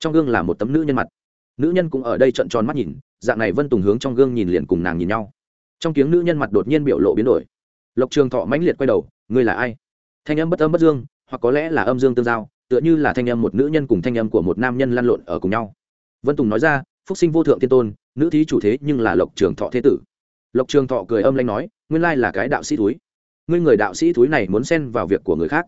trong gương là một tấm nữ nhân mặt. Nữ nhân cũng ở đây trận tròn mắt nhìn, dạng này vân tùng hướng trong gương nhìn liền cùng nàng nhìn nhau. Trong tiếng nữ nhân mặt đột nhiên biểu lộ biến đổi. Lộc trường thọ mãnh liệt quay đầu, ngươi là ai? Thanh âm bất âm bất dương, hoặc có lẽ là âm dương tương giao, tựa như là thanh âm một nữ nhân cùng thanh âm của một nam nhân lăn lộn ở cùng nhau. Vân tùng nói ra, phúc sinh vô thượng thiên tôn, nữ thí chủ thế nhưng là lộc trường thọ thế tử. Lộc trường thọ cười âm lanh nói, nguyên lai là cái đạo sĩ túi ngươi người đạo sĩ túi này muốn xen vào việc của người khác.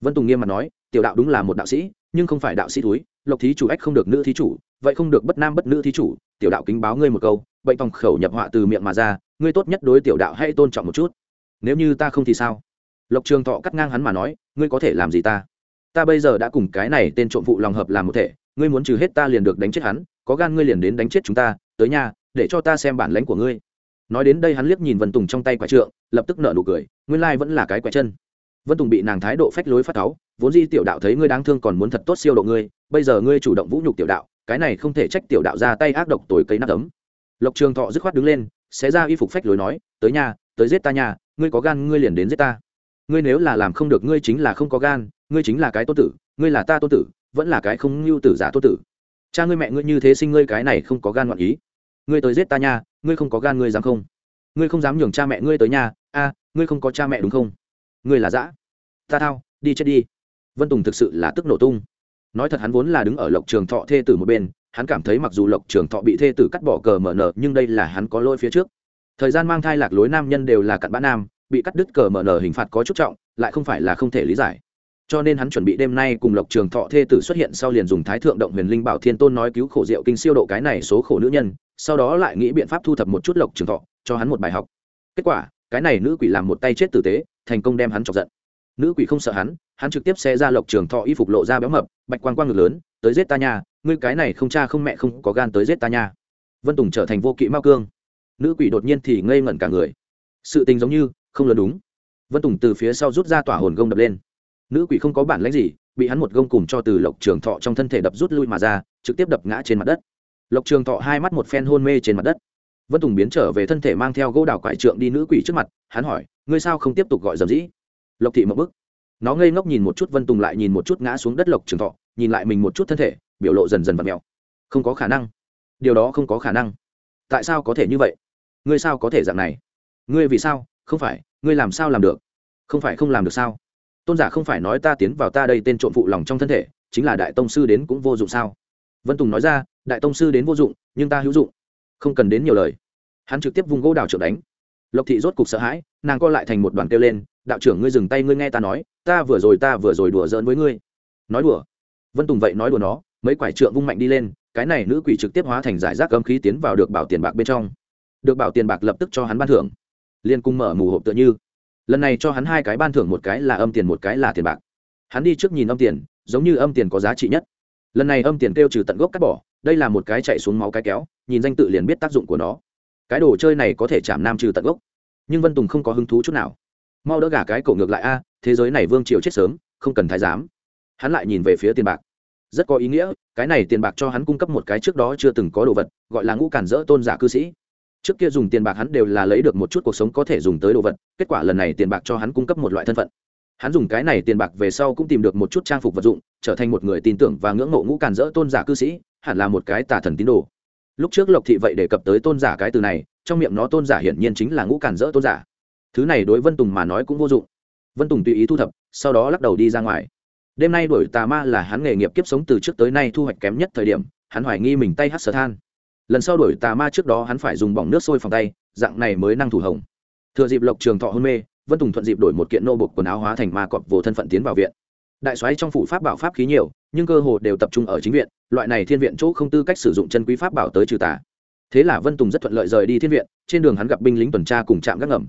Vân tùng nghiêm mặt nói, tiểu đạo đúng là một đạo sĩ, nhưng không phải đạo sĩ túi lộc thí chủ ách không được nữ thí chủ, vậy không được bất nam bất nữ thí chủ, tiểu đạo kính báo ngươi một câu, bệnh phòng khẩu nhập họa từ miệng mà ra, ngươi tốt nhất đối tiểu đạo hay tôn trọng một chút. Nếu như ta không thì sao? Lộc trường thọ cắt ngang hắn mà nói, ngươi có thể làm gì ta? Ta bây giờ đã cùng cái này tên trộm vụ lòng hợp làm một thể, ngươi muốn trừ hết ta liền được đánh chết hắn, có gan ngươi liền đến đánh chết chúng ta, tới nhà, để cho ta xem bản lãnh của ngươi. Nói đến đây hắn liếc nhìn vân tùng trong tay quả trượng, lập tức nợ nụ cười, nguyên lai vẫn là cái quả chân vân tùng bị nàng thái độ phách lối phát cáu, vốn di tiểu đạo thấy ngươi đáng thương còn muốn thật tốt siêu độ ngươi, bây giờ ngươi chủ động vũ nhục tiểu đạo, cái này không thể trách tiểu đạo ra tay ác độc tồi cây nát tấm lộc trường thọ dứt khoát đứng lên, xé ra y phục phách lối nói, tới nhà, tới giết ta nhà, ngươi có gan ngươi liền đến giết ta. Ngươi nếu là làm không được ngươi chính là không có gan, ngươi chính là cái tô tử, ngươi là ta tô tử, vẫn là cái không lưu tử giả tô tử. Cha ngươi mẹ ngươi như thế sinh ngươi cái này không có gan ngoạn ý. Ngươi tới giết ta nha ngươi không có gan ngươi dám không? Ngươi không dám nhường cha mẹ ngươi tới nhà, a, ngươi không có cha mẹ đúng không? Ngươi là dã. Ta thao, đi chết đi. Vân tùng thực sự là tức nổ tung. Nói thật hắn vốn là đứng ở lộc trường thọ thê tử một bên, hắn cảm thấy mặc dù lộc trường thọ bị thê tử cắt bỏ cờ mở nở, nhưng đây là hắn có lỗi phía trước. Thời gian mang thai lạc lối nam nhân đều là cặn bã nam, bị cắt đứt cờ mở nở hình phạt có chút trọng, lại không phải là không thể lý giải. Cho nên hắn chuẩn bị đêm nay cùng lộc trường thọ thê tử xuất hiện sau liền dùng thái thượng động huyền linh bảo thiên tôn nói cứu khổ diệu kinh siêu độ cái này số khổ nữ nhân, sau đó lại nghĩ biện pháp thu thập một chút lộc trường thọ, cho hắn một bài học. Kết quả, cái này nữ quỷ làm một tay chết tử tế thành công đem hắn chọc giận. Nữ quỷ không sợ hắn hắn trực tiếp xe ra lộc trường thọ y phục lộ ra béo mập, bạch quang quang ngực lớn, tới giết ta nha, ngươi cái này không cha không mẹ không có gan tới giết ta nha. Vân tùng trở thành vô kỵ mao cương. Nữ quỷ đột nhiên thì ngây ngẩn cả người. Sự tình giống như không lớn đúng. Vân tùng từ phía sau rút ra tỏa hồn gông đập lên. Nữ quỷ không có bản lãnh gì, bị hắn một gông cùng cho từ lộc trường thọ trong thân thể đập rút lui mà ra, trực tiếp đập ngã trên mặt đất. Lộc trường thọ hai mắt một phen hôn mê trên mặt đất vân tùng biến trở về thân thể mang theo gỗ đào quải trượng đi nữ quỷ trước mặt, hắn hỏi, ngươi sao không tiếp tục gọi dầm dĩ? Lộc thị mậu bức. Nó ngây ngốc nhìn một chút vân tùng lại nhìn một chút ngã xuống đất lộc trường thọ, nhìn lại mình một chút thân thể, biểu lộ dần dần vật mèo. Không có khả năng. Điều đó không có khả năng. Tại sao có thể như vậy? Ngươi sao có thể dạng này? Ngươi vì sao? Không phải, ngươi làm sao làm được? Không phải không làm được sao? Tôn giả không phải nói ta tiến vào ta đây tên trộm phụ lòng trong thân thể, chính là đại tông sư đến cũng vô dụng sao? Vân tùng nói ra, đại tông sư đến vô dụng, nhưng ta hữu dụng không cần đến nhiều lời. Hắn trực tiếp vùng gỗ đào trưởng đánh. Lộc thị rốt cục sợ hãi, nàng co lại thành một đoàn kêu lên, đạo trưởng ngươi dừng tay ngươi nghe ta nói, ta vừa rồi ta vừa rồi đùa giỡn với ngươi. Nói đùa? Vân tùng vậy nói đùa nó, mấy quải trượng vung mạnh đi lên, cái này nữ quỷ trực tiếp hóa thành giải rác cấm khí tiến vào được bảo tiền bạc bên trong. Được bảo tiền bạc lập tức cho hắn ban thưởng. Liên cung mở mù hộp tựa như. Lần này cho hắn hai cái ban thưởng, một cái là âm tiền, một cái là tiền bạc. Hắn đi trước nhìn âm tiền, giống như âm tiền có giá trị nhất. Lần này âm tiền kêu trừ tận gốc cắt bỏ đây là một cái chạy xuống máu cái kéo, nhìn danh tự liền biết tác dụng của nó. Cái đồ chơi này có thể chạm nam trừ tận gốc. Nhưng vân tùng không có hứng thú chút nào. Mau đỡ gả cái cổ ngược lại a, thế giới này vương triều chết sớm, không cần thái giám. Hắn lại nhìn về phía tiền bạc. Rất có ý nghĩa, cái này tiền bạc cho hắn cung cấp một cái trước đó chưa từng có đồ vật, gọi là ngũ cản dỡ tôn giả cư sĩ. Trước kia dùng tiền bạc hắn đều là lấy được một chút cuộc sống có thể dùng tới đồ vật, kết quả lần này tiền bạc cho hắn cung cấp một loại thân phận. Hắn dùng cái này tiền bạc về sau cũng tìm được một chút trang phục vật dụng, trở thành một người tin tưởng và ngưỡng mộ ngũ cản dỡ tôn giả cư sĩ hẳn là một cái tà thần tín đồ. Lúc trước lộc thị vậy đề cập tới tôn giả cái từ này, trong miệng nó tôn giả hiển nhiên chính là ngũ cản dỡ tôn giả. Thứ này đối vân tùng mà nói cũng vô dụng. Vân tùng tùy ý thu thập, sau đó lắc đầu đi ra ngoài. Đêm nay đổi tà ma là hắn nghề nghiệp kiếp sống từ trước tới nay thu hoạch kém nhất thời điểm, hắn hoài nghi mình tay hát sở than. Lần sau đổi tà ma trước đó hắn phải dùng bỏng nước sôi phòng tay, dạng này mới năng thủ hồng. Thừa dịp lộc trường thọ hôn mê, vân tùng thuận dịp đổi một kiện nô bục quần áo hóa thành ma cọp vô thân phận tiến vào viện đại soái trong phủ pháp bảo pháp khí nhiều, nhưng cơ hồ đều tập trung ở chính viện, loại này thiên viện chỗ không tư cách sử dụng chân quý pháp bảo tới trừ tà. Thế là vân tùng rất thuận lợi rời đi thiên viện, trên đường hắn gặp binh lính tuần tra cùng trạm gác ngầm.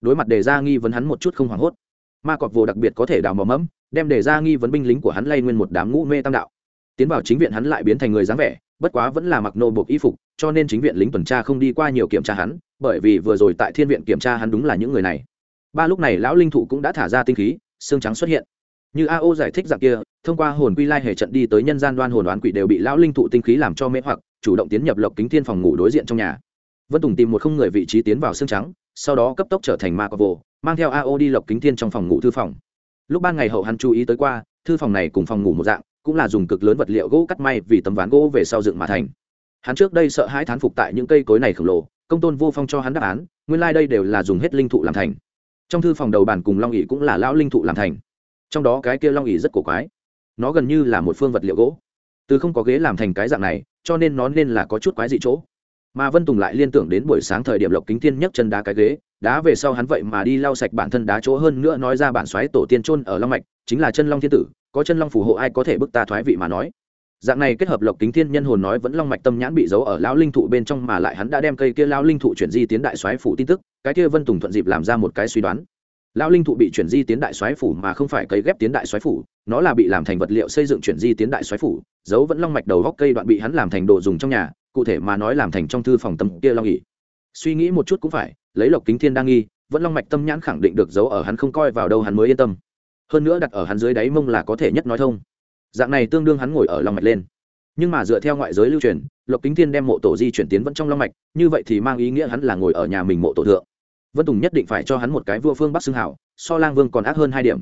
Đối mặt đề ra nghi vấn hắn một chút không hoảng hốt. Ma cọp vô đặc biệt có thể đào mò mẫm, đem đề ra nghi vấn binh lính của hắn lay nguyên một đám ngũ mê tam đạo. Tiến vào chính viện hắn lại biến thành người dáng vẻ, bất quá vẫn là mặc nô buộc y phục, cho nên chính viện lính tuần tra không đi qua nhiều kiểm tra hắn, bởi vì vừa rồi tại thiên viện kiểm tra hắn đúng là những người này. Ba lúc này lão linh thụ cũng đã thả ra tinh khí, xương trắng xuất hiện như a o giải thích dạng kia, thông qua hồn quy lai hệ trận đi tới nhân gian đoan hồn đoán quỷ đều bị lão linh thụ tinh khí làm cho mễ hoặc, chủ động tiến nhập lộc kính thiên phòng ngủ đối diện trong nhà. Vân tùng tìm một không người vị trí tiến vào xương trắng, sau đó cấp tốc trở thành ma cọc vồ mang theo a o đi lộc kính thiên trong phòng ngủ thư phòng. Lúc ban ngày hậu hắn chú ý tới qua, thư phòng này cùng phòng ngủ một dạng, cũng là dùng cực lớn vật liệu gỗ cắt may vì tấm ván gỗ về sau dựng mà thành. Hắn trước đây sợ hãi thán phục tại những cây cối này khổng lồ, công tôn vô phong cho hắn đáp án, nguyên lai、like、đây đều là dùng hết linh thụ làm thành. Trong thư phòng đầu bàn cùng long ỵ cũng là lão linh thụ làm thành trong đó cái kia long ỉ rất cổ quái. Nó gần như là một phương vật liệu gỗ. Từ không có ghế làm thành cái dạng này, cho nên nó nên là có chút quái dị chỗ. Mà vân tùng lại liên tưởng đến buổi sáng thời điểm lộc kính thiên nhấc chân đá cái ghế, đá về sau hắn vậy mà đi lau sạch bản thân đá chỗ hơn nữa nói ra bản xoáy tổ tiên trôn ở long mạch, chính là chân long thiên tử, có chân long phù hộ ai có thể bức ta thoái vị mà nói. Dạng này kết hợp lộc kính thiên nhân hồn nói vẫn long mạch tâm nhãn bị giấu ở lão linh thụ bên trong mà lại hắn đã đem cây kia lão linh thụ chuyển di tiến đại xoáy phủ tin tức, cái kia vân tùng thuận dịp làm ra một cái suy đoán lão linh thụ bị chuyển di tiến đại xoáy phủ mà không phải cây ghép tiến đại xoáy phủ, nó là bị làm thành vật liệu xây dựng chuyển di tiến đại xoáy phủ giấu vẫn long mạch đầu góc cây đoạn bị hắn làm thành đồ dùng trong nhà, cụ thể mà nói làm thành trong thư phòng tâm kia long nghỉ suy nghĩ một chút cũng phải, lấy lộc kính thiên đang nghi, vẫn long mạch tâm nhãn khẳng định được giấu ở hắn không coi vào đâu hắn mới yên tâm. Hơn nữa đặt ở hắn dưới đáy mông là có thể nhất nói thông. Dạng này tương đương hắn ngồi ở long mạch lên. Nhưng mà dựa theo ngoại giới lưu truyền, lộc kính thiên đem mộ tổ di chuyển tiến vẫn trong long mạch, như vậy thì mang ý nghĩa hắn là ngồi ở nhà mình mộ tổ thượng vân tùng nhất định phải cho hắn một cái vua phương bắc xương hảo, so lang vương còn ác hơn hai điểm.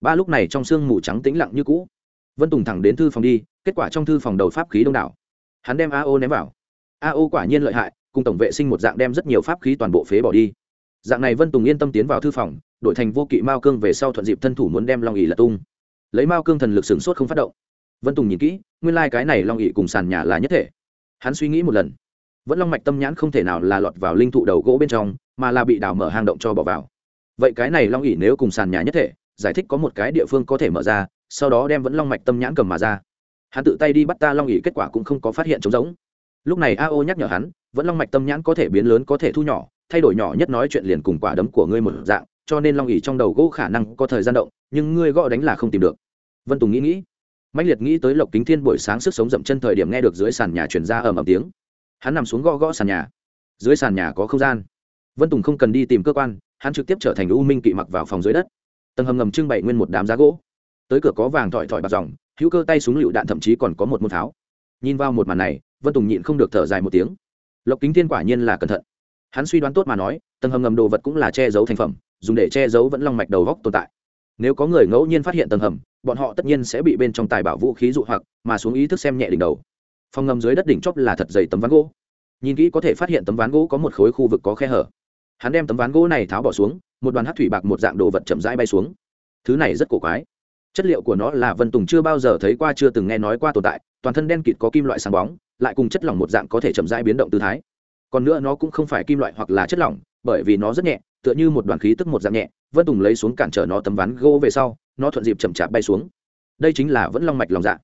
Ba lúc này trong sương mù trắng tĩnh lặng như cũ. Vân tùng thẳng đến thư phòng đi, kết quả trong thư phòng đầu pháp khí đông đảo. Hắn đem ao ném vào. Ao quả nhiên lợi hại, cùng tổng vệ sinh một dạng đem rất nhiều pháp khí toàn bộ phế bỏ đi. Dạng này vân tùng yên tâm tiến vào thư phòng, đổi thành vô kỵ mao cương về sau thuận dịp thân thủ muốn đem long ỉ lật tung. Lấy mao cương thần lực sửng sốt không phát động. Vân tùng nhìn kỹ, nguyên lai、like、cái này long ỉ cùng sàn nhà là nhất thể. Hắn suy nghĩ một lần vẫn long mạch tâm nhãn không thể nào là lọt vào linh thụ đầu gỗ bên trong, mà là bị đào mở hang động cho bỏ vào. Vậy cái này long ỉ nếu cùng sàn nhà nhất thể, giải thích có một cái địa phương có thể mở ra, sau đó đem vẫn long mạch tâm nhãn cầm mà ra. Hắn tự tay đi bắt ta long ỉ kết quả cũng không có phát hiện trống giống lúc này a o nhắc nhở hắn, vẫn long mạch tâm nhãn có thể biến lớn có thể thu nhỏ, thay đổi nhỏ nhất nói chuyện liền cùng quả đấm của ngươi một dạng, cho nên long ỉ trong đầu gỗ khả năng có thời gian động, nhưng ngươi gõ đánh là không tìm được. Vân tùng nghĩ nghĩ mạnh liệt nghĩ tới lộc kính thiên buổi sáng sức sống dậm chân thời điểm nghe được dưới sàn nhà truyền ra ầm ầm tiếng hắn nằm xuống gõ gõ sàn nhà. Dưới sàn nhà có không gian. Vân tùng không cần đi tìm cơ quan, hắn trực tiếp trở thành u minh kỵ mặc vào phòng dưới đất. Tầng hầm ngầm trưng bày nguyên một đám giá gỗ. Tới cửa có vàng thỏi thỏi bạc dòng, hữu cơ tay súng lựu đạn thậm chí còn có một môn tháo. Nhìn vào một màn này, vân tùng nhịn không được thở dài một tiếng. Lộc kính thiên quả nhiên là cẩn thận. Hắn suy đoán tốt mà nói, tầng hầm ngầm đồ vật cũng là che giấu thành phẩm, dùng để che giấu vẫn long mạch đầu góc tồn tại. Nếu có người ngẫu nhiên phát hiện tầng hầm, bọn họ tất nhiên sẽ bị bên trong tài bảo vũ khí dụ hoặc, mà xuống ý thức xem nhẹ đỉnh đầu phòng ngầm dưới đất đỉnh chóp là thật dày tấm ván gỗ. Nhìn kỹ có thể phát hiện tấm ván gỗ có một khối khu vực có khe hở. Hắn đem tấm ván gỗ này tháo bỏ xuống, một đoàn hát thủy bạc một dạng đồ vật chậm rãi bay xuống. Thứ này rất cổ quái. Chất liệu của nó là vân tùng chưa bao giờ thấy qua, chưa từng nghe nói qua tồn tại, toàn thân đen kịt có kim loại sáng bóng, lại cùng chất lỏng một dạng có thể chậm rãi biến động tư thái. Còn nữa nó cũng không phải kim loại hoặc là chất lỏng, bởi vì nó rất nhẹ, tựa như một đoàn khí tức một dạng nhẹ. Vân tùng lấy xuống cản trở nó tấm ván gỗ về sau, nó thuận dịp chậm chạp bay xuống. Đây chính là vẫn long mạch lòng dạ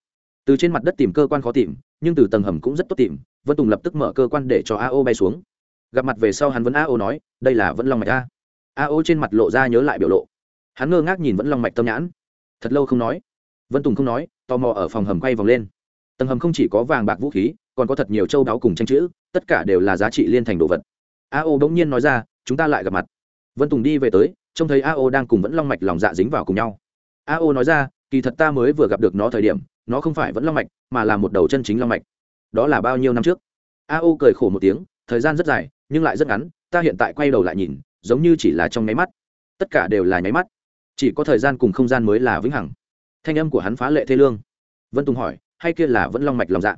từ trên mặt đất tìm cơ quan khó tìm, nhưng từ tầng hầm cũng rất tốt tìm, vân tùng lập tức mở cơ quan để cho ao bay xuống. Gặp mặt về sau hắn vẫn ao nói, đây là vẫn long mạch a. Ao trên mặt lộ ra nhớ lại biểu lộ. Hắn ngơ ngác nhìn vẫn long mạch tâm nhãn. Thật lâu không nói. Vân tùng không nói, tò mò ở phòng hầm quay vòng lên. Tầng hầm không chỉ có vàng bạc vũ khí, còn có thật nhiều châu đáo cùng tranh chữ, tất cả đều là giá trị liên thành đồ vật. A o bỗng nhiên nói ra, chúng ta lại gặp mặt. Vân tùng đi về tới, trông thấy a o đang cùng vẫn long mạch lòng dạ dính vào cùng nhau. A o nói ra, kỳ thật ta mới vừa gặp được nó thời điểm nó không phải vẫn long mạch, mà là một đầu chân chính long mạch. Đó là bao nhiêu năm trước? A o cười khổ một tiếng, thời gian rất dài, nhưng lại rất ngắn, ta hiện tại quay đầu lại nhìn, giống như chỉ là trong nháy mắt. Tất cả đều là nháy mắt. Chỉ có thời gian cùng không gian mới là vĩnh hằng. Thanh âm của hắn phá lệ thê lương. Vân tùng hỏi, hay kia là vẫn long mạch lòng dạ?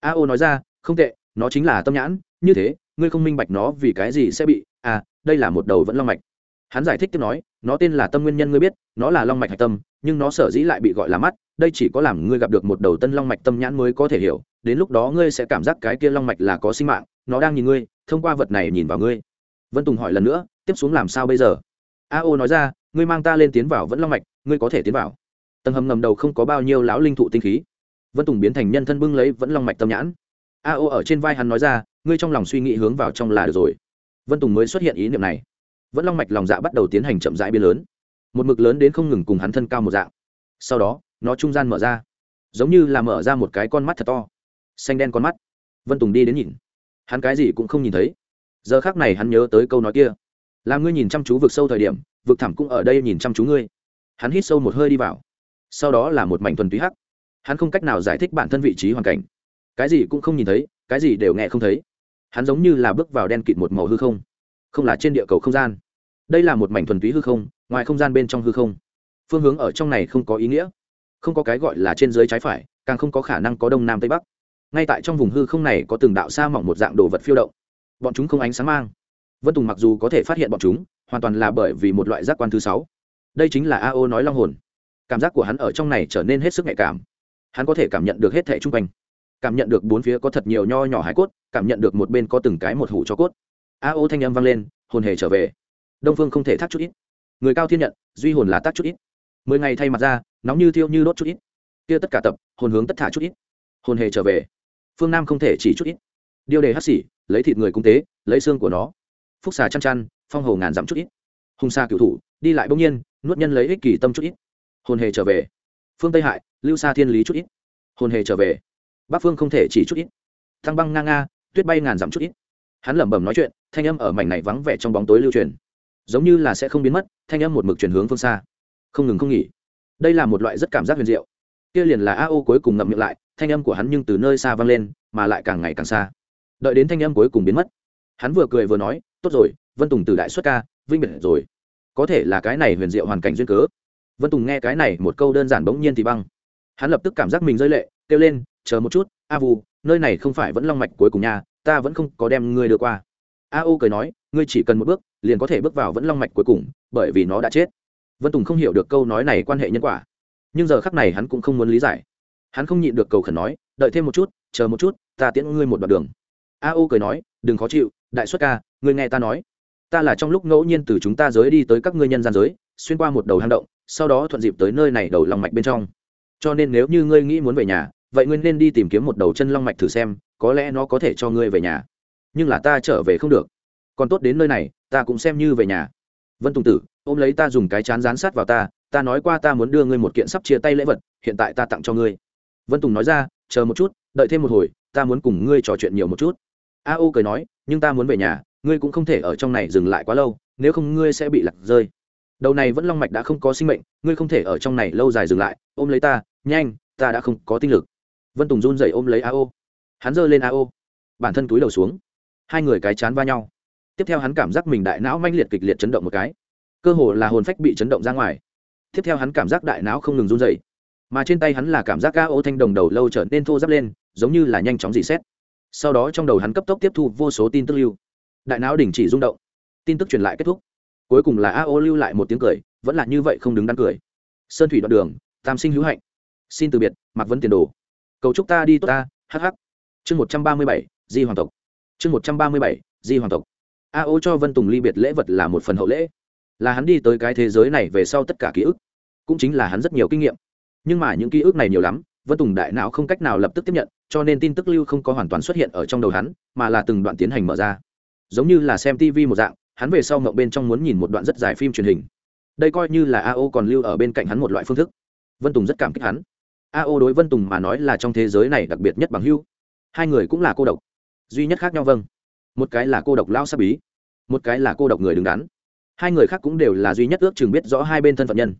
A o nói ra, không tệ, nó chính là tâm nhãn, như thế, ngươi không minh bạch nó vì cái gì sẽ bị à đây là một đầu vẫn long mạch. Hắn giải thích tiếp nói, nó tên là tâm nguyên nhân, ngươi biết, nó là long mạch hạch tâm nhưng nó sở dĩ lại bị gọi là mắt, đây chỉ có làm ngươi gặp được một đầu tân long mạch tâm nhãn mới có thể hiểu, đến lúc đó ngươi sẽ cảm giác cái kia long mạch là có sinh mạng, nó đang nhìn ngươi, thông qua vật này nhìn vào ngươi. Vân tùng hỏi lần nữa, tiếp xuống làm sao bây giờ? A o nói ra, ngươi mang ta lên tiến vào vẫn long mạch, ngươi có thể tiến vào. Tầng hầm ngầm đầu không có bao nhiêu lão linh thụ tinh khí. Vân tùng biến thành nhân thân bưng lấy vẫn long mạch tâm nhãn. A o ở trên vai hắn nói ra, ngươi trong lòng suy nghĩ hướng vào trong là được rồi. Vân tùng mới xuất hiện ý niệm này. Vẫn long mạch lòng dạ bắt đầu tiến hành chậm rãi biến lớn một mực lớn đến không ngừng cùng hắn thân cao một dạng. Sau đó, nó trung gian mở ra. Giống như là mở ra một cái con mắt thật to. Xanh đen con mắt. Vân tùng đi đến nhìn. Hắn cái gì cũng không nhìn thấy. Giờ khác này hắn nhớ tới câu nói kia. Là ngươi nhìn chăm chú vực sâu thời điểm, vực thẳm cũng ở đây nhìn chăm chú ngươi. Hắn hít sâu một hơi đi vào. Sau đó là một mảnh thuần túy hắc. Hắn không cách nào giải thích bản thân vị trí hoàn cảnh. Cái gì cũng không nhìn thấy, cái gì đều nghe không thấy. Hắn giống như là bước vào đen kịt một màu hư không. Không là trên địa cầu không gian. Đây là một mảnh thuần túy hư không ngoài không gian bên trong hư không. Phương hướng ở trong này không có ý nghĩa. Không có cái gọi là trên dưới trái phải, càng không có khả năng có đông nam tây bắc. Ngay tại trong vùng hư không này có từng đạo sa mỏng một dạng đồ vật phiêu động. Bọn chúng không ánh sáng mang. Vân tùng mặc dù có thể phát hiện bọn chúng, hoàn toàn là bởi vì một loại giác quan thứ sáu. Đây chính là ao nói long hồn. Cảm giác của hắn ở trong này trở nên hết sức nhạy cảm. Hắn có thể cảm nhận được hết thẻ chung quanh. Cảm nhận được bốn phía có thật nhiều nho nhỏ hải cốt, cảm nhận được một bên có từng cái một hủ cho cốt. Ao thanh âm vang lên, hồn hề trở về. Đông phương không thể thác chút ít người cao thiên nhận, duy hồn là tác chút ít. Mười ngày thay mặt ra, nóng như thiêu như đốt chút ít. Kia tất cả tập, hồn hướng tất thả chút ít. Hồn hề trở về. Phương nam không thể chỉ chút ít. Điêu đề hắc xỉ lấy thịt người cung tế, lấy xương của nó. Phúc xà chăn chăn, phong hồ ngàn dặm chút ít. Hùng xa cựu thủ, đi lại bỗng nhiên, nuốt nhân lấy ích kỷ tâm chút ít. Hồn hề trở về. Phương tây hại, lưu xa thiên lý chút ít. Hồn hề trở về. Bắc phương không thể chỉ chút ít. Thăng băng nga nga, tuyết bay ngàn dặm chút ít. Hắn lẩm bẩm nói chuyện, thanh âm ở mảnh này vắng vẻ trong bóng tối lưu truyền giống như là sẽ không biến mất, thanh âm một mực chuyển hướng phương xa. Không ngừng không nghỉ. Đây là một loại rất cảm giác huyền diệu. Kia liền là a ô cuối cùng ngậm miệng lại, thanh âm của hắn nhưng từ nơi xa vang lên, mà lại càng ngày càng xa. Đợi đến thanh âm cuối cùng biến mất, hắn vừa cười vừa nói, tốt rồi, vân tùng từ đại xuất ca, vinh biệt rồi. Có thể là cái này huyền diệu hoàn cảnh duyên cớ. Vân tùng nghe cái này một câu đơn giản bỗng nhiên thì băng. Hắn lập tức cảm giác mình rơi lệ, kêu lên, chờ một chút, a vu, nơi này không phải vẫn long mạch cuối cùng nhà ta vẫn không có đem ngươi đưa qua. A ô cười nói, ngươi chỉ cần một bước liền có thể bước vào vẫn long mạch cuối cùng, bởi vì nó đã chết. Vân tùng không hiểu được câu nói này quan hệ nhân quả. Nhưng giờ khắc này hắn cũng không muốn lý giải. Hắn không nhịn được cầu khẩn nói, đợi thêm một chút, chờ một chút, ta tiễn ngươi một đoạn đường. A ô cười nói, đừng khó chịu, đại xuất ca, ngươi nghe ta nói. Ta là trong lúc ngẫu nhiên từ chúng ta giới đi tới các ngươi nhân gian giới, xuyên qua một đầu hang động, sau đó thuận dịp tới nơi này đầu lòng mạch bên trong. Cho nên nếu như ngươi nghĩ muốn về nhà, vậy ngươi nên đi tìm kiếm một đầu chân long mạch thử xem, có lẽ nó có thể cho ngươi về nhà. Nhưng là ta trở về không được. Còn tốt đến nơi này ta cũng xem như về nhà. Vân tùng tử, ôm lấy ta dùng cái chán rán sát vào ta ta nói qua ta muốn đưa ngươi một kiện sắp chia tay lễ vật, hiện tại ta tặng cho ngươi. Vân tùng nói ra, chờ một chút, đợi thêm một hồi, ta muốn cùng ngươi trò chuyện nhiều một chút. A ô cười nói, nhưng ta muốn về nhà, ngươi cũng không thể ở trong này dừng lại quá lâu, nếu không ngươi sẽ bị lặt rơi. Đầu này vẫn long mạch đã không có sinh mệnh, ngươi không thể ở trong này lâu dài dừng lại. Ôm lấy ta, nhanh, ta đã không có tinh lực. Vân tùng run dậy ôm lấy a ô. Hắn giơ lên a ô. Bản thân túi đầu xuống. Hai người cái chán va nhau tiếp theo hắn cảm giác mình đại não manh liệt kịch liệt chấn động một cái. Cơ hồ là hồn phách bị chấn động ra ngoài. Tiếp theo hắn cảm giác đại não không ngừng run dày mà trên tay hắn là cảm giác ca ô thanh đồng đầu lâu trở nên thô giáp lên, giống như là nhanh chóng dị xét sau đó trong đầu hắn cấp tốc tiếp thu vô số tin tức lưu. Đại não đình chỉ rung động. Tin tức truyền lại kết thúc. Cuối cùng là a ô lưu lại một tiếng cười, vẫn là như vậy không đứng đắn cười. Sơn thủy đoạn đường, tam sinh hữu hạnh. Xin từ biệt mặc vấn tiền đồ. Cầu chúc ta đi tốt ta hh chương một trăm ba mươi bảy, di hoàng tộc. Chương một trăm ba mươi bảy, di hoàng tộc a ô cho vân tùng ly biệt lễ vật là một phần hậu lễ. Là hắn đi tới cái thế giới này về sau tất cả ký ức. Cũng chính là hắn rất nhiều kinh nghiệm. Nhưng mà những ký ức này nhiều lắm, vân tùng đại não không cách nào lập tức tiếp nhận, cho nên tin tức lưu không có hoàn toàn xuất hiện ở trong đầu hắn, mà là từng đoạn tiến hành mở ra. Giống như là xem tv một dạng, hắn về sau mộng bên trong muốn nhìn một đoạn rất dài phim truyền hình. Đây coi như là a o còn lưu ở bên cạnh hắn một loại phương thức. Vân tùng rất cảm kích hắn. A o đối vân tùng mà nói là trong thế giới này đặc biệt nhất bằng hưu hai người cũng là cô độc. Duy nhất khác nhau vâng một cái là cô độc lao sắc bí, một cái là cô độc người đứng đắn. Hai người khác cũng đều là duy nhất ước chừng biết rõ hai bên thân phận nhân.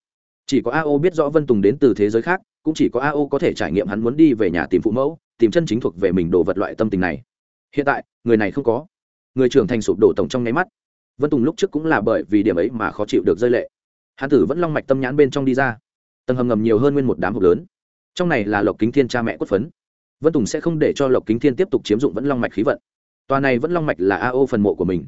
Chỉ có a o biết rõ vân tùng đến từ thế giới khác, cũng chỉ có a o có thể trải nghiệm hắn muốn đi về nhà tìm phụ mẫu, tìm chân chính thuộc về mình đồ vật loại tâm tình này. Hiện tại, người này không có. Người trưởng thành sụp đổ tổng trong nháy mắt. Vân tùng lúc trước cũng là bởi vì điểm ấy mà khó chịu được rơi lệ. Hán tử vẫn long mạch tâm nhãn bên trong đi ra. Tầng hầm ngầm nhiều hơn nguyên một đám hộp lớn. Trong này là lộc kính thiên cha mẹ quất phấn. Vân tùng sẽ không để cho lộc kính thiên tiếp tục chiếm dụng vẫn long mạch khí vận tòa này vẫn long mạch là a o phần mộ của mình.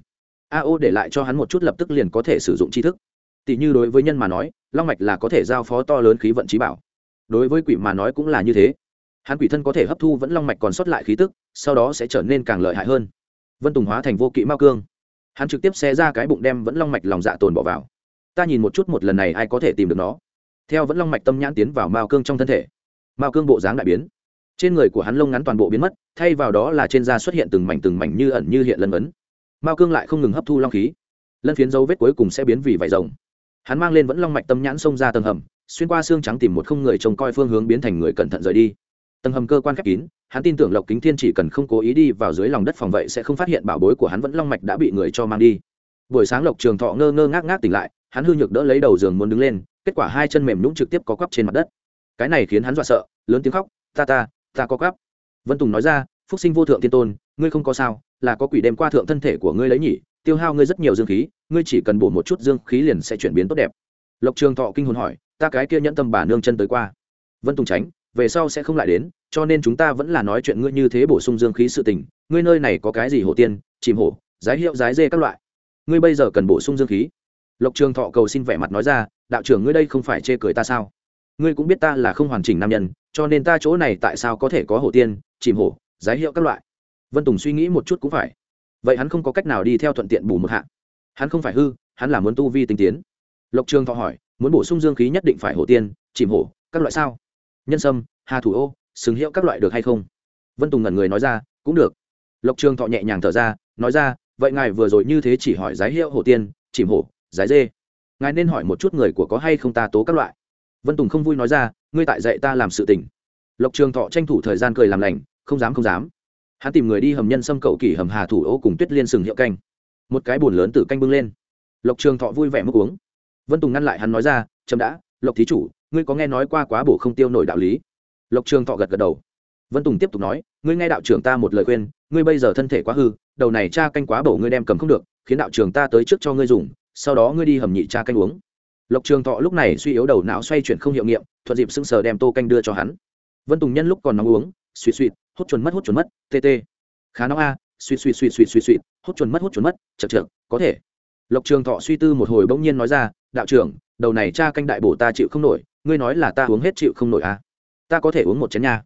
A o để lại cho hắn một chút lập tức liền có thể sử dụng tri thức. Tỷ như đối với nhân mà nói, long mạch là có thể giao phó to lớn khí vận trí bảo. Đối với quỷ mà nói cũng là như thế. Hắn quỷ thân có thể hấp thu vẫn long mạch còn sót lại khí tức, sau đó sẽ trở nên càng lợi hại hơn. Vân tùng hóa thành vô kỵ mao cương. Hắn trực tiếp xé ra cái bụng đem vẫn long mạch lòng dạ tồn bỏ vào. Ta nhìn một chút một lần này ai có thể tìm được nó. Theo vẫn long mạch tâm nhãn tiến vào mao cương trong thân thể mao cương bộ dáng đại biến. Trên người của hắn lông ngắn toàn bộ biến mất thay vào đó là trên da xuất hiện từng mảnh từng mảnh như ẩn như hiện lân vấn mao cương lại không ngừng hấp thu long khí. Lân phiến dấu vết cuối cùng sẽ biến vì vải rồng. Hắn mang lên vẫn long mạch tâm nhãn xông ra tầng hầm, xuyên qua xương trắng tìm một không người trông coi phương hướng biến thành người cẩn thận rời đi. Tầng hầm cơ quan khép kín, hắn tin tưởng lộc kính thiên chỉ cần không cố ý đi vào dưới lòng đất phòng vậy sẽ không phát hiện bảo bối của hắn vẫn long mạch đã bị người cho mang đi. Buổi sáng lộc trường thọ ngơ ngơ ngác ngác tỉnh lại, hắn hư nhược đỡ lấy đầu giường muốn đứng lên, kết quả hai chân mềm nhũng trực tiếp có quắp trên mặt đất. Cái này khiến hắn dọa sợ, lớn tiếng khóc, ta ta ta có quắp vân tùng nói ra, phúc sinh vô thượng tiên tôn, ngươi không có sao, là có quỷ đêm qua thượng thân thể của ngươi lấy nhỉ, tiêu hao ngươi rất nhiều dương khí, ngươi chỉ cần bổ một chút dương khí liền sẽ chuyển biến tốt đẹp. Lộc trường thọ kinh hồn hỏi, ta cái kia nhẫn tâm bà nương chân tới qua. Vân tùng tránh, về sau sẽ không lại đến, cho nên chúng ta vẫn là nói chuyện ngươi như thế bổ sung dương khí sự tình, ngươi nơi này có cái gì hổ tiên, chìm hổ, giái hiệu giái dê các loại. Ngươi bây giờ cần bổ sung dương khí. Lộc trường thọ cầu xin vẻ mặt nói ra, đạo trưởng, ngươi đây không phải chê cười ta sao? Ngươi cũng biết ta là không hoàn chỉnh nam nhân, cho nên ta chỗ này tại sao có thể có hổ tiên, chìm hổ, giái hiệu các loại? Vân tùng suy nghĩ một chút cũng phải. Vậy hắn không có cách nào đi theo thuận tiện bù một hạ. Hắn không phải hư, hắn là muốn tu vi tinh tiến. Lộc trường thọ hỏi, muốn bổ sung dương khí nhất định phải hổ tiên, chìm hổ, các loại sao? Nhân sâm, hà thủ ô xứng hiệu các loại được hay không? Vân tùng ngẩn người nói ra, cũng được. Lộc trường thọ nhẹ nhàng thở ra, nói ra, vậy ngài vừa rồi như thế chỉ hỏi giái hiệu hổ tiên, chìm hổ, giái dê. Ngài nên hỏi một chút người của có hay không ta tố các loại vân tùng không vui nói ra, ngươi tại dạy ta làm sự tình. Lộc trường thọ tranh thủ thời gian cười làm lành, không dám không dám. Hắn tìm người đi hầm nhân xâm cậu kỷ hầm hà thủ ô cùng tuyết liên sừng hiệu canh. Một cái bùn lớn từ canh bưng lên. Lộc trường thọ vui vẻ mức uống. Vân tùng ngăn lại hắn nói ra chậm đã, lộc thí chủ, ngươi có nghe nói qua quá bổ không tiêu nổi đạo lý? Lộc trường thọ gật gật đầu. Vân tùng tiếp tục nói, ngươi nghe đạo trưởng ta một lời khuyên, ngươi bây giờ thân thể quá hư, đầu này cha canh quá bổ ngươi đem cầm không được, khiến đạo trưởng ta tới trước cho ngươi dùng, sau đó ngươi đi hầm nhị cha canh uống lộc trường thọ lúc này suy yếu đầu não xoay chuyển không hiệu nghiệm, thuận dịp sưng sờ đem tô canh đưa cho hắn. Vân tùng nhân lúc còn nóng uống, suy suy hút chuẩn mất hút chuẩn mất tt khá nóng a, suy suy suy suy suy suy hút chuẩn mất hút chuẩn mất chật chược có thể. Lộc trường thọ suy tư một hồi bỗng nhiên nói ra, đạo trưởng, đầu này cha canh đại bổ ta chịu không nổi, ngươi nói là ta uống hết chịu không nổi à? Ta có thể uống một chén nha.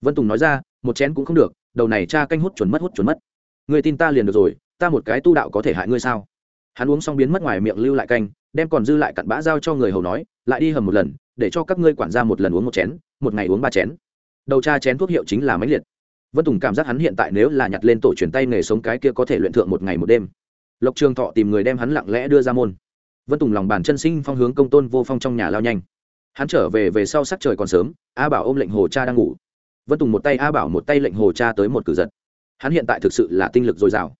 Vân tùng nói ra, một chén cũng không được, đầu này cha canh hút chuẩn mất hút chuẩn mất. Ngươi tin ta liền được rồi, ta một cái tu đạo có thể hại ngươi sao? Hắn uống xong biến mất ngoài miệng lưu lại canh đem còn dư lại cặn bã giao cho người hầu nói, lại đi hầm một lần, để cho các ngươi quản ra một lần uống một chén, một ngày uống ba chén. Đầu tra chén thuốc hiệu chính là máy liệt. Vân tùng cảm giác hắn hiện tại nếu là nhặt lên tổ truyền tay nghề sống cái kia có thể luyện thượng một ngày một đêm. Lộc trường thọ tìm người đem hắn lặng lẽ đưa ra môn. Vân tùng lòng bàn chân sinh phong hướng công tôn vô phong trong nhà lao nhanh. Hắn trở về về sau sắc trời còn sớm, a bảo ôm lệnh hồ cha đang ngủ. Vân tùng một tay a bảo một tay lệnh hồ cha tới một cử giật. Hắn hiện tại thực sự là tinh lực dồi dào.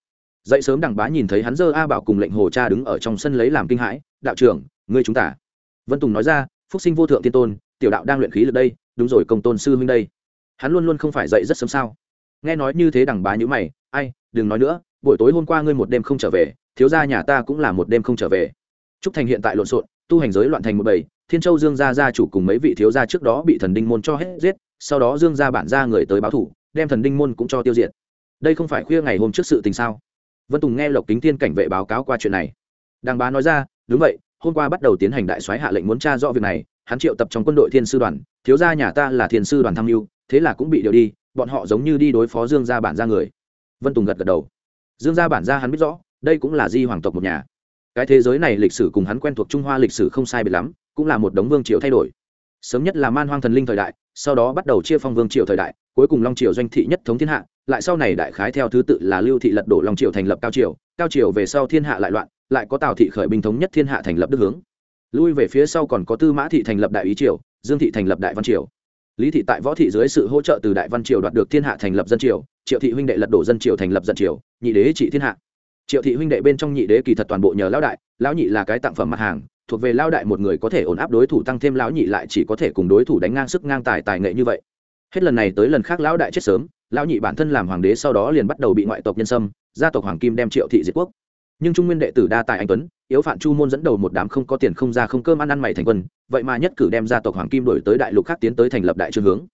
Dậy sớm đằng bá nhìn thấy hắn dơ a bảo cùng lệnh hồ cha đứng ở trong sân lấy làm kinh hãi đạo trưởng, ngươi chúng ta. Vân tùng nói ra, phúc sinh vô thượng tiên tôn, tiểu đạo đang luyện khí lực đây, đúng rồi, công tôn sư huynh đây. Hắn luôn luôn không phải dậy rất sớm sao? Nghe nói như thế đằng bá nhữ mày, ai, đừng nói nữa, buổi tối hôm qua ngươi một đêm không trở về, thiếu gia nhà ta cũng là một đêm không trở về. Trúc thành hiện tại lộn xộn, tu hành giới loạn thành một bầy, thiên châu dương gia gia chủ cùng mấy vị thiếu gia trước đó bị thần đinh môn cho hết giết, sau đó dương gia bản gia người tới báo thủ, đem thần đinh môn cũng cho tiêu diệt. Đây không phải khuya ngày hôm trước sự tình sao? Vân tùng nghe lộc kính thiên cảnh vệ báo cáo qua chuyện này. Đàng bá nói ra đúng vậy, hôm qua bắt đầu tiến hành đại soái hạ lệnh muốn tra rõ việc này, hắn triệu tập trong quân đội thiên sư đoàn, thiếu gia nhà ta là thiên sư đoàn tham mưu, thế là cũng bị điều đi, bọn họ giống như đi đối phó dương gia bản gia người. Vân tùng gật gật đầu. Dương gia bản gia hắn biết rõ, đây cũng là di hoàng tộc một nhà. Cái thế giới này lịch sử cùng hắn quen thuộc trung hoa lịch sử không sai biệt lắm, cũng là một đống vương triều thay đổi. Sớm nhất là man hoang thần linh thời đại, sau đó bắt đầu chia phong vương triều thời đại, cuối cùng long triều doanh thị nhất thống thiên hạ, lại sau này đại khái theo thứ tự là lưu thị lật đổ long triều thành lập cao triều cao triều về sau thiên hạ lại loạn lại có tào thị khởi binh thống nhất thiên hạ thành lập đức hướng lui về phía sau còn có tư mã thị thành lập đại ý triều dương thị thành lập đại văn triều lý thị tại võ thị dưới sự hỗ trợ từ đại văn triều đoạt được thiên hạ thành lập dân triều triệu thị huynh đệ lật đổ dân triều thành lập dân triều nhị đế trị thiên hạ triệu thị huynh đệ bên trong nhị đế kỳ thật toàn bộ nhờ lão đại lão nhị là cái tặng phẩm mặt hàng thuộc về lão đại một người có thể ổn áp đối thủ tăng thêm lão nhị lại chỉ có thể cùng đối thủ đánh ngang sức ngang tài tài nghệ như vậy hết lần này tới lần khác lão đại chết sớm lão nhị bản thân làm hoàng đế sau đó liền bắt đầu bị ngoại tộc nhân sâm gia tộc hoàng kim đem triệu thị diệt quốc nhưng trung nguyên đệ tử đa tài anh tuấn, yếu phạn chu môn dẫn đầu một đám không có tiền không ra không cơm ăn ăn mày thành quân, vậy mà nhất cử đem gia tộc hoàng kim đổi tới đại lục khác tiến tới thành lập đại trương hướng.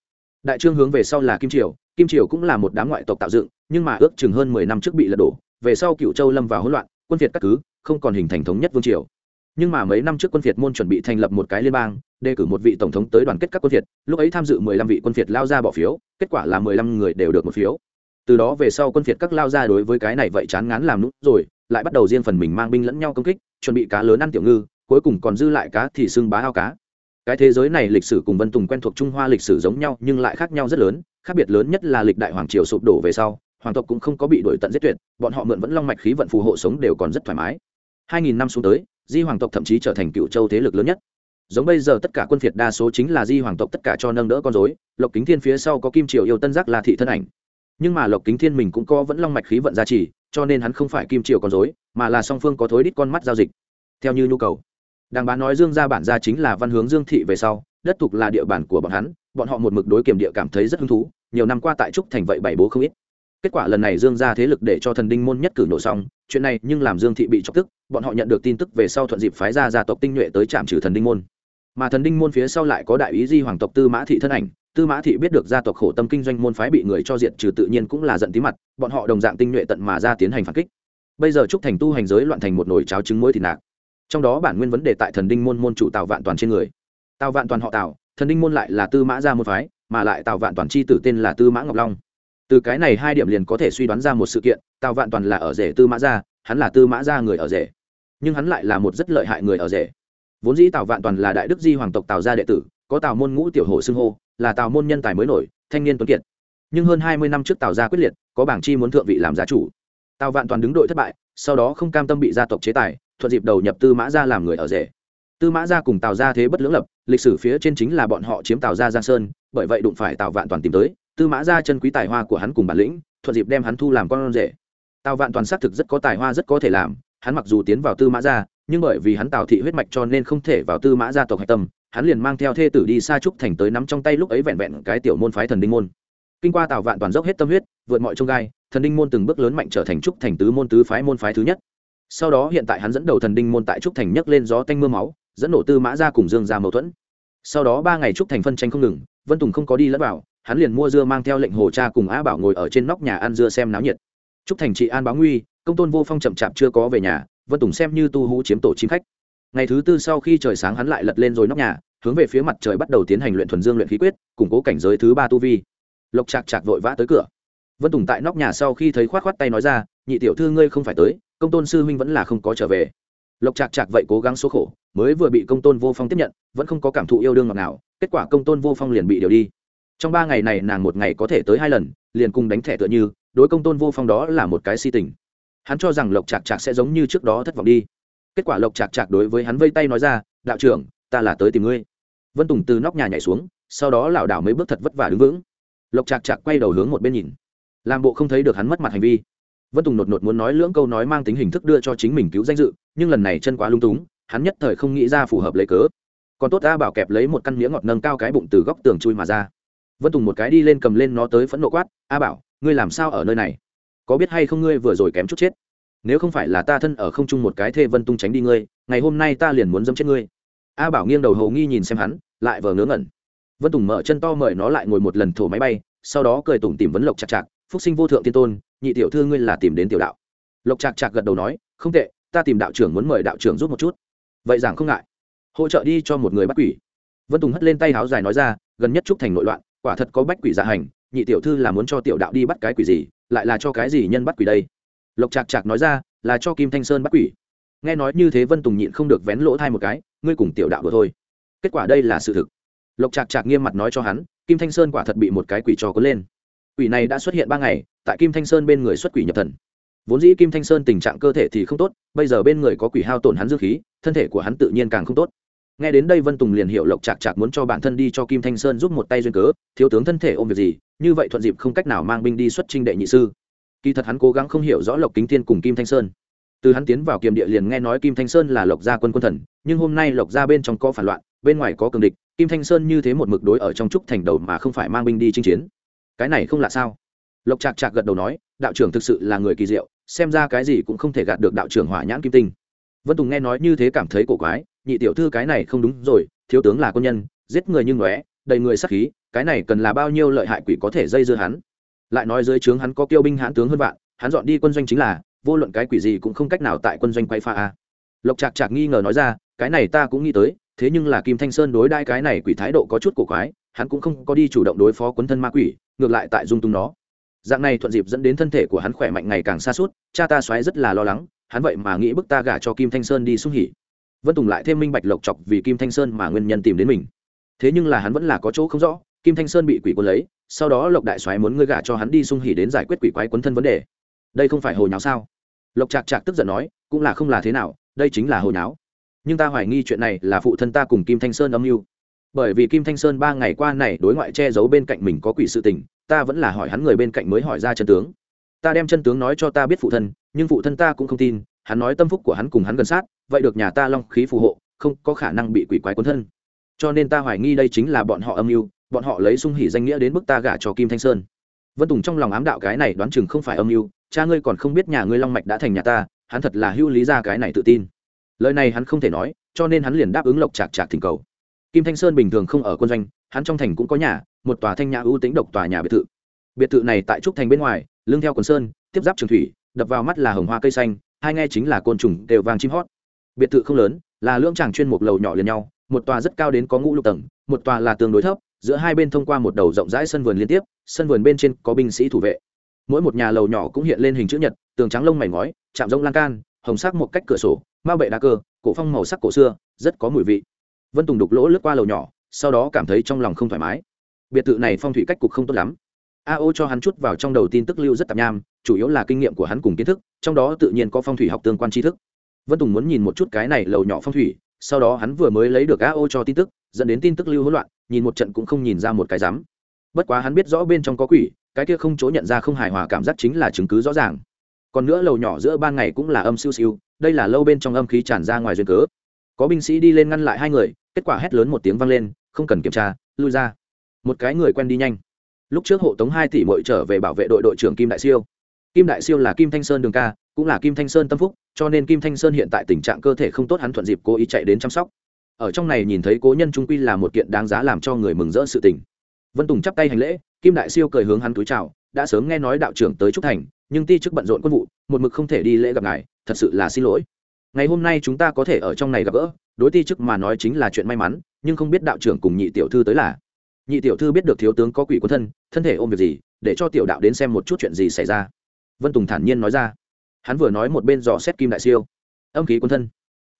Đại trương hướng về sau là kim triều kim triều cũng là một đám ngoại tộc tạo dựng, nhưng mà ước chừng hơn mười năm trước bị lật đổ, về sau cựu châu lâm vào hỗn loạn, quân việt các cứ, không còn hình thành thống nhất vương triều. Nhưng mà mấy năm trước quân việt môn chuẩn bị thành lập một cái liên bang, đề cử một vị tổng thống tới đoàn kết các quân việt, lúc ấy tham dự mười lăm vị quân việt lao ra bỏ phiếu, kết quả là mười lăm người đều được một phiếu từ đó về sau quân phiệt các lao ra đối với cái này vậy chán ngán làm nút rồi, lại bắt đầu riêng phần mình mang binh lẫn nhau công kích, chuẩn bị cá lớn ăn tiểu ngư, cuối cùng còn dư lại cá thì xưng bá ao cá. Cái thế giới này lịch sử cùng vân tùng quen thuộc trung hoa lịch sử giống nhau nhưng lại khác nhau rất lớn, khác biệt lớn nhất là lịch đại hoàng triều sụp đổ về sau, hoàng tộc cũng không có bị đổi tận giết tuyệt, bọn họ mượn vẫn long mạch khí vận phù hộ sống đều còn rất thoải mái. Hai nghìn năm xuống tới, di hoàng tộc thậm chí trở thành cựu châu thế lực lớn nhất. Giống bây giờ tất cả quân phiệt đa số chính là di hoàng tộc tất cả cho nâng đỡ con dối lộc kính thiên phía sau có kim triều yêu tân giác là thị thân ảnh nhưng mà lộc kính thiên mình cũng có vẫn long mạch khí vận gia trì, cho nên hắn không phải kim triều con dối mà là song phương có thối đít con mắt giao dịch. Theo như nhu cầu. Đàng bán nói dương gia bản gia chính là văn hướng dương thị về sau, đất thục là địa bàn của bọn hắn, bọn họ một mực đối kiểm địa cảm thấy rất hứng thú, nhiều năm qua tại trúc thành vậy bảy bố không ít. Kết quả lần này dương ra thế lực để cho thần đinh môn nhất cử nổ xong, chuyện này nhưng làm dương thị bị chọc tức, bọn họ nhận được tin tức về sau thuận dịp phái ra gia tộc tinh nhuệ tới trạm trừ thần đinh môn. Mà thần đinh môn phía sau lại có đại ý di hoàng tộc tư mã thị thân ảnh tư mã thị biết được gia tộc khổ tâm kinh doanh môn phái bị người cho diệt trừ tự nhiên cũng là giận tí mặt, bọn họ đồng dạng tinh nhuệ tận mà ra tiến hành phản kích. Bây giờ trúc thành tu hành giới loạn thành một nồi cháo trứng muối thịt nạc. Trong đó bản nguyên vấn đề tại thần đinh môn môn chủ tào vạn toàn trên người. Tào vạn toàn họ tào, thần đinh môn lại là tư mã gia môn phái, mà lại tào vạn toàn chi tử tên là tư mã ngọc long. Từ cái này hai điểm liền có thể suy đoán ra một sự kiện, tào vạn toàn là ở rể tư mã gia, hắn là tư mã gia người ở rể. Nhưng hắn lại là một rất lợi hại người ở rể. Vốn dĩ tào vạn toàn là đại đức di hoàng tộc tào gia đệ tử có tào môn ngũ tiểu hổ xưng hô, là tào môn nhân tài mới nổi, thanh niên tuấn kiệt. Nhưng hơn hai mươi năm trước tào gia quyết liệt, có bảng chi muốn thượng vị làm giá chủ. Tào vạn toàn đứng đội thất bại, sau đó không cam tâm bị gia tộc chế tài, thuận dịp đầu nhập tư mã gia làm người ở rể. Tư mã gia cùng tào gia thế bất lưỡng lập, lịch sử phía trên chính là bọn họ chiếm tào gia giang sơn, bởi vậy đụng phải tào vạn toàn tìm tới, tư mã gia chân quý tài hoa của hắn cùng bản lĩnh, thuận dịp đem hắn thu làm con rể. Tào vạn toàn xác thực rất có tài hoa rất có thể làm, hắn mặc dù tiến vào tư mã gia, nhưng bởi vì hắn tào thị huyết mạch cho nên không thể vào tư mã gia tộc hạch tâm hắn liền mang theo thê tử đi xa trúc thành tới nắm trong tay lúc ấy vẹn vẹn cái tiểu môn phái thần đinh môn. Kinh qua tào vạn toàn dốc hết tâm huyết, vượt mọi trông gai, thần đinh môn từng bước lớn mạnh trở thành trúc thành tứ môn tứ phái môn phái thứ nhất. Sau đó hiện tại hắn dẫn đầu thần đinh môn tại trúc thành nhấc lên gió tanh mưa máu, dẫn nổ tư mã ra cùng dương ra mâu thuẫn. Sau đó ba ngày trúc thành phân tranh không ngừng, vân tùng không có đi lẫn vào, hắn liền mua dưa mang theo lệnh hồ cha cùng á bảo ngồi ở trên nóc nhà ăn dưa xem náo nhiệt. Trúc thành trị an báo nguy, công tôn vô phong chậm chạp chưa có về nhà, vân tùng xem như tu hú chiếm tổ chim khách ngày thứ tư sau khi trời sáng hắn lại lật lên rồi nóc nhà, hướng về phía mặt trời bắt đầu tiến hành luyện thuần dương luyện khí quyết, củng cố cảnh giới thứ ba tu vi. Lộc chạc chạc vội vã tới cửa. Vân tùng tại nóc nhà sau khi thấy khoát khoát tay nói ra, nhị tiểu thư ngươi không phải tới, công tôn sư huynh vẫn là không có trở về. Lộc chạc chạc vậy cố gắng số khổ, mới vừa bị công tôn vô phong tiếp nhận, vẫn không có cảm thụ yêu đương ngọt nào kết quả công tôn vô phong liền bị điều đi. Trong ba ngày này nàng một ngày có thể tới hai lần, liền cùng đánh thẻ tựa như, đối công tôn vô phong đó là một cái si tình. Hắn cho rằng lộc chạc chạc sẽ giống như trước đó thất vọng đi kết quả lộc chạc chạc đối với hắn vây tay nói ra, đạo trưởng, ta là tới tìm ngươi. Vân tùng từ nóc nhà nhảy xuống, sau đó lảo đảo mấy bước thật vất vả đứng vững. Lộc chạc chạc quay đầu hướng một bên nhìn, làm bộ không thấy được hắn mất mặt hành vi. Vân tùng nột nột muốn nói lưỡng câu nói mang tính hình thức đưa cho chính mình cứu danh dự, nhưng lần này chân quá lung túng, hắn nhất thời không nghĩ ra phù hợp lấy cớ. Còn tốt ta bảo kẹp lấy một căn miếng ngọt nâng cao cái bụng từ góc tường chui mà ra. Vân tùng một cái đi lên cầm lên nó tới phẫn nộ quát, a bảo, ngươi làm sao ở nơi này? Có biết hay không ngươi vừa rồi kém chút chết? Nếu không phải là ta thân ở không chung một cái thê vân tung tránh đi ngươi, ngày hôm nay ta liền muốn dâm chết ngươi. A bảo nghiêng đầu hầu nghi nhìn xem hắn, lại vờ ngớ ngẩn. Vân tùng mở chân to mời nó lại ngồi một lần thổ máy bay, sau đó cười tủm tìm vấn lộc chặt chặt phúc sinh vô thượng tiên tôn, nhị tiểu thư ngươi là tìm đến tiểu đạo. Lộc chặt chặt gật đầu nói, không tệ, ta tìm đạo trưởng muốn mời đạo trưởng giúp một chút. Vậy giảng không ngại. Hỗ trợ đi cho một người bắt quỷ. Vân tùng hất lên tay háo dài nói ra, gần nhất trúc thành nội loạn, quả thật có bách quỷ dạ hành, nhị tiểu thư là muốn cho tiểu đạo đi bắt cái quỷ gì, lại là cho cái gì nhân bắt quỷ đây? Lộc chạc chạc nói ra, là cho kim thanh sơn bắt quỷ. Nghe nói như thế vân tùng nhịn không được vén lỗ thai một cái, ngươi cùng tiểu đạo vừa thôi. Kết quả đây là sự thực. Lộc chạc chạc nghiêm mặt nói cho hắn, kim thanh sơn quả thật bị một cái quỷ trò có lên. Quỷ này đã xuất hiện ba ngày, tại kim thanh sơn bên người xuất quỷ nhập thần. Vốn dĩ kim thanh sơn tình trạng cơ thể thì không tốt, bây giờ bên người có quỷ hao tổn hắn dương khí, thân thể của hắn tự nhiên càng không tốt. Nghe đến đây vân tùng liền hiểu lộc chạc chạc muốn cho bản thân đi cho kim thanh sơn giúp một tay duyên cớ, thiếu tướng thân thể ôm việc gì, như vậy thuận dịp không cách nào mang binh đi xuất trinh đệ nhị sư kỳ thật hắn cố gắng không hiểu rõ lộc kính thiên cùng kim thanh sơn. Từ hắn tiến vào kiềm địa liền nghe nói kim thanh sơn là lộc gia quân quân thần, nhưng hôm nay lộc gia bên trong có phản loạn, bên ngoài có cường địch, kim thanh sơn như thế một mực đối ở trong trúc thành đầu mà không phải mang binh đi chinh chiến. Cái này không là sao? Lộc trạc trạc gật đầu nói, đạo trưởng thực sự là người kỳ diệu, xem ra cái gì cũng không thể gạt được đạo trưởng hỏa nhãn kim tinh. Vân tùng nghe nói như thế cảm thấy cổ quái, nhị tiểu thư cái này không đúng rồi, thiếu tướng là quân nhân, giết người như ngóe, đầy người sắc khí, cái này cần là bao nhiêu lợi hại quỷ có thể dây dưa hắn? Lại nói dưới trướng hắn có kiêu binh hãn tướng hơn vạn, hắn dọn đi quân doanh chính là, vô luận cái quỷ gì cũng không cách nào tại quân doanh quay pha a. Lộc trạc trạc nghi ngờ nói ra, cái này ta cũng nghĩ tới, thế nhưng là kim thanh sơn đối đãi cái này quỷ thái độ có chút cổ quái, hắn cũng không có đi chủ động đối phó quấn thân ma quỷ, ngược lại tại dung tung nó. Dạng này thuận dịp dẫn đến thân thể của hắn khỏe mạnh ngày càng xa suốt cha ta xoáy rất là lo lắng, hắn vậy mà nghĩ bức ta gả cho kim thanh sơn đi xung hỉ. Vân tùng lại thêm minh bạch lộc chọc vì kim thanh sơn mà nguyên nhân tìm đến mình. Thế nhưng là hắn vẫn là có chỗ không rõ kim thanh sơn bị quỷ quân lấy, sau đó lộc đại xoáy muốn ngươi gả cho hắn đi xung hỉ đến giải quyết quỷ quái quấn thân vấn đề. Đây không phải hồi nháo sao? Lộc trạc trạc tức giận nói, cũng là không là thế nào, đây chính là hồi nháo. Nhưng ta hoài nghi chuyện này là phụ thân ta cùng kim thanh sơn âm mưu. Bởi vì kim thanh sơn ba ngày qua này đối ngoại che giấu bên cạnh mình có quỷ sự tình, ta vẫn là hỏi hắn người bên cạnh mới hỏi ra chân tướng. Ta đem chân tướng nói cho ta biết phụ thân, nhưng phụ thân ta cũng không tin, hắn nói tâm phúc của hắn cùng hắn gần sát, vậy được nhà ta long khí phù hộ, không có khả năng bị quỷ quái cuốn thân. Cho nên ta hoài nghi đây chính là bọn họ âm mưu bọn họ lấy sung hỉ danh nghĩa đến bức ta gả cho kim thanh sơn. Vân tùng trong lòng ám đạo cái này đoán chừng không phải âm mưu, cha ngươi còn không biết nhà ngươi long mạch đã thành nhà ta, hắn thật là hưu lý ra cái này tự tin. Lời này hắn không thể nói, cho nên hắn liền đáp ứng lộc chạc chạc thỉnh cầu. Kim thanh sơn bình thường không ở quân doanh, hắn trong thành cũng có nhà, một tòa thanh nhã ưu tính độc tòa nhà biệt thự. Biệt thự này tại trúc thành bên ngoài, lưng theo quần sơn, tiếp giáp trường thủy, đập vào mắt là hồng hoa cây xanh, hai nghe chính là côn trùng đều vàng chim hót. Biệt thự không lớn, là lưỡng tràng chuyên một lầu nhỏ liền nhau, một tòa rất cao đến có ngũ lục tầng, một tòa là tương đối thấp giữa hai bên thông qua một đầu rộng rãi sân vườn liên tiếp, sân vườn bên trên có binh sĩ thủ vệ. Mỗi một nhà lầu nhỏ cũng hiện lên hình chữ nhật, tường trắng lông mảnh ngói, chạm rông lan can, hồng sắc một cách cửa sổ mao bệ đá cơ, cổ phong màu sắc cổ xưa, rất có mùi vị. Vân tùng đục lỗ lướt qua lầu nhỏ, sau đó cảm thấy trong lòng không thoải mái. Biệt thự này phong thủy cách cục không tốt lắm. A ô cho hắn chút vào trong đầu tin tức lưu rất tạp nham, chủ yếu là kinh nghiệm của hắn cùng kiến thức, trong đó tự nhiên có phong thủy học tương quan tri thức. Vân tùng muốn nhìn một chút cái này lầu nhỏ phong thủy, sau đó hắn vừa mới lấy được a ô cho tin tức, dẫn đến tin tức lưu hỗn loạn nhìn một trận cũng không nhìn ra một cái rắm. Bất quá hắn biết rõ bên trong có quỷ, cái kia không chỗ nhận ra không hài hòa cảm giác chính là chứng cứ rõ ràng. Còn nữa lầu nhỏ giữa ban ngày cũng là âm siêu siêu, đây là lâu bên trong âm khí tràn ra ngoài duyên cớ. Có binh sĩ đi lên ngăn lại hai người, kết quả hét lớn một tiếng vang lên, không cần kiểm tra, lui ra. Một cái người quen đi nhanh. Lúc trước hộ tống hai tỷ mội trở về bảo vệ đội đội trưởng kim đại siêu. Kim đại siêu là kim thanh sơn đường ca, cũng là kim thanh sơn tâm phúc, cho nên kim thanh sơn hiện tại tình trạng cơ thể không tốt hắn thuận dịp cố ý chạy đến chăm sóc ở trong này nhìn thấy cố nhân trung quy là một kiện đáng giá làm cho người mừng rỡ sự tình. Vân tùng chắp tay hành lễ, kim đại siêu cười hướng hắn túi chào, đã sớm nghe nói đạo trưởng tới trúc thành, nhưng ti chức bận rộn quân vụ, một mực không thể đi lễ gặp ngài, thật sự là xin lỗi. Ngày hôm nay chúng ta có thể ở trong này gặp gỡ, đối ti chức mà nói chính là chuyện may mắn, nhưng không biết đạo trưởng cùng nhị tiểu thư tới là. Nhị tiểu thư biết được thiếu tướng có quỷ quân thân thân thể ôm việc gì, để cho tiểu đạo đến xem một chút chuyện gì xảy ra. Vân tùng thản nhiên nói ra. Hắn vừa nói một bên dò xét kim đại siêu. Âm khí quân thân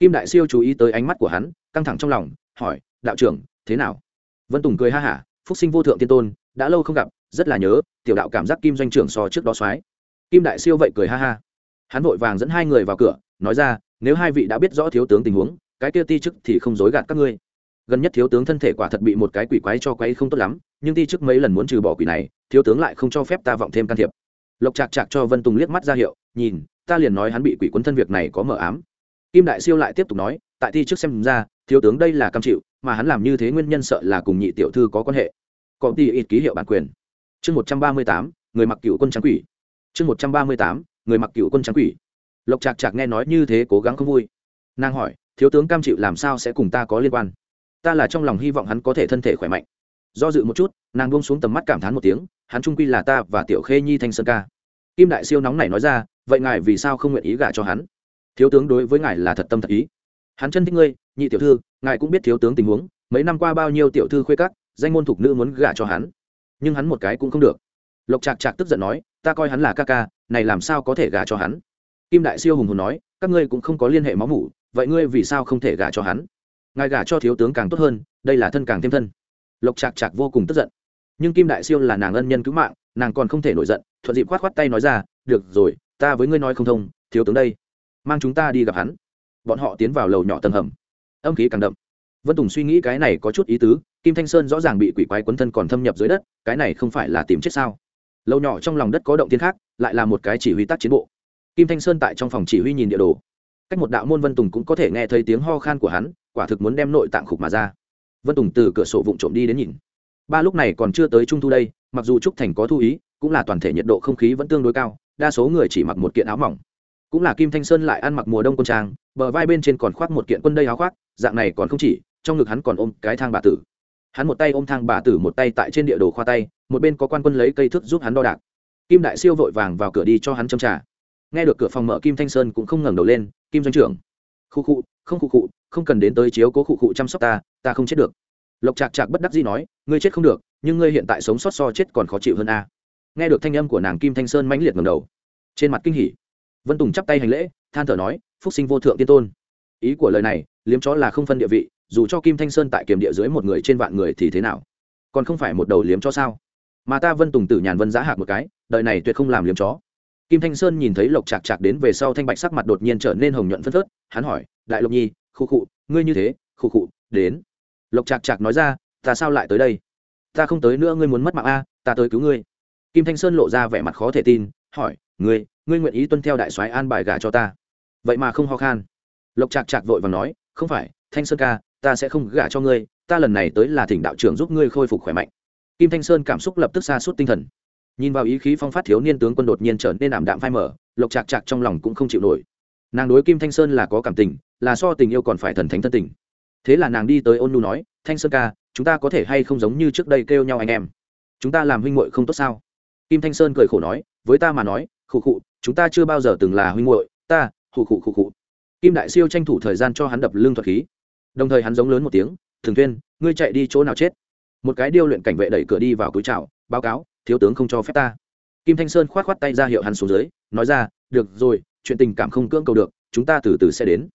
kim đại siêu chú ý tới ánh mắt của hắn, căng thẳng trong lòng, hỏi, đạo trưởng, thế nào? Vân tùng cười ha hả, phúc sinh vô thượng tiên tôn, đã lâu không gặp, rất là nhớ, tiểu đạo cảm giác kim doanh trưởng so trước đó soái kim đại siêu vậy cười ha ha. Hắn vội vàng dẫn hai người vào cửa, nói ra, nếu hai vị đã biết rõ thiếu tướng tình huống, cái kia ti chức thì không dối gạt các ngươi. Gần nhất thiếu tướng thân thể quả thật bị một cái quỷ quái cho quấy không tốt lắm, nhưng ti chức mấy lần muốn trừ bỏ quỷ này, thiếu tướng lại không cho phép ta vọng thêm can thiệp. Lộc chạc chạc cho vân tùng liếc mắt ra hiệu, nhìn, ta liền nói hắn bị quỷ quấn thân việc này có mờ ám kim đại siêu lại tiếp tục nói, tại thi trước xem ra, thiếu tướng đây là cam chịu, mà hắn làm như thế nguyên nhân sợ là cùng nhị tiểu thư có quan hệ. Có tỷ ít ký hiệu bản quyền. Chương một trăm ba mươi tám, người mặc cựu quân trắng quỷ. Chương một trăm ba mươi tám, người mặc cựu quân trắng quỷ. Lộc chạc chạc nghe nói như thế cố gắng không vui. Nàng hỏi, thiếu tướng cam chịu làm sao sẽ cùng ta có liên quan? Ta là trong lòng hy vọng hắn có thể thân thể khỏe mạnh. Do dự một chút, nàng buông xuống tầm mắt cảm thán một tiếng, hắn trung quy là ta và tiểu khê nhi thanh sơn ca. Kim đại siêu nóng này nói ra, vậy ngài vì sao không nguyện ý gả cho hắn? Thiếu tướng đối với ngài là thật tâm thật ý. Hắn chân thích ngươi, nhị tiểu thư, ngài cũng biết thiếu tướng tình huống, mấy năm qua bao nhiêu tiểu thư khuê cắt danh môn thục nữ muốn gả cho hắn. Nhưng hắn một cái cũng không được. Lộc trạc trạc tức giận nói, ta coi hắn là ca ca, này làm sao có thể gả cho hắn? Kim đại siêu hùng hùng nói, các ngươi cũng không có liên hệ máu mủ, vậy ngươi vì sao không thể gả cho hắn? Ngài gả cho thiếu tướng càng tốt hơn, đây là thân càng thêm thân. Lộc trạc trạc vô cùng tức giận. Nhưng kim đại siêu là nàng ân nhân cứu mạng, nàng còn không thể nổi giận, thuận dịp khoát khoát tay nói ra, được rồi, ta với ngươi nói không thông, thiếu tướng đây mang chúng ta đi gặp hắn. Bọn họ tiến vào lầu nhỏ tầng hầm. Âm khí càng đậm. Vân tùng suy nghĩ cái này có chút ý tứ, kim thanh sơn rõ ràng bị quỷ quái quấn thân còn thâm nhập dưới đất, cái này không phải là tìm chết sao? Lầu nhỏ trong lòng đất có động tiên khác, lại là một cái chỉ huy tác chiến bộ. Kim thanh sơn tại trong phòng chỉ huy nhìn địa đồ. Cách một đạo môn vân tùng cũng có thể nghe thấy tiếng ho khan của hắn, quả thực muốn đem nội tạng khục mà ra. Vân tùng từ cửa sổ vụng trộm đi đến nhìn. Ba lúc này còn chưa tới trung thu đây, mặc dù trúc thành có thu ý, cũng là toàn thể nhiệt độ không khí vẫn tương đối cao, đa số người chỉ mặc một kiện áo mỏng cũng là kim thanh sơn lại ăn mặc mùa đông quân trang, bờ vai bên trên còn khoác một kiện quân đây áo khoác, dạng này còn không chỉ, trong ngực hắn còn ôm cái thang bà tử. Hắn một tay ôm thang bà tử một tay tại trên địa đồ khoa tay, một bên có quan quân lấy cây thước giúp hắn đo đạc. Kim đại siêu vội vàng vào cửa đi cho hắn châm trả nghe được cửa phòng mở, kim thanh sơn cũng không ngẩng đầu lên, kim doanh trưởng, khu khu, không khu khu, không cần đến tới chiếu cố khu khu chăm sóc ta ta không chết được. Lộc chạc chạc bất đắc dĩ nói, ngươi chết không được, nhưng ngươi hiện tại sống sót so chết còn khó chịu hơn a. Nghe được thanh âm của nàng, kim thanh sơn mãnh liệt ngầm đầu. Trên mặt kinh hỉ vân tùng chắp tay hành lễ, than thở nói, phúc sinh vô thượng tiên tôn. Ý của lời này, liếm chó là không phân địa vị, dù cho kim thanh sơn tại kiềm địa dưới một người trên vạn người thì thế nào? Còn không phải một đầu liếm chó sao? Mà ta vân tùng tử nhàn vân giá hạc một cái, đời này tuyệt không làm liếm chó. Kim thanh sơn nhìn thấy lộc chạc chạc đến về sau thanh bạch sắc mặt đột nhiên trở nên hồng nhuận phân phớt, hắn hỏi, đại lộc nhi, khu khụ ngươi như thế, khu khụ đến. Lộc chạc chạc nói ra, ta sao lại tới đây? Ta không tới nữa, ngươi muốn mất mạng a, ta tới cứu ngươi. Kim thanh sơn lộ ra vẻ mặt khó thể tin, hỏi, ngươi ngươi nguyện ý tuân theo đại soái an bài gả cho ta. Vậy mà không ho khan. Lộc chạc chạc vội và nói, không phải, thanh sơn ca, ta sẽ không gả cho ngươi, ta lần này tới là thỉnh đạo trưởng giúp ngươi khôi phục khỏe mạnh. Kim thanh sơn cảm xúc lập tức xa suốt tinh thần. Nhìn vào ý khí phong phát thiếu niên tướng quân đột nhiên trở nên ảm đạm phai mở lộc chạc chạc trong lòng cũng không chịu nổi. Nàng đối kim thanh sơn là có cảm tình, là so tình yêu còn phải thần thánh thân tình. Thế là nàng đi tới ôn nu nói, thanh sơn ca, chúng ta có thể hay không giống như trước đây kêu nhau anh em? Chúng ta làm huynh muội không tốt sao? Kim thanh sơn cười khổ nói, với ta mà nói khụ khụ, chúng ta chưa bao giờ từng là huynh muội, ta, khụ khụ khụ khụ. Kim đại siêu tranh thủ thời gian cho hắn đập lưng thuật khí. Đồng thời hắn giống lớn một tiếng, thường tuyên ngươi chạy đi chỗ nào chết? Một cái điêu luyện cảnh vệ đẩy cửa đi vào túi chào, báo cáo, thiếu tướng không cho phép ta. Kim thanh sơn k h o á t k h o á t tay ra hiệu hắn xuống dưới, nói ra, được rồi, chuyện tình cảm không cưỡng cầu được, chúng ta từ từ sẽ đến.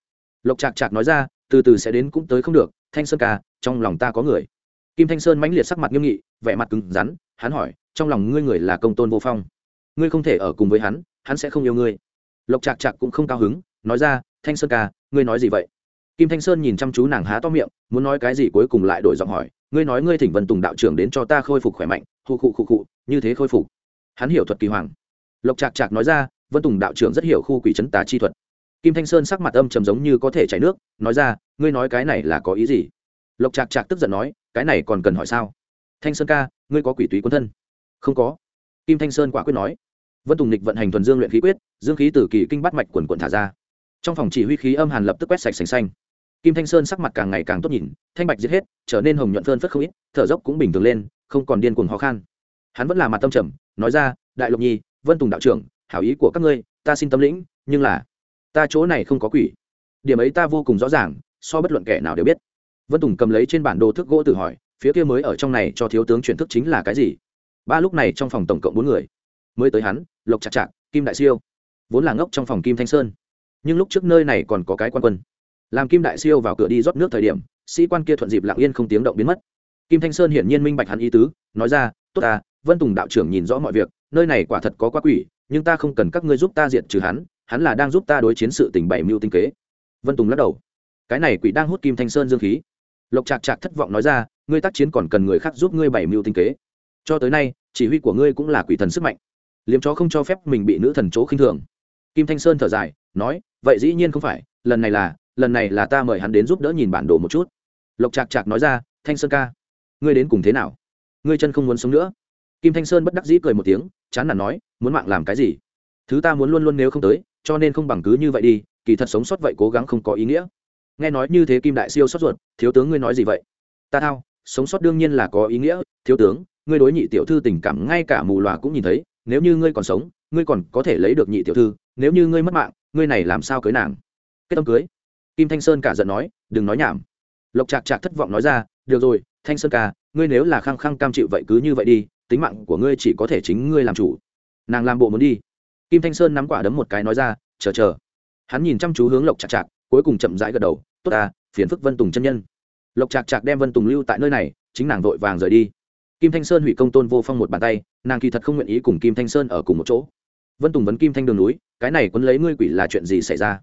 Lộc chạc chạc nói ra, từ từ sẽ đến cũng tới không được, thanh sơn ca, trong lòng ta có người. Kim thanh sơn mãnh liệt sắc mặt nghiêm nghị, vẻ mặt cứng rắn, hắn hỏi, trong lòng ngươi người là công tôn vô phong? Ngươi không thể ở cùng với hắn hắn sẽ không yêu ngươi. Lộc chạc chạc cũng không cao hứng, nói ra, thanh sơn ca, ngươi nói gì vậy? Kim thanh sơn nhìn chăm chú nàng há to miệng, muốn nói cái gì cuối cùng lại đổi giọng hỏi, ngươi nói ngươi thỉnh vân tùng đạo trưởng đến cho ta khôi phục khỏe mạnh khụ khụ khụ khụ như thế khôi phục. Hắn hiểu thuật kỳ hoàng. Lộc trạc trạc nói ra, vân tùng đạo trưởng rất hiểu khu quỷ chấn tà chi thuật. Kim thanh sơn sắc mặt âm trầm giống như có thể chảy nước, nói ra, ngươi nói cái này là có ý gì? Lộc trạc trạc tức giận nói, cái này còn cần hỏi sao? Thanh sơn ca, ngươi có quỷ túy quân thân? Không có kim thanh sơn quả quyết nói. Vân tùng nịch vận hành thuần dương luyện khí quyết, dương khí từ kỳ kinh bắt mạch quần quần thả ra. Trong phòng chỉ huy khí âm hàn lập tức quét sạch sành xanh. Kim thanh sơn sắc mặt càng ngày càng tốt nhìn, thanh bạch giết hết, trở nên hồng nhuận phơn phất không ít, thở dốc cũng bình thường lên, không còn điên cuồng khó khăn hắn vẫn là mặt tâm trầm, nói ra, đại lục nhi, vân tùng đạo trưởng, hảo ý của các ngươi, ta xin tâm lĩnh, nhưng là, ta chỗ này không có quỷ. Điểm ấy ta vô cùng rõ ràng, so bất luận kẻ nào đều biết. Vân tùng cầm lấy trên bản đồ thức gỗ tự hỏi, phía kia mới ở trong này cho thiếu tướng chuyển thức chính là cái gì? Ba lúc này trong phòng tổng cộng bốn người. Mới tới hắn, lộc chặt chặt kim đại siêu. Vốn là ngốc trong phòng kim thanh sơn. Nhưng lúc trước nơi này còn có cái quan quân. Làm kim đại siêu vào cửa đi rót nước thời điểm, sĩ quan kia thuận dịp lặng yên không tiếng động biến mất. Kim thanh sơn hiển nhiên minh bạch hắn ý tứ, nói ra, tốt ta, vân tùng đạo trưởng nhìn rõ mọi việc, nơi này quả thật có quá quỷ, nhưng ta không cần các ngươi giúp ta diệt trừ hắn hắn là đang giúp ta đối chiến sự tình bảy mưu tinh kế. Vân tùng lắc đầu. Cái này quỷ đang hút kim thanh sơn dương khí. Lộc trạc trạc thất vọng nói ra, ngươi tác chiến còn cần người khác giúp ngươi bảy mưu tinh kế cho tới nay, chỉ huy của ngươi cũng là quỷ thần sức mạnh. Liếm chó không cho phép mình bị nữ thần chỗ khinh thường. Kim thanh sơn thở dài, nói, vậy dĩ nhiên không phải, lần này là, lần này là ta mời hắn đến giúp đỡ nhìn bản đồ một chút. Lộc trạc trạc nói ra, thanh sơn ca, ngươi đến cùng thế nào? Ngươi chân không muốn sống nữa. Kim thanh sơn bất đắc dĩ cười một tiếng, chán nản nói, muốn mạng làm cái gì? Thứ ta muốn luôn luôn nếu không tới, cho nên không bằng cứ như vậy đi, kỳ thật sống sót vậy cố gắng không có ý nghĩa. Nghe nói như thế kim đại siêu sót ruột, thiếu tướng ngươi nói gì vậy? Ta thao, sống sót đương nhiên là có ý nghĩa, thiếu tướng ngươi đối nhị tiểu thư tình cảm ngay cả mù loà cũng nhìn thấy, nếu như ngươi còn sống, ngươi còn có thể lấy được nhị tiểu thư, nếu như ngươi mất mạng, ngươi này làm sao cưới nàng? Kết tâm cưới. Kim thanh sơn cả giận nói, đừng nói nhảm. Lộc trạc trạc thất vọng nói ra, được rồi, thanh sơn ca, ngươi nếu là khăng khăng cam chịu vậy cứ như vậy đi, tính mạng của ngươi chỉ có thể chính ngươi làm chủ. Nàng làm bộ muốn đi. Kim thanh sơn nắm quả đấm một cái nói ra, chờ chờ. Hắn nhìn chăm chú hướng lộc chạc chạc cuối cùng chậm rãi gật đầu, tốt ta, phiền phức vân tùng chân nhân. Lộc chạc chạc đem vân tùng lưu tại nơi này, chính nàng vội vàng rời đi kim thanh sơn hủy công tôn vô phong một bàn tay, nàng kỳ thật không nguyện ý cùng kim thanh sơn ở cùng một chỗ. Vân tùng vấn kim thanh đường núi, cái này quấn lấy ngươi quỷ là chuyện gì xảy ra?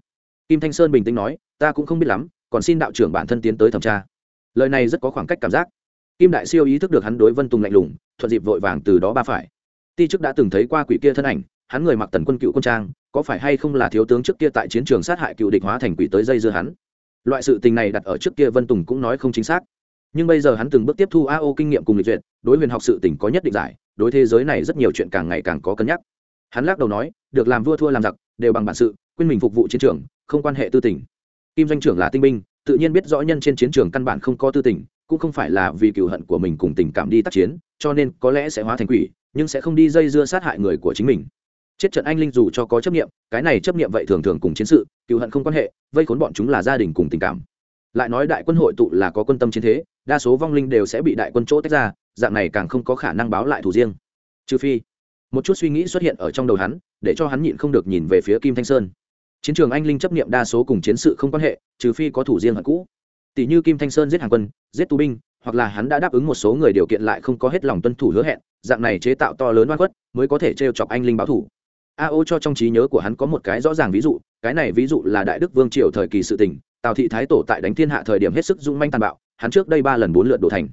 Kim thanh sơn bình tĩnh nói, ta cũng không biết lắm, còn xin đạo trưởng bản thân tiến tới thẩm tra. Lời này rất có khoảng cách cảm giác. Kim đại siêu ý thức được hắn đối vân tùng lạnh lùng, thuận dịp vội vàng từ đó ba phải. Ti chức đã từng thấy qua quỷ kia thân ảnh, hắn người mặc tần quân cựu quân trang, có phải hay không là thiếu tướng trước kia tại chiến trường sát hại cựu địch hóa thành quỷ tới dây dưa hắn? Loại sự tình này đặt ở trước kia vân tùng cũng nói không chính xác nhưng bây giờ hắn từng bước tiếp thu ao kinh nghiệm cùng lịch duyệt, đối huyền học sự tình có nhất định giải, đối thế giới này rất nhiều chuyện càng ngày càng có cân nhắc. Hắn lắc đầu nói, được làm vua thua làm giặc, đều bằng bản sự, quên mình phục vụ chiến trường, không quan hệ tư tình. Kim doanh trưởng là tinh binh, tự nhiên biết rõ nhân trên chiến trường căn bản không có tư tình, cũng không phải là vì cựu hận của mình cùng tình cảm đi tác chiến, cho nên có lẽ sẽ hóa thành quỷ, nhưng sẽ không đi dây dưa sát hại người của chính mình. Chết trận anh linh dù cho có chấp nghiệm cái này chấp nghiệm vậy thường thường cùng chiến sự cựu hận không quan hệ, vây khốn bọn chúng là gia đình cùng tình cảm lại nói đại quân hội tụ là có quân tâm chiến thế, đa số vong linh đều sẽ bị đại quân chỗ tách ra, dạng này càng không có khả năng báo lại thủ riêng. Trừ phi, một chút suy nghĩ xuất hiện ở trong đầu hắn, để cho hắn nhịn không được nhìn về phía kim thanh sơn. Chiến trường anh linh chấp nghiệm đa số cùng chiến sự không quan hệ, trừ phi có thủ riêng hận cũ. Tỷ như kim thanh sơn giết hàng quân, giết tù binh, hoặc là hắn đã đáp ứng một số người điều kiện lại không có hết lòng tuân thủ hứa hẹn, dạng này chế tạo to lớn oan khuất, mới có thể t chọc anh linh báo thủ. Ao cho trong trí nhớ của hắn có một cái rõ ràng ví dụ, cái này ví dụ là đại đức vương triều thời kỳ sự tình tào thị thái tổ tại đánh thiên hạ thời điểm hết sức dung manh tàn bạo, hắn trước đây ba lần bốn lượt đổ thành.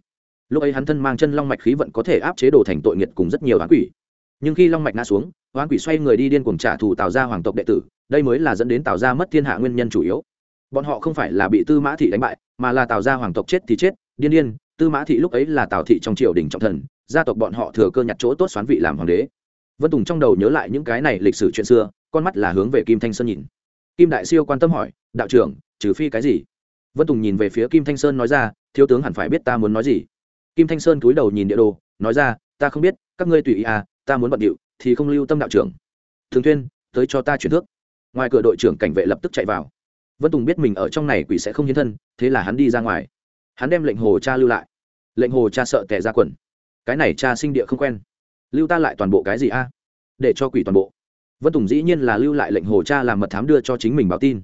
Lúc ấy hắn thân mang chân long mạch khí vận có thể áp chế đồ thành tội nghiệt cùng rất nhiều oán quỷ. Nhưng khi long mạch ngã xuống, oán quỷ xoay người đi điên cuồng trả thù tào gia hoàng tộc đệ tử, đây mới là dẫn đến tào gia mất thiên hạ nguyên nhân chủ yếu. Bọn họ không phải là bị tư mã thị đánh bại, mà là tào gia hoàng tộc chết thì chết, điên điên, tư mã thị lúc ấy là tào thị trong triều đình trọng thần, gia tộc bọn họ thừa cơ nhặt chỗ tốt xoán vị làm hoàng đế. Vân tùng trong đầu nhớ lại những cái này lịch sử chuyện xưa, con mắt là hướng về kim thanh sơn nhìn. Kim đại siêu quan tâm hỏi, đạo trưởng trừ phi cái gì? Vân tùng nhìn về phía kim thanh sơn nói ra, thiếu tướng hẳn phải biết ta muốn nói gì? Kim thanh sơn cúi đầu nhìn địa đồ, nói ra, ta không biết, các ngươi tùy ý à ta muốn bận điệu, thì không lưu tâm đạo trưởng. Thường tuyên, tới cho ta chuyển thước. Ngoài cửa đội trưởng cảnh vệ lập tức chạy vào. Vân tùng biết mình ở trong này quỷ sẽ không hiến thân, thế là hắn đi ra ngoài. Hắn đem lệnh hồ cha lưu lại. Lệnh hồ cha sợ tẻ ra quần. Cái này cha sinh địa không quen. Lưu ta lại toàn bộ cái gì a? Để cho quỷ toàn bộ. Vân tùng dĩ nhiên là lưu lại lệnh hồ cha làm mật thám đưa cho chính mình báo tin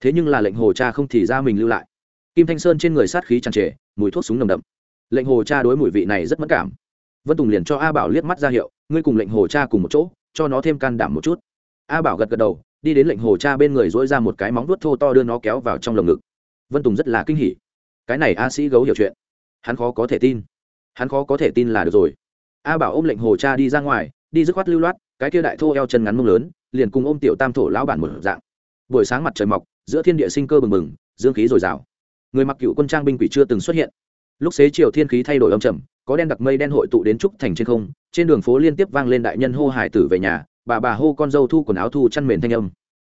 thế nhưng là lệnh hồ cha không thì ra mình lưu lại. Kim thanh sơn trên người sát khí tràn trề, mùi thuốc súng nồng đậm. Lệnh hồ cha đối mùi vị này rất mất cảm. Vân tùng liền cho a bảo liếc mắt ra hiệu, ngươi cùng lệnh hồ cha cùng một chỗ, cho nó thêm can đảm một chút. A bảo gật gật đầu, đi đến lệnh hồ cha bên người dỗi ra một cái móng vuốt thô to đưa nó kéo vào trong lồng ngực. Vân tùng rất là kinh hỉ. Cái này a sĩ gấu hiểu chuyện. Hắn khó có thể tin. Hắn khó có thể tin là được rồi. A bảo ôm lệnh hồ cha đi ra ngoài, đi dứt khoát lưu loát, cái kia đại thô eo chân ngắn mông lớn, liền cùng ôm tiểu tam thổ lão bản một dạng. Buổi sáng mặt trời mọc giữa thiên địa sinh cơ bừng bừng, dương khí dồi dào. Người mặc cựu quân trang binh quỷ chưa từng xuất hiện. Lúc xế chiều thiên khí thay đổi âm trầm, có đen đặc mây đen hội tụ đến trúc thành trên không, trên đường phố liên tiếp vang lên đại nhân hô hải tử về nhà, bà bà hô con dâu thu quần áo thu chăn mền thanh âm.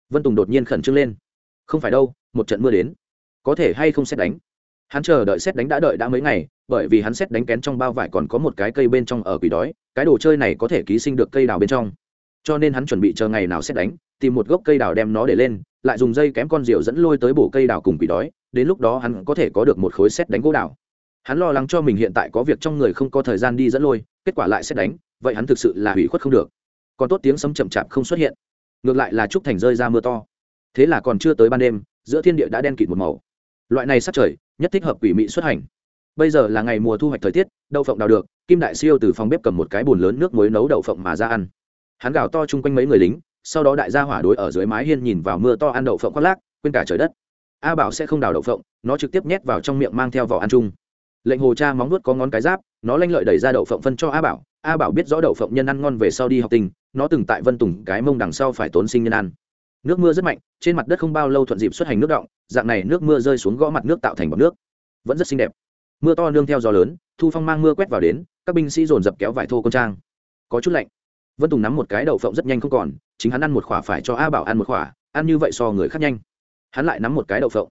Vân tùng đột nhiên khẩn trương lên. Không phải đâu, một trận mưa đến. Có thể hay không xét đánh? Hắn chờ đợi xét đánh đã đợi đã mấy ngày, bởi vì hắn xét đánh kén trong bao vải còn có một cái cây bên trong ở quỷ đói, cái đồ chơi này có thể ký sinh được cây đào bên trong cho nên hắn chuẩn bị chờ ngày nào xét đánh, tìm một gốc cây đào đem nó để lên, lại dùng dây kém con rượu dẫn lôi tới bổ cây đào cùng quỷ đói, đến lúc đó hắn có thể có được một khối xét đánh gỗ đào. Hắn lo lắng cho mình hiện tại có việc trong người không có thời gian đi dẫn lôi, kết quả lại xét đánh, vậy hắn thực sự là hủy khuất không được. Còn tốt tiếng sấm chậm chạp không xuất hiện. Ngược lại là trúc thành rơi ra mưa to. Thế là còn chưa tới ban đêm, giữa thiên địa đã đen kịt một màu. Loại này sát trời, nhất thích hợp quỷ mị xuất hành. Bây giờ là ngày mùa thu hoạch thời tiết, đậu phộng đào được, kim đại siêu từ phòng bếp cầm một cái bồn lớn nước muối nấu đậu phộng mà ra ăn hắn gào to chung quanh mấy người lính, sau đó đại gia hỏa đối ở dưới mái hiên nhìn vào mưa to ăn đậu phộng khoác lác, quên cả trời đất. A bảo sẽ không đào đậu phộng, nó trực tiếp nhét vào trong miệng mang theo vỏ ăn chung. Lệnh hồ cha móng nuốt có ngón cái giáp, nó lanh lợi đẩy ra đậu phộng phân cho a bảo. A bảo biết rõ đậu phộng nhân ăn ngon về sau đi học tình, nó từng tại vân tùng, cái mông đằng sau phải tốn sinh nhân ăn. Nước mưa rất mạnh, trên mặt đất không bao lâu thuận dịp xuất hành nước động dạng này nước mưa rơi xuống gõ mặt nước tạo thành bọc nước. Vẫn rất xinh đẹp. Mưa to nương theo gió lớn, thu phong mang mưa quét vào đến, các binh sĩ dồn dập kéo vải thô con trang. Có chút lạnh vân tùng nắm một cái đậu phộng rất nhanh không còn, chính hắn ăn một khỏa phải cho a bảo ăn một khỏa, ăn như vậy so người khác nhanh. Hắn lại nắm một cái đậu phộng.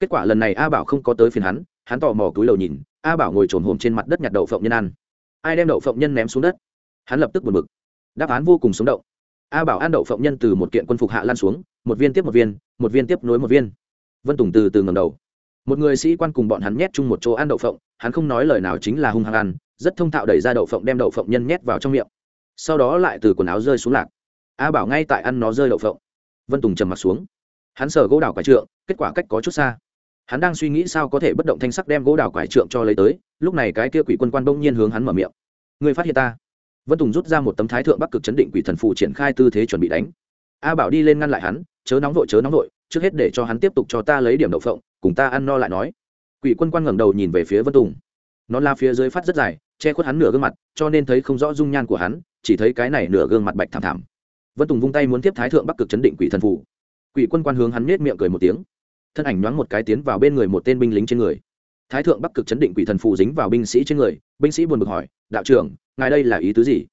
Kết quả lần này a bảo không có tới phiền hắn hắn tò mò túi lầu nhìn, a bảo ngồi trồn hồm trên mặt đất nhặt đậu phộng nhân ăn. Ai đem đậu phộng nhân ném xuống đất? Hắn lập tức buồn bực. Đáp án vô cùng sống động. A bảo ăn đậu phộng nhân từ một kiện quân phục hạ lan xuống, một viên tiếp một viên một viên tiếp nối một viên. Vân tùng từ từ ngầm đầu. Một người sĩ quan cùng bọn hắn nhét chung một chỗ ăn đậu phộng, hắn không nói lời nào chính là hung hăng ăn, rất thông thạo đẩy ra đậu phộng đem đậu phộng nhân nhét vào trong miệng sau đó lại từ quần áo rơi xuống lạc. A bảo ngay tại ăn nó rơi đậu phộng. Vân tùng trầm m ặ t xuống. Hắn sờ gỗ đào quải trượng, kết quả cách có chút xa. Hắn đang suy nghĩ sao có thể bất động thanh sắc đem gỗ đào quải trượng cho lấy tới, lúc này cái kia quỷ quân quan bỗng nhiên hướng hắn mở miệng. Người phát hiện ta. Vân tùng rút ra một tấm thái thượng bắc cực chấn định quỷ thần phụ triển khai tư thế chuẩn bị đánh. A bảo đi lên ngăn lại hắn, chớ nóng vội, chớ nóng vội, trước hết để cho hắn tiếp tục cho ta lấy điểm đậu phộng, cùng ta ăn no lại nói. Quỷ quân quan ngẩng đầu nhìn về phía vân tùng. Nó la phía dưới phát rất dài, che khuất hắn nửa gương mặt, cho nên thấy không rõ dung nhan của hắn chỉ thấy cái này nửa gương mặt bạch thảm thảm. Vân tùng vung tay muốn tiếp thái thượng bắc cực chấn định quỷ thần phủ. Quỷ quân quan hướng hắn nết miệng cười một tiếng. Thân ảnh nhoáng một cái tiến vào bên người một tên binh lính trên người. Thái thượng bắc cực chấn định quỷ thần phù dính vào binh sĩ trên người, binh sĩ buồn bực hỏi, đạo trưởng, ngài đây là ý tứ gì?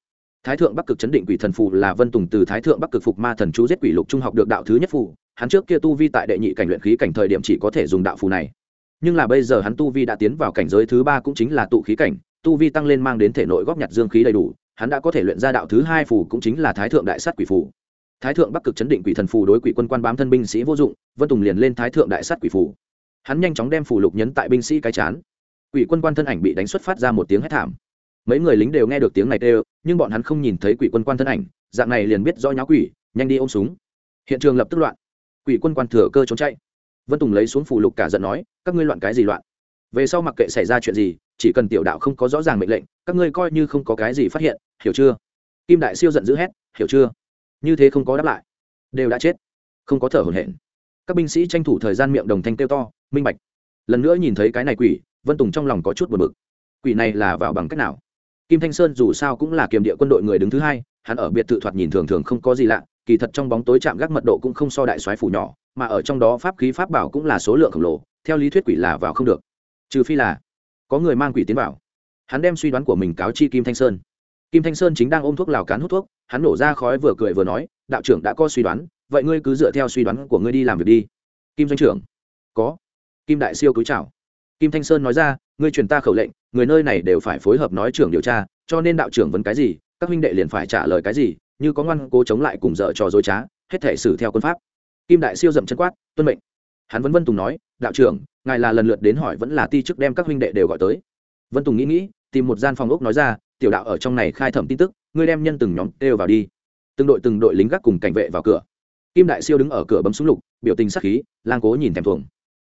Thái thượng bắc cực chấn định quỷ thần phù là vân tùng từ thái thượng bắc cực phục ma thần chú giết quỷ lục trung học được đạo thứ nhất phù hắn trước kia tu vi tại đệ nhị cảnh luyện khí cảnh thời điểm chỉ có thể dùng đạo phù này. Nhưng là bây giờ hắn tu vi đã tiến vào cảnh giới thứ ba cũng chính là tụ khí cảnh, tu vi tăng lên mang đến thể nội góp nhặt dương khí đầy đủ hắn đã có thể luyện ra đạo thứ hai phù cũng chính là thái thượng đại sát quỷ phù. Thái thượng bắc cực chấn định quỷ thần phù đối quỷ quân quan bám thân binh sĩ vô dụng, vân tùng liền lên thái thượng đại sát quỷ phù. Hắn nhanh chóng đem phù lục nhấn tại binh sĩ cái chán. Quỷ quân quan thân ảnh bị đánh xuất phát ra một tiếng hét thảm. Mấy người lính đều nghe được tiếng này kêu, nhưng bọn hắn không nhìn thấy quỷ quân quan thân ảnh, dạng này liền biết do nháo quỷ, nhanh đi ôm súng. Hiện trường lập tức loạn. Quỷ quân quan thừa cơ trốn chạy. Vân tùng lấy xuống phù lục cả giận nói, các ngươi loạn cái gì loạn? Về sau mặc kệ xảy ra chuyện gì chỉ cần tiểu đạo không có rõ ràng mệnh lệnh, các ngươi coi như không có cái gì phát hiện, hiểu chưa? Kim đại siêu giận dữ hét, hiểu chưa? Như thế không có đáp lại, đều đã chết, không có thở hổn hển. Các binh sĩ tranh thủ thời gian miệng đồng thanh kêu to, minh bạch. Lần nữa nhìn thấy cái này quỷ, vân tùng trong lòng có chút buồn bực. Quỷ này là vào bằng cách nào? Kim thanh sơn dù sao cũng là kiềm địa quân đội người đứng thứ hai, hắn ở biệt thự thoạt nhìn thường thường không có gì lạ, kỳ thật trong bóng tối chạm gác mật độ cũng không so đại soái phủ nhỏ, mà ở trong đó pháp khí pháp bảo cũng là số lượng khổng lồ, theo lý thuyết quỷ là vào không được. Trừ phi là có người mang quỷ tiến vào. Hắn đem suy đoán của mình cáo chi kim thanh sơn. Kim thanh sơn chính đang ôm thuốc lào cán hút thuốc, hắn nổ ra khói vừa cười vừa nói, đạo trưởng đã có suy đoán, vậy ngươi cứ dựa theo suy đoán của ngươi đi làm việc đi. Kim doanh trưởng, có. Kim đại siêu cúi chào. Kim thanh sơn nói ra, ngươi truyền ta khẩu lệnh, người nơi này đều phải phối hợp nói trưởng điều tra, cho nên đạo trưởng vấn cái gì, các huynh đệ liền phải trả lời cái gì, như có ngoan cố chống lại cùng dở trò dối trá, hết thể xử theo quân pháp. Kim đại siêu dậm chân quát, tuân mệnh. Hắn vẫn vân tùng nói, đạo trưởng ngài là lần lượt đến hỏi vẫn là ti chức đem các huynh đệ đều gọi tới. Vân tùng nghĩ nghĩ, tìm một gian phòng ốc nói ra, tiểu đạo ở trong này khai thẩm tin tức, ngươi đem nhân từng nhóm đều vào đi. Từng đội từng đội lính gác cùng cảnh vệ vào cửa. Kim đại siêu đứng ở cửa bấm súng lục, biểu tình sắc khí, lang cố nhìn thèm thuồng.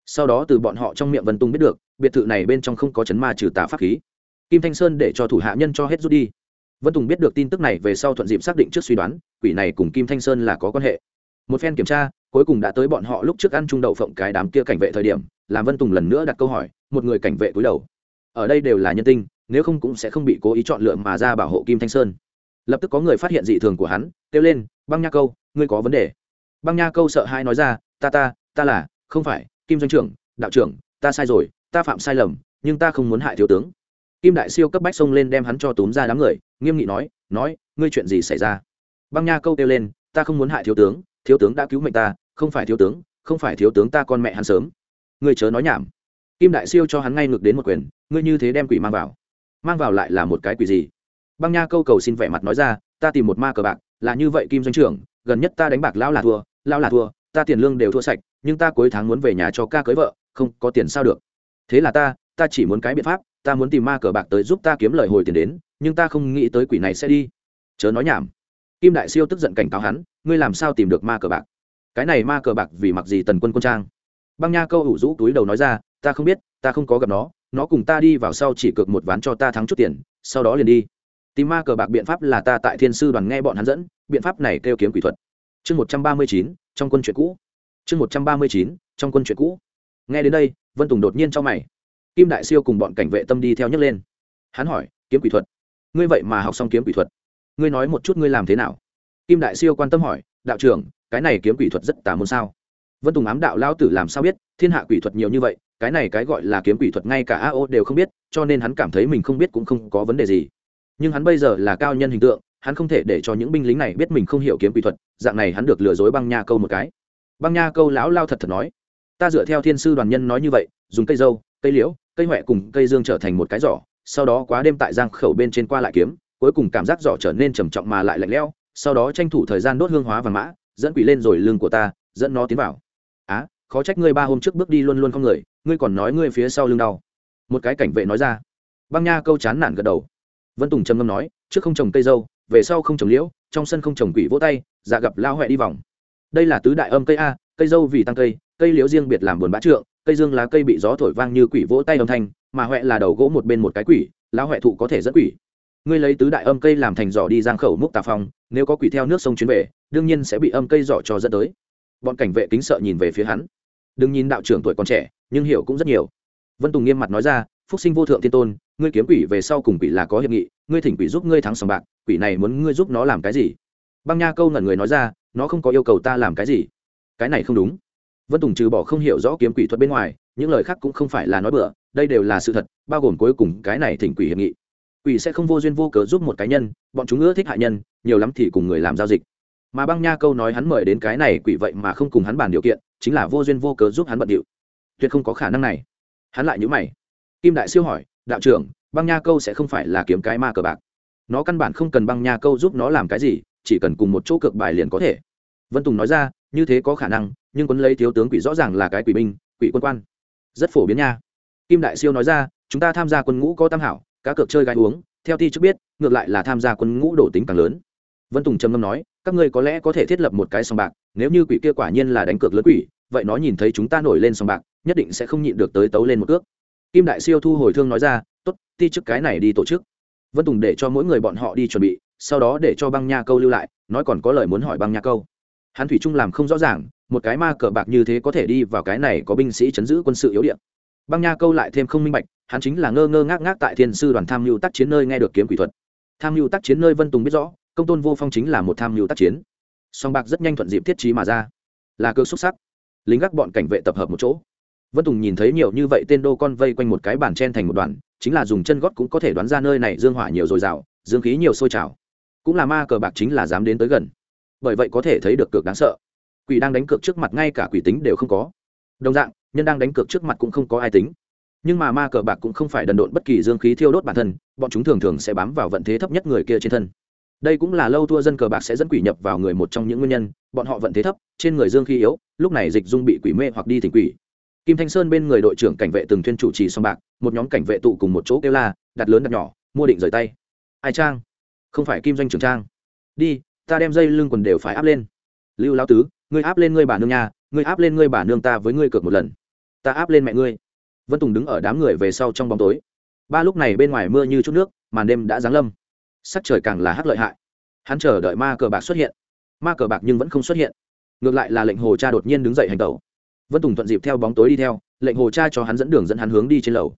Sau đó từ bọn họ trong miệng vân tung biết được, biệt thự này bên trong không có chấn ma trừ tà pháp khí. Kim thanh sơn để cho thủ hạ nhân cho hết rút đi. Vân tùng biết được tin tức này về sau thuận dịp xác định trước suy đoán, quỷ này cùng kim thanh sơn là có quan hệ một phen kiểm tra, cuối cùng đã tới bọn họ lúc trước ăn trung đậu phộng cái đám kia cảnh vệ thời điểm, làm vân tùng lần nữa đặt câu hỏi, một người cảnh vệ cúi đầu. Ở đây đều là nhân tinh, nếu không cũng sẽ không bị cố ý chọn lựa mà ra bảo hộ kim thanh sơn. Lập tức có người phát hiện dị thường của hắn, kêu lên, băng nha câu, ngươi có vấn đề? Băng nha câu sợ hai nói ra, ta ta ta là, không phải, kim doanh trưởng, đạo trưởng, ta sai rồi, ta phạm sai lầm, nhưng ta không muốn hại thiếu tướng. Kim đại siêu cấp bách xông lên đem hắn cho túm ra đám người, nghiêm nghị nói nói, ngươi chuyện gì xảy ra? Băng nha câu kêu lên, ta không muốn hại thiếu tướng thiếu tướng đã cứu mệnh ta, không phải thiếu tướng, không phải thiếu tướng ta con mẹ hắn sớm. Người chớ nói nhảm. Kim đại siêu cho hắn ngay ngược đến một quyền, ngươi như thế đem quỷ mang vào. Mang vào lại là một cái quỷ gì? Băng nha câu cầu xin vẻ mặt nói ra, ta tìm một ma cờ bạc, là như vậy kim doanh trưởng, gần nhất ta đánh bạc lão là thua, lão là thua, ta tiền lương đều thua sạch, nhưng ta cuối tháng muốn về nhà cho ca cưới vợ, không có tiền sao được. Thế là ta ta chỉ muốn cái biện pháp, ta muốn tìm ma cờ bạc tới giúp ta kiếm lời hồi tiền đến, nhưng ta không nghĩ tới quỷ này sẽ đi. Chớ nói nhảm kim đại siêu tức giận cảnh cáo hắn, ngươi làm sao tìm được ma cờ bạc? Cái này ma cờ bạc vì mặc gì tần quân quân trang? Băng nha câu ủ rũ túi đầu nói ra, ta không biết, ta không có gặp nó nó cùng ta đi vào sau chỉ cược một ván cho ta thắng chút tiền, sau đó liền đi. Tìm ma cờ bạc biện pháp là ta tại thiên sư đoàn nghe bọn hắn dẫn, biện pháp này kêu kiếm quỷ thuật. Chương một trăm ba mươi chín, trong quân chuyện cũ. Chương một trăm ba mươi chín, trong quân chuyện cũ. Nghe đến đây, vân tùng đột nhiên cho mày. Kim đại siêu cùng bọn cảnh vệ tâm đi theo nhấc lên. Hắn hỏi, kiếm quỷ thuật? Ngươi vậy mà học xong kiếm quỷ thuật? Ngươi nói một chút ngươi làm thế nào? Kim đại siêu quan tâm hỏi, đạo trưởng, cái này kiếm quỷ thuật rất tà môn sao? Vân tùng ám đạo lao tử làm sao biết, thiên hạ quỷ thuật nhiều như vậy, cái này cái gọi là kiếm quỷ thuật ngay cả a ô đều không biết, cho nên hắn cảm thấy mình không biết cũng không có vấn đề gì. Nhưng hắn bây giờ là cao nhân hình tượng, hắn không thể để cho những binh lính này biết mình không hiểu kiếm quỷ thuật, dạng này hắn được lừa dối băng nha câu một cái. Băng nha câu lão lao thật thật nói, ta dựa theo thiên sư đoàn nhân nói như vậy, dùng cây dâu, cây liễu, cây huệ cùng cây dương trở thành một cái giỏ, sau đó quá đêm tại giang khẩu bên trên qua lại kiếm cuối cùng cảm giác giỏ trở nên trầm trọng mà lại lạnh lẽo, sau đó tranh thủ thời gian đốt hương hóa và mã, dẫn quỷ lên rồi lưng của ta, dẫn nó tiến vào. Á, khó trách ngươi ba hôm trước bước đi luôn luôn không người, ngươi còn nói ngươi phía sau lưng đau. Một cái cảnh vệ nói ra. Băng nha câu chán nản gật đầu. Vân tùng trầm ngâm nói, trước không trồng cây dâu, về sau không trồng liễu, trong sân không trồng quỷ vỗ tay dạ gặp lao huệ đi vòng. Đây là tứ đại âm cây a, cây dâu vì tăng cây cây liễu riêng biệt làm buồn bã trượng, cây dương lá cây bị gió thổi vang như quỷ vỗ tay âm thanh, mà huệ là đầu gỗ một bên một cái quỷ, lão huệ thụ có thể dẫn quỷ ngươi lấy tứ đại âm cây làm thành giỏ đi giang khẩu múc tà phong, nếu có quỷ theo nước sông chuyến về, đương nhiên sẽ bị âm cây giỏ cho dẫn tới. Bọn cảnh vệ kính sợ nhìn về phía hắn. Đừng nhìn đạo trưởng tuổi còn trẻ, nhưng hiểu cũng rất nhiều. Vân tùng nghiêm mặt nói ra, phúc sinh vô thượng thiên tôn, ngươi kiếm quỷ về sau cùng quỷ là có hiệp nghị, ngươi thỉnh quỷ giúp ngươi thắng sòng bạc, quỷ này muốn ngươi giúp nó làm cái gì? Băng nha câu ngẩn người nói ra, nó không có yêu cầu ta làm cái gì. Cái này không đúng. Vân tùng trừ bỏ không hiểu rõ kiếm quỷ thuật bên ngoài, những lời khác cũng không phải là nói bừa, đây đều là sự thật, bao gồm cuối cùng cái này thỉnh quỷ hiệp nghị quỷ sẽ không vô duyên vô cớ giúp một cá nhân, bọn chúng ưa thích hại nhân, nhiều lắm thì cùng người làm giao dịch. Mà băng nha câu nói hắn mời đến cái này quỷ vậy mà không cùng hắn bàn điều kiện, chính là vô duyên vô cớ giúp hắn bận điệu. Tuyệt không có khả năng này. Hắn lại nhữ mày. Kim đại siêu hỏi, đạo trưởng, băng nha câu sẽ không phải là kiếm cái ma cờ bạc. Nó căn bản không cần băng nha câu giúp nó làm cái gì, chỉ cần cùng một chỗ cược bài liền có thể. Vân tùng nói ra, như thế có khả năng, nhưng quấn lấy thiếu tướng quỷ rõ ràng là cái quỷ binh, quỷ quân quan. Rất phổ biến nha. Kim đại siêu nói ra, chúng ta tham gia quân ngũ có tam hảo cá cược chơi gái uống, theo ti trước biết, ngược lại là tham gia quân ngũ đổ tính càng lớn. Vân tùng trầm ngâm nói, các ngươi có lẽ có thể thiết lập một cái sòng bạc, nếu như quỷ kia quả nhiên là đánh cược lớn quỷ, vậy nó nhìn thấy chúng ta nổi lên sòng bạc, nhất định sẽ không nhịn được tới tấu lên một cước. Kim đại siêu thu hồi thương nói ra t ố t ti chức cái này đi tổ chức. Vân tùng để cho mỗi người bọn họ đi chuẩn bị, sau đó để cho băng nha câu lưu lại, nói còn có lời muốn hỏi băng nha câu. Hắn thủy trung làm không rõ ràng, một cái ma cờ bạc như thế có thể đi vào cái này có binh sĩ chấn giữ quân sự yếu điện băng nha câu lại thêm không minh bạch hắn chính là ngơ ngơ ngác ngác tại thiên sư đoàn tham mưu tác chiến nơi nghe được kiếm quỷ thuật. Tham mưu tác chiến nơi vân tùng biết rõ, công tôn vô phong chính là một tham mưu tác chiến. Song bạc rất nhanh thuận dịp thiết trí mà ra. Là cơ xúc sắc. Lính gác bọn cảnh vệ tập hợp một chỗ. Vân tùng nhìn thấy nhiều như vậy tên đô con vây quanh một cái bàn chen thành một đoàn, chính là dùng chân gót cũng có thể đoán ra nơi này dương hỏa nhiều dồi dào, dương khí nhiều sôi trào. Cũng là ma cờ bạc chính là dám đến tới gần. Bởi vậy có thể thấy được cược đáng sợ. Quỷ đang đánh cược trước mặt ngay cả quỷ tính đều không có. Đồng dạng, nhân đang đánh cược trước mặt cũng không có ai tính nhưng mà ma cờ bạc cũng không phải đần độn bất kỳ dương khí thiêu đốt bản thân, bọn chúng thường thường sẽ bám vào vận thế thấp nhất người kia trên thân. Đây cũng là lâu thua dân cờ bạc sẽ dẫn quỷ nhập vào người một trong những nguyên nhân, bọn họ vận thế thấp, trên người dương khí yếu, lúc này dịch dung bị quỷ mê hoặc đi thỉnh quỷ. Kim thanh sơn bên người đội trưởng cảnh vệ từng thuyên chủ trì song bạc, một nhóm cảnh vệ tụ cùng một chỗ kêu la, đặt lớn đặt nhỏ, mua định rời tay. Ai trang? Không phải kim doanh trưởng trang. Đi, ta đem dây lưng quần đều phải áp lên. Lưu lao tứ, ngươi áp lên ngươi bà nương nhà ngươi áp lên ngươi bà nương ta với ngươi cược một lần. Ta áp lên mẹ ngươi vân tùng đứng ở đám người về sau trong bóng tối. Ba lúc này bên ngoài mưa như chút nước, màn đêm đã giáng lâm. Sắc trời càng là hắc lợi hại. Hắn chờ đợi ma cờ bạc xuất hiện. Ma cờ bạc nhưng vẫn không xuất hiện. Ngược lại là lệnh hồ cha đột nhiên đứng dậy hành tẩu. Vân tùng thuận dịp theo bóng tối đi theo, lệnh hồ cha cho hắn dẫn đường dẫn hắn hướng đi trên lầu.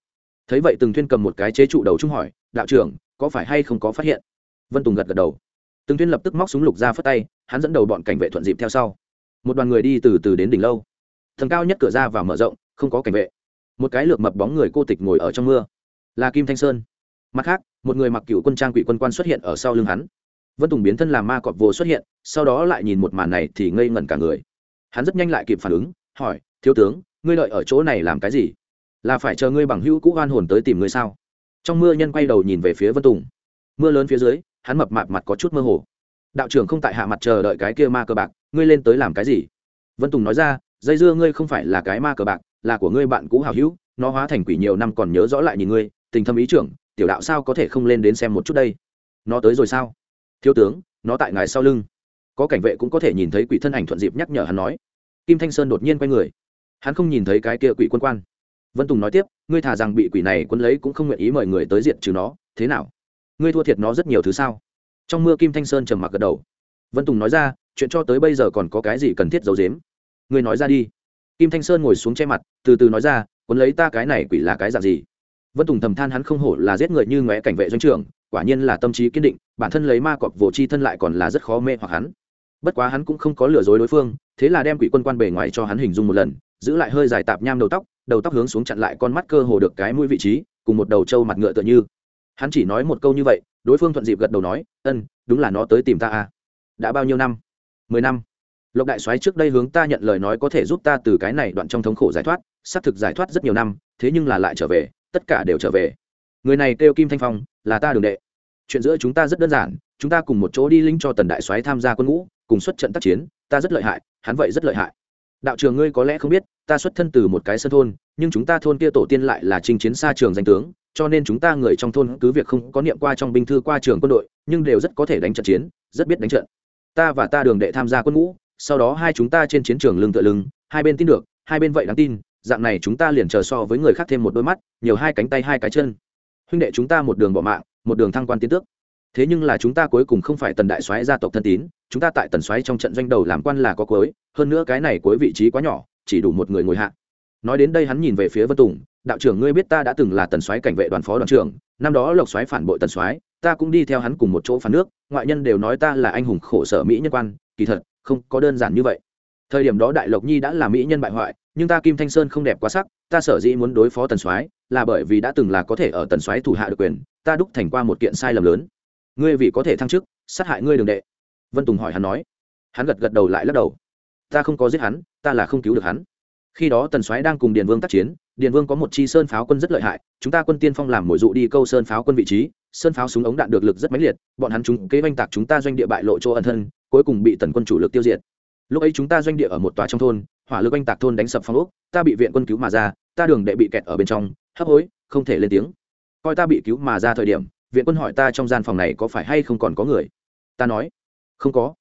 Thấy vậy từng thuyên cầm một cái chế trụ đầu trung hỏi, đạo trưởng, có phải hay không có phát hiện? Vân tùng gật gật đầu. Từng thuyên lập tức móc súng lục ra phất tay, hắn dẫn đầu bọn cảnh vệ thuận dịp theo sau. Một đoàn người đi từ từ đến đỉnh lâu. Thần cao nhất cửa ra và mở rộng, không có cảnh vệ một cái lược mập bóng người cô tịch ngồi ở trong mưa, là kim thanh sơn. Mặt khác, một người mặc cựu quân trang quỷ quân quan xuất hiện ở sau lưng hắn. Vân tùng biến thân làm ma cọp vô xuất hiện, sau đó lại nhìn một màn này thì ngây ngẩn cả người. Hắn rất nhanh lại kịp phản ứng, hỏi, thiếu tướng, ngươi lợi ở chỗ này làm cái gì? Là phải chờ ngươi bằng hữu cũ oan hồn tới tìm ngươi sao? Trong mưa nhân quay đầu nhìn về phía vân tùng. Mưa lớn phía dưới, hắn mập mạp mặt có chút mơ hồ. Đạo trưởng không tại hạ mặt chờ đợi cái kia ma cờ bạc, ngươi lên tới làm cái gì? Vân tùng nói ra, dây dưa ngươi không phải là cái ma cờ bạc là của ngươi bạn cũ hào hữu, nó hóa thành quỷ nhiều năm còn nhớ rõ lại nhìn ngươi, tình thâm ý trưởng, tiểu đạo sao có thể không lên đến xem một chút đây? Nó tới rồi sao? Thiếu tướng, nó tại ngài sau lưng. Có cảnh vệ cũng có thể nhìn thấy quỷ thân ảnh thuận dịp nhắc nhở hắn nói. Kim thanh sơn đột nhiên quay người. Hắn không nhìn thấy cái kia quỷ quân quan. Vân tùng nói tiếp, ngươi thà rằng bị quỷ này quân lấy cũng không nguyện ý mời người tới diện trừ nó, thế nào? Ngươi thua thiệt nó rất nhiều thứ sao? Trong mưa kim thanh sơn trầm mặc gật đầu. Vân tùng nói ra, chuyện cho tới bây giờ còn có cái gì cần thiết giấu dếm ngươi nói ra đi kim thanh sơn ngồi xuống che mặt, từ từ nói ra, "Cuốn lấy ta cái này quỷ là cái dạng gì? Vân tùng thầm than hắn không hổ là giết người như ngoé cảnh vệ doanh trưởng, quả nhiên là tâm trí kiên định, bản thân lấy ma cọp vồ chi thân lại còn là rất khó mê hoặc hắn. Bất quá hắn cũng không có lừa dối đối phương, thế là đem quỷ quân quan bề ngoài cho hắn hình dung một lần, giữ lại hơi dài tạp nham đầu tóc đầu tóc hướng xuống chặn lại con mắt cơ hồ được cái mũi vị trí, cùng một đầu trâu mặt ngựa tựa như. Hắn chỉ nói một câu như vậy, đối phương thuận dịp gật đầu nói, ân, đúng là nó tới tìm ta à. Đã bao nhiêu năm? Mười năm lộc đại soái trước đây hướng ta nhận lời nói có thể giúp ta từ cái này đoạn trong thống khổ giải thoát, xác thực giải thoát rất nhiều năm, thế nhưng là lại trở về, tất cả đều trở về. Người này kêu kim thanh phong, là ta đường đệ. Chuyện giữa chúng ta rất đơn giản, chúng ta cùng một chỗ đi linh cho tần đại soái tham gia quân ngũ, cùng xuất trận tác chiến, ta rất lợi hại, hắn vậy rất lợi hại. Đạo trường ngươi có lẽ không biết, ta xuất thân từ một cái sân thôn, nhưng chúng ta thôn kia tổ tiên lại là chinh chiến xa trường danh tướng, cho nên chúng ta người trong thôn cứ việc không có niệm qua trong binh thư qua trường quân đội, nhưng đều rất có thể đánh trận chiến, rất biết đánh trận. Ta và ta đường đệ tham gia quân ngũ sau đó hai chúng ta trên chiến trường lưng tựa lưng, hai bên tin được, hai bên vậy đáng tin, dạng này chúng ta liền chờ so với người khác thêm một đôi mắt, nhiều hai cánh tay hai cái chân. Huynh đệ chúng ta một đường bỏ mạng, một đường thăng quan tiến tước. Thế nhưng là chúng ta cuối cùng không phải tần đại soái gia tộc thân tín, chúng ta tại tần soái trong trận doanh đầu làm quan là có cuối, hơn nữa cái này cuối vị trí quá nhỏ, chỉ đủ một người ngồi hạ. Nói đến đây hắn nhìn về phía vân tùng, đạo trưởng ngươi biết ta đã từng là tần soái cảnh vệ đoàn phó đoàn trưởng, năm đó lộc soái phản bội tần soái, ta cũng đi theo hắn cùng một chỗ phản nước, ngoại nhân đều nói ta là anh hùng khổ sở mỹ nhân quan, kỳ thật không có đơn giản như vậy. Thời điểm đó đại lộc nhi đã là mỹ nhân bại hoại, nhưng ta kim thanh sơn không đẹp quá sắc, ta sở dĩ muốn đối phó tần soái là bởi vì đã từng là có thể ở tần soái thủ hạ được quyền, ta đúc thành qua một kiện sai lầm lớn. Ngươi vì có thể thăng chức, sát hại ngươi đường đệ. Vân tùng hỏi hắn nói. Hắn gật gật đầu lại lắc đầu. Ta không có giết hắn, ta là không cứu được hắn. Khi đó tần soái đang cùng điền vương tác chiến, điền vương có một chi sơn pháo quân rất lợi hại, chúng ta quân tiên phong làm mồi dụ đi câu sơn pháo quân vị trí, sơn pháo súng ống đạn được lực rất mãnh liệt, bọn hắn chúng kế oanh tạc chúng ta doanh địa bại lộ chỗ ẩn thân cuối cùng bị tần quân chủ lực tiêu diệt. Lúc ấy chúng ta doanh địa ở một tòa trong thôn, hỏa lực oanh tạc thôn đánh sập phong ốc, ta bị viện quân cứu mà ra, ta đường đệ bị kẹt ở bên trong, hấp hối, không thể lên tiếng. Coi ta bị cứu mà ra thời điểm, viện quân hỏi ta trong gian phòng này có phải hay không còn có người? Ta nói, không có.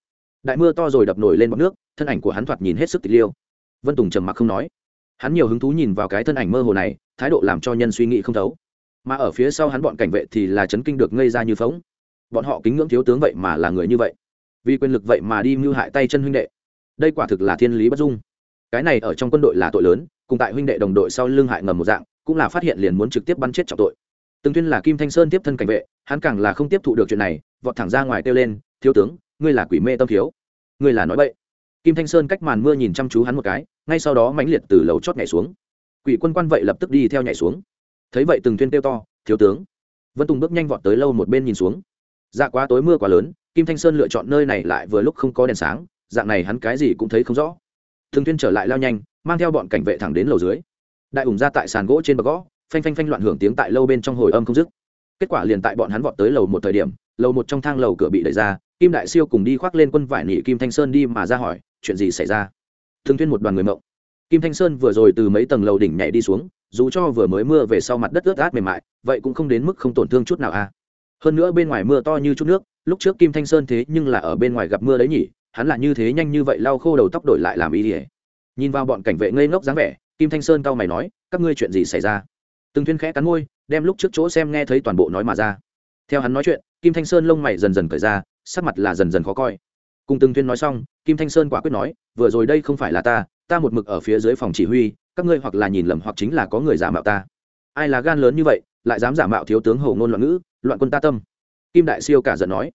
Đại mưa to rồi đập nổi lên bọc nước, thân ảnh của hắn thoạt nhìn hết sức tịch liêu. Vân tùng trầm mặc không nói. Hắn nhiều hứng thú nhìn vào cái thân ảnh mơ hồ này, thái độ làm cho nhân suy nghĩ không thấu. Mà ở phía sau hắn bọn cảnh vệ thì là chấn kinh được ngây ra như phóng bọn họ kính ngưỡng thiếu tướng vậy mà là người như vậy vì quyền lực vậy mà đi mưu hại tay chân huynh đệ. Đây quả thực là thiên lý bất dung. Cái này ở trong quân đội là tội lớn, cùng tại huynh đệ đồng đội sau lưng hại ngầm một dạng, cũng là phát hiện liền muốn trực tiếp bắn chết trọng tội. Từng tuyên là kim thanh sơn tiếp thân cảnh vệ, hắn càng là không tiếp thụ được chuyện này, vọt thẳng ra ngoài kêu lên, thiếu tướng, ngươi là quỷ mê tâm thiếu. Ngươi là nói bậy. Kim thanh sơn cách màn mưa nhìn chăm chú hắn một cái, ngay sau đó mãnh liệt từ lầu chót nhảy xuống. Quỷ quân quan vậy lập tức đi theo nhảy xuống. Thấy vậy từng tuyên kêu to, thiếu tướng. Vân tùng bước nhanh vọt tới lâu một bên nhìn xuống. Dạ quá, tối mưa quá lớn kim thanh sơn lựa chọn nơi này lại vừa lúc không có đèn sáng, dạng này hắn cái gì cũng thấy không rõ. Thường tuyên trở lại lao nhanh, mang theo bọn cảnh vệ thẳng đến lầu dưới. Đại ủng ra tại sàn gỗ trên bờ gõ, phanh phanh phanh loạn hưởng tiếng tại lâu bên trong hồi âm không dứt. Kết quả liền tại bọn hắn vọt tới lầu một thời điểm, lầu một trong thang lầu cửa bị đẩy ra, kim đại siêu cùng đi khoác lên quân vải nỉ kim thanh sơn đi mà ra hỏi, chuyện gì xảy ra? Thường thuyên một đoàn người mộng. Kim thanh sơn vừa rồi từ mấy tầng lầu đỉnh nhảy đi xuống, dù cho vừa mới mưa về sau mặt đất ướt át mềm mại, vậy cũng không đến mức không tổn thương chút nào a à. hơn nữa bên ngoài mưa to như chút nước lúc trước kim thanh sơn thế nhưng là ở bên ngoài gặp mưa đấy nhỉ, hắn là như thế nhanh như vậy lau khô đầu tóc đổi lại làm ý ỉa nhìn vào bọn cảnh vệ ngây ngốc dáng vẻ, kim thanh sơn cau mày nói, các ngươi chuyện gì xảy ra? Từng thuyên khẽ cắn môi, đem lúc trước chỗ xem nghe thấy toàn bộ nói mà ra. Theo hắn nói chuyện, kim thanh sơn lông mày dần dần cởi ra, sắc mặt là dần dần khó coi. Cùng từng thuyên nói xong, kim thanh sơn quả quyết nói, vừa rồi đây không phải là ta ta một mực ở phía dưới phòng chỉ huy, các ngươi hoặc là nhìn lầm hoặc chính là có người giả mạo ta. Ai là gan lớn như vậy, lại dám giả mạo thiếu tướng hầu ngôn loạn ngữ, loạn quân ta tâm? Kim đại siêu cả giận nói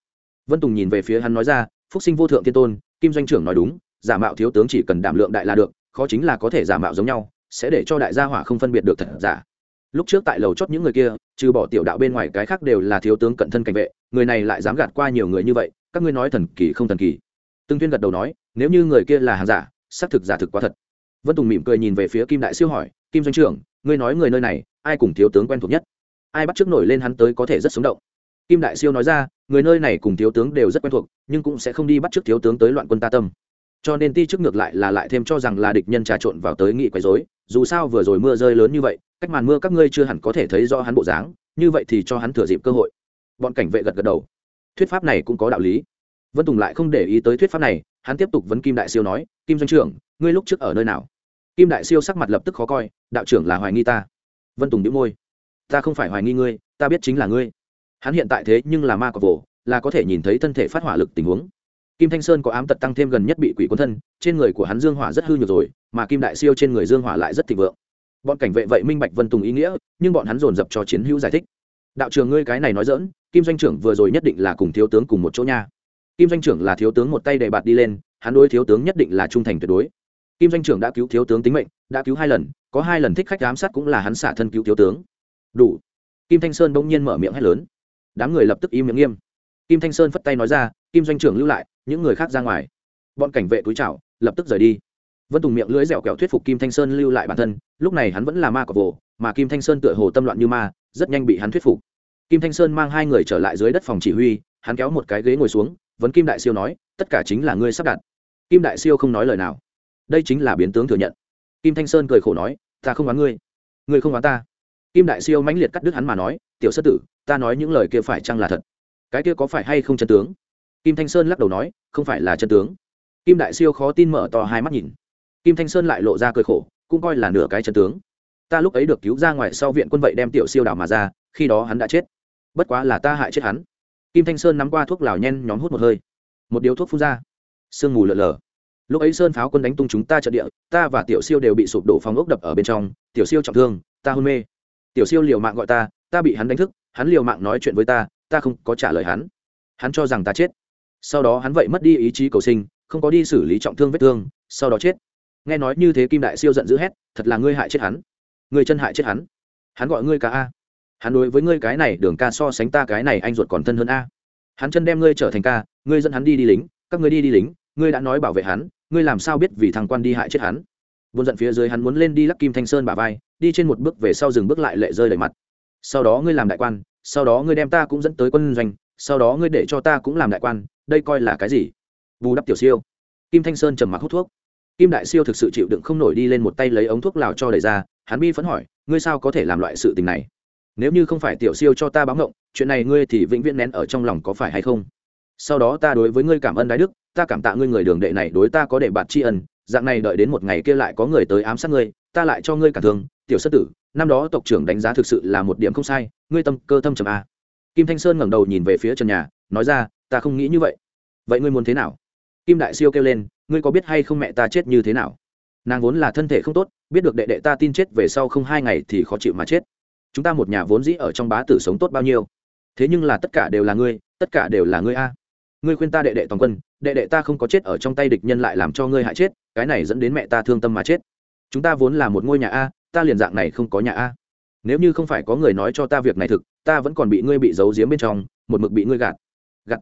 vân tùng nhìn về phía hắn nói ra, phúc sinh vô thượng thiên tôn, kim doanh trưởng nói đúng, giả mạo thiếu tướng chỉ cần đảm lượng đại là được, khó chính là có thể giả mạo giống nhau, sẽ để cho đại gia hỏa không phân biệt được thật giả. Lúc trước tại lầu chót những người kia, trừ bỏ tiểu đạo bên ngoài cái khác đều là thiếu tướng cận thân cảnh vệ, người này lại dám gạt qua nhiều người như vậy, các ngươi nói thần kỳ không thần kỳ. Từng tuyên gật đầu nói, nếu như người kia là hàng giả, xác thực giả thực quá thật. Vân tùng mỉm cười nhìn về phía kim đại siêu hỏi, kim doanh trưởng, ngươi nói người nơi này, ai cùng thiếu tướng quen thuộc nhất? Ai bắt trước nổi lên hắn tới có thể rất sống động? Kim đại siêu nói ra, người nơi này cùng thiếu tướng đều rất quen thuộc, nhưng cũng sẽ không đi bắt trước thiếu tướng tới loạn quân ta tâm. Cho nên ti chức ngược lại là lại thêm cho rằng là địch nhân trà trộn vào tới nghị quấy dối dù sao vừa rồi mưa rơi lớn như vậy, cách màn mưa các ngươi chưa hẳn có thể thấy do hắn bộ dáng, như vậy thì cho hắn thừa dịp cơ hội. Bọn cảnh vệ gật gật đầu. Thuyết pháp này cũng có đạo lý. Vân tùng lại không để ý tới thuyết pháp này, hắn tiếp tục vấn kim đại siêu nói, kim doanh trưởng, ngươi lúc trước ở nơi nào? Kim đại siêu sắc mặt lập tức khó coi, đạo trưởng là hoài nghi ta. Vân tùng đĩu môi, ta không phải hoài nghi ngươi, ta biết chính là ngươi hắn hiện tại thế nhưng là ma cọc vồ, là có thể nhìn thấy thân thể phát hỏa lực tình huống. Kim thanh sơn có ám tật tăng thêm gần nhất bị quỷ quân thân, trên người của hắn dương hỏa rất hư nhược rồi, mà kim đại siêu trên người dương hỏa lại rất thịnh vượng. Bọn cảnh vệ vậy minh bạch vân tùng ý nghĩa, nhưng bọn hắn dồn dập cho chiến hữu giải thích. Đạo trường ngươi cái này nói dỡn kim doanh trưởng vừa rồi nhất định là cùng thiếu tướng cùng một chỗ nha. Kim doanh trưởng là thiếu tướng một tay đề bạt đi lên, hắn đối thiếu tướng nhất định là trung thành tuyệt đối. Kim doanh trưởng đã cứu thiếu tướng tính mệnh, đã cứu hai lần, có hai lần thích khách giám sát cũng là hắn xả thân cứu thiếu tướng. Đủ. Kim thanh sơn bỗng nhiên mở miệng hét lớn đám người lập tức im miệng nghiêm. Kim thanh sơn phất tay nói ra, kim doanh trưởng lưu lại, những người khác ra ngoài. Bọn cảnh vệ túi chảo lập tức rời đi. Vân tùng miệng lưỡi dẻo kẹo thuyết phục kim thanh sơn lưu lại bản thân, lúc này hắn vẫn là ma cọc vồ, mà kim thanh sơn tựa hồ tâm loạn như ma, rất nhanh bị hắn thuyết phục. Kim thanh sơn mang hai người trở lại dưới đất phòng chỉ huy, hắn kéo một cái ghế ngồi xuống, vấn kim đại siêu nói, tất cả chính là ngươi sắp đặt. Kim đại siêu không nói lời nào. Đây chính là biến tướng thừa nhận. Kim thanh sơn cười khổ nói, ta không oán ngươi. Ngươi không oán ta kim đại siêu mãnh liệt cắt đứt hắn mà nói, tiểu sơ tử, ta nói những lời kia phải chăng là thật? Cái kia có phải hay không chân tướng? Kim thanh sơn lắc đầu nói, không phải là chân tướng. Kim đại siêu khó tin mở to hai mắt nhìn. Kim thanh sơn lại lộ ra cười khổ, cũng coi là nửa cái chân tướng. Ta lúc ấy được cứu ra ngoài sau viện quân vậy đem tiểu siêu đảo mà ra, khi đó hắn đã chết. Bất quá là ta hại chết hắn. Kim thanh sơn nắm qua thuốc lào nhen nhóm hút một hơi. Một điếu thuốc phun ra. Sương mù lợn lờ lúc ấy sơn pháo quân đánh tung chúng ta trận địa, ta và tiểu siêu đều bị sụp đổ phòng ốc đập ở bên trong. Tiểu siêu trọng thương, ta hôn mê tiểu siêu liều mạng gọi ta ta bị hắn đánh thức, hắn liều mạng nói chuyện với ta ta không có trả lời hắn. Hắn cho rằng ta chết. Sau đó hắn vậy mất đi ý chí cầu sinh, không có đi xử lý trọng thương vết thương, sau đó chết. Nghe nói như thế kim đại siêu giận dữ hét, thật là ngươi hại chết hắn. Ngươi chân hại chết hắn. Hắn gọi ngươi ca a. Hắn đối với ngươi cái này đường ca so sánh ta cái này anh ruột còn thân hơn a. Hắn chân đem ngươi trở thành ca, ngươi dẫn hắn đi đi lính, các ngươi đi đi lính, ngươi đã nói bảo vệ hắn, ngươi làm sao biết vì thằng quan đi hại chết hắn? Buồn giận phía dưới hắn muốn lên đi lắc kim thanh sơn bả vai, đi trên một bước về sau dừng bước lại lệ rơi đầy mặt. Sau đó ngươi làm đại quan, sau đó ngươi đem ta cũng dẫn tới quân doanh, sau đó ngươi để cho ta cũng làm đại quan, đây coi là cái gì? Bù đắp tiểu siêu. Kim thanh sơn trầm mặc hút thuốc. Kim đại siêu thực sự chịu đựng không nổi đi lên một tay lấy ống thuốc lào cho đẩy ra, hắn bi phấn hỏi, ngươi sao có thể làm loại sự tình này? Nếu như không phải tiểu siêu cho ta báo ngộng, chuyện này ngươi thì vĩnh viễn nén ở trong lòng có phải hay không? Sau đó ta đối với ngươi cảm ơn đái đức, ta cảm tạ ngươi người đường đệ này đối ta có để bạt tri ân dạng này đợi đến một ngày kia lại có người tới ám sát ngươi, ta lại cho ngươi cả thương, tiểu sất tử, năm đó tộc trưởng đánh giá thực sự là một điểm không sai, ngươi tâm cơ thâm trầm a kim thanh sơn ngẩng đầu nhìn về phía trần nhà, nói ra, ta không nghĩ như vậy. Vậy ngươi muốn thế nào? Kim đại siêu kêu lên, ngươi có biết hay không mẹ ta chết như thế nào? Nàng vốn là thân thể không tốt, biết được đệ đệ ta tin chết về sau không hai ngày thì khó chịu mà chết. Chúng ta một nhà vốn dĩ ở trong bá tử sống tốt bao nhiêu? Thế nhưng là tất cả đều là ngươi, tất cả đều là ngươi a ngươi khuyên ta đệ đệ toàn quân, đệ đệ ta không có chết ở trong tay địch nhân lại làm cho ngươi hại chết, cái này dẫn đến mẹ ta thương tâm mà chết. Chúng ta vốn là một ngôi nhà a, ta liền dạng này không có nhà a. Nếu như không phải có người nói cho ta việc này thực, ta vẫn còn bị ngươi bị giấu giếm bên trong, một mực bị ngươi gạt. Gạt.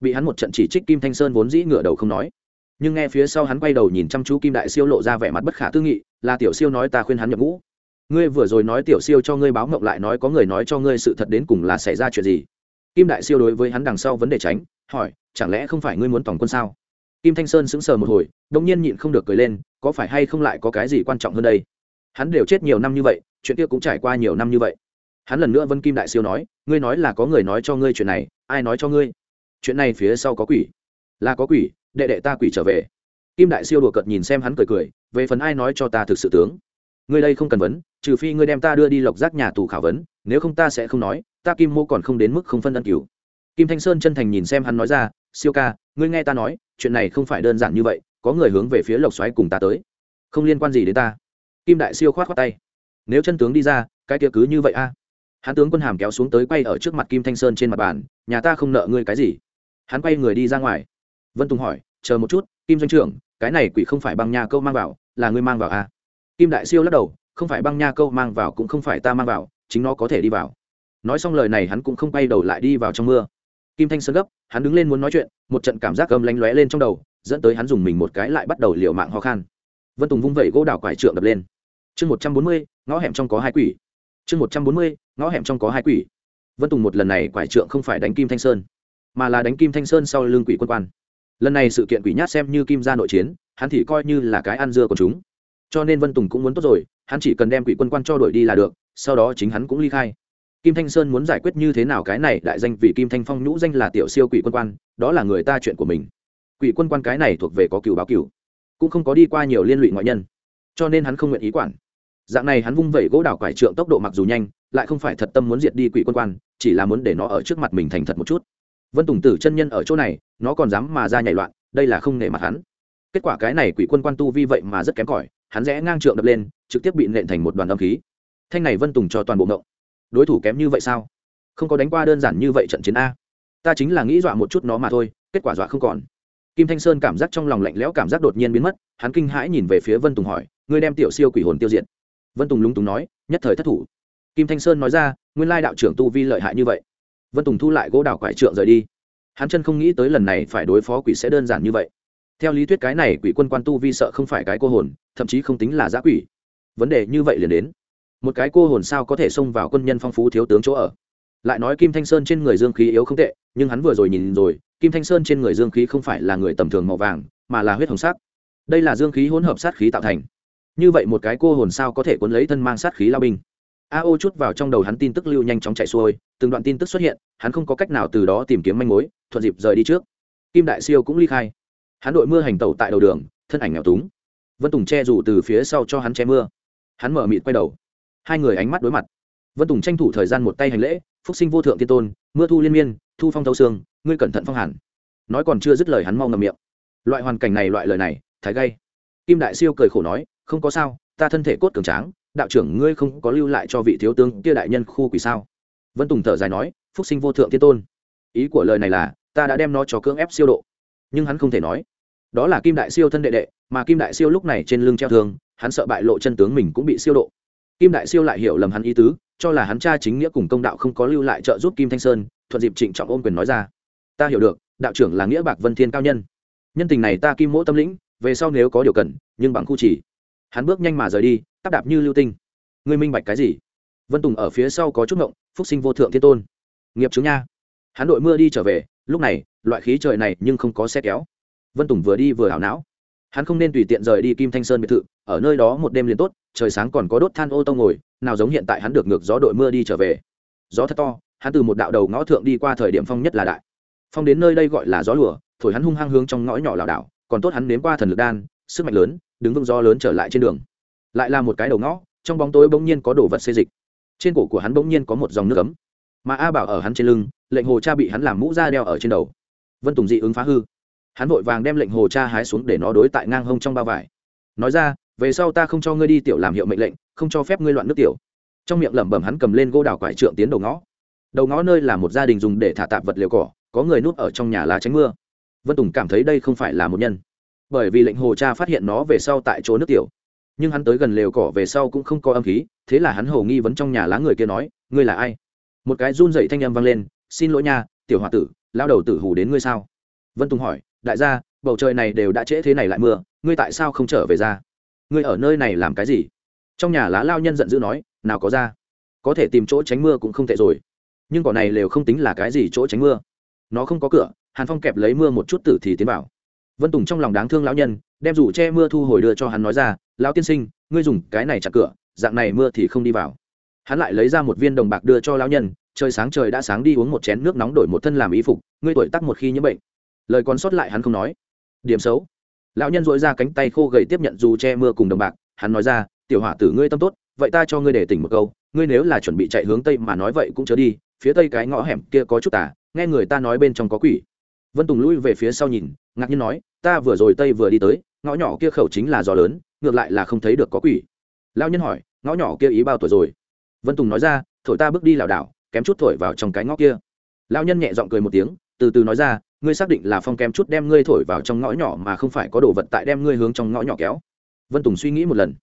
Bị hắn một trận chỉ trích kim thanh sơn vốn dĩ ngửa đầu không nói. Nhưng nghe phía sau hắn quay đầu nhìn chăm chú kim đại siêu lộ ra vẻ mặt bất khả tư nghị, là tiểu siêu nói ta khuyên hắn nhập ngũ. Ngươi vừa rồi nói tiểu siêu cho ngươi báo mộng lại nói có người nói cho ngươi sự thật đến cùng là xảy ra chuyện gì. Kim đại siêu đối với hắn đằng sau vấn đề tránh hỏi, chẳng lẽ không phải ngươi muốn tổng quân sao? Kim thanh sơn sững sờ một hồi đông nhiên nhịn không được cười lên, có phải hay không lại có cái gì quan trọng hơn đây? Hắn đều chết nhiều năm như vậy, chuyện kia cũng trải qua nhiều năm như vậy. Hắn lần nữa vân kim đại siêu nói, ngươi nói là có người nói cho ngươi chuyện này, ai nói cho ngươi? Chuyện này phía sau có quỷ. Là có quỷ, đệ đệ ta quỷ trở về. Kim đại siêu đùa cợt nhìn xem hắn cười cười, về phần ai nói cho ta thực sự tướng? Ngươi đây không cần vấn, trừ phi ngươi đem ta đưa đi lộc giác nhà tù khảo vấn, nếu không ta sẽ không nói, ta kim mô còn không đến mức không phân ân cứu kim thanh sơn chân thành nhìn xem hắn nói ra, siêu ca, ngươi nghe ta nói, chuyện này không phải đơn giản như vậy, có người hướng về phía lộc xoáy cùng ta tới. Không liên quan gì đến ta. Kim đại siêu khoát khoát tay. Nếu chân tướng đi ra, cái kia cứ như vậy a. Hắn tướng quân hàm kéo xuống tới quay ở trước mặt kim thanh sơn trên mặt bàn, nhà ta không nợ ngươi cái gì. Hắn quay người đi ra ngoài. Vân tùng hỏi, chờ một chút, kim doanh trưởng, cái này quỷ không phải băng nha câu mang vào, là ngươi mang vào a kim đại siêu lắc đầu, không phải băng nha câu mang vào cũng không phải ta mang vào, chính nó có thể đi vào. Nói xong lời này hắn cũng không quay đầu lại đi vào trong mưa kim thanh sơn gấp, hắn đứng lên muốn nói chuyện, một trận cảm giác cầm lánh lóe lên trong đầu, dẫn tới hắn dùng mình một cái lại bắt đầu liều mạng ho khan. Vân tùng vung vẩy gỗ đào quải trượng đập lên. Chương một trăm bốn mươi, ngõ hẻm trong có hai quỷ. Chương một trăm bốn mươi, ngõ hẻm trong có hai quỷ. Vân tùng một lần này quải trượng không phải đánh kim thanh sơn, mà là đánh kim thanh sơn sau lưng quỷ quân quan. Lần này sự kiện quỷ nhát xem như kim ra nội chiến, hắn thì coi như là cái ăn dưa của chúng. Cho nên vân tùng cũng muốn tốt rồi, hắn chỉ cần đem quỷ quân quan cho đội đi là được, sau đó chính hắn cũng ly khai kim thanh sơn muốn giải quyết như thế nào cái này đại danh vì kim thanh phong nhũ danh là tiểu siêu quỷ quân quan, đó là người ta chuyện của mình. Quỷ quân quan cái này thuộc về có cựu báo cựu cũng không có đi qua nhiều liên lụy ngoại nhân, cho nên hắn không nguyện ý quản. Dạng này hắn vung vẩy gỗ đào quải trượng tốc độ mặc dù nhanh, lại không phải thật tâm muốn diệt đi quỷ quân quan, chỉ là muốn để nó ở trước mặt mình thành thật một chút. Vân tùng tử chân nhân ở chỗ này, nó còn dám mà ra nhảy loạn, đây là không nể mặt hắn. Kết quả cái này quỷ quân quan tu vi vậy mà rất kém cỏi, hắn rẽ ngang trượng đập lên, trực tiếp bị nện thành một đoàn âm khí. Thanh này vân tùng cho toàn bộ ngộng đối thủ kém như vậy sao? Không có đánh qua đơn giản như vậy trận chiến a. Ta chính là nghĩ dọa một chút nó mà thôi, kết quả dọa không còn. Kim thanh sơn cảm giác trong lòng lạnh lẽo cảm giác đột nhiên biến mất, hắn kinh hãi nhìn về phía vân tùng hỏi, ngươi đem tiểu siêu quỷ hồn tiêu diệt? Vân tùng lúng túng nói, nhất thời thất thủ. Kim thanh sơn nói ra, nguyên lai đạo trưởng tu vi lợi hại như vậy. Vân tùng thu lại gỗ đào quải trượng rời đi. Hắn chân không nghĩ tới lần này phải đối phó quỷ sẽ đơn giản như vậy. Theo lý thuyết cái này quỷ quân quan tu vi sợ không phải cái cô hồn, thậm chí không tính là giã quỷ. Vấn đề như vậy liền đến một cái cô hồn sao có thể xông vào quân nhân phong phú thiếu tướng chỗ ở. Lại nói kim thanh sơn trên người dương khí yếu không tệ, nhưng hắn vừa rồi nhìn rồi, kim thanh sơn trên người dương khí không phải là người tầm thường màu vàng, mà là huyết hồng sắc. Đây là dương khí hỗn hợp sát khí tạo thành. Như vậy một cái cô hồn sao có thể cuốn lấy thân mang sát khí lao binh. A ô chút vào trong đầu hắn tin tức lưu nhanh chóng chạy xuôi, từng đoạn tin tức xuất hiện, hắn không có cách nào từ đó tìm kiếm manh mối, thuận dịp rời đi trước. Kim đại siêu cũng ly khai. Hắn đội mưa hành tẩu tại đầu đường, thân ảnh nghèo túng. Vân tùng che rủ từ phía sau cho hắn che mưa. Hắn mở mịt quay đầu hai người ánh mắt đối mặt. Vân tùng tranh thủ thời gian một tay hành lễ, phúc sinh vô thượng tiên tôn, mưa thu liên miên, thu phong thâu xương, ngươi cẩn thận phong hẳn nói còn chưa dứt lời hắn mau ngầm miệng. Loại hoàn cảnh này, loại lời này, thái gay. Kim đại siêu cười khổ nói, không có sao, ta thân thể cốt cường tráng, đạo trưởng ngươi không có lưu lại cho vị thiếu tướng kia đại nhân khu quỷ sao? Vân tùng thở dài nói, phúc sinh vô thượng tiên tôn, ý của lời này là, ta đã đem nó cho cưỡng ép siêu độ. Nhưng hắn không thể nói. Đó là kim đại siêu thân đệ đệ, mà kim đại siêu lúc này trên lưng treo thương, hắn sợ bại lộ chân tướng mình cũng bị siêu độ kim đại siêu lại hiểu lầm hắn ý tứ, cho là hắn cha chính nghĩa cùng công đạo không có lưu lại trợ giúp kim thanh sơn, thuận dịp trịnh trọng ôm quyền nói ra. Ta hiểu được, đạo trưởng là nghĩa bạc vân thiên cao nhân. Nhân tình này ta kim mỗ tâm lĩnh, về sau nếu có điều cần, nhưng bằng khu chỉ. Hắn bước nhanh mà rời đi tắp đạp như lưu tinh. Ngươi minh bạch cái gì? Vân tùng ở phía sau có chút ngộng, phúc sinh vô thượng thiên tôn. Nghiệp chứng nha. Hắn đội mưa đi trở về, lúc này, loại khí trời này nhưng không có xe kéo. Vân tùng vừa đi vừa hảo não. Hắn không nên tùy tiện rời đi kim thanh sơn biệt thự, ở nơi đó một đêm liền tốt trời sáng còn có đốt than ô tô ngồi, nào giống hiện tại hắn được ngược gió đội mưa đi trở về. Gió thật to, hắn từ một đạo đầu ngõ thượng đi qua thời điểm phong nhất là đại. Phong đến nơi đây gọi là gió lùa, thổi hắn hung hăng hướng trong ngõ nhỏ lảo đảo, còn tốt hắn nếm qua thần lực đan, sức mạnh lớn, đứng vững gió lớn trở lại trên đường. Lại là một cái đầu ngõ, trong bóng tối bỗng nhiên có đồ vật xê dịch. Trên cổ của hắn bỗng nhiên có một dòng nước ấm. Mà a bảo ở hắn trên lưng, lệnh hồ cha bị hắn làm mũ da đeo ở trên đầu. Vân tùng dị ứng phá hư. Hắn vội vàng đem lệnh hồ cha hái xuống để nó đối tại ngang hông trong bao vải. Nói ra về sau ta không cho ngươi đi tiểu làm hiệu mệnh lệnh, không cho phép ngươi loạn nước tiểu. Trong miệng lẩm bẩm hắn cầm lên gỗ đào quải trượng tiến đầu ngõ. Đầu ngõ nơi là một gia đình dùng để thả tạp vật liều cỏ, có người núp ở trong nhà lá tránh mưa. Vân tùng cảm thấy đây không phải là một nhân. Bởi vì lệnh hồ cha phát hiện nó về sau tại chỗ nước tiểu. Nhưng hắn tới gần lều cỏ về sau cũng không có âm khí, thế là hắn hầu nghi vấn trong nhà lá người kia nói, ngươi là ai? Một cái run dậy thanh âm vang lên, xin lỗi nha, tiểu h o a tử lao đầu tử hù đến ngươi sao? Vân tùng hỏi, đại gia, bầu trời này đều đã trễ thế này lại mưa, ngươi tại sao không trở về ra? Ngươi ở nơi này làm cái gì? Trong nhà lá lao nhân giận dữ nói, nào có ra. Có thể tìm chỗ tránh mưa cũng không tệ rồi. Nhưng cỏ này lều không tính là cái gì chỗ tránh mưa. Nó không có cửa, hàn phong kẹp lấy mưa một chút tử thì tiến vào. Vân tùng trong lòng đáng thương lão nhân, đem rủ che mưa thu hồi đưa cho hắn nói ra, lão tiên sinh, ngươi dùng cái này chặt cửa, dạng này mưa thì không đi vào. Hắn lại lấy ra một viên đồng bạc đưa cho lão nhân, trời sáng trời đã sáng đi uống một chén nước nóng đổi một thân làm y phục, ngươi tuổi tắc một khi nhiễm bệnh. Lời còn sót lại hắn không nói. Điểm xấu lão nhân dội ra cánh tay khô gầy tiếp nhận dù che mưa cùng đồng bạc, hắn nói ra, tiểu hỏa tử, ngươi tâm tốt, vậy ta cho ngươi để tỉnh một câu, ngươi nếu là chuẩn bị chạy hướng tây mà nói vậy cũng chớ đi, phía tây cái ngõ hẻm kia có chút tả nghe người ta nói bên trong có quỷ. Vân tùng lui về phía sau nhìn, ngạc nhiên nói, ta vừa rồi tây vừa đi tới, ngõ nhỏ kia khẩu chính là gió lớn, ngược lại là không thấy được có quỷ. Lao nhân hỏi, ngõ nhỏ kia ý bao tuổi rồi? Vân tùng nói ra, thổi ta bước đi lảo đảo, kém chút thổi vào trong cái ngõ kia. Lao nhân nhẹ g i ọ n g cười một tiếng, từ từ nói ra ngươi xác định là phong kem chút đem ngươi thổi vào trong ngõ nhỏ mà không phải có đồ vật tại đem ngươi hướng trong ngõ nhỏ kéo. Vân tùng suy nghĩ một lần.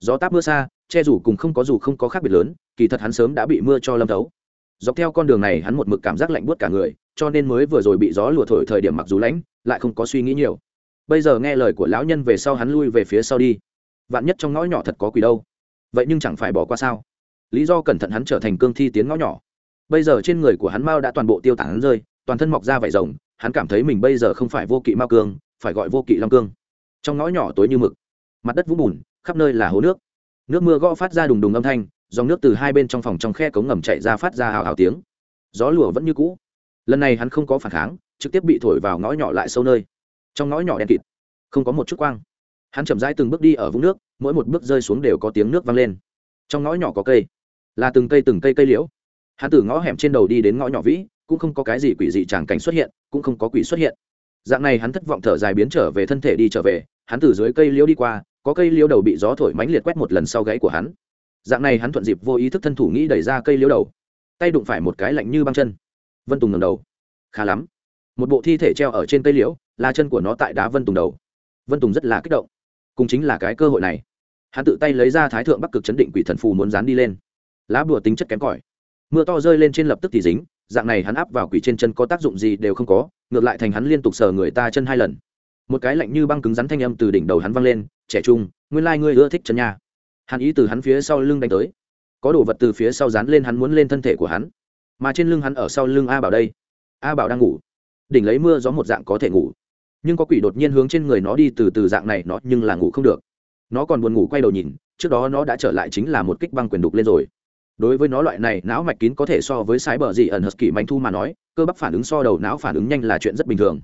Gió táp mưa xa, che dù cùng không có dù không có khác biệt lớn, kỳ thật hắn sớm đã bị mưa cho lâm thấu. Dọc theo con đường này hắn một mực cảm giác lạnh buốt cả người, cho nên mới vừa rồi bị gió lùa thổi thời điểm mặc dù lãnh lại không có suy nghĩ nhiều. Bây giờ nghe lời của lão nhân về sau hắn lui về phía sau đi. Vạn nhất trong ngõ nhỏ thật có quỷ đâu. Vậy nhưng chẳng phải bỏ qua sao? Lý do cẩn thận hắn trở thành cương thi tiến ngõ nhỏ. Bây giờ trên người của hắn mao đã toàn bộ tiêu tản hắn rơi, toàn thân mọc ra vải rồng hắn cảm thấy mình bây giờ không phải vô kỵ mao cương, phải gọi vô kỵ long cương. Trong ngõ nhỏ tối như mực, mặt đất vũng bùn, khắp nơi là hố nước. Nước mưa gõ phát ra đùng đùng âm thanh, dòng nước từ hai bên trong phòng trong khe cống ngầm chạy ra phát ra hào hào tiếng. Gió lùa vẫn như cũ. Lần này hắn không có phản kháng, trực tiếp bị thổi vào ngõ nhỏ lại sâu nơi. Trong ngõ nhỏ đen kịt, không có một chút quang. Hắn chậm rãi từng bước đi ở vũng nước, mỗi một bước rơi xuống đều có tiếng nước vang lên. Trong ngõ nhỏ có cây, là từng cây từng cây cây liễu. Hắn từ ngõ hẻm trên đầu đi đến ngõ nhỏ vĩ cũng không có cái gì quỷ dị tràng cảnh xuất hiện, cũng không có quỷ xuất hiện. Dạng này hắn thất vọng thở dài biến trở về thân thể đi trở về, hắn từ dưới cây liễu đi qua, có cây liễu đầu bị gió thổi mánh liệt quét một lần sau gáy của hắn. Dạng này hắn thuận dịp vô ý thức thân thủ nghĩ đẩy ra cây liễu đầu. Tay đụng phải một cái lạnh như băng chân. Vân tùng ngầm đầu. Khá lắm. Một bộ thi thể treo ở trên cây liễu, là chân của nó tại đá vân tùng đầu. Vân tùng rất là kích động. Cũng chính là cái cơ hội này. Hắn tự tay lấy ra thái thượng bắc cực chấn định quỷ thần phù muốn dán đi lên. Lá bùa tính chất kém cỏi. Mưa to rơi lên trên lập tức thì dính dạng này hắn áp vào quỷ trên chân có tác dụng gì đều không có, ngược lại thành hắn liên tục sờ người ta chân hai lần. Một cái lạnh như băng cứng rắn thanh âm từ đỉnh đầu hắn văng lên, trẻ trung, nguyên lai、like、ngươi ưa thích chân nha. Hắn ý từ hắn phía sau lưng đánh tới. Có đồ vật từ phía sau dán lên hắn muốn lên thân thể của hắn. Mà trên lưng hắn ở sau lưng a bảo đây. A bảo đang ngủ. Đỉnh lấy mưa gió một dạng có thể ngủ. Nhưng có quỷ đột nhiên hướng trên người nó đi từ từ dạng này nó nhưng là ngủ không được. Nó còn buồn ngủ quay đầu nhìn, trước đó nó đã trở lại chính là một kích băng quyền đục lên rồi đối với nó loại này, não mạch kín có thể so với sái bờ dị ẩn hờ kỳ mạnh thu mà nói, cơ bắp phản ứng so đầu não phản ứng nhanh là chuyện rất bình thường.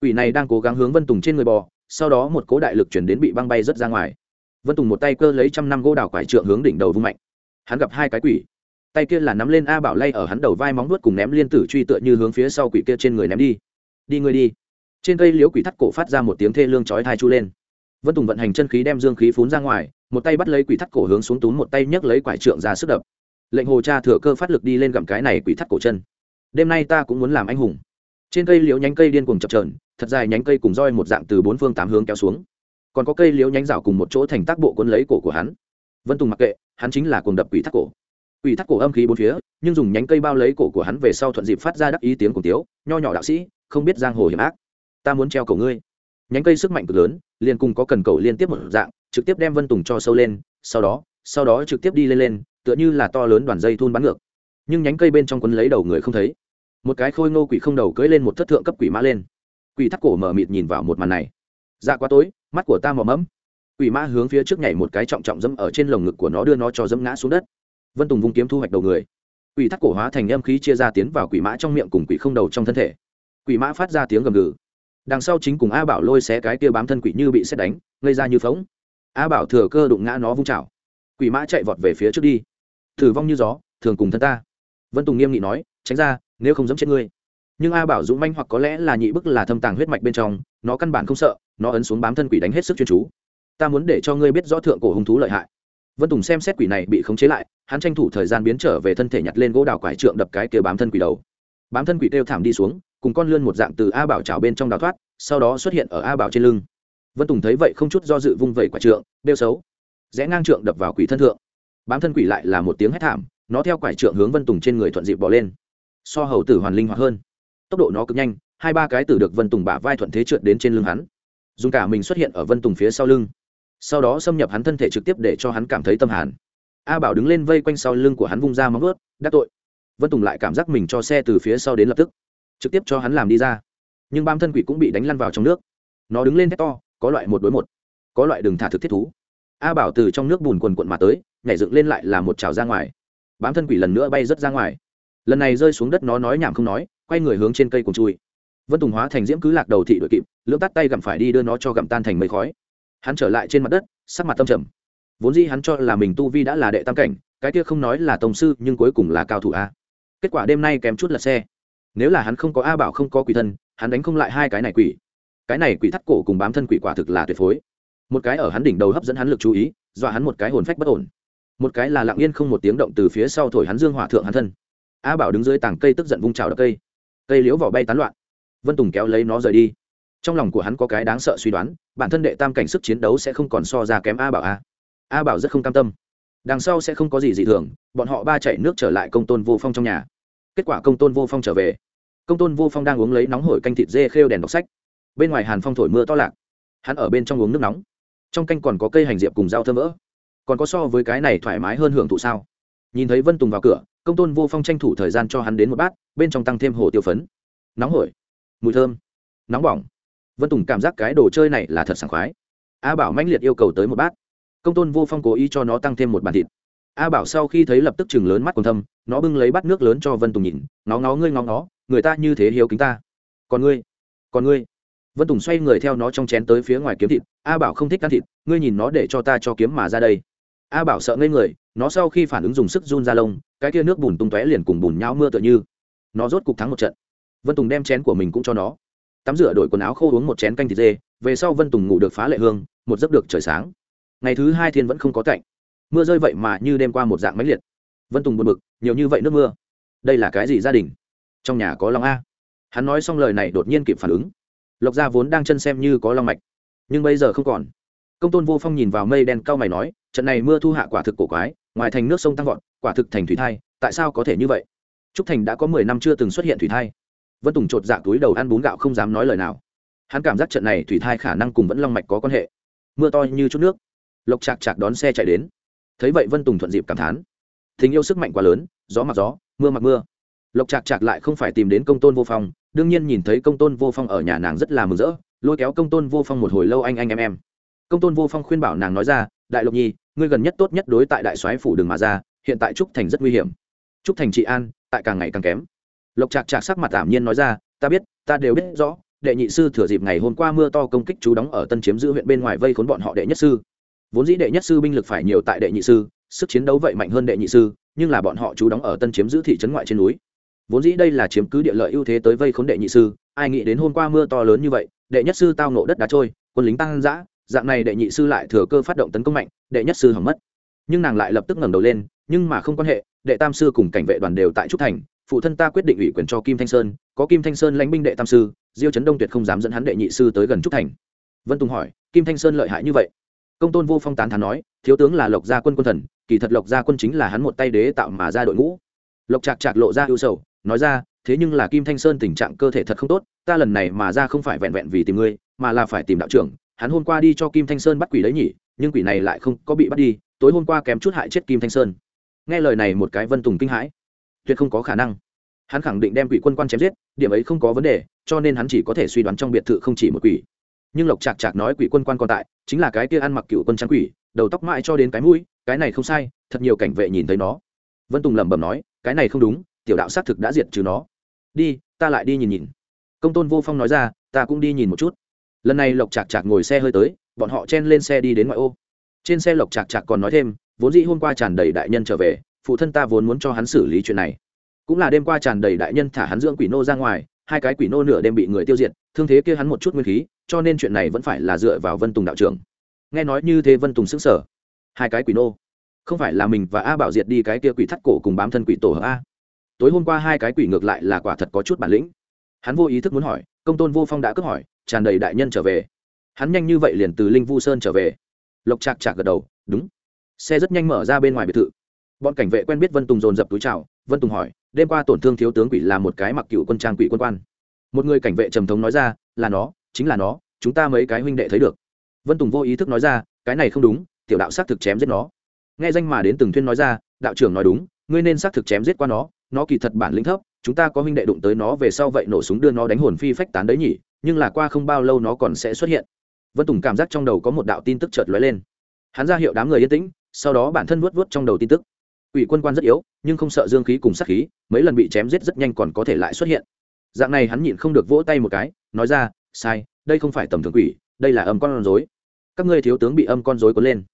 Quỷ này đang cố gắng hướng vân tùng trên người bò, sau đó một cố đại lực chuyển đến bị băng bay rất ra ngoài. Vân tùng một tay cơ lấy trăm năm gỗ đào quải trượng hướng đỉnh đầu vung mạnh. Hắn gặp hai cái quỷ. Tay kia là nắm lên a bảo lay ở hắn đầu vai móng nuốt cùng ném liên tử truy tựa như hướng phía sau quỷ kia trên người ném đi. Đi người đi. Trên cây liếu quỷ thắt cổ phát ra một tiếng thê lương chói thai chu lên. Vân tùng vận hành chân khí đem dương khí phún ra ngoài, một tay bắt lấy quỷ thắt cổ hướng xuống túm, một tay nhấc lấy quải trượng ra sức đập lệnh hồ cha thừa cơ phát lực đi lên gặm cái này quỷ thắt cổ chân. Đêm nay ta cũng muốn làm anh hùng. Trên cây liễu nhánh cây điên cuồng chập trờn thật dài nhánh cây cùng roi một dạng từ bốn phương tám hướng kéo xuống. Còn có cây liễu nhánh rào cùng một chỗ thành tác bộ quân lấy cổ của hắn. Vân tùng mặc kệ, hắn chính là cuồng đập quỷ thắt cổ. Quỷ thắt cổ âm khí bốn phía, nhưng dùng nhánh cây bao lấy cổ của hắn về sau thuận dịp phát ra đắc ý tiếng cùng tiếu, nho nhỏ đạo sĩ, không biết giang hồ hiểm ác. Ta muốn treo cổ ngươi. Nhánh cây sức mạnh cực lớn, liền cùng có cần cầu liên tiếp một dạng, trực tiếp đem vân tùng cho sâu lên, sau đó sau đó trực tiếp đi lên lên tựa như là to lớn đoàn dây thun bắn ngược. Nhưng nhánh cây bên trong quấn lấy đầu người không thấy. Một cái khôi ngô quỷ không đầu cưỡi lên một thất thượng cấp quỷ mã lên. Quỷ thắt cổ mở mịt nhìn vào một màn này. Dạ quá tối, mắt của ta mò mẫm. Quỷ mã hướng phía trước nhảy một cái trọng trọng dẫm ở trên lồng ngực của nó đưa nó cho dẫm ngã xuống đất. Vân tùng vung kiếm thu hoạch đầu người. Quỷ thắt cổ hóa thành âm khí chia ra tiến vào quỷ mã trong miệng cùng quỷ không đầu trong thân thể. Quỷ mã phát ra tiếng gầm gừ. Đằng sau chính cùng a bảo lôi xé cái kia bám thân quỷ như bị xét đánh gây ra như phóng. A bảo thừa cơ đụng ngã nó vung chảo. Quỷ mã chạy vọt về phía trước đi thử vong như gió, thường cùng thân ta. Vân tùng nghiêm nghị nói, tránh ra, nếu không giống chết ngươi. Nhưng a bảo dũng manh hoặc có lẽ là nhị bức là thâm tàng huyết mạch bên trong, nó căn bản không sợ, nó ấn xuống bám thân quỷ đánh hết sức chuyên chú. Ta muốn để cho ngươi biết rõ thượng cổ hung thú lợi hại. Vân tùng xem xét quỷ này bị khống chế lại, hắn tranh thủ thời gian biến trở về thân thể nhặt lên gỗ đào quải trượng đập cái kia bám thân quỷ đầu. Bám thân quỷ kêu thảm đi xuống, cùng con lươn một dạng từ a bảo trào bên trong đào thoát, sau đó xuất hiện ở a bảo trên lưng. Vân tùng thấy vậy không chút do dự vung vẩy quả trượng đeo xấu. Rẽ ngang trượng đập vào quỷ thân thượng bám thân quỷ lại là một tiếng hét thảm, nó theo quải trượng hướng vân tùng trên người thuận dịp bỏ lên. So hầu tử hoàn linh hoạt hơn. Tốc độ nó cực nhanh, hai ba cái tử được vân tùng bả vai thuận thế trượt đến trên lưng hắn. Dùng cả mình xuất hiện ở vân tùng phía sau lưng. Sau đó xâm nhập hắn thân thể trực tiếp để cho hắn cảm thấy tâm hàn. A bảo đứng lên vây quanh sau lưng của hắn vung ra móng vớt đắc tội. Vân tùng lại cảm giác mình cho xe từ phía sau đến lập tức, trực tiếp cho hắn làm đi ra. Nhưng bám thân quỷ cũng bị đánh lăn vào trong nước. Nó đứng lên thét to, có loại một đối một, có loại đừng thả thực thiết thú. A bảo từ trong nước bùn quần quận mà tới nhảy dựng lên lại là một trào ra ngoài. Bám thân quỷ lần nữa bay rớt ra ngoài. Lần này rơi xuống đất nó nói nhảm không nói, quay người hướng trên cây cùng chui. Vân tùng hóa thành diễm cứ lạc đầu thị đội kịp, lưỡng tắt tay gặm phải đi đưa nó cho gặm tan thành mây khói. Hắn trở lại trên mặt đất, sắc mặt tâm trầm. Vốn dĩ hắn cho là mình tu vi đã là đệ tam cảnh, cái kia không nói là tổng sư, nhưng cuối cùng là cao thủ a. Kết quả đêm nay kém chút lật xe. Nếu là hắn không có a bảo không có quỷ thân, hắn đánh không lại hai cái này quỷ. Cái này quỷ thắt cổ cùng bám thân quỷ quả thực là tuyệt phối. Một cái ở hắn đỉnh đầu hấp dẫn hắn lực chú ý, dọa hắn một cái hồn phách bất ổn một cái là lặng yên không một tiếng động từ phía sau thổi hắn dương hỏa thượng hắn thân. A bảo đứng dưới tảng cây tức giận vung trào đập cây. Cây liếu vỏ bay tán loạn. Vân tùng kéo lấy nó rời đi. Trong lòng của hắn có cái đáng sợ suy đoán, bản thân đệ tam cảnh sức chiến đấu sẽ không còn so ra kém a bảo a. A bảo rất không cam tâm. Đằng sau sẽ không có gì dị thường, bọn họ ba chạy nước trở lại công tôn vô phong trong nhà. Kết quả công tôn vô phong trở về. Công tôn vô phong đang uống lấy nóng hổi canh thịt dê khêu đèn đọc sách. Bên ngoài hàn phong thổi mưa to lạc. Hắn ở bên trong uống nước nóng. Trong canh còn có cây hành diệp cùng rau thơm mỡ còn có so với cái này thoải mái hơn hưởng thụ sao? Nhìn thấy vân tùng vào cửa, công tôn vô phong tranh thủ thời gian cho hắn đến một bát, bên trong tăng thêm hồ tiêu phấn. Nóng hổi, mùi thơm, nóng bỏng. Vân tùng cảm giác cái đồ chơi này là thật sảng khoái. A bảo mãnh liệt yêu cầu tới một bát. Công tôn vô phong cố ý cho nó tăng thêm một bàn thịt. A bảo sau khi thấy lập tức chừng lớn mắt còn thâm, nó bưng lấy bát nước lớn cho vân tùng nhìn, nó ngó ngươi ngó ngó, người ta như thế hiếu kính ta. Còn ngươi còn ngươi. Vân tùng xoay người theo nó trong chén tới phía ngoài kiếm thịt. A bảo không thích ăn thịt, ngươi nhìn nó để cho ta cho kiếm mà ra đây a bảo sợ ngây người, nó sau khi phản ứng dùng sức run ra lông, cái kia nước bùn tung tóe liền cùng bùn nhau mưa tựa như. Nó rốt cục thắng một trận. Vân tùng đem chén của mình cũng cho nó. Tắm rửa đổi quần áo khô uống một chén canh thịt dê, về sau vân tùng ngủ được phá lệ hương, một giấc được trời sáng. Ngày thứ hai thiên vẫn không có cạnh mưa rơi vậy mà như đêm qua một dạng máy liệt. Vân tùng buồn bực, nhiều như vậy nước mưa. Đây là cái gì gia đình? Trong nhà có long a. Hắn nói xong lời này đột nhiên kịp phản ứng. Lộc gia vốn đang chân xem như có long mạch, nhưng bây giờ không còn. Công tôn vô phong nhìn vào mây đen cao mày nói trận này mưa thu hạ quả thực cổ quái, ngoài thành nước sông tăng vọt, quả thực thành thủy thai, tại sao có thể như vậy? Trúc thành đã có mười năm chưa từng xuất hiện thủy thai. Vân tùng chột dạ túi đầu ăn bún gạo không dám nói lời nào. Hắn cảm giác trận này thủy thai khả năng cùng vẫn long mạch có quan hệ. Mưa to như chút nước. Lộc chạc chạc đón xe chạy đến. Thấy vậy vân tùng thuận dịp cảm thán. Tình yêu sức mạnh quá lớn, gió mặc gió, mưa mặc mưa. Lộc chạc chạc lại không phải tìm đến công tôn vô phong, đương nhiên nhìn thấy công tôn vô phong ở nhà nàng rất là mừng rỡ, lôi kéo công tôn vô phong một hồi lâu anh anh em em. Công tôn vô phong khuyên bảo nàng nói ra đại lộc nhi, ngươi gần nhất tốt nhất đối tại đại soái phủ đường mà ra, hiện tại trúc thành rất nguy hiểm. Trúc thành trị an, tại càng ngày càng kém. Lộc trạc trạc sắc mặt tạm nhiên nói ra, ta biết, ta đều biết rõ, đệ nhị sư thừa dịp ngày hôm qua mưa to công kích chú đóng ở tân chiếm giữ huyện bên ngoài vây khốn bọn họ đệ nhất sư. Vốn dĩ đệ nhất sư binh lực phải nhiều tại đệ nhị sư, sức chiến đấu vậy mạnh hơn đệ nhị sư, nhưng là bọn họ chú đóng ở tân chiếm giữ thị trấn ngoại trên núi. Vốn dĩ đây là chiếm cứ địa lợi ưu thế tới vây khốn đệ nhị sư, ai nghĩ đến hôm qua mưa to lớn như vậy, đệ nhất sư tao nộ đất đá trôi, quân lính tăng dã dạng này đệ nhị sư lại thừa cơ phát động tấn công mạnh, đệ nhất sư hỏng mất. Nhưng nàng lại lập tức ngẩng đầu lên, nhưng mà không quan hệ, đệ tam sư cùng cảnh vệ đoàn đều tại trúc thành, phụ thân ta quyết định ủy quyền cho kim thanh sơn, có kim thanh sơn lãnh binh đệ tam sư, diêu trấn đông tuyệt không dám dẫn hắn đệ nhị sư tới gần trúc thành. Vân tùng hỏi, kim thanh sơn lợi hại như vậy? Công tôn vô phong tán thán nói, thiếu tướng là lộc gia quân quân thần, kỳ thật lộc gia quân chính là hắn một tay đế tạo mà ra đội ngũ. Lộc trạc trạc lộ ra ưu sầu, nói ra, thế nhưng là kim thanh sơn tình trạng cơ thể thật không tốt, ta lần này mà ra không phải vẹn vẹn vì tìm ngươi, mà là phải tìm đạo trưởng hắn hôm qua đi cho kim thanh sơn bắt quỷ đấy nhỉ, nhưng quỷ này lại không có bị bắt đi, tối hôm qua kém chút hại chết kim thanh sơn. Nghe lời này một cái vân tùng kinh hãi. Tuyệt không có khả năng. Hắn khẳng định đem quỷ quân quan chém giết, điểm ấy không có vấn đề, cho nên hắn chỉ có thể suy đoán trong biệt thự không chỉ một quỷ. Nhưng lộc chạc chạc nói quỷ quân quan còn tại, chính là cái kia ăn mặc cựu quân trắng quỷ, đầu tóc mãi cho đến cái mũi, cái này không sai, thật nhiều cảnh vệ nhìn thấy nó. Vân tùng lẩm bẩm nói, cái này không đúng, tiểu đạo xác thực đã diệt trừ nó. Đi, ta lại đi nhìn nhìn. Công tôn vô phong nói ra, ta cũng đi nhìn một chút lần này lộc chạc chạc ngồi xe hơi tới, bọn họ chen lên xe đi đến ngoại ô. Trên xe lộc chạc chạc còn nói thêm, vốn dĩ hôm qua tràn đầy đại nhân trở về, phụ thân ta vốn muốn cho hắn xử lý chuyện này. Cũng là đêm qua tràn đầy đại nhân thả hắn dưỡng quỷ nô ra ngoài, hai cái quỷ nô nửa đêm bị người tiêu diệt, thương thế kia hắn một chút nguyên khí, cho nên chuyện này vẫn phải là dựa vào vân tùng đạo trưởng. Nghe nói như thế vân tùng xứng sở hai cái quỷ nô. Không phải là mình và a bảo diệt đi cái kia quỷ thắt cổ cùng bám thân quỷ tổ a. Tối hôm qua hai cái quỷ ngược lại là quả thật có chút bản lĩnh. Hắn vô ý thức muốn hỏi, công tôn vô phong đã cướp hỏi tràn đầy đại nhân trở về. Hắn nhanh như vậy liền từ linh vu sơn trở về. Lộc chạc chạc gật đầu, đúng. Xe rất nhanh mở ra bên ngoài biệt thự. Bọn cảnh vệ quen biết vân tùng dồn dập túi chào, vân tùng hỏi, đêm qua tổn thương thiếu tướng quỷ là một cái mặc cựu quân trang quỷ quân quan? Một người cảnh vệ trầm thống nói ra, là nó, chính là nó, chúng ta mấy cái huynh đệ thấy được. Vân tùng vô ý thức nói ra, cái này không đúng, tiểu đạo xác thực chém giết nó. Nghe danh mà đến từng thuyên nói ra, đạo trưởng nói đúng, ngươi nên xác thực chém giết qua nó nó kỳ thật bản lĩnh thấp, chúng ta có huynh đệ đụng tới nó về sau vậy nổ súng đưa nó đánh hồn phi phách tán đấy nhỉ nhưng là qua không bao lâu nó còn sẽ xuất hiện. Vân tùng cảm giác trong đầu có một đạo tin tức chợt lóe lên. Hắn ra hiệu đám người yên tĩnh, sau đó bản thân vuốt vuốt trong đầu tin tức. Ủy quân quan rất yếu, nhưng không sợ dương khí cùng sát khí, mấy lần bị chém giết rất nhanh còn có thể lại xuất hiện. Dạng này hắn nhịn không được vỗ tay một cái, nói ra, sai, đây không phải tầm thường quỷ, đây là âm con rối. Các ngươi thiếu tướng bị âm con rối cuốn lên.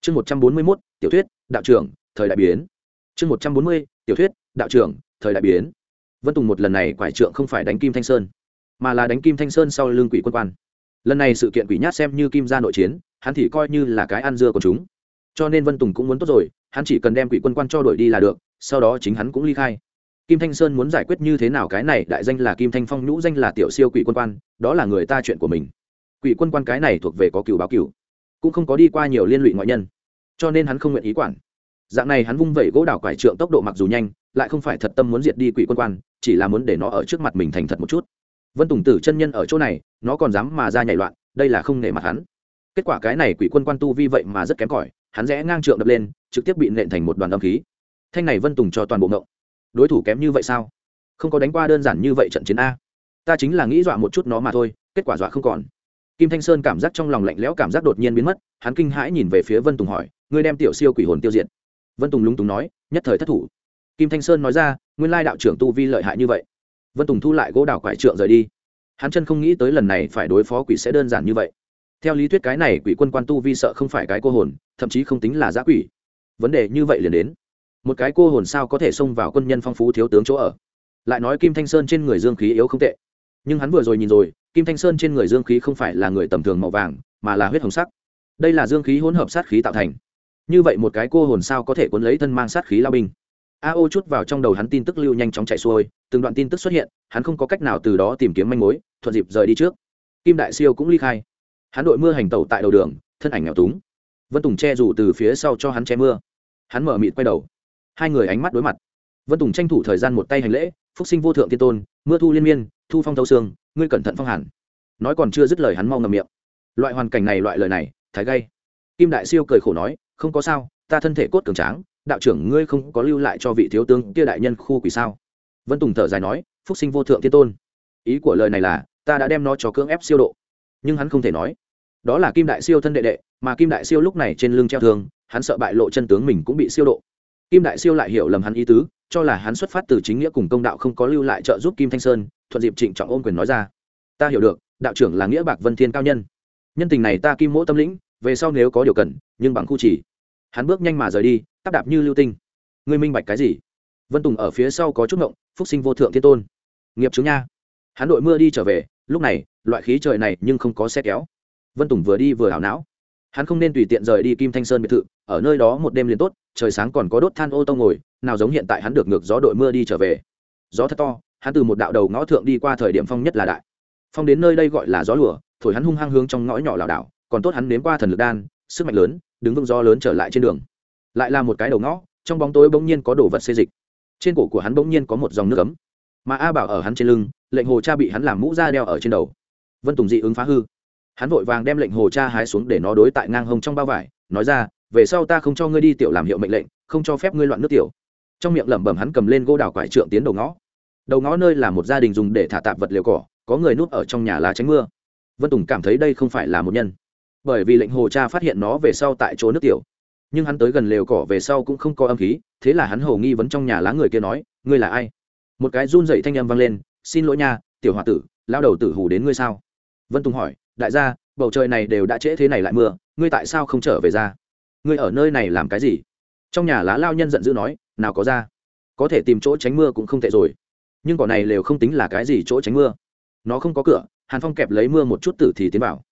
Chương một trăm bốn mươi mốt, tiểu thuyết, đạo trưởng, thời đại biến. Chương một trăm bốn mươi, tiểu thuyết, đạo trưởng, thời đại biến. Vân tùng một lần này quải trượng không phải đánh kim thanh sơn mà là đánh kim thanh sơn sau lưng quỷ quân quan. Lần này sự kiện quỷ nhát xem như kim gia nội chiến, hắn thì coi như là cái ăn dưa của chúng. Cho nên vân tùng cũng muốn tốt rồi, hắn chỉ cần đem quỷ quân quan cho đội đi là được, sau đó chính hắn cũng ly khai. Kim thanh sơn muốn giải quyết như thế nào cái này đại danh là kim thanh phong, nhũ danh là tiểu siêu quỷ quân quan, đó là người ta chuyện của mình. Quỷ quân quan cái này thuộc về có cựu báo cựu cũng không có đi qua nhiều liên lụy ngoại nhân, cho nên hắn không nguyện ý quản. Dạng này hắn vung vẩy gỗ đào quải trượng tốc độ mặc dù nhanh, lại không phải thật tâm muốn diệt đi quỷ quân quan, chỉ là muốn để nó ở trước mặt mình thành thật một chút vân tùng tử chân nhân ở chỗ này, nó còn dám mà ra nhảy loạn, đây là không nể mặt hắn. Kết quả cái này quỷ quân quan tu vi vậy mà rất kém cỏi, hắn rẽ ngang trượng đập lên, trực tiếp bị nện thành một đoàn âm khí. Thanh này vân tùng cho toàn bộ ngộng. Đối thủ kém như vậy sao? Không có đánh qua đơn giản như vậy trận chiến a. Ta chính là nghĩ dọa một chút nó mà thôi, kết quả dọa không còn. Kim thanh sơn cảm giác trong lòng lạnh lẽo cảm giác đột nhiên biến mất, hắn kinh hãi nhìn về phía vân tùng hỏi, ngươi đem tiểu siêu quỷ hồn tiêu diệt? Vân tùng lúng túng nói, nhất thời thất thủ. Kim thanh sơn nói ra, nguyên lai đạo trưởng tu vi lợi hại như vậy vân tùng thu lại gỗ đào quải trượng rời đi. Hắn chân không nghĩ tới lần này phải đối phó quỷ sẽ đơn giản như vậy. Theo lý thuyết cái này quỷ quân quan tu vi sợ không phải cái cô hồn, thậm chí không tính là giã quỷ. Vấn đề như vậy liền đến. Một cái cô hồn sao có thể xông vào quân nhân phong phú thiếu tướng chỗ ở? Lại nói kim thanh sơn trên người dương khí yếu không tệ. Nhưng hắn vừa rồi nhìn rồi, kim thanh sơn trên người dương khí không phải là người tầm thường màu vàng, mà là huyết hồng sắc. Đây là dương khí hỗn hợp sát khí tạo thành. Như vậy một cái cô hồn sao có thể cuốn lấy thân mang sát khí lao binh? Ao chút vào trong đầu hắn tin tức lưu nhanh chóng chạy xuôi, từng đoạn tin tức xuất hiện, hắn không có cách nào từ đó tìm kiếm manh mối, thuận dịp rời đi trước. Kim đại siêu cũng ly khai. Hắn đội mưa hành tẩu tại đầu đường, thân ảnh nghèo túng. Vân tùng che rủ từ phía sau cho hắn che mưa. Hắn mở mịt quay đầu. Hai người ánh mắt đối mặt. Vân tùng tranh thủ thời gian một tay hành lễ, phúc sinh vô thượng tiên tôn, mưa thu liên miên, thu phong thâu xương, ngươi cẩn thận phong hàn. Nói còn chưa dứt lời hắn mau ngầm miệng. Loại hoàn cảnh này, loại lời này, thái gay. Kim đại siêu cười khổ nói, không có sao, ta thân thể cốt cường tráng đạo trưởng ngươi không có lưu lại cho vị thiếu tướng kia đại nhân khu quỷ sao? Vân tùng thở dài nói, phúc sinh vô thượng thiên tôn. Ý của lời này là, ta đã đem nó cho cưỡng ép siêu độ. Nhưng hắn không thể nói. Đó là kim đại siêu thân đệ đệ, mà kim đại siêu lúc này trên lưng treo thương, hắn sợ bại lộ chân tướng mình cũng bị siêu độ. Kim đại siêu lại hiểu lầm hắn ý tứ, cho là hắn xuất phát từ chính nghĩa cùng công đạo không có lưu lại trợ giúp kim thanh sơn, thuận dịp trịnh trọng ôm quyền nói ra. Ta hiểu được, đạo trưởng là nghĩa bạc vân thiên cao nhân. Nhân tình này ta kim mỗ tâm lĩnh, về sau nếu có điều cần, nhưng bằng khu chỉ. Hắn bước nhanh mà rời đi tắp đạp như lưu tinh. Ngươi minh bạch cái gì? Vân tùng ở phía sau có chút ngộng, phúc sinh vô thượng thiên tôn. Nghiệp chứng nha. Hắn đội mưa đi trở về, lúc này, loại khí trời này nhưng không có xe kéo. Vân tùng vừa đi vừa hảo não. Hắn không nên tùy tiện rời đi kim thanh sơn biệt thự, ở nơi đó một đêm liền tốt, trời sáng còn có đốt than ô tô ngồi, nào giống hiện tại hắn được ngược gió đội mưa đi trở về. Gió thật to, hắn từ một đạo đầu ngõ thượng đi qua thời điểm phong nhất là đại. Phong đến nơi đây gọi là gió lùa, thổi hắn hung hăng hướng trong ngõ nhỏ lảo đảo, còn tốt hắn nếm qua thần lực đan, sức mạnh lớn, đứng vững gió lớn trở lại trên đường lại là một cái đầu ngõ, trong bóng tối bỗng nhiên có đồ vật xê dịch. Trên cổ của hắn bỗng nhiên có một dòng nước ấm. Mà a bảo ở hắn trên lưng, lệnh hồ cha bị hắn làm mũ da đeo ở trên đầu. Vân tùng dị ứng phá hư. Hắn vội vàng đem lệnh hồ cha hái xuống để nó đối tại ngang hông trong bao vải, nói ra, về sau ta không cho ngươi đi tiểu làm hiệu mệnh lệnh, không cho phép ngươi loạn nước tiểu. Trong miệng lẩm bẩm hắn cầm lên gỗ đào quải trượng tiến đầu ngõ. Đầu ngõ nơi là một gia đình dùng để thả tạp vật liều cỏ, có người núp ở trong nhà lá tránh mưa. Vân tùng cảm thấy đây không phải là một nhân. Bởi vì lệnh hồ cha phát hiện nó về sau tại chỗ nước tiểu nhưng hắn tới gần lều cỏ về sau cũng không có âm khí, thế là hắn hầu nghi vấn trong nhà lá người kia nói, ngươi là ai? Một cái run dậy thanh âm vang lên, xin lỗi nha, tiểu h o a tử lao đầu tử hù đến ngươi sao? Vân tùng hỏi, đại gia, bầu trời này đều đã trễ thế này lại mưa, ngươi tại sao không trở về ra? Ngươi ở nơi này làm cái gì? Trong nhà lá lao nhân giận dữ nói, nào có ra, có thể tìm chỗ tránh mưa cũng không tệ rồi. Nhưng cỏ này lều không tính là cái gì chỗ tránh mưa. Nó không có cửa, hàn phong kẹp lấy mưa một chút tử thì tiến vào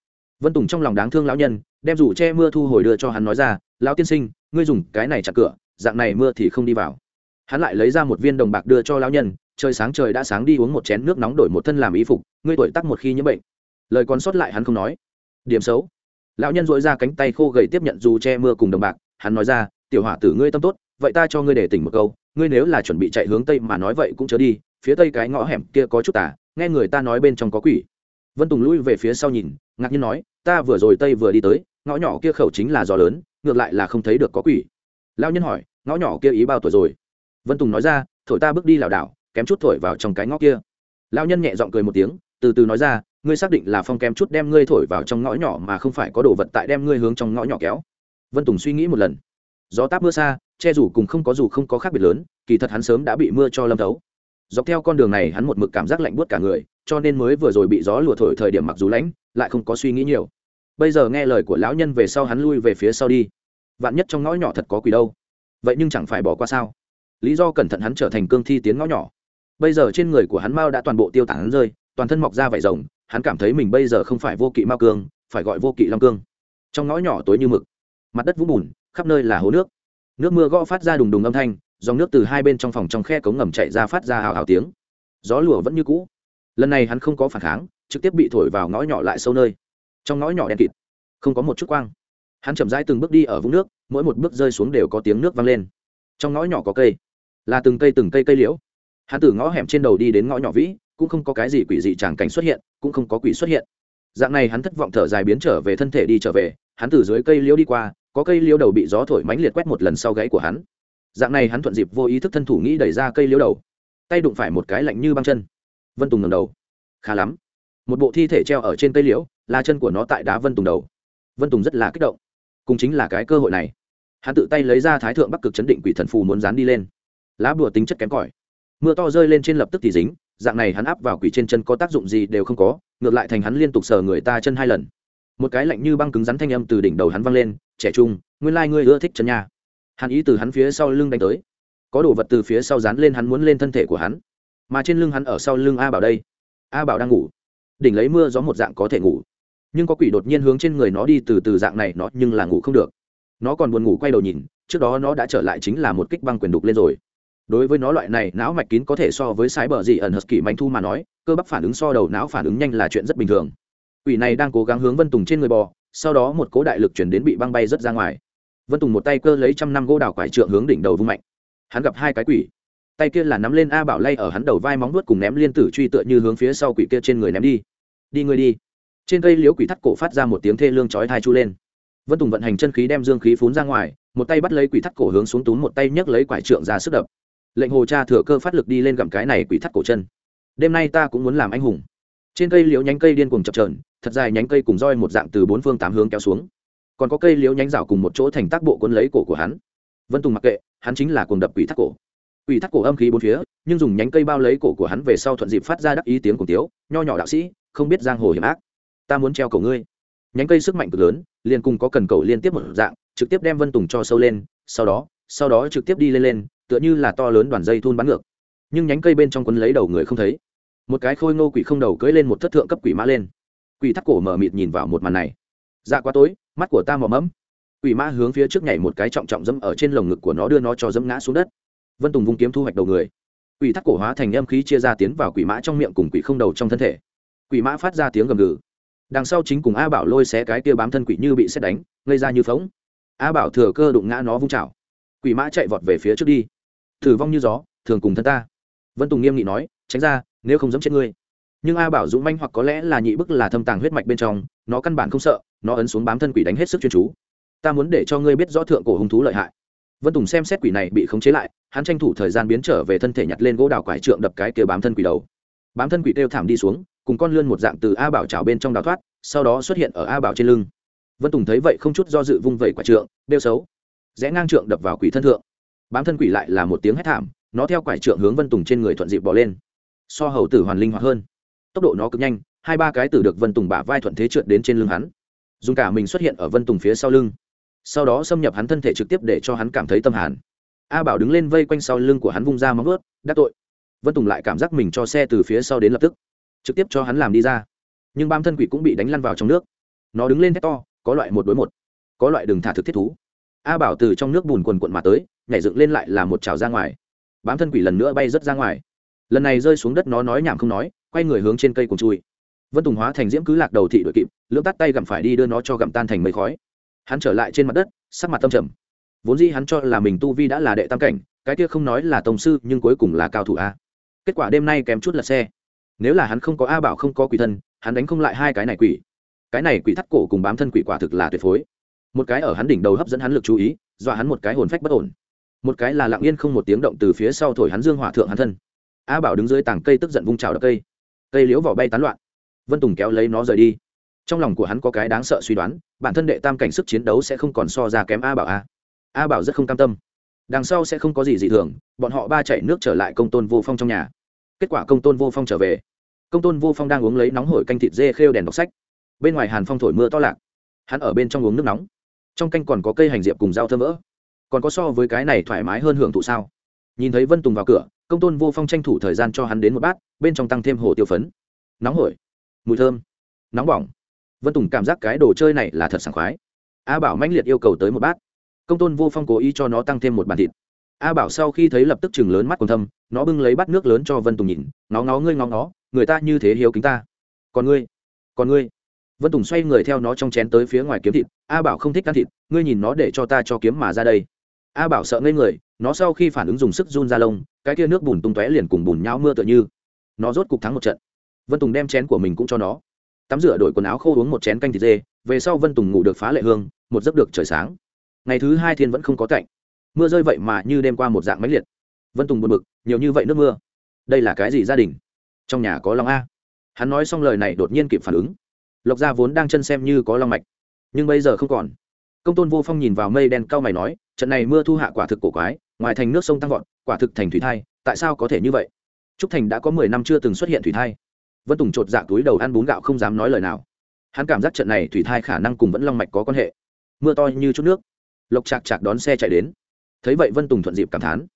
vân tùng trong lòng đáng thương lão nhân, đem rủ che mưa thu hồi đưa cho hắn nói ra, lão tiên sinh, ngươi dùng cái này chặt cửa, dạng này mưa thì không đi vào. Hắn lại lấy ra một viên đồng bạc đưa cho lão nhân, trời sáng trời đã sáng đi uống một chén nước nóng đổi một thân làm y phục, ngươi tuổi tắc một khi nhiễm bệnh. Lời còn sót lại hắn không nói. Điểm xấu. Lão nhân dội ra cánh tay khô gầy tiếp nhận dù che mưa cùng đồng bạc, hắn nói ra, tiểu hỏa tử ngươi tâm tốt, vậy ta cho ngươi để tỉnh một câu, ngươi nếu là chuẩn bị chạy hướng tây mà nói vậy cũng chớ đi, phía tây cái ngõ hẻm kia có chút tả nghe người ta nói bên trong có quỷ vân tùng lui về phía sau nhìn, ngạc nhiên nói, ta vừa rồi tây vừa đi tới, ngõ nhỏ kia khẩu chính là gió lớn, ngược lại là không thấy được có quỷ. Lao nhân hỏi, ngõ nhỏ kia ý bao tuổi rồi? Vân tùng nói ra, thổi ta bước đi lảo đảo, kém chút thổi vào trong cái ngõ kia. Lao nhân nhẹ giọng cười một tiếng, từ từ nói ra, ngươi xác định là phong kém chút đem ngươi thổi vào trong ngõ nhỏ mà không phải có đồ vật tại đem ngươi hướng trong ngõ nhỏ kéo? Vân tùng suy nghĩ một lần. Gió táp mưa xa, che dù cùng không có dù không có khác biệt lớn, kỳ thật hắn sớm đã bị mưa cho lâm thấu. Dọc theo con đường này hắn một mực cảm giác lạnh buốt cả người cho nên mới vừa rồi bị gió lùa thổi thời điểm mặc dù lãnh lại không có suy nghĩ nhiều. Bây giờ nghe lời của lão nhân về sau hắn lui về phía sau đi. Vạn nhất trong ngõ nhỏ thật có quỷ đâu. Vậy nhưng chẳng phải bỏ qua sao? Lý do cẩn thận hắn trở thành cương thi tiến ngõ nhỏ. Bây giờ trên người của hắn mao đã toàn bộ tiêu tán rơi, toàn thân mọc ra vải rồng, hắn cảm thấy mình bây giờ không phải vô kỵ mao cương, phải gọi vô kỵ long cương. Trong ngõ nhỏ tối như mực, mặt đất vũng bùn, khắp nơi là hố nước. Nước mưa gõ phát ra đùng đùng âm thanh, dòng nước từ hai bên trong phòng trong khe cống ngầm chạy ra phát ra hào hào tiếng. Gió lùa vẫn như cũ lần này hắn không có phản kháng, trực tiếp bị thổi vào ngõ nhỏ lại sâu nơi. Trong ngõ nhỏ đen kịt, không có một chút quang. Hắn chậm rãi từng bước đi ở vũng nước, mỗi một bước rơi xuống đều có tiếng nước vang lên. Trong ngõ nhỏ có cây, là từng cây từng cây cây liễu. Hắn từ ngõ hẻm trên đầu đi đến ngõ nhỏ vĩ, cũng không có cái gì quỷ dị tràng cảnh xuất hiện, cũng không có quỷ xuất hiện. Dạng này hắn thất vọng thở dài biến trở về thân thể đi trở về, hắn từ dưới cây liễu đi qua, có cây liễu đầu bị gió thổi mánh liệt quét một lần sau gáy của hắn. Dạng này hắn thuận dịp vô ý thức thân thủ nghĩ đẩy ra cây liễu đầu. Tay đụng phải một cái lạnh như băng chân vân tùng ngầm đầu. Khá lắm. Một bộ thi thể treo ở trên cây liễu, là chân của nó tại đá vân tùng đầu. Vân tùng rất là kích động. Cũng chính là cái cơ hội này, hắn tự tay lấy ra thái thượng bắc cực chấn định quỷ thần phù muốn dán đi lên. Lá bùa tính chất kém cỏi. Mưa to rơi lên trên lập tức thì dính, dạng này hắn áp vào quỷ trên chân có tác dụng gì đều không có, ngược lại thành hắn liên tục sờ người ta chân hai lần. Một cái lạnh như băng cứng rắn thanh âm từ đỉnh đầu hắn văng lên, trẻ trung, nguyên lai、like、ngươi ưa thích chân nha. Hắn ý từ hắn phía sau lưng đánh tới. Có đồ vật từ phía sau dán lên hắn muốn lên thân thể của hắn mà trên lưng hắn ở sau lưng a bảo đây. A bảo đang ngủ. Đỉnh lấy mưa gió một dạng có thể ngủ. Nhưng có quỷ đột nhiên hướng trên người nó đi từ từ dạng này nó nhưng là ngủ không được. Nó còn buồn ngủ quay đầu nhìn, trước đó nó đã trở lại chính là một kích băng quyền đục lên rồi. Đối với nó loại này, não mạch kín có thể so với sái bờ dị ẩn hờ kỳ mạnh thu mà nói, cơ bắp phản ứng so đầu não phản ứng nhanh là chuyện rất bình thường. Quỷ này đang cố gắng hướng vân tùng trên người bò, sau đó một cố đại lực chuyển đến bị băng bay rất ra ngoài. Vân tùng một tay cơ lấy trăm năm gỗ đào quải trượng hướng đỉnh đầu vung mạnh. Hắn gặp hai cái quỷ tay kia là nắm lên a bảo lay ở hắn đầu vai móng nuốt cùng ném liên tử truy tựa như hướng phía sau quỷ kia trên người ném đi. Đi người đi. Trên cây liếu quỷ thắt cổ phát ra một tiếng thê lương chói thai chu lên. Vân tùng vận hành chân khí đem dương khí phún ra ngoài, một tay bắt lấy quỷ thắt cổ hướng xuống túm một tay nhấc lấy quải trượng ra sức đập. Lệnh hồ cha thừa cơ phát lực đi lên gặm cái này quỷ thắt cổ chân. Đêm nay ta cũng muốn làm anh hùng. Trên cây liễu nhánh cây điên cuồng chập trờn thật dài nhánh cây cùng roi một dạng từ bốn phương tám hướng kéo xuống. Còn có cây liễu nhánh rào cùng một chỗ thành tác bộ quân lấy cổ của hắn. Vân tùng mặc kệ, hắn chính là cuồng đập quỷ thắt cổ quỷ thắt cổ âm khí bốn phía, nhưng dùng nhánh cây bao lấy cổ của hắn về sau thuận dịp phát ra đắc ý tiếng cùng tiếu, nho nhỏ đạo sĩ, không biết giang hồ hiểm ác. Ta muốn treo cổ ngươi. Nhánh cây sức mạnh cực lớn, liền cùng có cần cầu liên tiếp một dạng, trực tiếp đem vân tùng cho sâu lên, sau đó sau đó trực tiếp đi lên lên, tựa như là to lớn đoàn dây thun bắn ngược. Nhưng nhánh cây bên trong quấn lấy đầu người không thấy. Một cái khôi ngô quỷ không đầu cưỡi lên một thất thượng cấp quỷ mã lên. Quỷ thắt cổ mở mịt nhìn vào một màn này. Dạ quá tối, mắt của ta mò mẫm. Quỷ mã hướng phía trước nhảy một cái trọng trọng dẫm ở trên lồng ngực của nó đưa nó cho dẫm ngã xuống đất vân tùng vung kiếm thu hoạch đầu người quỷ thắt cổ hóa thành âm khí chia ra tiến vào quỷ mã trong miệng cùng quỷ không đầu trong thân thể quỷ mã phát ra tiếng gầm gừ đằng sau chính cùng a bảo lôi xé cái kia bám thân quỷ như bị xét đánh gây ra như phóng a bảo thừa cơ đụng ngã nó vung chảo quỷ mã chạy vọt về phía trước đi thử vong như gió thường cùng thân ta vân tùng nghiêm nghị nói tránh ra nếu không dẫm chết ngươi nhưng a bảo dũng manh hoặc có lẽ là nhị bức là thâm tàng huyết mạch bên trong nó căn bản không sợ nó ấn xuống bám thân quỷ đánh hết sức chuyên chú ta muốn để cho ngươi biết rõ thượng cổ hung thú lợi hại vân tùng xem xét quỷ này bị khống chế lại hắn tranh thủ thời gian biến trở về thân thể nhặt lên gỗ đào quải trượng đập cái kia bám thân quỷ đầu. Bám thân quỷ kêu thảm đi xuống, cùng con lươn một dạng từ a bảo trào bên trong đào thoát, sau đó xuất hiện ở a bảo trên lưng. Vân tùng thấy vậy không chút do dự vung vẩy quả trượng đeo xấu. Rẽ ngang trượng đập vào quỷ thân thượng. Bám thân quỷ lại là một tiếng hét thảm, nó theo quải trượng hướng vân tùng trên người thuận dịp bỏ lên. So hầu tử hoàn linh hoạt hơn. Tốc độ nó cực nhanh, hai ba cái tử được vân tùng bả vai thuận thế trượt đến trên lưng hắn. Dùng cả mình xuất hiện ở vân tùng phía sau lưng. Sau đó xâm nhập hắn thân thể trực tiếp để cho hắn cảm thấy tâm hàn a bảo đứng lên vây quanh sau lưng của hắn vung ra móng vớt đắc tội. Vân tùng lại cảm giác mình cho xe từ phía sau đến lập tức, trực tiếp cho hắn làm đi ra. Nhưng bám thân quỷ cũng bị đánh lăn vào trong nước. Nó đứng lên thét to, có loại một đối một, có loại đừng thả thực thiết thú. A bảo từ trong nước bùn quần quận mà tới, nhảy dựng lên lại là một trào ra ngoài. Bám thân quỷ lần nữa bay rớt ra ngoài. Lần này rơi xuống đất nó nói nhảm không nói, quay người hướng trên cây cùng chui. Vân tùng hóa thành diễm cứ lạc đầu thị đội kịp, lưỡng tắt tay gặm phải đi đưa nó cho gặm tan thành mây khói. Hắn trở lại trên mặt đất, sắc mặt tâm trầm vốn dĩ hắn cho là mình tu vi đã là đệ tam cảnh, cái kia không nói là tổng sư, nhưng cuối cùng là cao thủ a. Kết quả đêm nay kém chút là xe. Nếu là hắn không có a bảo không có quỷ thân, hắn đánh không lại hai cái này quỷ. Cái này quỷ thắt cổ cùng bám thân quỷ quả thực là tuyệt phối. Một cái ở hắn đỉnh đầu hấp dẫn hắn lực chú ý, dọa hắn một cái hồn phách bất ổn. Một cái là lặng yên không một tiếng động từ phía sau thổi hắn dương hỏa thượng hắn thân. A bảo đứng dưới tảng cây tức giận vung trào đập cây. Cây liễu vỏ bay tán loạn. Vân tùng kéo lấy nó rời đi. Trong lòng của hắn có cái đáng sợ suy đoán, bản thân đệ tam cảnh sức chiến đấu sẽ không còn so ra kém a bảo a a bảo rất không cam tâm. Đằng sau sẽ không có gì dị thường, bọn họ ba chạy nước trở lại công tôn vô phong trong nhà. Kết quả công tôn vô phong trở về. Công tôn vô phong đang uống lấy nóng hổi canh thịt dê khêu đèn đọc sách. Bên ngoài hàn phong thổi mưa to lạc. Hắn ở bên trong uống nước nóng. Trong canh còn có cây hành diệp cùng rau thơm mỡ còn có so với cái này thoải mái hơn hưởng thụ sao? Nhìn thấy vân tùng vào cửa, công tôn vô phong tranh thủ thời gian cho hắn đến một bát, bên trong tăng thêm hồ tiêu phấn. Nóng hổi. Mùi thơm. Nóng bỏng. Vân tùng cảm giác cái đồ chơi này là thật sảng khoái. A bảo mãnh liệt yêu cầu tới một bát công tôn vô phong cố ý cho nó tăng thêm một bàn thịt. A bảo sau khi thấy lập tức chừng lớn mắt còn thâm, nó bưng lấy bát nước lớn cho vân tùng nhìn, nó ngó ngươi, ngó ngó, người ta như thế hiếu kính ta. Còn ngươi còn ngươi? Vân tùng xoay người theo nó trong chén tới phía ngoài kiếm thịt, a bảo không thích ăn thịt, ngươi nhìn nó để cho ta cho kiếm mà ra đây. A bảo sợ ngây người, nó sau khi phản ứng dùng sức run ra lông, cái kia nước bùn tung tóe liền cùng bùn nhau mưa tựa như. Nó rốt cục thắng một trận. Vân tùng đem chén của mình cũng cho nó. Tắm rửa đổi quần áo khô uống một chén canh thịt dê, về sau vân tùng ngủ được phá lệ hương, một giấc được trời sáng ngày thứ hai thiên vẫn không có cạnh mưa rơi vậy mà như đêm qua một dạng máy liệt. Vân tùng buồn bực, nhiều như vậy nước mưa. Đây là cái gì gia đình? Trong nhà có long a. Hắn nói xong lời này đột nhiên kịp phản ứng. Lộc gia vốn đang chân xem như có long mạch, nhưng bây giờ không còn. Công tôn vô phong nhìn vào mây đen cao mày nói, trận này mưa thu hạ quả thực cổ quái, ngoài thành nước sông tăng vọt, quả thực thành thủy thai, tại sao có thể như vậy? Trúc thành đã có mười năm chưa từng xuất hiện thủy thai. Vân tùng chột dạ túi đầu ăn bún gạo không dám nói lời nào. Hắn cảm giác trận này thủy thai khả năng cùng vẫn long mạch có quan hệ. Mưa to như chút nước lộc chạc chạc đón xe chạy đến. Thấy vậy vân tùng thuận dịp cảm thán.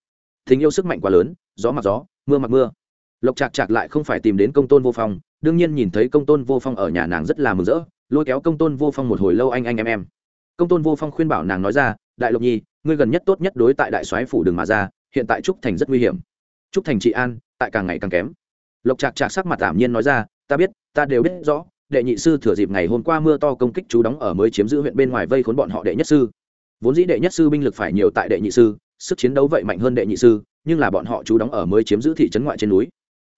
Tình yêu sức mạnh quá lớn, gió mặc gió, mưa mặc mưa. Lộc chạc chạc lại không phải tìm đến công tôn vô phong, đương nhiên nhìn thấy công tôn vô phong ở nhà nàng rất là mừng rỡ, lôi kéo công tôn vô phong một hồi lâu anh anh em em. Công tôn vô phong khuyên bảo nàng nói ra, đại lộc nhi, ngươi gần nhất tốt nhất đối tại đại soái phủ đường mà ra, hiện tại trúc thành rất nguy hiểm. Trúc thành trị an, tại càng ngày càng kém. Lộc trạc trạc sắc mặt tạm nhiên nói ra, ta biết, ta đều biết rõ, đệ nhị sư thừa dịp ngày hôm qua mưa to công kích chú đóng ở mới chiếm giữ huyện bên ngoài vây khốn bọn họ đệ nhất sư vốn dĩ đệ nhất sư binh lực phải nhiều tại đệ nhị sư, sức chiến đấu vậy mạnh hơn đệ nhị sư, nhưng là bọn họ chú đóng ở mới chiếm giữ thị trấn ngoại trên núi.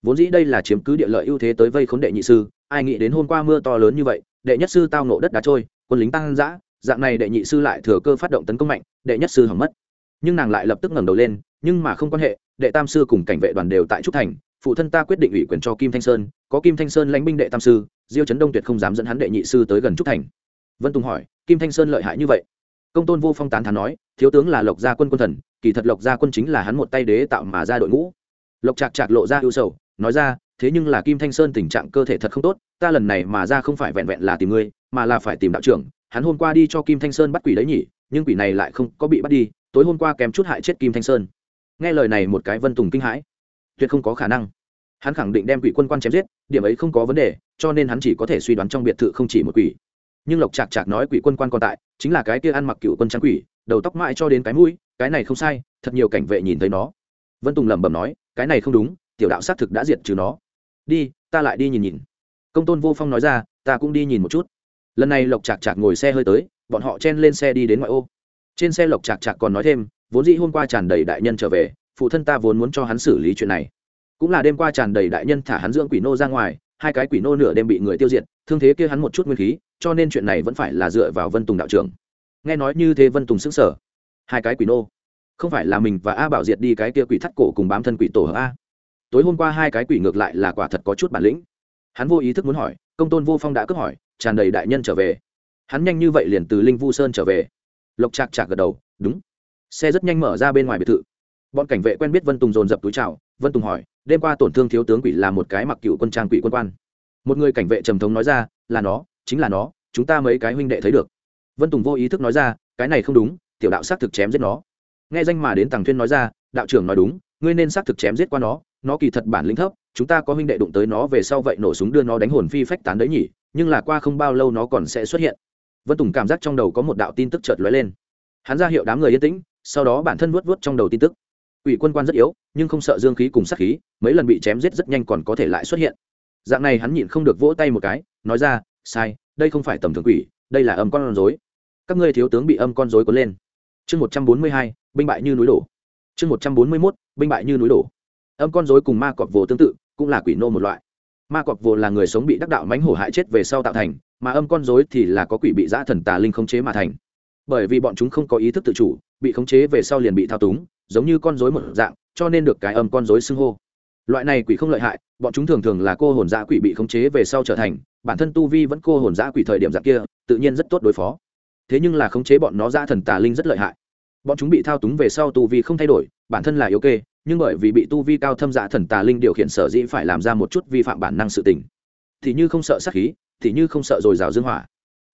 Vốn dĩ đây là chiếm cứ địa lợi ưu thế tới vây khốn đệ nhị sư, ai nghĩ đến hôm qua mưa to lớn như vậy, đệ nhất sư tao nộ đất đá trôi, quân lính tăng giã dạng này đệ nhị sư lại thừa cơ phát động tấn công mạnh, đệ nhất sư hỏng mất. Nhưng nàng lại lập tức ngẩng đầu lên, nhưng mà không quan hệ, đệ tam sư cùng cảnh vệ đoàn đều tại trúc thành, phụ thân ta quyết định ủy quyền cho kim thanh sơn, có kim thanh sơn lãnh binh đệ tam sư, diêu chấn đông tuyệt không dám dẫn hắn đệ nhị sư tới gần trúc thành. Vân tùng hỏi, kim thanh sơn lợi hại như vậy? Công tôn vô phong tán thán nói, thiếu tướng là lộc gia quân quân thần, kỳ thật lộc gia quân chính là hắn một tay đế tạo mà ra đội ngũ. Lộc chạc chạc lộ ra ưu sầu, nói ra, thế nhưng là kim thanh sơn tình trạng cơ thể thật không tốt, ta lần này mà ra không phải vẹn vẹn là tìm ngươi, mà là phải tìm đạo trưởng. Hắn hôm qua đi cho kim thanh sơn bắt quỷ đấy nhỉ, nhưng quỷ này lại không có bị bắt đi, tối hôm qua kém chút hại chết kim thanh sơn. Nghe lời này một cái vân tùng kinh hãi. Tuyệt không có khả năng. Hắn khẳng định đem quỷ quân quan chém giết, điểm ấy không có vấn đề, cho nên hắn chỉ có thể suy đoán trong biệt thự không chỉ một quỷ nhưng lộc chạc chạc nói quỷ quân quan còn tại, chính là cái kia ăn mặc cựu quân trang quỷ, đầu tóc mãi cho đến cái mũi, cái này không sai, thật nhiều cảnh vệ nhìn thấy nó. Vân tùng lẩm bẩm nói, cái này không đúng, tiểu đạo xác thực đã diệt trừ nó. Đi, ta lại đi nhìn nhìn. Công tôn vô phong nói ra, ta cũng đi nhìn một chút. Lần này lộc chạc chạc ngồi xe hơi tới, bọn họ chen lên xe đi đến ngoại ô. Trên xe lộc chạc chạc còn nói thêm, vốn dĩ hôm qua tràn đầy đại nhân trở về, phụ thân ta vốn muốn cho hắn xử lý chuyện này. Cũng là đêm qua tràn đầy đại nhân thả hắn dưỡng quỷ nô ra ngoài, hai cái quỷ nô nửa đêm bị người tiêu diệt thương thế kia hắn một chút nguyên khí, cho nên chuyện này vẫn phải là dựa vào vân tùng đạo trưởng. Nghe nói như thế vân tùng xứng sở hai cái quỷ nô. Không phải là mình và a bảo diệt đi cái kia quỷ thắt cổ cùng bám thân quỷ tổ hợp a? Tối hôm qua hai cái quỷ ngược lại là quả thật có chút bản lĩnh. Hắn vô ý thức muốn hỏi, công tôn vô phong đã cướp hỏi, tràn đầy đại nhân trở về. Hắn nhanh như vậy liền từ linh vu sơn trở về. Lộc chạc chạc gật đầu, đúng. Xe rất nhanh mở ra bên ngoài biệt thự. Bọn cảnh vệ quen biết vân tùng dồn dập túi trào vân tùng hỏi, đêm qua tổn thương thiếu tướng quỷ là một cái mặc cựu quân trang quỷ quân quan? Một người cảnh vệ trầm thống nói ra, là nó, chính là nó, chúng ta mấy cái huynh đệ thấy được. Vân tùng vô ý thức nói ra, cái này không đúng, tiểu đạo xác thực chém giết nó. Nghe danh mà đến tàng thuyên nói ra, đạo trưởng nói đúng, ngươi nên xác thực chém giết qua nó nó kỳ thật bản lĩnh thấp, chúng ta có huynh đệ đụng tới nó về sau vậy nổ súng đưa nó đánh hồn phi phách tán đấy nhỉ, nhưng là qua không bao lâu nó còn sẽ xuất hiện. Vân tùng cảm giác trong đầu có một đạo tin tức chợt lóe lên. Hắn ra hiệu đám người yên tĩnh, sau đó bản thân vuốt vuốt trong đầu tin tức. Ủy quân quan rất yếu, nhưng không sợ dương khí cùng sát khí, mấy lần bị chém giết rất nhanh còn có thể lại xuất hiện dạng này hắn nhịn không được vỗ tay một cái, nói ra, sai, đây không phải tầm thường quỷ, đây là âm con rối. Các ngươi thiếu tướng bị âm con rối cuốn lên. Chương một trăm bốn mươi hai, binh bại như núi đổ. Chương một trăm bốn mươi mốt, binh bại như núi đổ. Âm con rối cùng ma cọp vồ tương tự, cũng là quỷ nô một loại. Ma cọp vồ là người sống bị đắc đạo mánh hổ hại chết về sau tạo thành, mà âm con rối thì là có quỷ bị giã thần tà linh khống chế mà thành. Bởi vì bọn chúng không có ý thức tự chủ, bị khống chế về sau liền bị thao túng, giống như con rối một dạng, cho nên được cái âm con rối xưng hô loại này quỷ không lợi hại, bọn chúng thường thường là cô hồn giã quỷ bị khống chế về sau trở thành, bản thân tu vi vẫn cô hồn giã quỷ thời điểm dạng kia, tự nhiên rất tốt đối phó. Thế nhưng là khống chế bọn nó ra thần tà linh rất lợi hại. Bọn chúng bị thao túng về sau tu vi không thay đổi, bản thân là yếu kê, nhưng bởi vì bị tu vi cao thâm dạ thần tà linh điều khiển sở dĩ phải làm ra một chút vi phạm bản năng sự tình. Thì như không sợ sát khí, thì như không sợ dồi dào dương hỏa.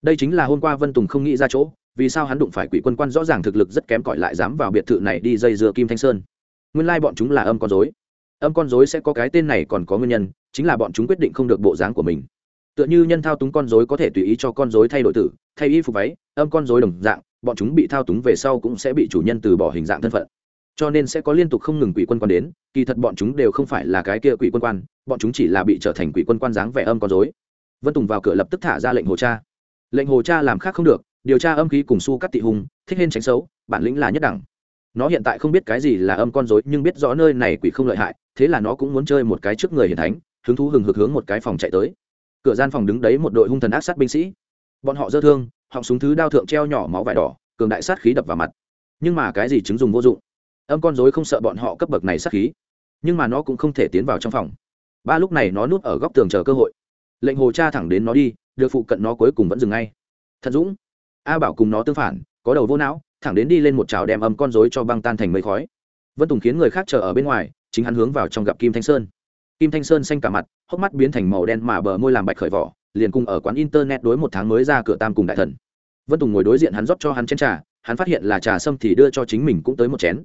Đây chính là hôm qua vân tùng không nghĩ ra chỗ, vì sao hắn đụng phải quỷ quân quan rõ ràng thực lực rất kém cỏi lại dám vào biệt thự này đi dây dưa kim thanh sơn. Nguyên lai bọn chúng là âm con dối âm con dối sẽ có cái tên này còn có nguyên nhân, chính là bọn chúng quyết định không được bộ dáng của mình. Tựa như nhân thao túng con dối có thể tùy ý cho con dối thay đổi tử, thay y phục váy, âm con dối đồng dạng, bọn chúng bị thao túng về sau cũng sẽ bị chủ nhân từ bỏ hình dạng thân phận. Cho nên sẽ có liên tục không ngừng quỷ quân quan đến, kỳ thật bọn chúng đều không phải là cái kia quỷ quân quan, bọn chúng chỉ là bị trở thành quỷ quân quan dáng vẻ âm con dối vân tùng vào cửa lập tức thả ra lệnh hồ cha. Lệnh hồ cha làm khác không được, điều tra âm khí cùng su cắt tị hùng thích hên tránh xấu, bản lĩnh là nhất đẳng. Nó hiện tại không biết cái gì là âm con dối nhưng biết rõ nơi này quỷ không lợi hại thế là nó cũng muốn chơi một cái trước người hiền thánh, hứng thú hừng hực hướng một cái phòng chạy tới. Cửa gian phòng đứng đấy một đội hung thần ác sát binh sĩ. Bọn họ dơ thương, họng súng thứ đao thượng treo nhỏ máu vải đỏ, cường đại sát khí đập vào mặt. Nhưng mà cái gì chứng dùng vô dụng? Âm con dối không sợ bọn họ cấp bậc này sát khí. Nhưng mà nó cũng không thể tiến vào trong phòng. Ba lúc này nó núp ở góc tường chờ cơ hội. Lệnh hồ cha thẳng đến nó đi, được phụ cận nó cuối cùng vẫn dừng ngay. Thật dũng. A bảo cùng nó tương phản, có đầu vô não, thẳng đến đi lên một trào đem âm con dối cho băng tan thành mây khói. Vân tùng khiến người khác chờ ở bên ngoài chính hắn hướng vào trong gặp kim thanh sơn. Kim thanh sơn xanh cả mặt, hốc mắt biến thành màu đen mà bờ môi làm bạch khởi vỏ, liền cùng ở quán internet đối một tháng mới ra cửa tam cùng đại thần. Vân tùng ngồi đối diện hắn rót cho hắn chén trà, hắn phát hiện là trà sâm thì đưa cho chính mình cũng tới một chén.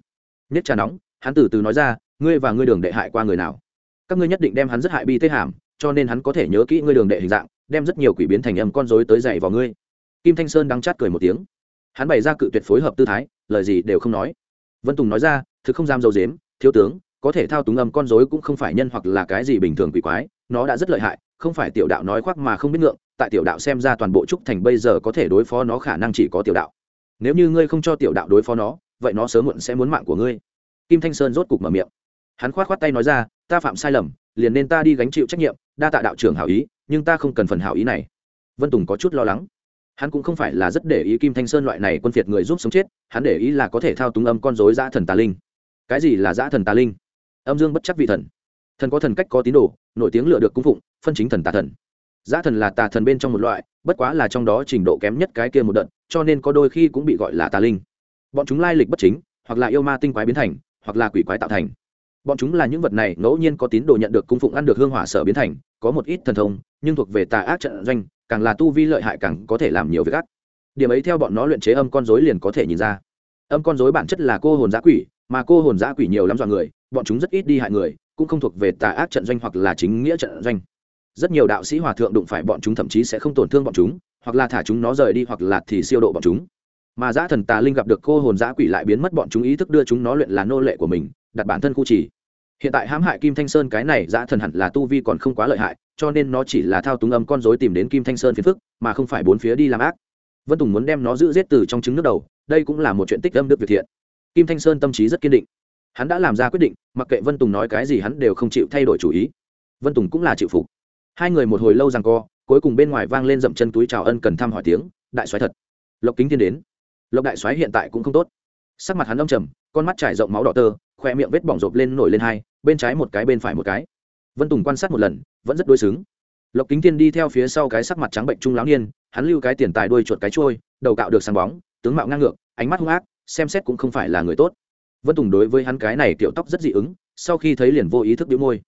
Nhất trà nóng, hắn từ từ nói ra, ngươi và ngươi đường đệ hại qua người nào? Các ngươi nhất định đem hắn rất hại bi tế hàm, cho nên hắn có thể nhớ kỹ ngươi đường đệ hình dạng, đem rất nhiều quỷ biến thành âm con rối tới dạy vào ngươi. Kim thanh sơn đang chát cười một tiếng. Hắn bày ra cự tuyệt phối hợp tư thái, lời gì đều không nói. Vân tùng nói ra, thực không dám dâu dếm, thiếu tướng có thể thao túng âm con rối cũng không phải nhân hoặc là cái gì bình thường quỷ quái, nó đã rất lợi hại, không phải tiểu đạo nói khoác mà không biết ngượng, tại tiểu đạo xem ra toàn bộ trúc thành bây giờ có thể đối phó nó khả năng chỉ có tiểu đạo. Nếu như ngươi không cho tiểu đạo đối phó nó, vậy nó sớm muộn sẽ muốn mạng của ngươi. Kim thanh sơn rốt cục mở miệng. Hắn khoát khoát tay nói ra, ta phạm sai lầm, liền nên ta đi gánh chịu trách nhiệm, đa tạ đạo trưởng hảo ý, nhưng ta không cần phần hảo ý này. Vân tùng có chút lo lắng. Hắn cũng không phải là rất để ý kim thanh sơn loại này quân phiệt người giúp sống chết, hắn để ý là có thể thao túng âm con dối giã thần tà linh. Cái gì là giã thần tà linh? Âm dương bất chắc vị thần. Thần có thần cách có tín đồ, nổi tiếng lựa được cung phụng, phân chính thần tà thần. Giá thần là tà thần bên trong một loại, bất quá là trong đó trình độ kém nhất cái kia một đợt, cho nên có đôi khi cũng bị gọi là tà linh. Bọn chúng lai lịch bất chính, hoặc là yêu ma tinh quái biến thành, hoặc là quỷ quái tạo thành. Bọn chúng là những vật này ngẫu nhiên có tín đồ nhận được cung phụng ăn được hương hỏa sở biến thành, có một ít thần thông, nhưng thuộc về tà ác trận doanh, càng là tu vi lợi hại càng có thể làm nhiều việc ác. Điểm ấy theo bọn nó luyện chế âm con dối liền có thể nhìn ra. Âm con dối bản chất là cô hồn giã quỷ mà cô hồn giã quỷ nhiều lắm dọa người, bọn chúng rất ít đi hại người, cũng không thuộc về tà ác trận doanh hoặc là chính nghĩa trận doanh. Rất nhiều đạo sĩ hòa thượng đụng phải bọn chúng thậm chí sẽ không tổn thương bọn chúng, hoặc là thả chúng nó rời đi hoặc là thì siêu độ bọn chúng. Mà giã thần tà linh gặp được cô hồn giã quỷ lại biến mất, bọn chúng ý thức đưa chúng nó luyện là nô lệ của mình, đặt bản thân khu trì. Hiện tại hãm hại kim thanh sơn cái này, giã thần hẳn là tu vi còn không quá lợi hại, cho nên nó chỉ là thao túng âm con dối tìm đến kim thanh sơn phiền phức, mà không phải bốn phía đi làm ác. Vân tùng muốn đem nó giữ giết từ trong trứng nước đầu, đây cũng là một chuyện tích âm đức việt thiện kim thanh sơn tâm trí rất kiên định. Hắn đã làm ra quyết định, mặc kệ vân tùng nói cái gì hắn đều không chịu thay đổi chủ ý. Vân tùng cũng là chịu phục. Hai người một hồi lâu rằng co, cuối cùng bên ngoài vang lên dậm chân túi chào ân cần thăm hỏi tiếng, đại soái thật. Lộc kính tiên đến. Lộc đại soái hiện tại cũng không tốt. Sắc mặt hắn âm trầm, con mắt trải rộng máu đỏ tơ khoe miệng vết bỏng rộp lên nổi lên hai, bên trái một cái, bên phải một cái. Vân tùng quan sát một lần, vẫn rất đối xứng. Lộc kính tiên đi theo phía sau cái sắc mặt trắng bệnh trung lão niên, hắn lưu cái tiền tài đuôi chuột cái trôi đầu cạo được sáng bóng, tướng mạo ngang ngược, ánh mắt hung ác xem xét cũng không phải là người tốt. Vân tùng đối với hắn cái này tiểu tóc rất dị ứng, sau khi thấy liền vô ý thức bĩu môi.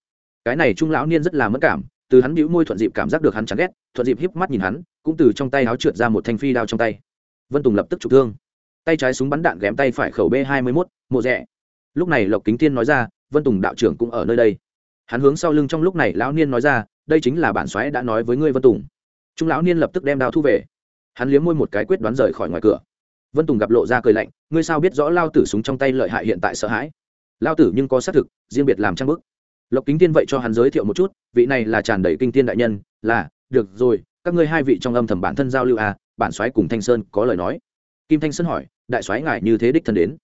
Cái này trung lão niên rất là mất cảm, từ hắn bĩu môi thuận dịp cảm giác được hắn chán ghét, thuận dịp híp mắt nhìn hắn, cũng từ trong tay áo trượt ra một thanh phi đao trong tay. Vân tùng lập tức trục thương. Tay trái súng bắn đạn ghém tay phải khẩu b hai mươi mốt, mộ rẽ lúc này lộc kính tiên nói ra, vân tùng đạo trưởng cũng ở nơi đây. Hắn hướng sau lưng trong lúc này lão niên nói ra, đây chính là bản xoáy đã nói với ngươi vân tùng. Trung lão niên lập tức đem đao thu về. Hắn liếm môi một cái quyết đoán rời khỏi ngoài cửa vân tùng gặp lộ ra cười lạnh, ngươi sao biết rõ lao tử súng trong tay lợi hại hiện tại sợ hãi? Lao tử nhưng có xác thực, riêng biệt làm trang bức. Lộc kính tiên vậy cho hắn giới thiệu một chút, vị này là tràn đầy kinh tiên đại nhân, là, được rồi, các ngươi hai vị trong âm thầm bản thân giao lưu à bản soái cùng thanh sơn có lời nói. Kim thanh sơn hỏi, đại soái ngài như thế đích thân đến?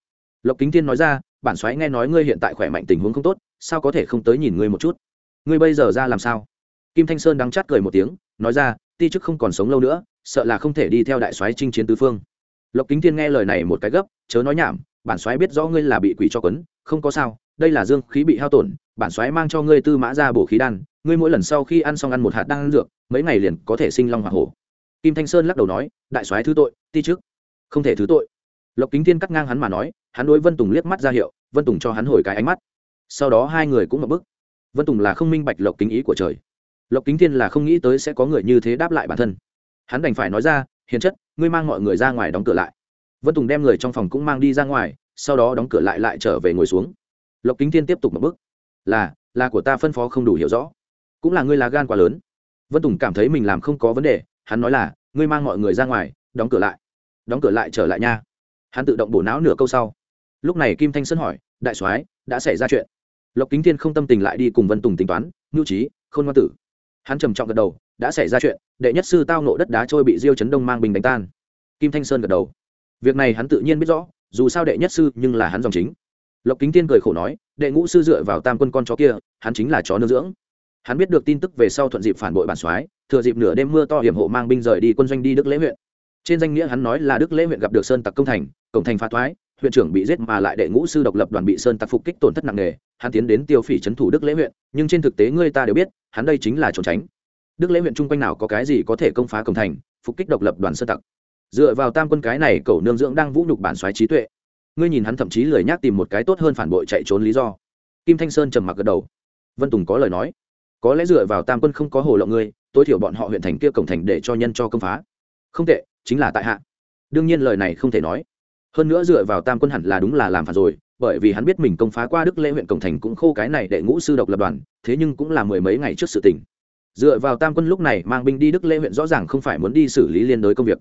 Lộc kính tiên nói ra, bản soái nghe nói ngươi hiện tại khỏe mạnh tình huống không tốt, sao có thể không tới nhìn ngươi một chút? Ngươi bây giờ ra làm sao? Kim thanh sơn đắng chát cười một tiếng, nói ra, ti chức không còn sống lâu nữa, sợ là không thể đi theo đại soái chinh chiến tứ phương lộc kính thiên nghe lời này một cái gấp, chớ nói nhảm, bản soái biết rõ ngươi là bị quỷ cho quấn, không có sao, đây là dương khí bị hao tổn, bản soái mang cho ngươi tư mã ra bổ khí đan, ngươi mỗi lần sau khi ăn xong ăn một hạt đan dược, mấy ngày liền có thể sinh long hoa hổ. Kim thanh sơn lắc đầu nói, đại soái thứ tội, ti chức. Không thể thứ tội. Lộc kính thiên cắt ngang hắn mà nói, hắn đối vân tùng liếc mắt ra hiệu, vân tùng cho hắn hồi cái ánh mắt. Sau đó hai người cũng mập bức. Vân tùng là không minh bạch lộc kính ý của trời. Lộc kính thiên là không nghĩ tới sẽ có người như thế đáp lại bản thân. Hắn đành phải nói ra, hiền chất ngươi mang mọi người ra ngoài đóng cửa lại. Vân tùng đem người trong phòng cũng mang đi ra ngoài, sau đó đóng cửa lại lại trở về ngồi xuống. Lộc kính thiên tiếp tục một bước. Là là của ta phân phó không đủ hiểu rõ. Cũng là ngươi là gan quá lớn. Vân tùng cảm thấy mình làm không có vấn đề, hắn nói là, ngươi mang mọi người ra ngoài, đóng cửa lại. Đóng cửa lại trở lại nha. Hắn tự động bổ não nửa câu sau. Lúc này kim thanh sơn hỏi, đại soái, đã xảy ra chuyện? Lộc kính thiên không tâm tình lại đi cùng vân tùng tính toán ngưu trí, khôn ngoan tử hắn trầm trọng gật đầu, đã xảy ra chuyện, đệ nhất sư tao nộ đất đá trôi bị diêu chấn đông mang bình đánh tan. Kim thanh sơn gật đầu. Việc này hắn tự nhiên biết rõ, dù sao đệ nhất sư nhưng là hắn dòng chính. Lộc kính tiên cười khổ nói, đệ ngũ sư dựa vào tam quân con chó kia, hắn chính là chó nương dưỡng. Hắn biết được tin tức về sau thuận dịp phản bội bản soái, thừa dịp nửa đêm mưa to hiểm hộ mang binh rời đi quân doanh đi đức lễ huyện. Trên danh nghĩa hắn nói là đức lễ huyện gặp được sơn tặc công thành, cổng thành phá thoái huyện trưởng bị giết mà lại đệ ngũ sư độc lập đoàn bị sơn tặc phục kích tổn thất nặng nề, hắn tiến đến tiêu phỉ trấn thủ đức lễ huyện, nhưng trên thực tế người ta đều biết, hắn đây chính là trốn tránh. Đức lễ huyện chung quanh nào có cái gì có thể công phá cổng thành, phục kích độc lập đoàn sơn tặc. Dựa vào tam quân cái này, cậu nương dưỡng đang vũ nhục bản xoáy trí tuệ. Ngươi nhìn hắn thậm chí lời nhác tìm một cái tốt hơn phản bội chạy trốn lý do. Kim thanh sơn trầm mặc gật đầu. Vân tùng có lời nói. Có lẽ dựa vào tam quân không có hồ lộng ngươi, tối thiểu bọn họ huyện thành kia cổng thành để cho nhân cho công phá. Không tệ, chính là tại hạ. Đương nhiên lời này không thể nói hơn nữa dựa vào tam quân hẳn là đúng là làm phản rồi, bởi vì hắn biết mình công phá qua đức lễ huyện cổng thành cũng khô cái này đệ ngũ sư độc lập đoàn, thế nhưng cũng là mười mấy ngày trước sự tình. Dựa vào tam quân lúc này mang binh đi đức lễ huyện rõ ràng không phải muốn đi xử lý liên đối công việc.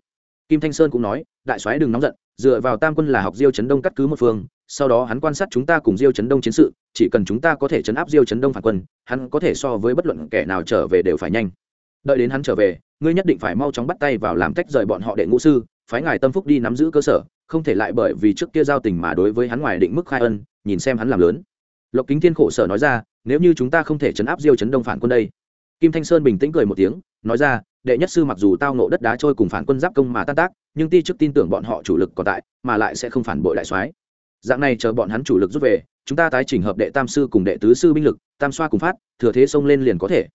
Kim thanh sơn cũng nói, đại soái đừng nóng giận, dựa vào tam quân là học diêu chấn đông cắt cứ một phương, sau đó hắn quan sát chúng ta cùng diêu chấn đông chiến sự, chỉ cần chúng ta có thể chấn áp diêu chấn đông phản quân, hắn có thể so với bất luận kẻ nào trở về đều phải nhanh. Đợi đến hắn trở về, ngươi nhất định phải mau chóng bắt tay vào làm tách rời bọn họ đệ ngũ sư phái ngài tâm phúc đi nắm giữ cơ sở, không thể lại bởi vì trước kia giao tình mà đối với hắn ngoài định mức khai ân, nhìn xem hắn làm lớn. Lộc kính thiên khổ sở nói ra, nếu như chúng ta không thể chấn áp diêu chấn đông phản quân đây. Kim thanh sơn bình tĩnh cười một tiếng, nói ra, đệ nhất sư mặc dù tao nộ đất đá trôi cùng phản quân giáp công mà tan tác, nhưng ti chức tin tưởng bọn họ chủ lực còn tại, mà lại sẽ không phản bội đại soái. Dạng này chờ bọn hắn chủ lực rút về, chúng ta tái chỉnh hợp đệ tam sư cùng đệ tứ sư binh lực, tam xoa cùng phát, thừa thế xông lên liền có thể.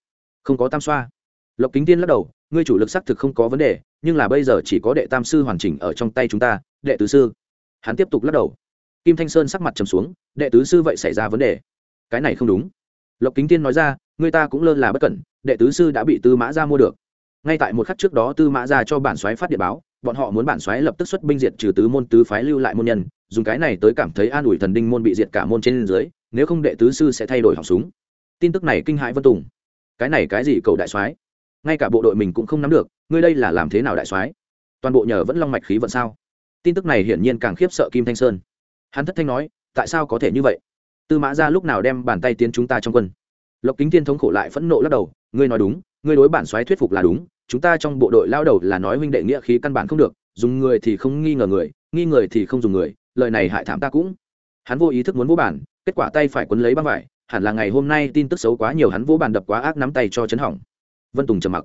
Không có tam xoa. Lộc kính tiên lắc đầu ngươi chủ lực xác thực không có vấn đề, nhưng là bây giờ chỉ có đệ tam sư hoàn chỉnh ở trong tay chúng ta, đệ tứ sư. Hắn tiếp tục lắc đầu. Kim thanh sơn sắc mặt trầm xuống, đệ tứ sư vậy xảy ra vấn đề. Cái này không đúng. Lộc kính tiên nói ra người ta cũng lơ là bất cẩn, đệ tứ sư đã bị tư mã ra mua được. Ngay tại một khắc trước đó tư mã ra cho bản soái phát điện báo, bọn họ muốn bản soái lập tức xuất binh diệt trừ tứ môn tứ phái lưu lại môn nhân, dùng cái này tới cảm thấy an ủi thần đinh môn bị diệt cả môn trên dưới, nếu không đệ tứ sư sẽ thay đổi họng súng. Tin tức này kinh hãi vân tùng cái này cái gì cầu đại soái? Ngay cả bộ đội mình cũng không nắm được, ngươi đây là làm thế nào đại soái? Toàn bộ nhờ vẫn long mạch khí vận sao? Tin tức này hiển nhiên càng khiếp sợ kim thanh sơn. Hắn thất thanh nói, tại sao có thể như vậy? Tư mã ra lúc nào đem bàn tay tiến chúng ta trong quân? Lộc kính thiên thống khổ lại phẫn nộ lắc đầu, ngươi nói đúng, ngươi đối bản soái thuyết phục là đúng, chúng ta trong bộ đội lao đầu là nói huynh đệ nghĩa khí căn bản không được, dùng người thì không nghi ngờ người, nghi người thì không dùng người, lời này hại thảm ta cũng. Hắn vô ý thức muốn vô bản, kết quả tay phải quấn lấy băng vải, hẳn là ngày hôm nay tin tức xấu quá nhiều hắn vô bàn đập quá ác nắm tay cho chấn hỏng vân tùng trầm mặc.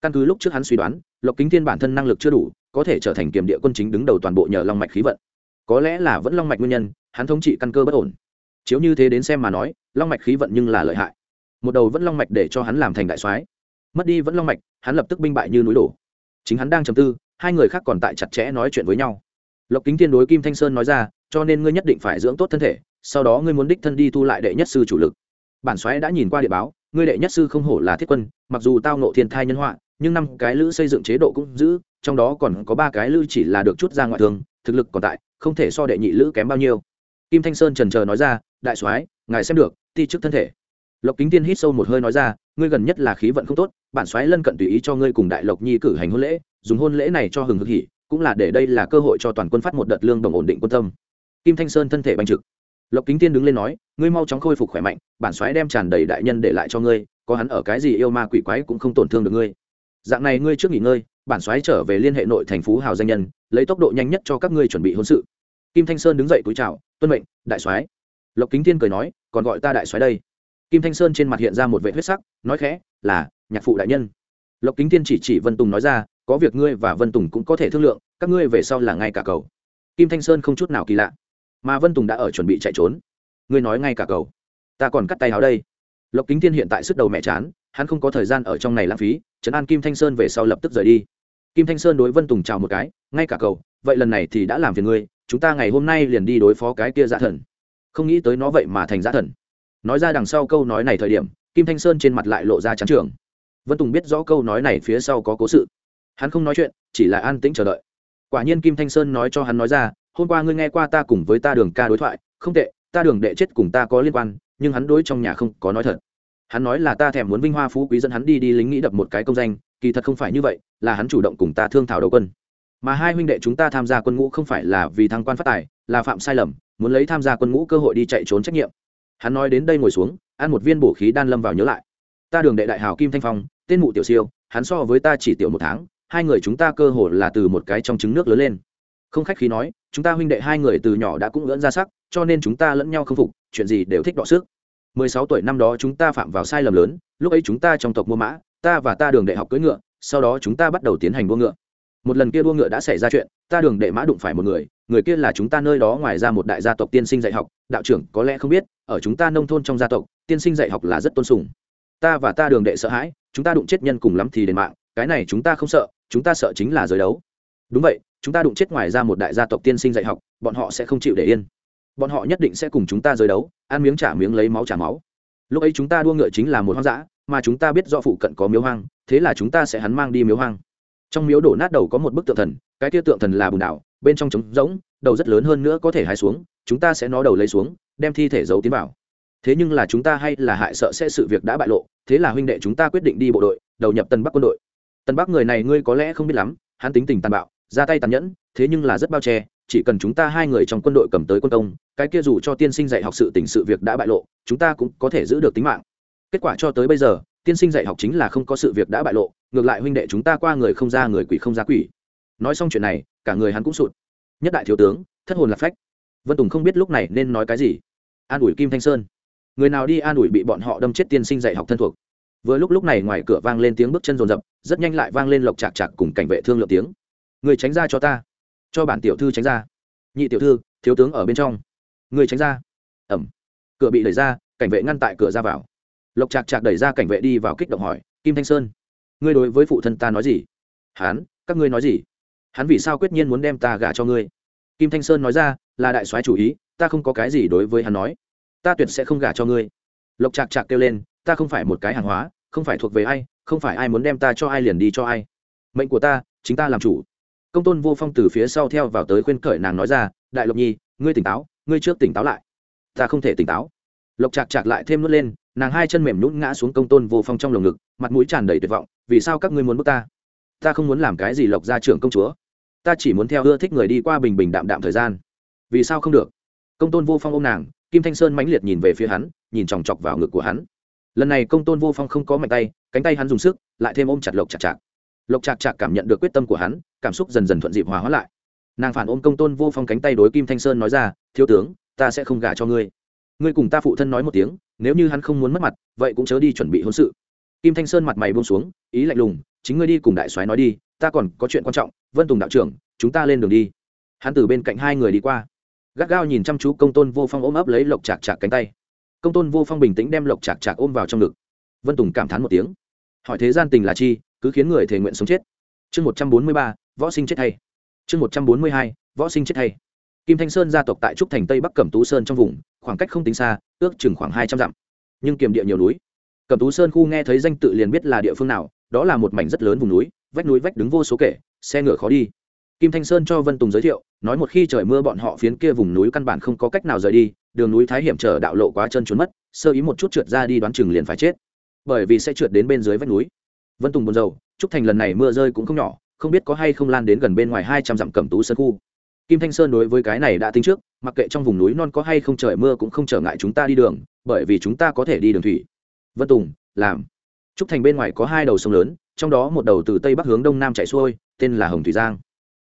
Căn cứ lúc trước hắn suy đoán, lộc kính thiên bản thân năng lực chưa đủ, có thể trở thành kiềm địa quân chính đứng đầu toàn bộ nhờ long mạch khí vận. Có lẽ là vẫn long mạch nguyên nhân, hắn thống trị căn cơ bất ổn. Chiếu như thế đến xem mà nói, long mạch khí vận nhưng là lợi hại. Một đầu vẫn long mạch để cho hắn làm thành đại soái. Mất đi vẫn long mạch, hắn lập tức binh bại như núi đổ. Chính hắn đang trầm tư, hai người khác còn tại chặt chẽ nói chuyện với nhau. Lộc kính Thiên đối kim thanh sơn nói ra, cho nên ngươi nhất định phải dưỡng tốt thân thể, sau đó ngươi muốn đích thân đi thu lại đệ nhất sư chủ lực. Bản xoáy đã nhìn qua địa báo ngươi đệ nhất sư không hổ là thiết quân mặc dù tao nộ thiên thai nhân họa nhưng năm cái lữ xây dựng chế độ cũng giữ trong đó còn có ba cái lữ chỉ là được chút ra ngoại thường, thực lực còn tại không thể so đệ nhị lữ kém bao nhiêu. Kim thanh sơn trần trờ nói ra đại soái ngài xem được ti chức thân thể. Lộc kính tiên hít sâu một hơi nói ra ngươi gần nhất là khí vận không tốt bản soái lân cận tùy ý cho ngươi cùng đại lộc nhi cử hành hôn lễ dùng hôn lễ này cho hừng hực hỉ cũng là để đây là cơ hội cho toàn quân phát một đợt lương đồng ổn định quân tâm. Kim thanh sơn thân thể bành trực lộc kính tiên đứng lên nói, ngươi mau chóng khôi phục khỏe mạnh, bản soái đem tràn đầy đại nhân để lại cho ngươi, có hắn ở cái gì yêu ma quỷ quái cũng không tổn thương được ngươi. Dạng này ngươi trước nghỉ ngơi, bản soái trở về liên hệ nội thành phú hào danh nhân, lấy tốc độ nhanh nhất cho các ngươi chuẩn bị hôn sự. Kim thanh sơn đứng dậy túi chào, tuân mệnh, đại soái. Lộc kính thiên cười nói, còn gọi ta đại soái đây? Kim thanh sơn trên mặt hiện ra một vệ huyết sắc, nói khẽ, là, nhạc phụ đại nhân. Lộc kính thiên chỉ chỉ vân tùng nói ra, có việc ngươi và vân tùng cũng có thể thương lượng, các ngươi về sau là ngay cả cầu. Kim thanh sơn không chút nào kỳ lạ mà vân tùng đã ở chuẩn bị chạy trốn ngươi nói ngay cả cầu ta còn cắt tay áo đây lộc kính thiên hiện tại sức đầu mẹ chán hắn không có thời gian ở trong này lãng phí trấn an kim thanh sơn về sau lập tức rời đi kim thanh sơn đối vân tùng chào một cái ngay cả cầu vậy lần này thì đã làm phiền ngươi chúng ta ngày hôm nay liền đi đối phó cái kia giả thần không nghĩ tới nó vậy mà thành giả thần nói ra đằng sau câu nói này thời điểm kim thanh sơn trên mặt lại lộ ra chán trường vân tùng biết rõ câu nói này phía sau có cố sự hắn không nói chuyện chỉ là an tĩnh chờ đợi quả nhiên kim thanh sơn nói cho hắn nói ra hôm qua ngươi nghe qua ta cùng với ta đường ca đối thoại, không tệ, ta đường đệ chết cùng ta có liên quan, nhưng hắn đối trong nhà không có nói thật. Hắn nói là ta thèm muốn vinh hoa phú quý dẫn hắn đi đi lính nghĩ đập một cái công danh, kỳ thật không phải như vậy, là hắn chủ động cùng ta thương thảo đầu quân. Mà hai huynh đệ chúng ta tham gia quân ngũ không phải là vì thăng quan phát tài, là phạm sai lầm, muốn lấy tham gia quân ngũ cơ hội đi chạy trốn trách nhiệm. Hắn nói đến đây ngồi xuống, ăn một viên bổ khí đan lâm vào nhớ lại. Ta đường đệ đại hào kim thanh phong, tên mụ tiểu siêu, hắn so với ta chỉ tiểu một tháng, hai người chúng ta cơ hồ là từ một cái trong trứng nước lớn lên không khách khí nói chúng ta huynh đệ hai người từ nhỏ đã cũng lẫn ra sắc cho nên chúng ta lẫn nhau không phục chuyện gì đều thích đọ sức mười sáu tuổi năm đó chúng ta phạm vào sai lầm lớn lúc ấy chúng ta trong tộc mua mã ta và ta đường đệ học cưỡi ngựa sau đó chúng ta bắt đầu tiến hành đua ngựa một lần kia đua ngựa đã xảy ra chuyện ta đường đệ mã đụng phải một người người kia là chúng ta nơi đó ngoài ra một đại gia tộc tiên sinh dạy học đạo trưởng có lẽ không biết ở chúng ta nông thôn trong gia tộc tiên sinh dạy học là rất tôn sùng ta và ta đường đệ sợ hãi chúng ta đụng chết nhân cùng lắm thì đền mạng cái này chúng ta không sợ chúng ta sợ chính là giới đấu đúng vậy chúng ta đụng chết ngoài ra một đại gia tộc tiên sinh dạy học, bọn họ sẽ không chịu để yên. Bọn họ nhất định sẽ cùng chúng ta giới đấu, ăn miếng trả miếng lấy máu trả máu. Lúc ấy chúng ta đua ngựa chính là một hoang dã, mà chúng ta biết do phụ cận có miếu hoang, thế là chúng ta sẽ hắn mang đi miếu hoang. Trong miếu đổ nát đầu có một bức tượng thần, cái tia tượng thần là bùn đảo, bên trong trống rỗng, đầu rất lớn hơn nữa có thể hai xuống, chúng ta sẽ nó đầu lấy xuống, đem thi thể giấu tiến vào. Thế nhưng là chúng ta hay là hại sợ sẽ sự việc đã bại lộ, thế là huynh đệ chúng ta quyết định đi bộ đội, đầu nhập tân bắc quân đội. Tân bắc người này ngươi có lẽ không biết lắm, hắn tính tình tàn bạo ra tay tàn nhẫn, thế nhưng là rất bao che, chỉ cần chúng ta hai người trong quân đội cầm tới quân công, cái kia dù cho tiên sinh dạy học sự tình sự việc đã bại lộ, chúng ta cũng có thể giữ được tính mạng. Kết quả cho tới bây giờ, tiên sinh dạy học chính là không có sự việc đã bại lộ, ngược lại huynh đệ chúng ta qua người không ra người quỷ không ra quỷ. Nói xong chuyện này, cả người hắn cũng sụt. Nhất đại thiếu tướng, thất hồn là phách. Vân tùng không biết lúc này nên nói cái gì. An ủi kim thanh sơn. Người nào đi an ủi bị bọn họ đâm chết tiên sinh dạy học thân thuộc. Vừa lúc lúc này ngoài cửa vang lên tiếng bước chân rồn rập, rất nhanh lại vang lên lộc chạc chạc cùng cảnh vệ thương lượng tiếng người tránh ra cho ta. Cho bản tiểu thư tránh ra. Nhị tiểu thư, thiếu tướng ở bên trong. Người tránh ra. Ẩm. Cửa bị đẩy ra, cảnh vệ ngăn tại cửa ra vào. Lộc chạc chạc đẩy ra cảnh vệ đi vào kích động hỏi, kim thanh sơn, ngươi đối với phụ thân ta nói gì? Hán, các ngươi nói gì? Hắn vì sao quyết nhiên muốn đem ta gả cho ngươi? Kim thanh sơn nói ra, là đại soái chủ ý, ta không có cái gì đối với hắn nói. Ta tuyệt sẽ không gả cho ngươi. Lộc chạc chạc kêu lên, ta không phải một cái hàng hóa, không phải thuộc về ai, không phải ai muốn đem ta cho ai liền đi cho ai. Mệnh của ta, chính ta làm chủ công tôn vô phong từ phía sau theo vào tới khuyên cởi nàng nói ra, đại lộc nhi, ngươi tỉnh táo, ngươi trước tỉnh táo lại. Ta không thể tỉnh táo. Lộc chạc chạc lại thêm nuốt lên, nàng hai chân mềm nhún ngã xuống công tôn vô phong trong lồng ngực, mặt mũi tràn đầy tuyệt vọng, vì sao các ngươi muốn bước ta? Ta không muốn làm cái gì lộc ra trưởng công chúa. Ta chỉ muốn theo ưa thích người đi qua bình bình đạm đạm thời gian. Vì sao không được? Công tôn vô phong ôm nàng, kim thanh sơn mãnh liệt nhìn về phía hắn, nhìn chòng chọc vào ngực của hắn. Lần này công tôn vô phong không có mạnh tay, cánh tay hắn dùng sức, lại thêm ôm chặt lộc chặt chặt lộc chặt chặt cảm nhận được quyết tâm của hắn cảm xúc dần dần thuận dịp hòa hóa lại. Nàng phản ôm công tôn vô phong cánh tay đối kim thanh sơn nói ra, thiếu tướng, ta sẽ không gả cho ngươi. Ngươi cùng ta phụ thân nói một tiếng, nếu như hắn không muốn mất mặt, vậy cũng chớ đi chuẩn bị hôn sự. Kim thanh sơn mặt mày buông xuống, ý lạnh lùng, chính ngươi đi cùng đại soái nói đi, ta còn có chuyện quan trọng, vân tùng đạo trưởng, chúng ta lên đường đi. Hắn từ bên cạnh hai người đi qua. Gắt gao nhìn chăm chú công tôn vô phong ôm ấp lấy lộc chạc chạc cánh tay. Công tôn vô phong bình tĩnh đem lộc chạc chạc ôm vào trong ngực. Vân tùng cảm thán một tiếng. Hỏi thế gian tình là chi, cứ khiến người thể nguyện sống chết. Chương một trăm bốn mươi ba võ sinh chết hay. Chương một trăm bốn mươi hai, võ sinh chết hay. Kim thanh sơn gia tộc tại trúc thành tây bắc cẩm tú sơn trong vùng, khoảng cách không tính xa, ước chừng khoảng hai trăm dặm. Nhưng kiềm địa nhiều núi. Cẩm tú sơn khu nghe thấy danh tự liền biết là địa phương nào, đó là một mảnh rất lớn vùng núi, vách núi vách đứng vô số kể, xe ngựa khó đi. Kim thanh sơn cho vân tùng giới thiệu, nói một khi trời mưa bọn họ phiến kia vùng núi căn bản không có cách nào rời đi, đường núi thái hiểm trở đạo lộ quá chân trốn mất, sơ ý một chút trượt ra đi đoán chừng liền phải chết. Bởi vì sẽ trượt đến bên dưới vách núi. Vân tùng buồn rầu, trúc thành lần này mưa rơi cũng không nhỏ không biết có hay không lan đến gần bên ngoài hai trăm dặm cẩm tú sơn khu. Kim thanh sơn đối với cái này đã tính trước, mặc kệ trong vùng núi non có hay không trời mưa cũng không trở ngại chúng ta đi đường, bởi vì chúng ta có thể đi đường thủy. Vân tùng, làm. Trúc thành bên ngoài có hai đầu sông lớn, trong đó một đầu từ tây bắc hướng đông nam chạy xuôi, tên là hồng thủy giang.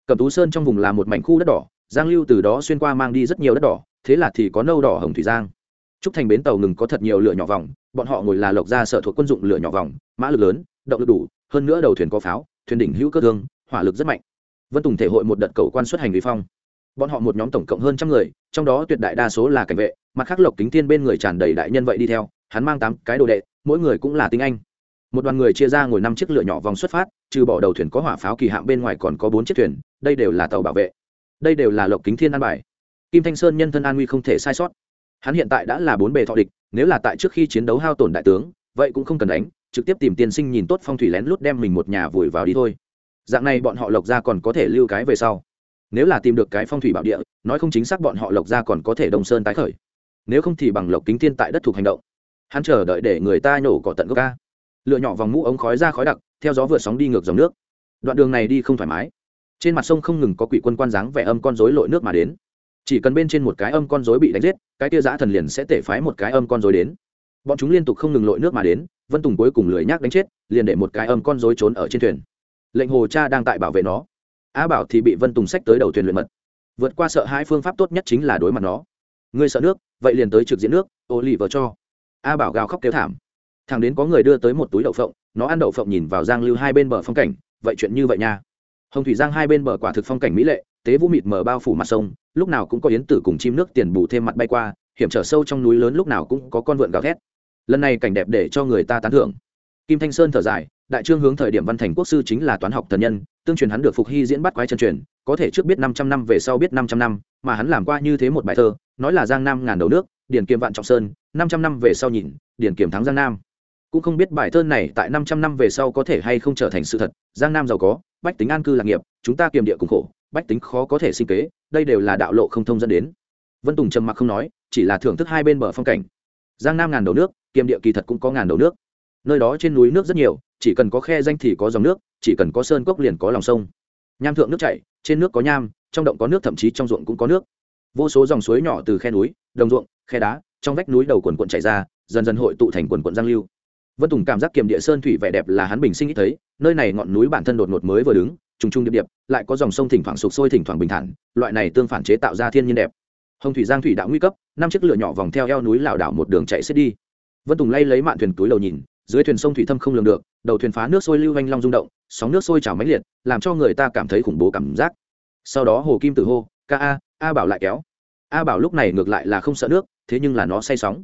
Cẩm tú sơn trong vùng là một mảnh khu đất đỏ, giang lưu từ đó xuyên qua mang đi rất nhiều đất đỏ, thế là thì có nâu đỏ hồng thủy giang. Trúc thành bến tàu ngừng có thật nhiều lửa nhỏ vòng, bọn họ ngồi là lộc ra sở thuộc quân dụng lửa nhỏ vòng, mã lực lớn, động lực đủ, hơn nữa đầu thuyền có pháo thuyền đỉnh hữu cơ thương, hỏa lực rất mạnh. Vân tùng thể hội một đợt cầu quan xuất hành vi phong. Bọn họ một nhóm tổng cộng hơn trăm người, trong đó tuyệt đại đa số là cảnh vệ, mặt khác lộc kính thiên bên người tràn đầy đại nhân vậy đi theo, hắn mang tám cái đồ đệ, mỗi người cũng là tinh anh. Một đoàn người chia ra ngồi năm chiếc lửa nhỏ vòng xuất phát, trừ bỏ đầu thuyền có hỏa pháo kỳ hạng bên ngoài còn có bốn chiếc thuyền, đây đều là tàu bảo vệ. Đây đều là lộc kính thiên an bài. Kim thanh sơn nhân thân an nguy không thể sai sót. Hắn hiện tại đã là bốn bề thọ địch, nếu là tại trước khi chiến đấu hao tổn đại tướng, vậy cũng không cần đánh trực tiếp tìm tiên sinh nhìn tốt phong thủy lén lút đem mình một nhà vùi vào đi thôi. Dạng này bọn họ lộc ra còn có thể lưu cái về sau. Nếu là tìm được cái phong thủy bảo địa, nói không chính xác bọn họ lộc ra còn có thể đông sơn tái khởi. Nếu không thì bằng lộc kính thiên tại đất thuộc hành động. Hắn chờ đợi để người ta nhổ cỏ tận gốc ca. Lựa nhỏ vòng mũ ống khói ra khói đặc, theo gió vượt sóng đi ngược dòng nước. Đoạn đường này đi không thoải mái. Trên mặt sông không ngừng có quỷ quân quan dáng vẻ âm con rối lội nước mà đến. Chỉ cần bên trên một cái âm con rối bị đánh giết, cái tia giã thần liền sẽ tể phái một cái âm con rối đến. Bọn chúng liên tục không ngừng lội nước mà đến vân tùng cuối cùng lười nhác đánh chết, liền để một cái âm con rối trốn ở trên thuyền. Lệnh hồ cha đang tại bảo vệ nó. A bảo thì bị vân tùng sách tới đầu thuyền luyện mật. Vượt qua sợ hai phương pháp tốt nhất chính là đối mặt nó. Ngươi sợ nước, vậy liền tới trực diễn nước ô lì vợ cho. A bảo gào khóc kêu thảm. Thằng đến có người đưa tới một túi đậu phộng, nó ăn đậu phộng nhìn vào giang lưu hai bên bờ phong cảnh, vậy chuyện như vậy nha. Hồng thủy giang hai bên bờ quả thực phong cảnh mỹ lệ, tế vũ mịt mờ bao phủ mặt sông, lúc nào cũng có yến tử cùng chim nước tiền bù thêm mặt bay qua, hiểm trở sâu trong núi lớn lúc nào cũng có con vượn gào thét lần này cảnh đẹp để cho người ta tán thưởng. Kim thanh sơn thở dài, đại trương hướng thời điểm văn thành quốc sư chính là toán học thần nhân, tương truyền hắn được phục hy diễn bắt quái chân truyền, có thể trước biết năm trăm năm, về sau biết năm trăm năm, mà hắn làm qua như thế một bài thơ, nói là giang nam ngàn đầu nước điển kiềm vạn trọng sơn, năm trăm năm về sau nhìn điển kiềm thắng giang nam. Cũng không biết bài thơ này tại năm trăm năm về sau có thể hay không trở thành sự thật, giang nam giàu có, bách tính an cư lạc nghiệp, chúng ta kiềm địa cùng khổ, bách tính khó có thể sinh kế, đây đều là đạo lộ không thông dẫn đến. Vân tùng trầm mặc không nói, chỉ là thưởng thức hai bên bờ phong cảnh. Giang nam ngàn đầu nước kiềm địa kỳ thật cũng có ngàn đầu nước. Nơi đó trên núi nước rất nhiều, chỉ cần có khe danh thì có dòng nước, chỉ cần có sơn cốc liền có lòng sông. Nham thượng nước chảy, trên nước có nham, trong động có nước, thậm chí trong ruộng cũng có nước. Vô số dòng suối nhỏ từ khe núi, đồng ruộng, khe đá, trong vách núi đầu quần quận chảy ra, dần dần hội tụ thành quần quận giang lưu. Vân tùng cảm giác kiềm địa sơn thủy vẻ đẹp là hắn bình sinh ít thấy, nơi này ngọn núi bản thân đột ngột mới vừa đứng, trùng trùng điệp điệp, lại có dòng sông thỉnh thoảng sụp sôi thỉnh thoảng bình thản, loại này tương phản chế tạo ra thiên nhiên đẹp. Hồng thủy giang thủy đạo nguy cấp, năm chiếc lửa nhỏ vòng theo eo núi lảo đảo một đường chạy xếp đi vân tùng lay lấy mạn thuyền túi đầu nhìn, dưới thuyền sông thủy thâm không lường được, đầu thuyền phá nước sôi lưu vanh long rung động, sóng nước sôi trào mãnh liệt, làm cho người ta cảm thấy khủng bố cảm giác. Sau đó hồ kim tử hô, ca a a bảo lại kéo. A bảo lúc này ngược lại là không sợ nước, thế nhưng là nó say sóng.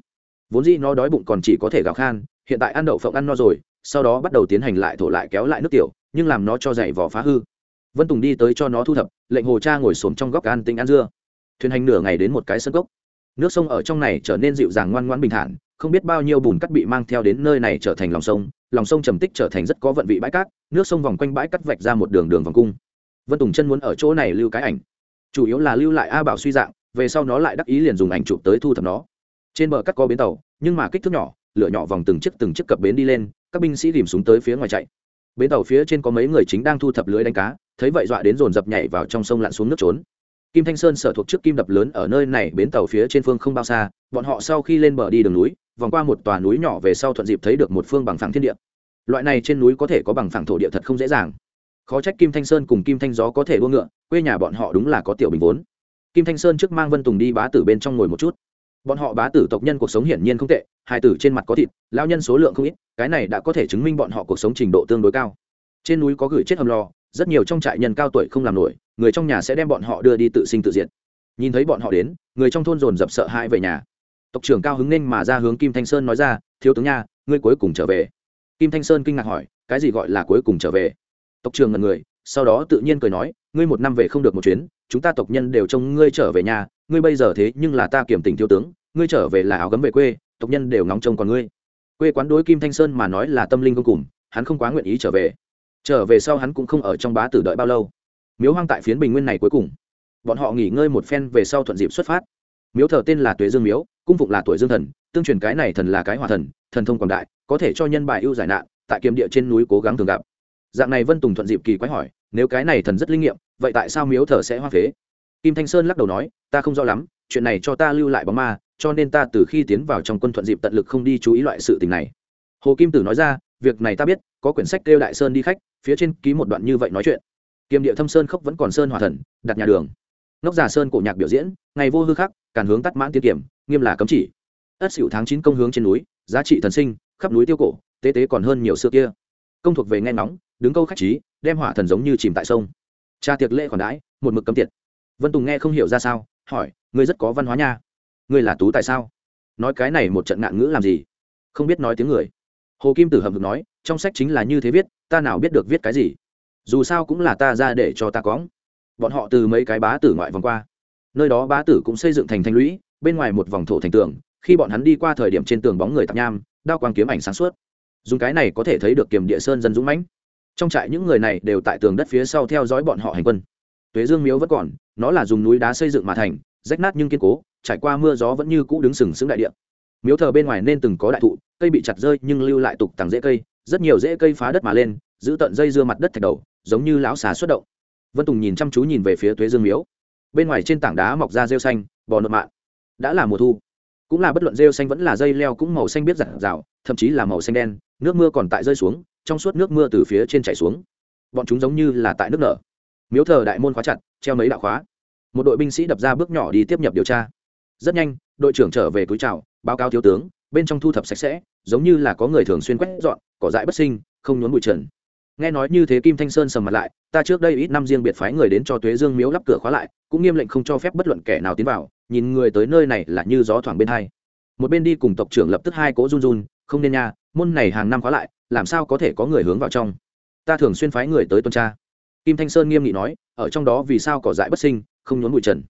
Vốn dĩ nó đói bụng còn chỉ có thể gào khan, hiện tại ăn đậu phộng ăn no rồi, sau đó bắt đầu tiến hành lại thổ lại kéo lại nước tiểu, nhưng làm nó cho dày vỏ phá hư. Vân tùng đi tới cho nó thu thập, lệnh hồ cha ngồi xổm trong góc ăn tinh ăn dưa. Thuyền hành nửa ngày đến một cái sân cốc. Nước sông ở trong này trở nên dịu dàng ngoan ngoãn bình thản không biết bao nhiêu bùn cắt bị mang theo đến nơi này trở thành lòng sông lòng sông trầm tích trở thành rất có vận vị bãi cát, nước sông vòng quanh bãi cắt vạch ra một đường đường vòng cung. Vân tùng chân muốn ở chỗ này lưu cái ảnh, chủ yếu là lưu lại a bảo suy dạng, về sau nó lại đắc ý liền dùng ảnh chụp tới thu thập nó. Trên bờ cắt có bến tàu, nhưng mà kích thước nhỏ, lửa nhỏ vòng từng chiếc từng chiếc cập bến đi lên, các binh sĩ tìm súng tới phía ngoài chạy. Bến tàu phía trên có mấy người chính đang thu thập lưới đánh cá, thấy vậy dọa đến dồn dập nhảy vào trong sông lặn xuống nước trốn. Kim thanh sơn sở thuộc trước kim đập lớn ở nơi này, bến tàu phía trên phương không bao xa, bọn họ sau khi lên bờ đi đường núi vòng qua một tòa núi nhỏ về sau thuận dịp thấy được một phương bằng phẳng thiên địa. Loại này trên núi có thể có bằng phẳng thổ địa thật không dễ dàng. Khó trách kim thanh sơn cùng kim thanh gió có thể đua ngựa, quê nhà bọn họ đúng là có tiểu bình vốn. Kim thanh sơn trước mang vân tùng đi bá tử bên trong ngồi một chút. Bọn họ bá tử tộc nhân cuộc sống hiển nhiên không tệ, hai tử trên mặt có thịt lao nhân số lượng không ít, cái này đã có thể chứng minh bọn họ cuộc sống trình độ tương đối cao. Trên núi có gửi chết hầm lò, rất nhiều trong trại nhân cao tuổi không làm nổi, người trong nhà sẽ đem bọn họ đưa đi tự sinh tự diệt. Nhìn thấy bọn họ đến, người trong thôn dồn dập sợ hãi về nhà tộc trưởng cao hứng nên mà ra hướng kim thanh sơn nói ra, thiếu tướng nha, ngươi cuối cùng trở về. Kim thanh sơn kinh ngạc hỏi, cái gì gọi là cuối cùng trở về? Tộc trưởng ngần người, sau đó tự nhiên cười nói, ngươi một năm về không được một chuyến, chúng ta tộc nhân đều trông ngươi trở về nhà, ngươi bây giờ thế nhưng là ta kiểm tình thiếu tướng, ngươi trở về là áo gấm về quê, tộc nhân đều ngóng trông còn ngươi. Quê quán đối kim thanh sơn mà nói là tâm linh vô cùng, hắn không quá nguyện ý trở về. Trở về sau hắn cũng không ở trong bá tử đợi bao lâu. Miếu hoang tại phiến bình nguyên này cuối cùng. Bọn họ nghỉ ngơi một phen về sau thuận dịp xuất phát. Miếu thờ tên là tuế dương miếu cung phụng là tuổi dương thần, tương truyền cái này thần là cái hòa thần thần thông quảng đại, có thể cho nhân bài ưu giải nạn, tại kiếm địa trên núi cố gắng thường gặp. Dạng này vân tùng thuận dịp kỳ quái hỏi, nếu cái này thần rất linh nghiệm, vậy tại sao miếu thờ sẽ hoa phế? Kim thanh sơn lắc đầu nói, ta không rõ lắm, chuyện này cho ta lưu lại bóng ma, cho nên ta từ khi tiến vào trong quân thuận dịp tận lực không đi chú ý loại sự tình này. Hồ kim tử nói ra, việc này ta biết, có quyển sách kêu đại sơn đi khách, phía trên ký một đoạn như vậy nói chuyện. Kiềm địa thâm sơn khốc vẫn còn sơn hòa thần, đặt nhà đường ngốc giả sơn cổ nhạc biểu diễn, ngày vô hư khắc, càn hướng tắt mãn tiết kiểm, nghiêm là cấm chỉ. Ất xỉu tháng chín công hướng trên núi, giá trị thần sinh, khắp núi tiêu cổ, tế tế còn hơn nhiều xưa kia. Công thuộc về nghe nóng đứng câu khách trí, đem hỏa thần giống như chìm tại sông. Cha tiệc lễ khoản đãi, một mực cấm tiệt. Vân tùng nghe không hiểu ra sao, hỏi, ngươi rất có văn hóa nha. Ngươi là tú tại sao? Nói cái này một trận ngạn ngữ làm gì? Không biết nói tiếng người. Hồ kim tử hầm hực nói, trong sách chính là như thế viết, ta nào biết được viết cái gì? Dù sao cũng là ta ra để cho ta cóng bọn họ từ mấy cái bá tử ngoại vòng qua. Nơi đó bá tử cũng xây dựng thành thanh lũy, bên ngoài một vòng thổ thành tường, khi bọn hắn đi qua thời điểm trên tường bóng người tạp nham, đao quang kiếm ảnh sáng suốt. Dùng cái này có thể thấy được kiềm địa sơn dân dũng mãnh. Trong trại những người này đều tại tường đất phía sau theo dõi bọn họ hành quân. Tuế dương miếu vẫn còn, nó là dùng núi đá xây dựng mà thành, rách nát nhưng kiên cố, trải qua mưa gió vẫn như cũ đứng sừng sững đại địa. Miếu thờ bên ngoài nên từng có đại thụ, cây bị chặt rơi nhưng lưu lại tục tàng rễ cây, rất nhiều rễ cây phá đất mà lên, giữ tận dây dưa mặt đất thạch đầu, giống như lão xà xuất động vân tùng nhìn chăm chú nhìn về phía tuế dương miếu. Bên ngoài trên tảng đá mọc ra rêu xanh, bò nộp mạng đã là mùa thu. Cũng là bất luận rêu xanh vẫn là dây leo cũng màu xanh biết rạng rào thậm chí là màu xanh đen, nước mưa còn tại rơi xuống, trong suốt nước mưa từ phía trên chảy xuống. Bọn chúng giống như là tại nước nở. Miếu thờ đại môn khóa chặt, treo mấy đạo khóa. Một đội binh sĩ đập ra bước nhỏ đi tiếp nhập điều tra. Rất nhanh, đội trưởng trở về túi trào báo cáo thiếu tướng, bên trong thu thập sạch sẽ, giống như là có người thường xuyên quét dọn, cỏ dại bất sinh, không nhốn bụi trần nghe nói như thế kim thanh sơn sầm mặt lại, ta trước đây ít năm riêng biệt phái người đến cho tuế dương miếu lắp cửa khóa lại, cũng nghiêm lệnh không cho phép bất luận kẻ nào tiến vào, nhìn người tới nơi này là như gió thoảng bên hai. Một bên đi cùng tộc trưởng lập tức hai cỗ run run, không nên nha, môn này hàng năm khóa lại, làm sao có thể có người hướng vào trong? Ta thường xuyên phái người tới tuần tra. Kim thanh sơn nghiêm nghị nói, ở trong đó vì sao cỏ dại bất sinh, không nhốn bụi trần?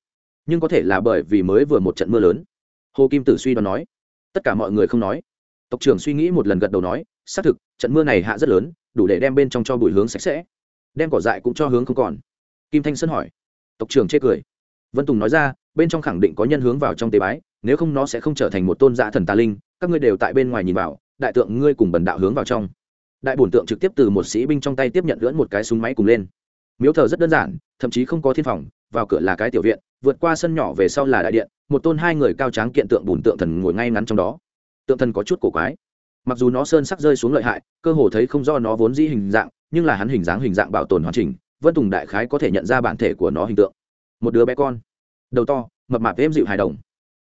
Nhưng có thể là bởi vì mới vừa một trận mưa lớn. Hồ kim tử suy đoán nói. Tất cả mọi người không nói. Tộc trưởng suy nghĩ một lần gật đầu nói, xác thực, trận mưa này hạ rất lớn đủ để đem bên trong cho bụi hướng sạch sẽ. Đem cỏ dại cũng cho hướng không còn. Kim thanh sơn hỏi. Tộc trưởng chê cười. Vân tùng nói ra, bên trong khẳng định có nhân hướng vào trong tế bái, nếu không nó sẽ không trở thành một tôn giả thần tà linh, các ngươi đều tại bên ngoài nhìn vào, đại tượng ngươi cùng bần đạo hướng vào trong. Đại bổn tượng trực tiếp từ một sĩ binh trong tay tiếp nhận lưỡn một cái súng máy cùng lên. Miếu thờ rất đơn giản, thậm chí không có thiên phòng, vào cửa là cái tiểu viện, vượt qua sân nhỏ về sau là đại điện, một tôn hai người cao tráng kiện tượng bùn tượng thần ngồi ngay ngắn trong đó. Tượng thần có chút cổ quái mặc dù nó sơn sắc rơi xuống lợi hại, cơ hồ thấy không do nó vốn dĩ hình dạng, nhưng là hắn hình dáng hình dạng bảo tồn hoàn chỉnh, vân tùng đại khái có thể nhận ra bản thể của nó hình tượng. Một đứa bé con. Đầu to, mập mạp êm dịu hài đồng.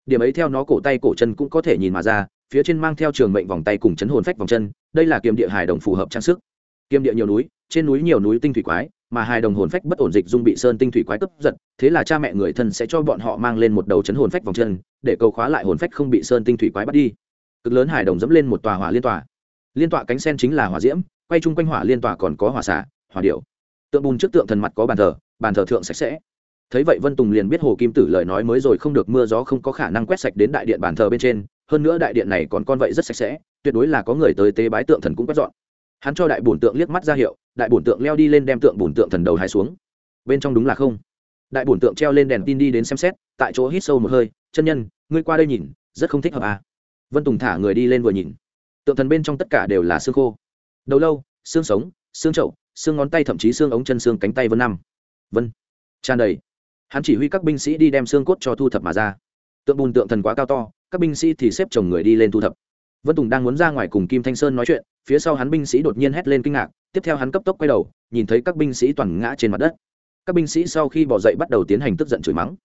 Điểm ấy theo nó cổ tay cổ chân cũng có thể nhìn mà ra, phía trên mang theo trường mệnh vòng tay cùng chấn hồn phách vòng chân, đây là kiềm địa hài đồng phù hợp trang sức. Kiềm địa nhiều núi, trên núi nhiều núi tinh thủy quái, mà hài đồng hồn phách bất ổn dịch dung bị sơn tinh thủy quái cướp giật, thế là cha mẹ người thân sẽ cho bọn họ mang lên một đầu chấn hồn phách vòng chân, để cầu khóa lại hồn phách không bị sơn tinh thủy quái bắt đi cực lớn hải đồng dẫm lên một tòa hỏa liên tòa. Liên tọa cánh sen chính là hỏa diễm, quay chung quanh hỏa liên tòa còn có hỏa xả hỏa điệu tượng bùn trước tượng thần mặt có bàn thờ bàn thờ thượng sạch sẽ. Thấy vậy vân tùng liền biết hồ kim tử lời nói mới rồi không được mưa gió không có khả năng quét sạch đến đại điện bàn thờ bên trên, hơn nữa đại điện này còn con vậy rất sạch sẽ, tuyệt đối là có người tới tế bái tượng thần cũng quét dọn. Hắn cho đại bổn tượng liếc mắt ra hiệu, đại bổn tượng leo đi lên đem tượng bổn tượng thần đầu hai xuống. Bên trong đúng là không. Đại bổn tượng treo lên đèn tin đi đến xem xét, tại chỗ hít sâu một hơi, chân nhân, ngươi qua đây nhìn, rất không thích hợp à vân tùng thả người đi lên vừa nhìn. Tượng thần bên trong tất cả đều là xương khô. Đầu lâu, xương sống, xương trậu xương ngón tay thậm chí xương ống chân xương cánh tay vân năm. Vân. Tràn đầy. Hắn chỉ huy các binh sĩ đi đem xương cốt cho thu thập mà ra. Tượng bùn tượng thần quá cao to, các binh sĩ thì xếp chồng người đi lên thu thập. Vân tùng đang muốn ra ngoài cùng kim thanh sơn nói chuyện, phía sau hắn binh sĩ đột nhiên hét lên kinh ngạc, tiếp theo hắn cấp tốc quay đầu, nhìn thấy các binh sĩ toàn ngã trên mặt đất. Các binh sĩ sau khi bỏ dậy bắt đầu tiến hành tức giận chửi mắng.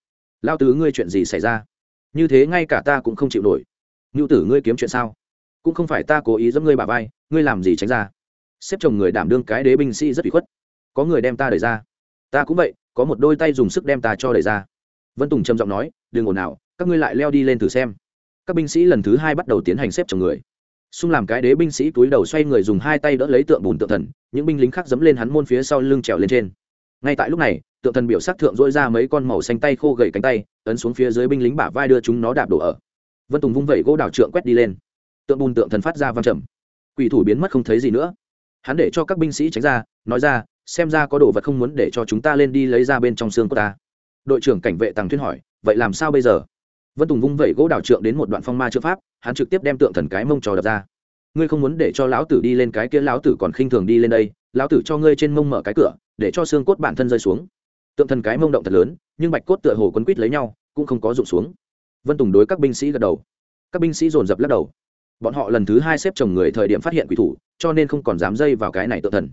Lao tứ, ngươi chuyện gì xảy ra? Như thế ngay cả ta cũng không chịu nổi ngưu tử ngươi kiếm chuyện sao? Cũng không phải ta cố ý giẫm ngươi bà vai, ngươi làm gì tránh ra? Xếp chồng người đảm đương cái đế binh sĩ rất bị khuất. Có người đem ta đẩy ra. Ta cũng vậy, có một đôi tay dùng sức đem ta cho đẩy ra. Vân tùng trầm giọng nói, đừng ồn nào các ngươi lại leo đi lên thử xem. Các binh sĩ lần thứ hai bắt đầu tiến hành xếp chồng người. Xung làm cái đế binh sĩ túi đầu xoay người dùng hai tay đỡ lấy tượng bùn tượng thần, những binh lính khác dẫm lên hắn môn phía sau lưng trèo lên trên. Ngay tại lúc này, tượng thần biểu sắc thượng dỗi ra mấy con màu xanh tay khô gậy cánh tay, ấn xuống phía dưới binh lính bả vai đưa chúng nó đạp đổ ở vân tùng vung vẩy gỗ đào trượng quét đi lên tượng bùn tượng thần phát ra văng trầm quỷ thủ biến mất không thấy gì nữa hắn để cho các binh sĩ tránh ra nói ra xem ra có đồ vật không muốn để cho chúng ta lên đi lấy ra bên trong xương của ta đội trưởng cảnh vệ tàng thuyên hỏi vậy làm sao bây giờ vân tùng vung vẩy gỗ đào trượng đến một đoạn phong ma chữ pháp hắn trực tiếp đem tượng thần cái mông trò đập ra ngươi không muốn để cho lão tử đi lên cái kia lão tử còn khinh thường đi lên đây lão tử cho ngươi trên mông mở cái cửa để cho xương cốt bản thân rơi xuống tượng thần cái mông động thật lớn nhưng bạch cốt tựa hồ quấn quít lấy nhau cũng không có rụng xuống vân tùng đối các binh sĩ gật đầu. Các binh sĩ dồn dập lắc đầu. Bọn họ lần thứ hai xếp chồng người thời điểm phát hiện quỷ thủ, cho nên không còn dám dây vào cái này tự thần.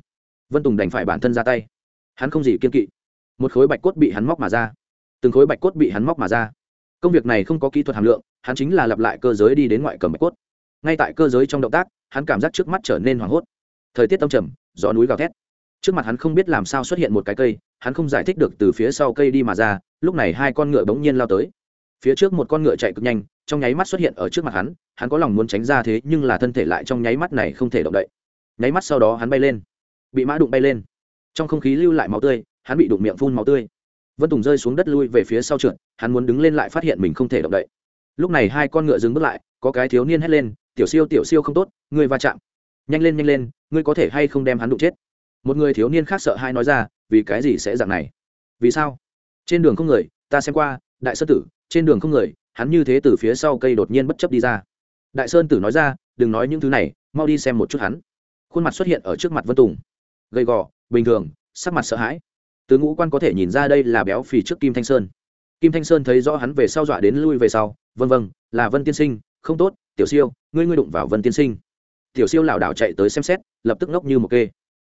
Vân tùng đành phải bản thân ra tay. Hắn không gì kiên kỵ. Một khối bạch cốt bị hắn móc mà ra. Từng khối bạch cốt bị hắn móc mà ra. Công việc này không có kỹ thuật hàm lượng, hắn chính là lặp lại cơ giới đi đến ngoại cầm bạch cốt. Ngay tại cơ giới trong động tác, hắn cảm giác trước mắt trở nên hoảng hốt. Thời tiết tâm trầm, gió núi gào thét. Trước mặt hắn không biết làm sao xuất hiện một cái cây, hắn không giải thích được từ phía sau cây đi mà ra, lúc này hai con ngựa bỗng nhiên lao tới phía trước một con ngựa chạy cực nhanh, trong nháy mắt xuất hiện ở trước mặt hắn hắn có lòng muốn tránh ra thế nhưng là thân thể lại trong nháy mắt này không thể động đậy. Nháy mắt sau đó hắn bay lên, bị mã đụng bay lên. Trong không khí lưu lại máu tươi, hắn bị đụng miệng phun máu tươi. Vân tùng rơi xuống đất lui về phía sau trượt, hắn muốn đứng lên lại phát hiện mình không thể động đậy. Lúc này hai con ngựa dừng bước lại, có cái thiếu niên hét lên, tiểu siêu tiểu siêu không tốt, ngươi va chạm. Nhanh lên nhanh lên, ngươi có thể hay không đem hắn đụng chết? Một người thiếu niên khác sợ hai nói ra, vì cái gì sẽ dạng này? Vì sao? Trên đường không người, ta xem qua, đại sơ tử trên đường không người, hắn như thế từ phía sau cây đột nhiên bất chấp đi ra. Đại sơn tử nói ra, đừng nói những thứ này, mau đi xem một chút hắn. Khuôn mặt xuất hiện ở trước mặt vân tùng. Gầy gò, bình thường, sắc mặt sợ hãi. Từ ngũ quan có thể nhìn ra đây là béo phì trước kim thanh sơn. Kim thanh sơn thấy rõ hắn về sau dọa đến lui về sau vân vân là vân tiên sinh, không tốt, tiểu siêu, ngươi ngươi đụng vào vân tiên sinh. Tiểu siêu lảo đảo chạy tới xem xét, lập tức ngốc như một kê.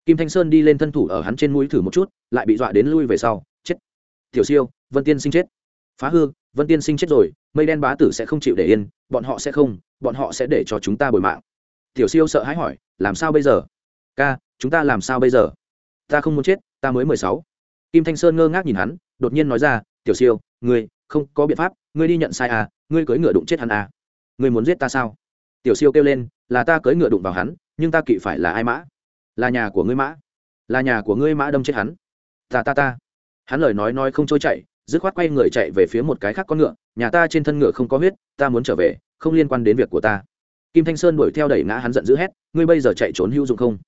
Kim thanh sơn đi lên thân thủ ở hắn trên mũi thử một chút, lại bị dọa đến lui về sau, chết. Tiểu siêu, vân tiên sinh chết. Phá hư vân tiên sinh chết rồi, mây đen bá tử sẽ không chịu để yên, bọn họ sẽ không, bọn họ sẽ để cho chúng ta bồi mạng. Tiểu siêu sợ hãi hỏi, làm sao bây giờ? Ca, chúng ta làm sao bây giờ? Ta không muốn chết, ta mới mười sáu. Kim thanh sơn ngơ ngác nhìn hắn, đột nhiên nói ra, tiểu siêu, ngươi, không có biện pháp, ngươi đi nhận sai à ngươi cưỡi ngựa đụng chết hắn à. Ngươi muốn giết ta sao? Tiểu siêu kêu lên, là ta cưỡi ngựa đụng vào hắn, nhưng ta kỵ phải là ai mã? Là nhà của ngươi mã. Là nhà của ngươi mã đâm chết hắn. Ta ta ta. Hắn lời nói nói không trôi chạy dứt khoát quay người chạy về phía một cái khác con ngựa, nhà ta trên thân ngựa không có huyết, ta muốn trở về, không liên quan đến việc của ta. Kim thanh sơn đuổi theo đẩy ngã hắn giận dữ hét, ngươi bây giờ chạy trốn hữu dụng không?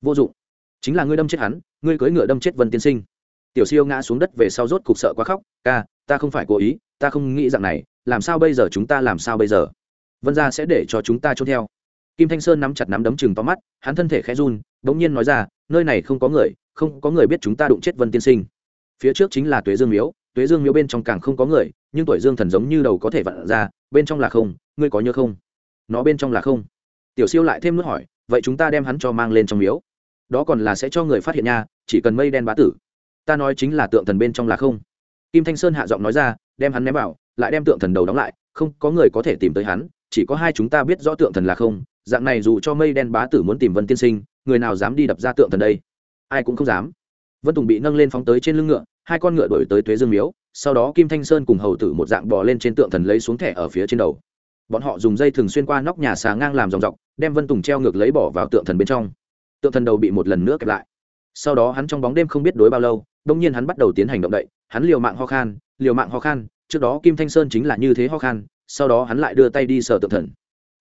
Vô dụng. Chính là ngươi đâm chết hắn, ngươi cưỡi ngựa đâm chết vân tiên sinh. Tiểu siêu ngã xuống đất về sau rốt cục sợ quá khóc, ca, ta không phải cố ý, ta không nghĩ rằng này, làm sao bây giờ chúng ta làm sao bây giờ? Vân gia sẽ để cho chúng ta trốn theo. Kim thanh sơn nắm chặt nắm đấm chừng to mắt, hắn thân thể khẽ run đ ỗ n g nhiên nói ra, nơi này không có người, không có người biết chúng ta đụng chết vân tiên sinh. Phía trước chính là tuế dương miếu tuế dương miếu bên trong càng không có người, nhưng tuổi dương thần giống như đầu có thể vặn ra, bên trong là không, ngươi có nhớ không? Nó bên trong là không. Tiểu siêu lại thêm nước hỏi, vậy chúng ta đem hắn cho mang lên trong miếu. Đó còn là sẽ cho người phát hiện nha, chỉ cần mây đen bá tử. Ta nói chính là tượng thần bên trong là không. Kim thanh sơn hạ giọng nói ra, đem hắn ném vào, lại đem tượng thần đầu đóng lại, không, có người có thể tìm tới hắn, chỉ có hai chúng ta biết rõ tượng thần là không, dạng này dù cho mây đen bá tử muốn tìm vân tiên sinh, người nào dám đi đập ra tượng thần đây? Ai cũng không dám. Vân tùng bị nâng lên phóng tới trên lưng ngựa hai con ngựa đổi tới tuế dương miếu, sau đó kim thanh sơn cùng hầu tử một dạng bò lên trên tượng thần lấy xuống thẻ ở phía trên đầu. Bọn họ dùng dây thường xuyên qua nóc nhà xà ngang làm dòng dọc, đem vân tùng treo ngược lấy bỏ vào tượng thần bên trong. Tượng thần đầu bị một lần nữa kẹp lại. Sau đó hắn trong bóng đêm không biết đối bao lâu, đông nhiên hắn bắt đầu tiến hành động đậy, hắn liều mạng ho khan, liều mạng ho khan, trước đó kim thanh sơn chính là như thế ho khan, sau đó hắn lại đưa tay đi sờ tượng thần.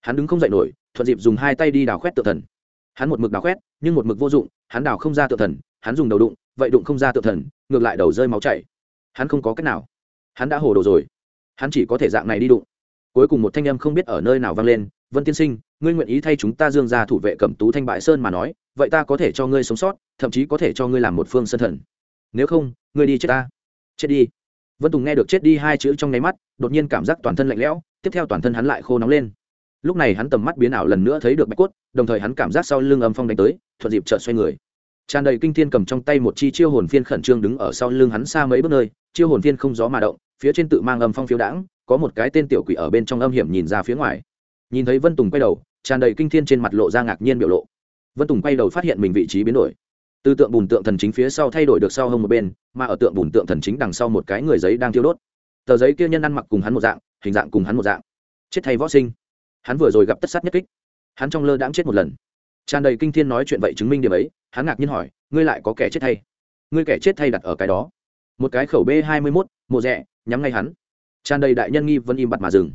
Hắn đứng không dậy nổi, thuận dịp dùng hai tay đi đào khoét tượng thần. Hắn một mực đào khoét, nhưng một mực vô dụng, hắn đào không ra tượng thần, hắn dùng đầu đụng, vậy đụng không ra tượng thần ngược lại đầu rơi máu chảy. Hắn không có cách nào. Hắn đã hồ đồ rồi. Hắn chỉ có thể dạng này đi đụng. Cuối cùng một thanh âm không biết ở nơi nào vang lên, vân tiên sinh, ngươi nguyện ý thay chúng ta dương ra thủ vệ cẩm tú thanh bại sơn mà nói, vậy ta có thể cho ngươi sống sót, thậm chí có thể cho ngươi làm một phương sân thần. Nếu không, ngươi đi chết ta. Chết đi. Vân tùng nghe được chết đi hai chữ trong nháy mắt, đột nhiên cảm giác toàn thân lạnh lẽo, tiếp theo toàn thân hắn lại khô nóng lên. Lúc này hắn tầm mắt biến ảo lần nữa thấy được bạch cốt, đồng thời hắn cảm giác sau lưng âm phong đánh tới, thuận dịp chợt xoay người tràn đầy kinh thiên cầm trong tay một chi chiêu hồn phiên khẩn trương đứng ở sau lưng hắn xa mấy bước nơi, chiêu hồn phiên không gió mà động, phía trên tự mang âm phong phiếu đãng, có một cái tên tiểu quỷ ở bên trong âm hiểm nhìn ra phía ngoài. Nhìn thấy vân tùng quay đầu, tràn đầy kinh thiên trên mặt lộ ra ngạc nhiên biểu lộ. Vân tùng quay đầu phát hiện mình vị trí biến đổi. Từ tượng bùn tượng thần chính phía sau thay đổi được sau hơn một bên, mà ở tượng bùn tượng thần chính đằng sau một cái người giấy đang thiêu đốt. Tờ giấy kia nhân ăn mặc cùng hắn một dạng, hình dạng cùng hắn một dạng. Chết thay võ sinh. Hắn vừa rồi gặp tất sát nhất kích. Hắn trong lơ đãng chết một lần tràn đầy kinh thiên nói chuyện vậy chứng minh điểm ấy, hắn ngạc nhiên hỏi, ngươi lại có kẻ chết thay? Ngươi kẻ chết thay đặt ở cái đó? Một cái khẩu b hai mươi mốt, mộ rẽ nhắm ngay hắn. Tràn đầy đại nhân nghi vân im bặt mà dừng.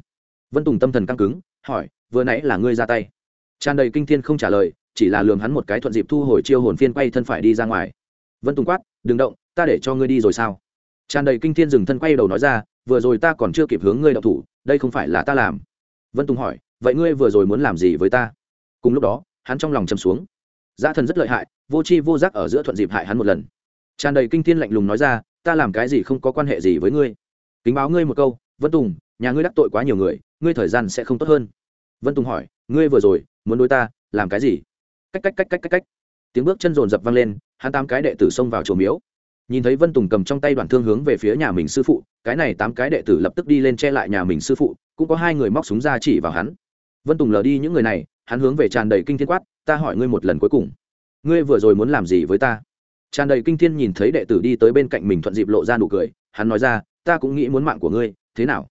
Vân tùng tâm thần căng cứng, hỏi, vừa nãy là ngươi ra tay? Tràn đầy kinh thiên không trả lời, chỉ là lường hắn một cái thuận dịp thu hồi chiêu hồn phiên quay thân phải đi ra ngoài. Vân tùng quát, đừng động, ta để cho ngươi đi rồi sao? Tràn đầy kinh thiên dừng thân quay đầu nói ra, vừa rồi ta còn chưa kịp hướng ngươi đọc thủ, đây không phải là ta làm. Vân tùng hỏi, vậy ngươi vừa rồi muốn làm gì với ta? Cùng lúc đó hắn trong lòng châm xuống. Dã thần rất lợi hại, vô c h i vô giác ở giữa thuận dịp hại hắn một lần. Tràn đầy kinh thiên lạnh lùng nói ra, ta làm cái gì không có quan hệ gì với ngươi. Kính báo ngươi một câu, vân tùng, nhà ngươi đắc tội quá nhiều người, ngươi thời gian sẽ không tốt hơn. Vân tùng hỏi, ngươi vừa rồi, muốn đối ta, làm cái gì? Cách cách cách cách cách cách. Tiếng bước chân rồn rập vang lên, hắn tám cái đệ tử xông vào chỗ miếu. Nhìn thấy vân tùng cầm trong tay đoàn thương hướng về phía nhà mình sư phụ, cái này tám cái đệ tử lập tức đi lên che lại nhà mình sư phụ, cũng có hai người móc súng ra chỉ vào hắn vân tùng lờ đi những người này, hắn hướng về tràn đầy kinh thiên quát, ta hỏi ngươi một lần cuối cùng, ngươi vừa rồi muốn làm gì với ta? Tràn đầy kinh thiên nhìn thấy đệ tử đi tới bên cạnh mình thuận dịp lộ ra nụ cười, hắn nói ra, ta cũng nghĩ muốn mạng của ngươi, thế nào?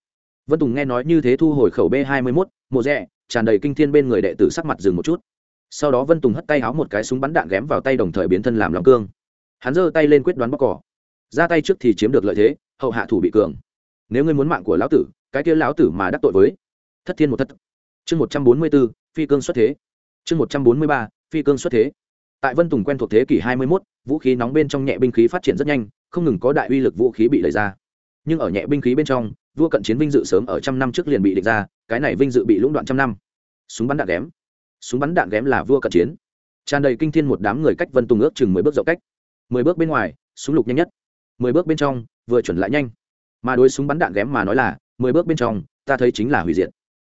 Vân tùng nghe nói như thế thu hồi khẩu b hai mươi mốt, mộ rẽ tràn đầy kinh thiên bên người đệ tử sắc mặt dừng một chút. Sau đó vân tùng hất tay háo một cái súng bắn đạn ghém vào tay đồng thời biến thân làm lòng cương. Hắn giơ tay lên quyết đoán bóc cỏ. Ra tay trước thì chiếm được lợi thế, hậu hạ thủ bị cường. Nếu ngươi muốn mạng của lão tử, cái kia lão tử mà đắc tội với, thất thiên một thất chương một trăm bốn mươi bốn, phi cương xuất thế. Chương một trăm bốn mươi ba, phi cương xuất thế. Tại vân tùng quen thuộc thế kỷ hai mươi mốt, vũ khí nóng bên trong nhẹ binh khí phát triển rất nhanh, không ngừng có đại uy lực vũ khí bị lấy ra. Nhưng ở nhẹ binh khí bên trong, vua cận chiến vinh dự sớm ở trăm năm trước liền bị địch ra, cái này vinh dự bị lũng đoạn trăm năm. Súng bắn đạn ghém. Súng bắn đạn ghém là vua cận chiến. Tràn đầy kinh thiên một đám người cách vân tùng ước chừng mười bước dậu cách. mười bước bên ngoài, súng lục nhanh nhất. mười bước bên trong, vừa chuẩn lại nhanh. Mà đối súng bắn đạn ghém mà nói là, mười bước bên trong, ta thấy chính là hủy diệt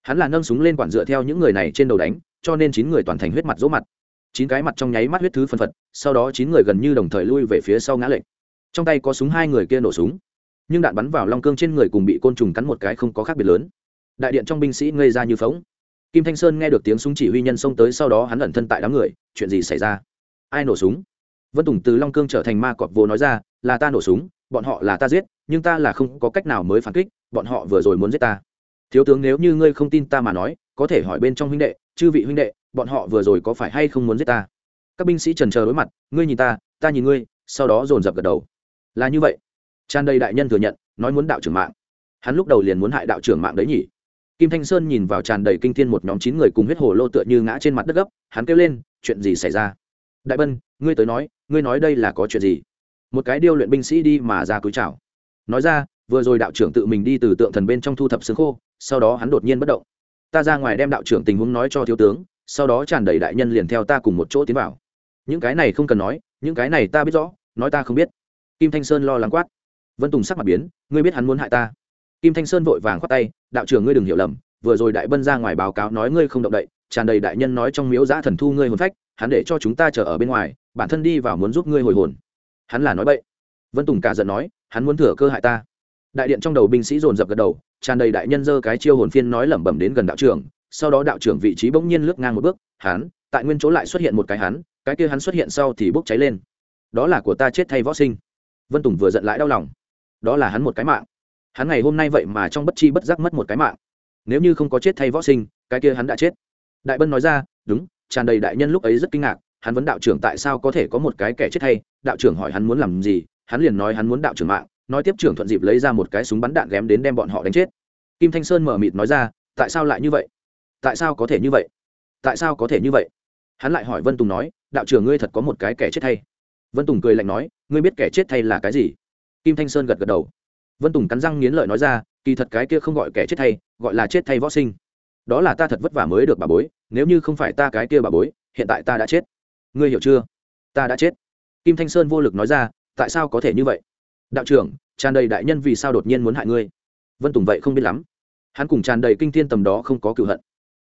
hắn là nâng súng lên quản dựa theo những người này trên đầu đánh, cho nên chín người toàn thành huyết mặt dỗ mặt. Chín cái mặt trong nháy mắt huyết thứ phân phật, sau đó chín người gần như đồng thời lui về phía sau ngã lệnh trong tay có súng hai người kia nổ súng, nhưng đạn bắn vào long cương trên người cùng bị côn trùng cắn một cái không có khác biệt lớn. Đại điện trong binh sĩ ngây ra như phóng kim thanh sơn nghe được tiếng súng chỉ huy nhân xông tới sau đó hắn ẩn thân tại đám người, chuyện gì xảy ra? Ai nổ súng? Vân tùng từ long cương trở thành ma cọp vô nói ra, là ta nổ súng, bọn họ là ta giết, nhưng ta là không có cách nào mới phản kích, bọn họ vừa rồi muốn giết ta thiếu tướng nếu như ngươi không tin ta mà nói, có thể hỏi bên trong huynh đệ, chư vị huynh đệ, bọn họ vừa rồi có phải hay không muốn giết ta? Các binh sĩ trần chờ đối mặt, ngươi nhìn ta ta nhìn ngươi, sau đó dồn dập gật đầu. Là như vậy. Tràn đầy đại nhân thừa nhận, nói muốn đạo trưởng mạng. Hắn lúc đầu liền muốn hại đạo trưởng mạng đấy nhỉ. Kim thanh sơn nhìn vào tràn đầy kinh thiên một nhóm chín người cùng huyết hồ lô tựa như ngã trên mặt đất gấp, hắn kêu lên, chuyện gì xảy ra? Đại bân, ngươi tới nói, ngươi nói đây là có chuyện gì? Một cái điêu luyện binh sĩ đi mà ra cúi chào. Nói ra, vừa rồi đạo trưởng tự mình đi từ tượng thần bên trong thu thập xương khô sau đó hắn đột nhiên bất động. Ta ra ngoài đem đạo trưởng tình huống nói cho thiếu tướng, sau đó tràn đầy đại nhân liền theo ta cùng một chỗ tiến vào. Những cái này không cần nói, những cái này ta biết rõ, nói ta không biết. Kim thanh sơn lo lắng quát. Vân tùng sắc mặt biến, ngươi biết hắn muốn hại ta. Kim thanh sơn vội vàng khoát tay, đạo trưởng ngươi đừng hiểu lầm, vừa rồi đại bân ra ngoài báo cáo nói ngươi không động đậy, tràn đầy đại nhân nói trong miếu giã thần thu ngươi hồn phách, hắn để cho chúng ta chờ ở bên ngoài, bản thân đi vào muốn giúp ngươi hồi hồn. Hắn là nói bậy. Vân tùng cả giận nói, hắn muốn thừa cơ hại ta đại điện trong đầu binh sĩ dồn dập gật đầu, tràn đầy đại nhân dơ cái chiêu hồn phiên nói lẩm bẩm đến gần đạo trưởng, sau đó đạo trưởng vị trí bỗng nhiên lướt ngang một bước, hắn, tại nguyên chỗ lại xuất hiện một cái hắn, cái kia hắn xuất hiện sau thì bốc cháy lên. Đó là của ta chết thay võ sinh. Vân tùng vừa giận lại đau lòng. Đó là hắn một cái mạng. Hắn ngày hôm nay vậy mà trong bất chi bất giác mất một cái mạng. Nếu như không có chết thay võ sinh, cái kia hắn đã chết. Đại bân nói ra, đúng, tràn đầy đại nhân lúc ấy rất kinh ngạc, hắn vấn đạo trưởng tại sao có thể có một cái kẻ chết thay? Đạo trưởng hỏi hắn muốn làm gì, hắn liền nói hắn muốn đạo trưởng mạng nói tiếp trưởng thuận dịp lấy ra một cái súng bắn đạn ghém đến đem bọn họ đánh chết. Kim thanh sơn mở mịt nói ra, tại sao lại như vậy? Tại sao có thể như vậy? Tại sao có thể như vậy? Hắn lại hỏi vân tùng nói, đạo trưởng ngươi thật có một cái kẻ chết thay. Vân tùng cười lạnh nói, ngươi biết kẻ chết thay là cái gì? Kim thanh sơn gật gật đầu. Vân tùng cắn răng nghiến lợi nói ra, kỳ thật cái kia không gọi kẻ chết thay, gọi là chết thay võ sinh. Đó là ta thật vất vả mới được bà bối, nếu như không phải ta cái kia bà bối, hiện tại ta đã chết. Ngươi hiểu chưa? Ta đã chết. Kim thanh sơn vô lực nói ra, tại sao có thể như vậy? Đạo trưởng, tràn đầy đại nhân vì sao đột nhiên muốn hại ngươi? Vân tùng vậy không biết lắm. Hắn cùng tràn đầy kinh thiên tầm đó không có cựu hận.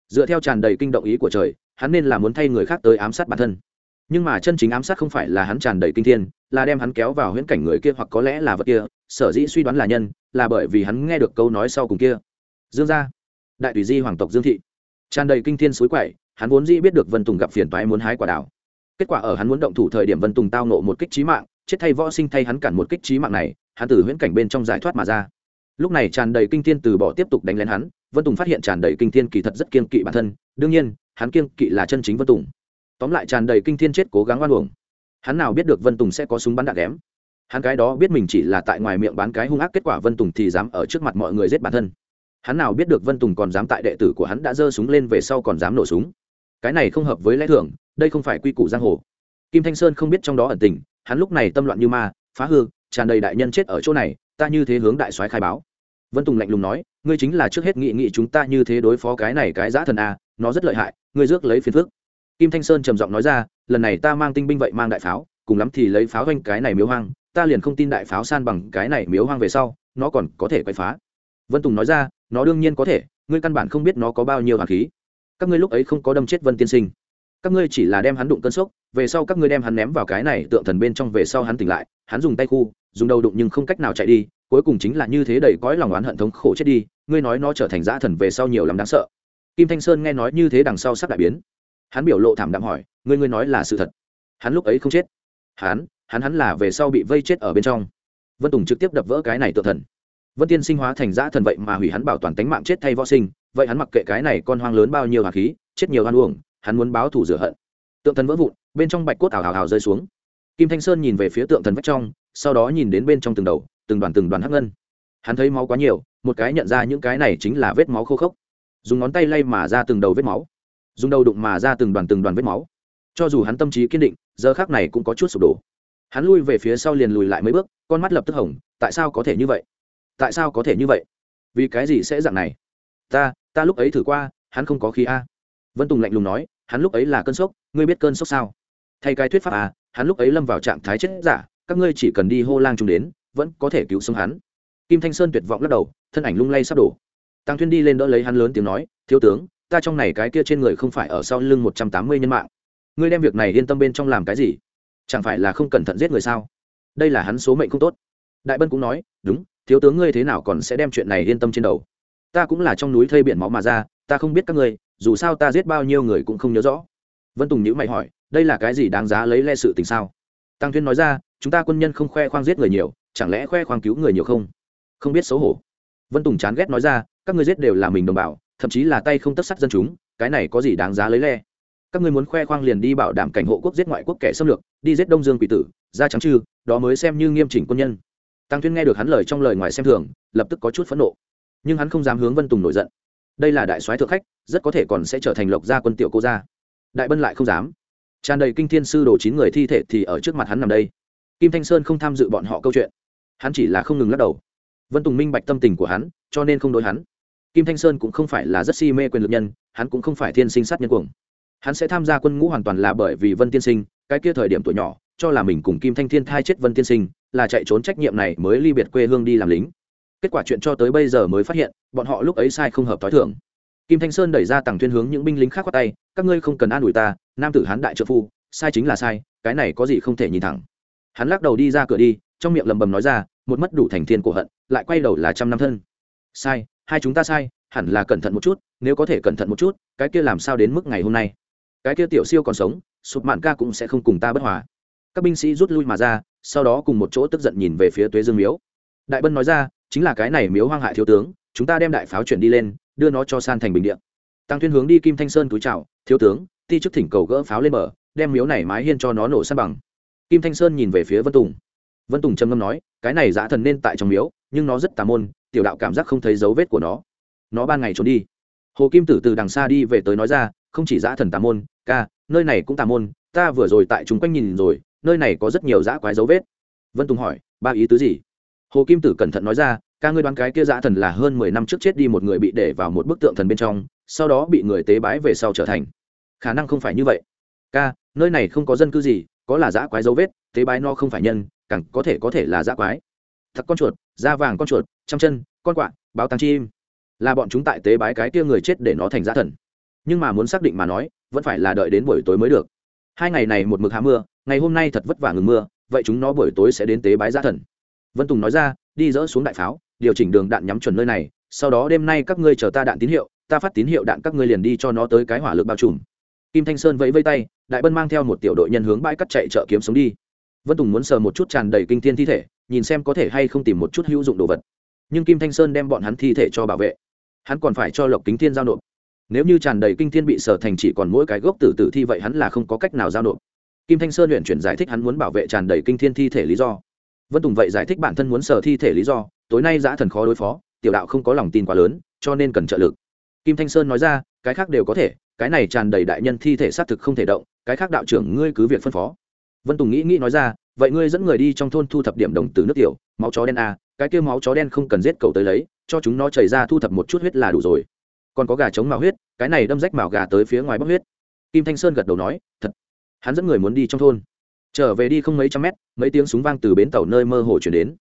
Dựa theo tràn đầy kinh động ý của trời, hắn nên là muốn thay người khác tới ám sát bản thân. Nhưng mà chân chính ám sát không phải là hắn tràn đầy kinh thiên, là đem hắn kéo vào huyễn cảnh người kia hoặc có lẽ là vật kia. Sở dĩ suy đoán là nhân, là bởi vì hắn nghe được câu nói sau cùng kia. Dương gia, đại tùy di hoàng tộc dương thị. Tràn đầy kinh thiên suối quậy, hắn vốn dĩ biết được vân tùng gặp phiền toái muốn hái quả đảo kết quả ở hắn muốn động thủ thời điểm vân tùng tao nộ một kích trí mạng chết thay võ sinh thay hắn cản một kích trí mạng này, hắn từ huyễn cảnh bên trong giải thoát mà ra. Lúc này tràn đầy kinh thiên từ bỏ tiếp tục đánh lén hắn, vân tùng phát hiện tràn đầy kinh thiên kỳ thật rất kiên kỵ bản thân, đương nhiên, hắn kiên kỵ là chân chính vân tùng. Tóm lại tràn đầy kinh thiên chết cố gắng oan uổng. Hắn nào biết được vân tùng sẽ có súng bắn đạn ghém. Hắn cái đó biết mình chỉ là tại ngoài miệng bán cái hung ác kết quả vân tùng thì dám ở trước mặt mọi người giết bản thân. Hắn nào biết được vân tùng còn dám tại đệ tử của hắn đã giơ súng lên về sau còn dám nổ súng. Cái này không hợp với lẽ thường, đây không phải quy củ giang hồ. Kim thanh sơn không biết trong đó ẩn tình hắn lúc này tâm loạn như ma, phá hư, tràn đầy đại nhân chết ở chỗ này, ta như thế hướng đại soái khai báo. Vân tùng lạnh lùng nói, ngươi chính là trước hết nghị nghị chúng ta như thế đối phó cái này cái giã thần a, nó rất lợi hại, ngươi rước lấy phiền phước kim thanh sơn trầm giọng nói ra, lần này ta mang tinh binh vậy mang đại pháo, cùng lắm thì lấy pháo doanh cái này miếu hoang, ta liền không tin đại pháo san bằng cái này miếu hoang về sau, nó còn có thể quay phá. Vân tùng nói ra, nó đương nhiên có thể, ngươi căn bản không biết nó có bao nhiêu hạt khí. Các ngươi lúc ấy không có đâm chết vân tiên sinh các ngươi chỉ là đem hắn đụng cơn sốc, về sau các ngươi đem hắn ném vào cái này tượng thần bên trong về sau hắn tỉnh lại, hắn dùng tay khu, dùng đầu đụng nhưng không cách nào chạy đi, cuối cùng chính là như thế đầy cõi lòng oán hận thống khổ chết đi, ngươi nói nó trở thành dã thần về sau nhiều lắm đáng sợ. Kim thanh sơn nghe nói như thế đằng sau sắp đại biến. Hắn biểu lộ thảm đạm hỏi, ngươi ngươi nói là sự thật. Hắn lúc ấy không chết. Hắn hắn hắn là về sau bị vây chết ở bên trong. Vân tùng trực tiếp đập vỡ cái này tự thần. Vân tiên sinh hóa thành dã thần vậy mà hủy hắn bảo toàn tánh mạng chết thay võ sinh, vậy hắn mặc kệ cái này con hoang lớn bao nhiêu hà khí, chết nhiều hoan uổng hắn muốn báo thù rửa hận. Tượng thần vỡ vụn, bên trong bạch cốt ảo ảo rơi xuống. Kim thanh sơn nhìn về phía tượng thần vách trong, sau đó nhìn đến bên trong từng đầu, từng đoàn từng đoàn hắc ngân. Hắn thấy máu quá nhiều, một cái nhận ra những cái này chính là vết máu khô khốc. Dùng ngón tay lay mà ra từng đầu vết máu. Dùng đầu đụng mà ra từng đoàn từng đoàn vết máu. Cho dù hắn tâm trí kiên định, giờ khác này cũng có chút sụp đổ. Hắn lui về phía sau liền lùi lại mấy bước, con mắt lập tức hỏng tại sao có thể như vậy? Tại sao có thể như vậy? Vì cái gì sẽ dạng này? Ta ta lúc ấy thử qua, hắn không có khí a. Vân tùng lạnh lùng nói hắn lúc ấy là cơn sốc, ngươi biết cơn sốc sao? Thay cái thuyết pháp à hắn lúc ấy lâm vào trạng thái chết giả, các ngươi chỉ cần đi hô lang chúng đến, vẫn có thể cứu sống hắn. Kim thanh sơn tuyệt vọng lắc đầu, thân ảnh lung lay sắp đổ. Tăng thuyên đi lên đỡ lấy hắn lớn tiếng nói, thiếu tướng, ta trong này cái kia trên người không phải ở sau lưng một trăm tám mươi nhân mạng. Ngươi đem việc này yên tâm bên trong làm cái gì? Chẳng phải là không cẩn thận giết người sao? Đây là hắn số mệnh không tốt. Đại bân cũng nói, đúng, thiếu tướng ngươi thế nào còn sẽ đem chuyện này yên tâm trên đầu? Ta cũng là trong núi thây biển máu mà ra, ta không biết các ngươi dù sao ta giết bao nhiêu người cũng không nhớ rõ. Vân tùng nhữ mày hỏi, đây là cái gì đáng giá lấy le sự tình sao? Tăng thuyên nói ra, chúng ta quân nhân không khoe khoang giết người nhiều, chẳng lẽ khoe khoang cứu người nhiều không? Không biết xấu hổ. Vân tùng chán ghét nói ra, các ngươi giết đều là mình đồng bào, thậm chí là tay không tất sắt dân chúng, cái này có gì đáng giá lấy le các ngươi muốn khoe khoang liền đi bảo đảm cảnh hộ quốc giết ngoại quốc kẻ xâm lược, đi giết đông dương quỷ tử, ra trắng trừ đó mới xem như nghiêm chỉnh quân nhân. Tăng Thuyên nghe được hắn lời trong lời ngoài xem thường, lập tức có chút phẫn nộ. Nhưng hắn không dám hướng vân tùng nổi giận đây là đại soái thượng khách, rất có thể còn sẽ trở thành lộc gia quân tiểu cô gia. Đại bân lại không dám. Tràn đầy kinh thiên sư đồ chín người thi thể thì ở trước mặt hắn nằm đây. Kim thanh sơn không tham dự bọn họ câu chuyện. Hắn chỉ là không ngừng lắc đầu. Vân tùng minh bạch tâm tình của hắn, cho nên không đối hắn. Kim thanh sơn cũng không phải là rất si mê quyền lực nhân, hắn cũng không phải thiên sinh sát nhân cuồng. Hắn sẽ tham gia quân ngũ hoàn toàn là bởi vì vân tiên sinh, cái kia thời điểm tuổi nhỏ, cho là mình cùng kim thanh thiên thai chết vân tiên sinh, là chạy trốn trách nhiệm này mới ly biệt quê hương đi làm lính kết quả chuyện cho tới bây giờ mới phát hiện, bọn họ lúc ấy sai không hợp t h o i thưởng kim thanh sơn đẩy ra tặng thuyên hướng những binh lính khác qua tay, các ngươi không cần an ủi ta, nam tử hán đại trợ phu, sai chính là sai, cái này có gì không thể nhìn thẳng. Hắn lắc đầu đi ra cửa đi, trong miệng lầm bầm nói ra, một mất đủ thành thiên cổ hận, lại quay đầu là trăm năm thân. Sai, hai chúng ta sai, hẳn là cẩn thận một chút, nếu có thể cẩn thận một chút, cái kia làm sao đến mức ngày hôm nay? Cái kia tiểu siêu còn sống, sụp mạn ca cũng sẽ không cùng ta bất hòa. Các binh sĩ rút lui mà ra, sau đó cùng một chỗ tức giận nhìn về phía tuế dương miếu. Đại bân nói ra chính là cái này miếu hoang hại thiếu tướng, chúng ta đem đại pháo chuyển đi lên, đưa nó cho san thành bình điện tăng tuyên hướng đi kim thanh sơn túi chào, thiếu tướng, ti chức thỉnh cầu gỡ pháo lên bờ, đem miếu này mái hiên cho nó nổ san bằng. Kim thanh sơn nhìn về phía vân tùng. Vân tùng trầm ngâm nói, cái này dã thần nên tại trong miếu, nhưng nó rất tà môn, tiểu đạo cảm giác không thấy dấu vết của nó. Nó ban ngày trốn đi. Hồ kim tử từ đằng xa đi về tới nói ra, không chỉ dã thần tà môn, ca, nơi này cũng tà môn, ta vừa rồi tại chúng quanh nhìn rồi, nơi này có rất nhiều dã quái dấu vết. Vân tùng hỏi, ba ý tứ gì? Hồ kim tử cẩn thận nói ra ca ngươi đoán cái kia dã thần là hơn mười năm trước chết đi một người bị để vào một bức tượng thần bên trong, sau đó bị người tế bái về sau trở thành. Khả năng không phải như vậy. Ca, nơi này không có dân cư gì, có là dã quái dấu vết, tế bái no không phải nhân, càng có thể có thể là dã quái. Thật con chuột, da vàng con chuột, trăm chân, con quạ, báo tăng chim. Là bọn chúng tại tế bái cái kia người chết để nó thành dã thần. Nhưng mà muốn xác định mà nói, vẫn phải là đợi đến buổi tối mới được. Hai ngày này một mực hạ mưa, ngày hôm nay thật vất vả ngừng mưa, vậy chúng nó buổi tối sẽ đến tế bái dã thần. Vân tùng nói ra, đi dỡ xuống đại pháo điều chỉnh đường đạn nhắm chuẩn nơi này, sau đó đêm nay các ngươi chờ ta đạn tín hiệu, ta phát tín hiệu đạn các ngươi liền đi cho nó tới cái hỏa lực bao trùm. Kim thanh sơn vẫy vây tay, đại bân mang theo một tiểu đội nhân hướng bãi cắt chạy chợ kiếm sống đi. Vân tùng muốn sờ một chút tràn đầy kinh thiên thi thể, nhìn xem có thể hay không tìm một chút hữu dụng đồ vật. Nhưng kim thanh sơn đem bọn hắn thi thể cho bảo vệ. Hắn còn phải cho lộc kính thiên giao nộp. Nếu như tràn đầy kinh thiên bị sở thành chỉ còn mỗi cái gốc tử tử thi vậy hắn là không có cách nào giao nộp. Kim thanh sơn luyện chuyển giải thích hắn muốn bảo vệ tràn đầy kinh thiên thi thể lý do. Vân tùng vậy giải thích bản thân muốn sở thi thể lý do tối nay giã thần khó đối phó, tiểu đạo không có lòng tin quá lớn, cho nên cần trợ lực. Kim thanh sơn nói ra, cái khác đều có thể, cái này tràn đầy đại nhân thi thể xác thực không thể động, cái khác đạo trưởng ngươi cứ việc phân phó. Vân tùng nghĩ nghĩ nói ra, vậy ngươi dẫn người đi trong thôn thu thập điểm đồng từ nước tiểu, máu chó đen a cái kêu máu chó đen không cần giết cầu tới lấy, cho chúng nó chảy ra thu thập một chút huyết là đủ rồi. Còn có gà chống màu huyết, cái này đâm rách màu gà tới phía ngoài bóc huyết. Kim thanh sơn gật đầu nói, thật, hắn dẫn người muốn đi trong thôn. Trở về đi không mấy trăm mét, mấy tiếng súng vang từ bến tàu nơi mơ hồ chuyển đến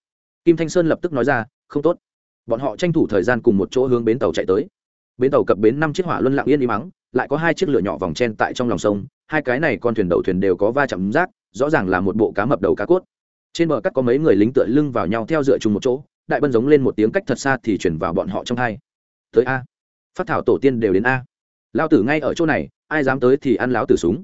kim thanh sơn lập tức nói ra, không tốt. Bọn họ tranh thủ thời gian cùng một chỗ hướng bến tàu chạy tới. Bến tàu cập bến năm chiếc hỏa luân lặng yên đi mắng lại có hai chiếc lửa nhỏ vòng chen tại trong lòng sông, hai cái này con thuyền đầu thuyền đều có va chạm rác, rõ ràng là một bộ cá mập đầu cá cốt. Trên bờ cắt có mấy người lính tựa lưng vào nhau theo dựa chung một chỗ, đại bân giống lên một tiếng cách thật xa thì chuyển vào bọn họ trong hai. Tới a. Phát thảo tổ tiên đều đến a. Lao tử ngay ở chỗ này, ai dám tới thì ăn láo tử súng.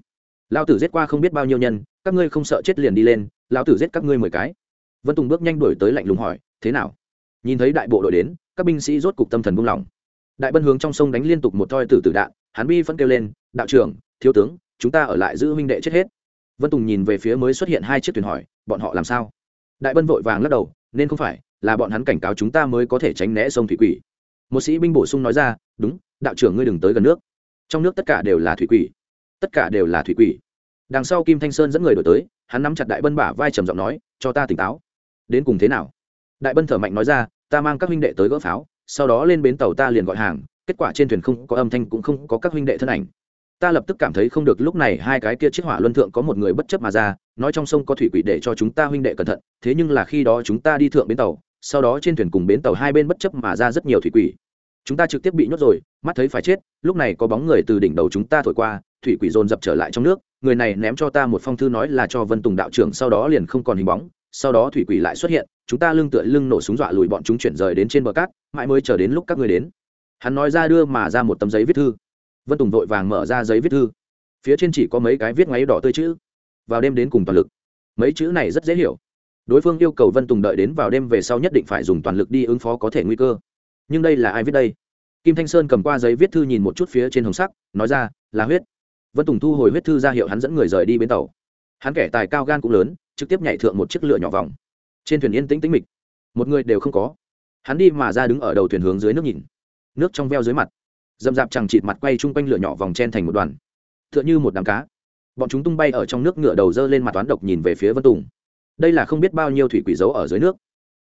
Lao tử giết qua không biết bao nhiêu nhân, các ngươi không sợ chết liền đi lên lao tử giết các ngươi mười cái vân tùng bước nhanh đuổi tới lạnh lùng hỏi, thế nào? Nhìn thấy đại bộ đội đến, các binh sĩ rốt cục tâm thần buông lỏng. Đại bân hướng trong sông đánh liên tục một toi tử tử đạn, hắn bi vẫn kêu lên, đạo trưởng, thiếu tướng, chúng ta ở lại giữ huynh đệ chết hết. Vân tùng nhìn về phía mới xuất hiện hai chiếc thuyền hỏi, bọn họ làm sao? Đại bân vội vàng lắc đầu, nên không phải, là bọn hắn cảnh cáo chúng ta mới có thể tránh né sông thủy quỷ. Một sĩ binh bổ sung nói ra, đúng, đạo trưởng ngươi đừng tới gần nước. Trong nước tất cả đều là thủy quỷ. Tất cả đều là thủy quỷ. Đằng sau kim thanh sơn dẫn người đổi tới, hắn nắm chặt đại bân bả vai trầm giọng nói, cho ta tỉnh táo đến cùng thế nào? Đại bân thở mạnh nói ra, ta mang các huynh đệ tới gỡ pháo, sau đó lên bến tàu ta liền gọi hàng, kết quả trên thuyền không có âm thanh cũng không có các huynh đệ thân ảnh. Ta lập tức cảm thấy không được lúc này hai cái kia chiếc hỏa luân thượng có một người bất chấp mà ra, nói trong sông có thủy quỷ để cho chúng ta huynh đệ cẩn thận, thế nhưng là khi đó chúng ta đi thượng bến tàu, sau đó trên thuyền cùng bến tàu hai bên bất chấp mà ra rất nhiều thủy quỷ. Chúng ta trực tiếp bị nhốt rồi, mắt thấy phải chết, lúc này có bóng người từ đỉnh đầu chúng ta thổi qua, thủy quỷ dồn dập trở lại trong nước, người này ném cho ta một phong thư nói là cho vân tùng đạo trưởng, sau đó liền không còn hình bóng sau đó thủy quỷ lại xuất hiện, chúng ta lưng tựa lưng nổ súng dọa lùi bọn chúng chuyển rời đến trên bờ cát, mãi mới chờ đến lúc các người đến. Hắn nói ra đưa mà ra một tấm giấy viết thư. Vân tùng vội vàng mở ra giấy viết thư. Phía trên chỉ có mấy cái viết ngáy đỏ tươi chữ. Vào đêm đến cùng toàn lực. Mấy chữ này rất dễ hiểu. Đối phương yêu cầu vân tùng đợi đến vào đêm về sau nhất định phải dùng toàn lực đi ứng phó có thể nguy cơ. Nhưng đây là ai viết đây? Kim thanh sơn cầm qua giấy viết thư nhìn một chút phía trên hồng sắc, nói ra, là huyết. Vân tùng thu hồi huyết thư ra hiệu hắn dẫn người rời đi bến tàu. Hắn kẻ tài cao gan cũng lớn trực tiếp nhảy thượng một chiếc lửa nhỏ vòng. Trên thuyền yên tĩnh tĩnh mịch. Một người đều không có. Hắn đi mà ra đứng ở đầu thuyền hướng dưới nước nhìn. Nước trong veo dưới mặt. Dầm dạp chẳng chịt mặt quay chung quanh lửa nhỏ vòng chen thành một đoàn. T h ư ợ n h ư một đám cá. Bọn chúng tung bay ở trong nước ngựa đầu dơ lên mặt toán độc nhìn về phía vân tùng. Đây là không biết bao nhiêu thủy quỷ giấu ở dưới nước.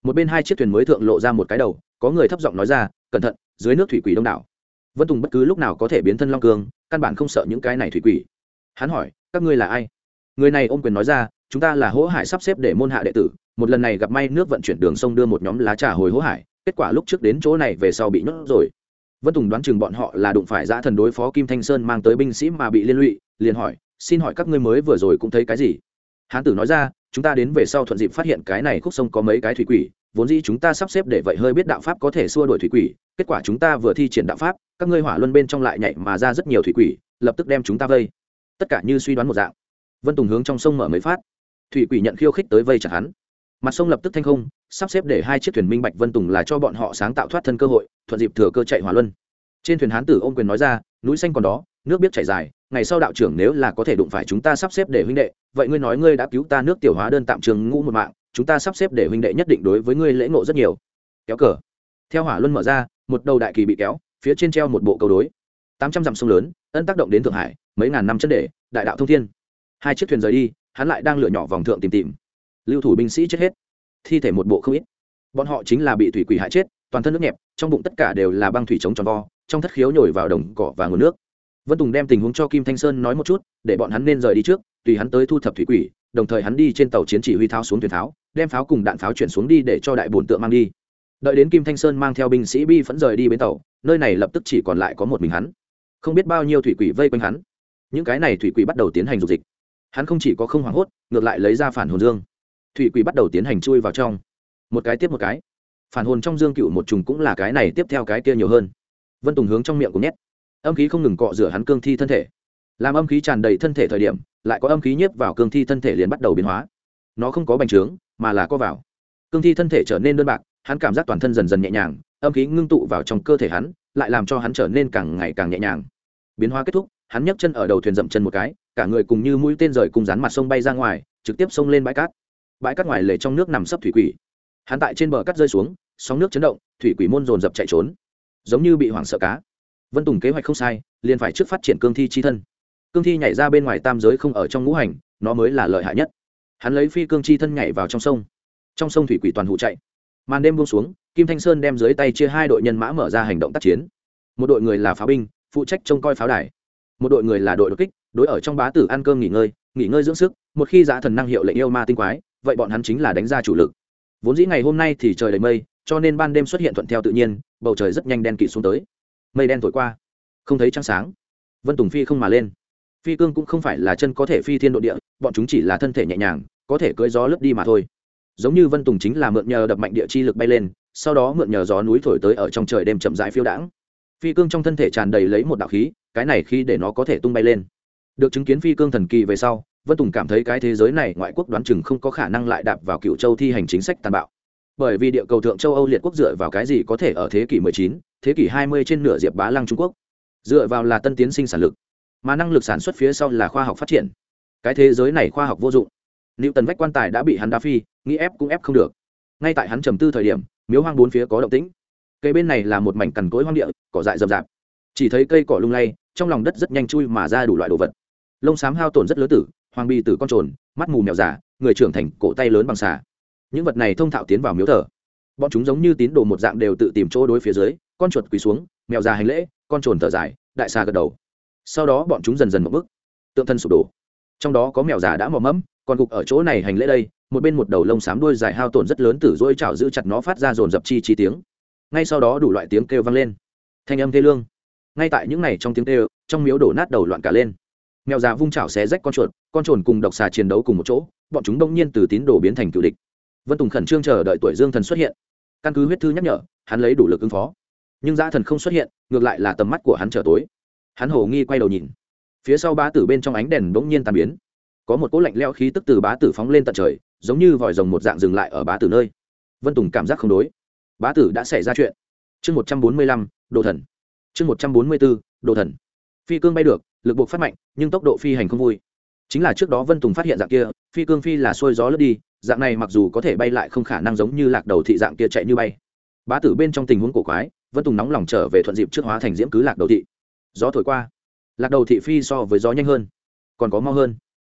Một bên hai chiếc thuyền mới thượng lộ ra một cái đầu, có người thấp giọng nói ra, cẩn thận, dưới nước thủy quỷ đông đảo. Vân tùng bất cứ lúc nào có thể biến thân long cương, căn bản không sợ những cái này thủy quỷ. Hắn hỏi, các ngươi là ai? Người này ôm quyền nói ra chúng ta là hỗ hải sắp xếp để môn hạ đệ tử, một lần này gặp may nước vận chuyển đường sông đưa một nhóm lá trà hồi hỗ hải, kết quả lúc trước đến chỗ này về sau bị nhốt rồi. Vân tùng đoán chừng bọn họ là đụng phải giã thần đối phó kim thanh sơn mang tới binh sĩ mà bị liên lụy, liền hỏi, xin hỏi các ngươi mới vừa rồi cũng thấy cái gì? Hán tử nói ra, chúng ta đến về sau thuận dịp phát hiện cái này khúc sông có mấy cái thủy quỷ, vốn dĩ chúng ta sắp xếp để vậy hơi biết đạo pháp có thể xua đuổi thủy quỷ, kết quả chúng ta vừa thi triển đạo pháp, các ngươi hỏa luân bên trong lại nhảy mà ra rất nhiều thủy quỷ, lập tức đem chúng ta vây. Tất cả như suy đoán một dạng. Vân tùng hướng trong sông mở mấy phát thủy quỷ nhận khiêu khích tới vây chặt hắn. Mặt sông lập tức thanh không, sắp xếp để hai chiếc thuyền minh bạch vân tùng là cho bọn họ sáng tạo thoát thân cơ hội, thuận dịp thừa cơ chạy hỏa luân. Trên thuyền hán tử ôm quyền nói ra, núi xanh còn đó, nước biết chảy dài, ngày sau đạo trưởng nếu là có thể đụng phải chúng ta sắp xếp để huynh đệ, vậy ngươi nói ngươi đã cứu ta nước tiểu hóa đơn tạm trường ngũ một mạng, chúng ta sắp xếp để huynh đệ nhất định đối với ngươi lễ ngộ rất nhiều. Kéo cờ. Theo hỏa luân mở ra, một đầu đại kỳ bị kéo, phía trên treo một bộ cầu đối. Tám trăm dặm sông lớn, ân tác động đến thượng hải, mấy ngàn năm chân để, đại đạo thông thiên. Hai chiếc thuyền rời đi hắn lại đang lựa nhỏ vòng thượng tìm tìm. Lưu thủ binh sĩ chết hết. Thi thể một bộ không ít. Bọn họ chính là bị thủy quỷ hại chết toàn thân nước nhẹp trong bụng tất cả đều là băng thủy trống tròn vo trong thất khiếu nhồi vào đồng cỏ và nguồn nước. Vân tùng đem tình huống cho kim thanh sơn nói một chút để bọn hắn nên rời đi trước tùy hắn tới thu thập thủy quỷ đồng thời hắn đi trên tàu chiến chỉ huy tháo xuống thuyền tháo, đem pháo cùng đạn pháo chuyển xuống đi để cho đại bồn tượng mang đi. Đợi đến kim thanh sơn mang theo binh sĩ bi vẫn rời đi bến tàu nơi này lập tức chỉ còn lại có một mình hắn. Không biết bao nhiêu thủy quỷ vây quanh hắn. Những cái này thủy quỷ bắt đầu tiến hành dục dịch hắn không chỉ có không hoảng hốt, ngược lại lấy ra phản hồn dương. Thủy quỷ bắt đầu tiến hành chui vào trong. Một cái tiếp một cái. Phản hồn trong dương cựu một trùng cũng là cái này tiếp theo cái kia nhiều hơn. Vân tùng hướng trong miệng cũng nhét. Âm khí không ngừng cọ rửa hắn cương thi thân thể. Làm âm khí tràn đầy thân thể thời điểm, lại có âm khí nhiếp vào cương thi thân thể liền bắt đầu biến hóa. Nó không có bành trướng, mà là có vào. Cương thi thân thể trở nên đơn bạc, hắn cảm giác toàn thân dần dần nhẹ nhàng, âm khí ngưng tụ vào trong cơ thể hắn, lại làm cho hắn trở nên càng ngày càng nhẹ nhàng. Biến hóa kết thúc hắn nhấc chân ở đầu thuyền dậm chân một cái, cả người cùng như mũi tên rời cùng rán mặt sông bay ra ngoài, trực tiếp xông lên bãi cát. Bãi cát ngoài lề trong nước nằm sấp thủy quỷ. Hắn tại trên bờ cát rơi xuống, sóng nước chấn động, thủy quỷ môn dồn dập chạy trốn. Giống như bị hoảng sợ cá. Vân tùng kế hoạch không sai, liền phải trước phát triển cương thi chi thân. Cương thi nhảy ra bên ngoài tam giới không ở trong ngũ hành, nó mới là lợi hại nhất. Hắn lấy phi cương chi thân nhảy vào trong sông. Trong sông thủy quỷ toàn hụ chạy. Màn đêm buông xuống, kim thanh sơn đem dưới tay chia hai đội nhân mã mở ra hành động tác chiến. Một đội người là pháo binh, phụ trách trông coi pháo đài một đội người là đội đột kích, đối ở trong bá tử ăn cơm nghỉ ngơi nghỉ ngơi dưỡng sức, một khi giá thần năng hiệu lệnh yêu ma tinh quái, vậy bọn hắn chính là đánh ra chủ lực. Vốn dĩ ngày hôm nay thì trời đầy mây, cho nên ban đêm xuất hiện thuận theo tự nhiên, bầu trời rất nhanh đen kịt xuống tới. Mây đen thổi qua, không thấy trăng sáng. Vân tùng phi không mà lên. Phi cương cũng không phải là chân có thể phi thiên độ địa, bọn chúng chỉ là thân thể nhẹ nhàng, có thể cưỡi gió lướt đi mà thôi. Giống như vân tùng chính là mượn nhờ đập mạnh địa chi lực bay lên, sau đó mượn nhờ gió núi thổi tới ở trong trời đêm chậm rãi phiêu đãng. Phi cương trong thân thể tràn đầy lấy một đạo khí cái này khi để nó có thể tung bay lên. Được chứng kiến phi cương thần kỳ về sau vân tùng cảm thấy cái thế giới này ngoại quốc đoán chừng không có khả năng lại đạp vào cựu châu thi hành chính sách tàn bạo. Bởi vì địa cầu thượng châu âu liệt quốc dựa vào cái gì có thể ở thế kỷ 19, thế kỷ 20 trên nửa diệp bá lăng trung quốc? Dựa vào là tân tiến sinh sản lực. Mà năng lực sản xuất phía sau là khoa học phát triển. Cái thế giới này khoa học vô dụng. Liệu tần vách quan tài đã bị hắn đá phi nghĩ ép cũng ép không được. Ngay tại hắn trầm tư thời điểm miếu hoang bốn phía có động tĩnh. Cây bên này là một mảnh cằn cỗi hoang địa cỏ dại rậm rạp. Chỉ thấy cây cỏ lung lay trong lòng đất rất nhanh chui mà ra đủ loại đồ vật. Lông xám hao tổn rất lớn tử, hoàng bì tử con trồn, mắt mù mèo giả người trưởng thành cổ tay lớn bằng xà. Những vật này thông thạo tiến vào miếu thờ. Bọn chúng giống như tín đồ một dạng đều tự tìm chỗ đối phía dưới, con chuột quỳ xuống, mèo già hành lễ, con trồn thở dài, đại xà gật đầu. Sau đó bọn chúng dần dần một bức tượng thân sụp đổ. Trong đó có mèo già đã mò mẫm, còn gục ở chỗ này hành lễ đây, một bên một đầu lông xám đuôi dài hao tổn rất lớn tử dỗi chảo giữ chặt nó phát ra dồn dập chi chi tiếng. Ngay sau đó đủ loại tiếng kêu vang lên. Thanh âm thê lương ngay tại những ngày trong tiếng kêu, trong miếu đổ nát đầu loạn cả lên. Mèo già vung chảo xé rách con chuột, con trồn cùng độc xà chiến đấu cùng một chỗ, bọn chúng đông nhiên từ tín đồ biến thành cựu địch. Vân tùng khẩn trương chờ đợi tuổi dương thần xuất hiện. Căn cứ huyết thư nhắc nhở, hắn lấy đủ lực ứng phó. Nhưng dã thần không xuất hiện, ngược lại là tầm mắt của hắn trở tối. Hắn hồ nghi quay đầu nhìn. Phía sau bá tử bên trong ánh đèn bỗng nhiên tàn biến. Có một cỗ lạnh leo khí tức từ bá tử phóng lên tận trời, giống như vòi rồng một dạng dừng lại ở bá tử nơi. Vân tùng cảm giác không đối. Bá tử đã xảy ra chuyện. Chương một trăm bốn mươi lăm, đồ thần chương một trăm bốn mươi bốn, đồ thần. Phi cương bay được, lực buộc phát mạnh, nhưng tốc độ phi hành không vui. Chính là trước đó vân tùng phát hiện dạng kia, phi cương phi là xuôi gió lướt đi, dạng này mặc dù có thể bay lại không khả năng giống như lạc đầu thị dạng kia chạy như bay. Bá tử bên trong tình huống cổ quái, vân tùng nóng lòng trở về thuận dịp trước hóa thành diễm cứ lạc đầu thị. Gió thổi qua, lạc đầu thị phi so với gió nhanh hơn, còn có mau hơn.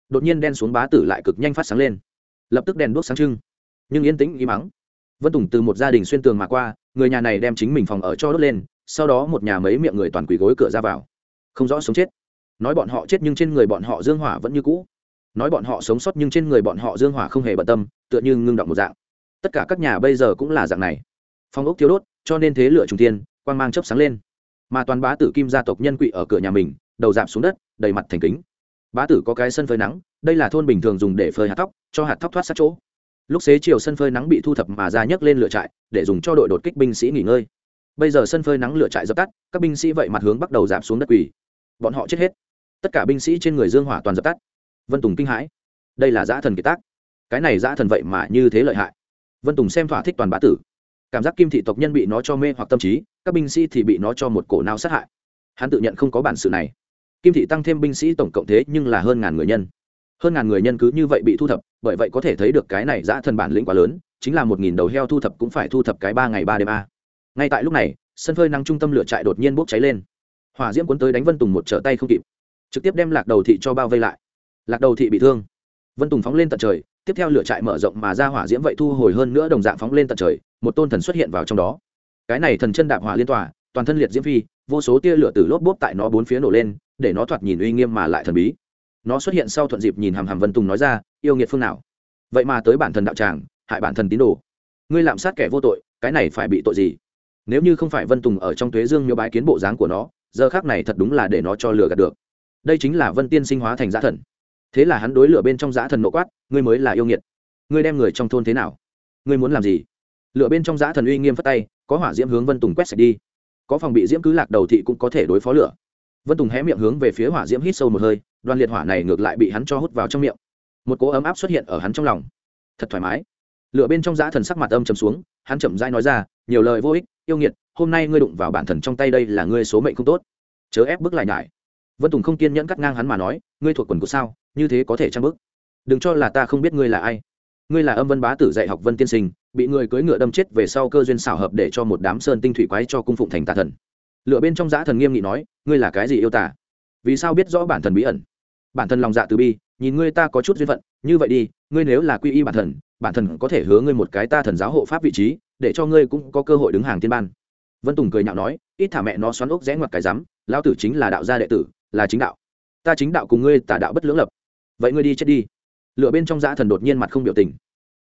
Đột nhiên đen xuống bá tử lại cực nhanh phát sáng lên. Lập tức đèn đuốc sáng trưng, nhưng yên tĩnh im mắng vân tùng từ một gia đình xuyên tường mà qua, người nhà này đem chính mình phòng ở cho đốt lên sau đó một nhà mấy miệng người toàn quỳ gối cửa ra vào. Không rõ sống chết. Nói bọn họ chết nhưng trên người bọn họ dương hỏa vẫn như cũ. Nói bọn họ sống sót nhưng trên người bọn họ dương hỏa không hề bận tâm, tựa như ngưng động một dạng. Tất cả các nhà bây giờ cũng là dạng này. Phong ốc thiếu đốt, cho nên thế lửa trung tiên quang mang chớp sáng lên. Mà toàn bá tử kim gia tộc nhân quỵ ở cửa nhà mình, đầu dạp xuống đất, đầy mặt thành kính. Bá tử có cái sân phơi nắng, đây là thôn bình thường dùng để phơi hạt tóc cho hạt tóc thoát sát chỗ. Lúc xế chiều sân phơi nắng bị thu thập mà ra nhấc lên lửa trại, để dùng cho đội đột kích binh sĩ nghỉ ngơi bây giờ sân phơi nắng lửa trại dập tắt, các binh sĩ vậy mặt hướng bắt đầu giảm xuống đất quỳ. Bọn họ chết hết. Tất cả binh sĩ trên người dương hỏa toàn dập tắt. Vân tùng kinh hãi. Đây là dã thần kiệt tác. Cái này dã thần vậy mà như thế lợi hại. Vân tùng xem thỏa thích toàn bá tử. Cảm giác kim thị tộc nhân bị nó cho mê hoặc tâm trí, các binh sĩ thì bị nó cho một cổ nào sát hại. Hắn tự nhận không có bản sự này. Kim thị tăng thêm binh sĩ tổng cộng thế nhưng là hơn ngàn người nhân. Hơn ngàn người nhân cứ như vậy bị thu thập, bởi vậy có thể thấy được cái này dã thần bản lĩnh quá lớn, chính là một nghìn đầu heo thu thập cũng phải thu thập cái ba ngày ba đêm a ngay tại lúc này, sân phơi nắng trung tâm lửa trại đột nhiên bốc cháy lên. Hỏa diễm cuốn tới đánh vân tùng một trở tay không kịp. Trực tiếp đem lạc đầu thị cho bao vây lại. Lạc đầu thị bị thương. Vân tùng phóng lên tận trời, tiếp theo lửa trại mở rộng mà ra hỏa diễm vậy thu hồi hơn nữa đồng dạng phóng lên tận trời, một tôn thần xuất hiện vào trong đó. Cái này thần chân đạp hỏa liên tỏa toàn thân liệt diễm phi, vô số tia lửa từ lốp bốp tại nó bốn phía nổ lên, để nó thoạt nhìn uy nghiêm mà lại thần bí. Nó xuất hiện sau thuận dịp nhìn hàm hàm vân tùng nói ra, yêu nghiệt phương nào? Vậy mà tới bản thần đạo tràng, hại bản thần tín đồ. Ngươi lạm sát kẻ vô tội, cái này phải bị tội gì? Nếu như không phải vân tùng ở trong tuế dương miêu bái kiến bộ dáng của nó, giờ khác này thật đúng là để nó cho lửa gạt được. Đây chính là vân tiên sinh hóa thành giã thần. Thế là hắn đối lửa bên trong giã thần nộ quát, ngươi mới là yêu nghiệt. Ngươi đem người trong thôn thế nào? Ngươi muốn làm gì? Lửa bên trong giã thần uy nghiêm phất tay, có hỏa diễm hướng vân tùng quét sạch đi. Có phòng bị diễm cứ lạc đầu thị cũng có thể đối phó lửa. Vân tùng hé miệng hướng về phía hỏa diễm hít sâu một hơi, đoàn liệt hỏa này ngược lại bị hắn cho hút vào trong miệng. Một cỗ ấm áp xuất hiện ở hắn trong lòng. Thật thoải mái. Lửa bên trong giã thần sắc mặt âm chầm xuống, hắn chậm dai nói ra, nhiều lời vô ích yêu nghiệt, hôm nay ngươi đụng vào bản thần trong tay đây là ngươi số mệnh không tốt. Chớ ép bức lại nhải. Vân tùng không kiên nhẫn cắt ngang hắn mà nói, ngươi thuộc quần của sao, như thế có thể trang bức? Đừng cho là ta không biết ngươi là ai. Ngươi là âm vân bá tử dạy học vân tiên sinh, bị người cưỡi ngựa đâm chết về sau cơ duyên xảo hợp để cho một đám sơn tinh thủy quái cho cung phụng thành tà thần. Lựa bên trong giã thần nghiêm nghị nói, ngươi là cái gì yêu tả vì sao biết rõ bản thần bí ẩn? Bản thân lòng dạ từ bi, nhìn ngươi ta có chút duyên phận, như vậy đi, ngươi nếu là quy y bản thần bản thần có thể hứa ngươi một cái ta thần giáo hộ pháp vị trí để cho ngươi cũng có cơ hội đứng hàng tiên ban. Vân tùng cười nhạo nói, ít thả mẹ nó xoắn ốc rẽ ngoặt cái rắm, lão tử chính là đạo gia đệ tử, là chính đạo. Ta chính đạo cùng ngươi tả đạo bất lưỡng lập. Vậy ngươi đi chết đi. Lựa bên trong giã thần đột nhiên mặt không biểu tình.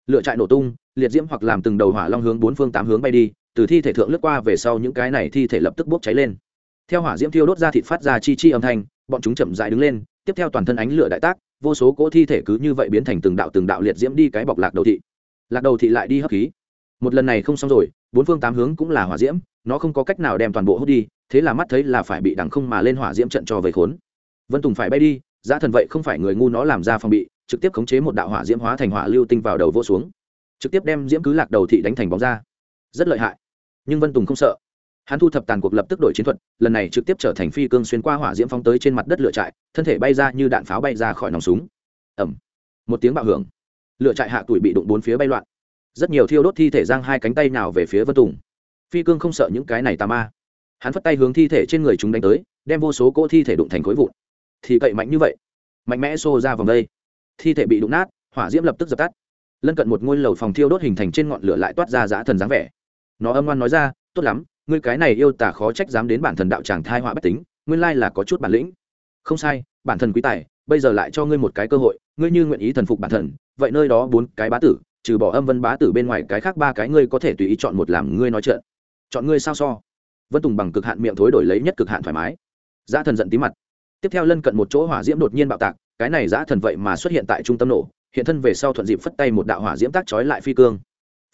Lựa trại nổ tung, liệt diễm hoặc làm từng đầu hỏa long hướng bốn phương tám hướng bay đi, từ thi thể thượng lướt qua về sau những cái này thi thể lập tức bốc cháy lên. Theo hỏa diễm thiêu đốt ra thịt phát ra chi chi âm thanh, bọn chúng chậm dại đứng lên, tiếp theo toàn thân ánh lửa đại tác, vô số cỗ thi thể cứ như vậy biến thành từng đạo từng đạo liệt diễm đi cái bọc lạc đầu thị. Lạc đầu thị lại đi hấp khí một lần này không xong rồi, bốn phương tám hướng cũng là hỏa diễm, nó không có cách nào đem toàn bộ hút đi, thế là mắt thấy là phải bị đằng không mà lên hỏa diễm trận cho vây khốn. Vân tùng phải bay đi giá thần vậy không phải người ngu nó làm ra phòng bị, trực tiếp khống chế một đạo hỏa diễm hóa thành hỏa lưu tinh vào đầu vô xuống. Trực tiếp đem diễm cứ lạc đầu thị đánh thành bóng ra rất lợi hại. Nhưng vân tùng không sợ. Hắn thu thập tàn cuộc lập tức đổi chiến thuật, lần này trực tiếp trở thành phi cương xuyên qua hỏa diễm phóng tới trên mặt đất lửa trại, thân thể bay ra như đạn pháo bay ra khỏi nòng súng. Ẩm một tiếng bạo hưởng. Lửa trại hạ tuổi bị đụng bốn phía bay loạn rất nhiều thiêu đốt thi thể giang hai cánh tay nào về phía vân tùng. Phi cương không sợ những cái này tà ma. Hắn phất tay hướng thi thể trên người chúng đánh tới, đem vô số cỗ thi thể đụng thành khối vụn. Thì cậy mạnh như vậy, mạnh mẽ xô ra vòng đây. Thi thể bị đụng nát, hỏa diễm lập tức dập tắt. Lân cận một ngôi lầu phòng thiêu đốt hình thành trên ngọn lửa lại toát ra giã thần dáng vẻ. Nó âm ngoan nói ra, tốt lắm, ngươi cái này yêu tả khó trách dám đến bản thần đạo tràng thai họa bất tính, nguyên lai là có chút bản lĩnh. Không sai, bản thần quý tài, bây giờ lại cho ngươi một cái cơ hội, ngươi như nguyện ý thần phục bản thần, vậy nơi đó bốn cái bá tử trừ bỏ âm vân bá tử bên ngoài, cái khác ba cái ngươi có thể tùy ý chọn một làm ngươi nói chuyện. Chọn ngươi sao so. Vân tùng bằng cực hạn miệng thối đổi lấy nhất cực hạn thoải mái. Giá thần giận tí mặt. Tiếp theo lân cận một chỗ hỏa diễm đột nhiên bạo tạc, cái này giá thần vậy mà xuất hiện tại trung tâm nổ, hiện thân về sau thuận dịp phất tay một đạo hỏa diễm tác trói lại phi cương.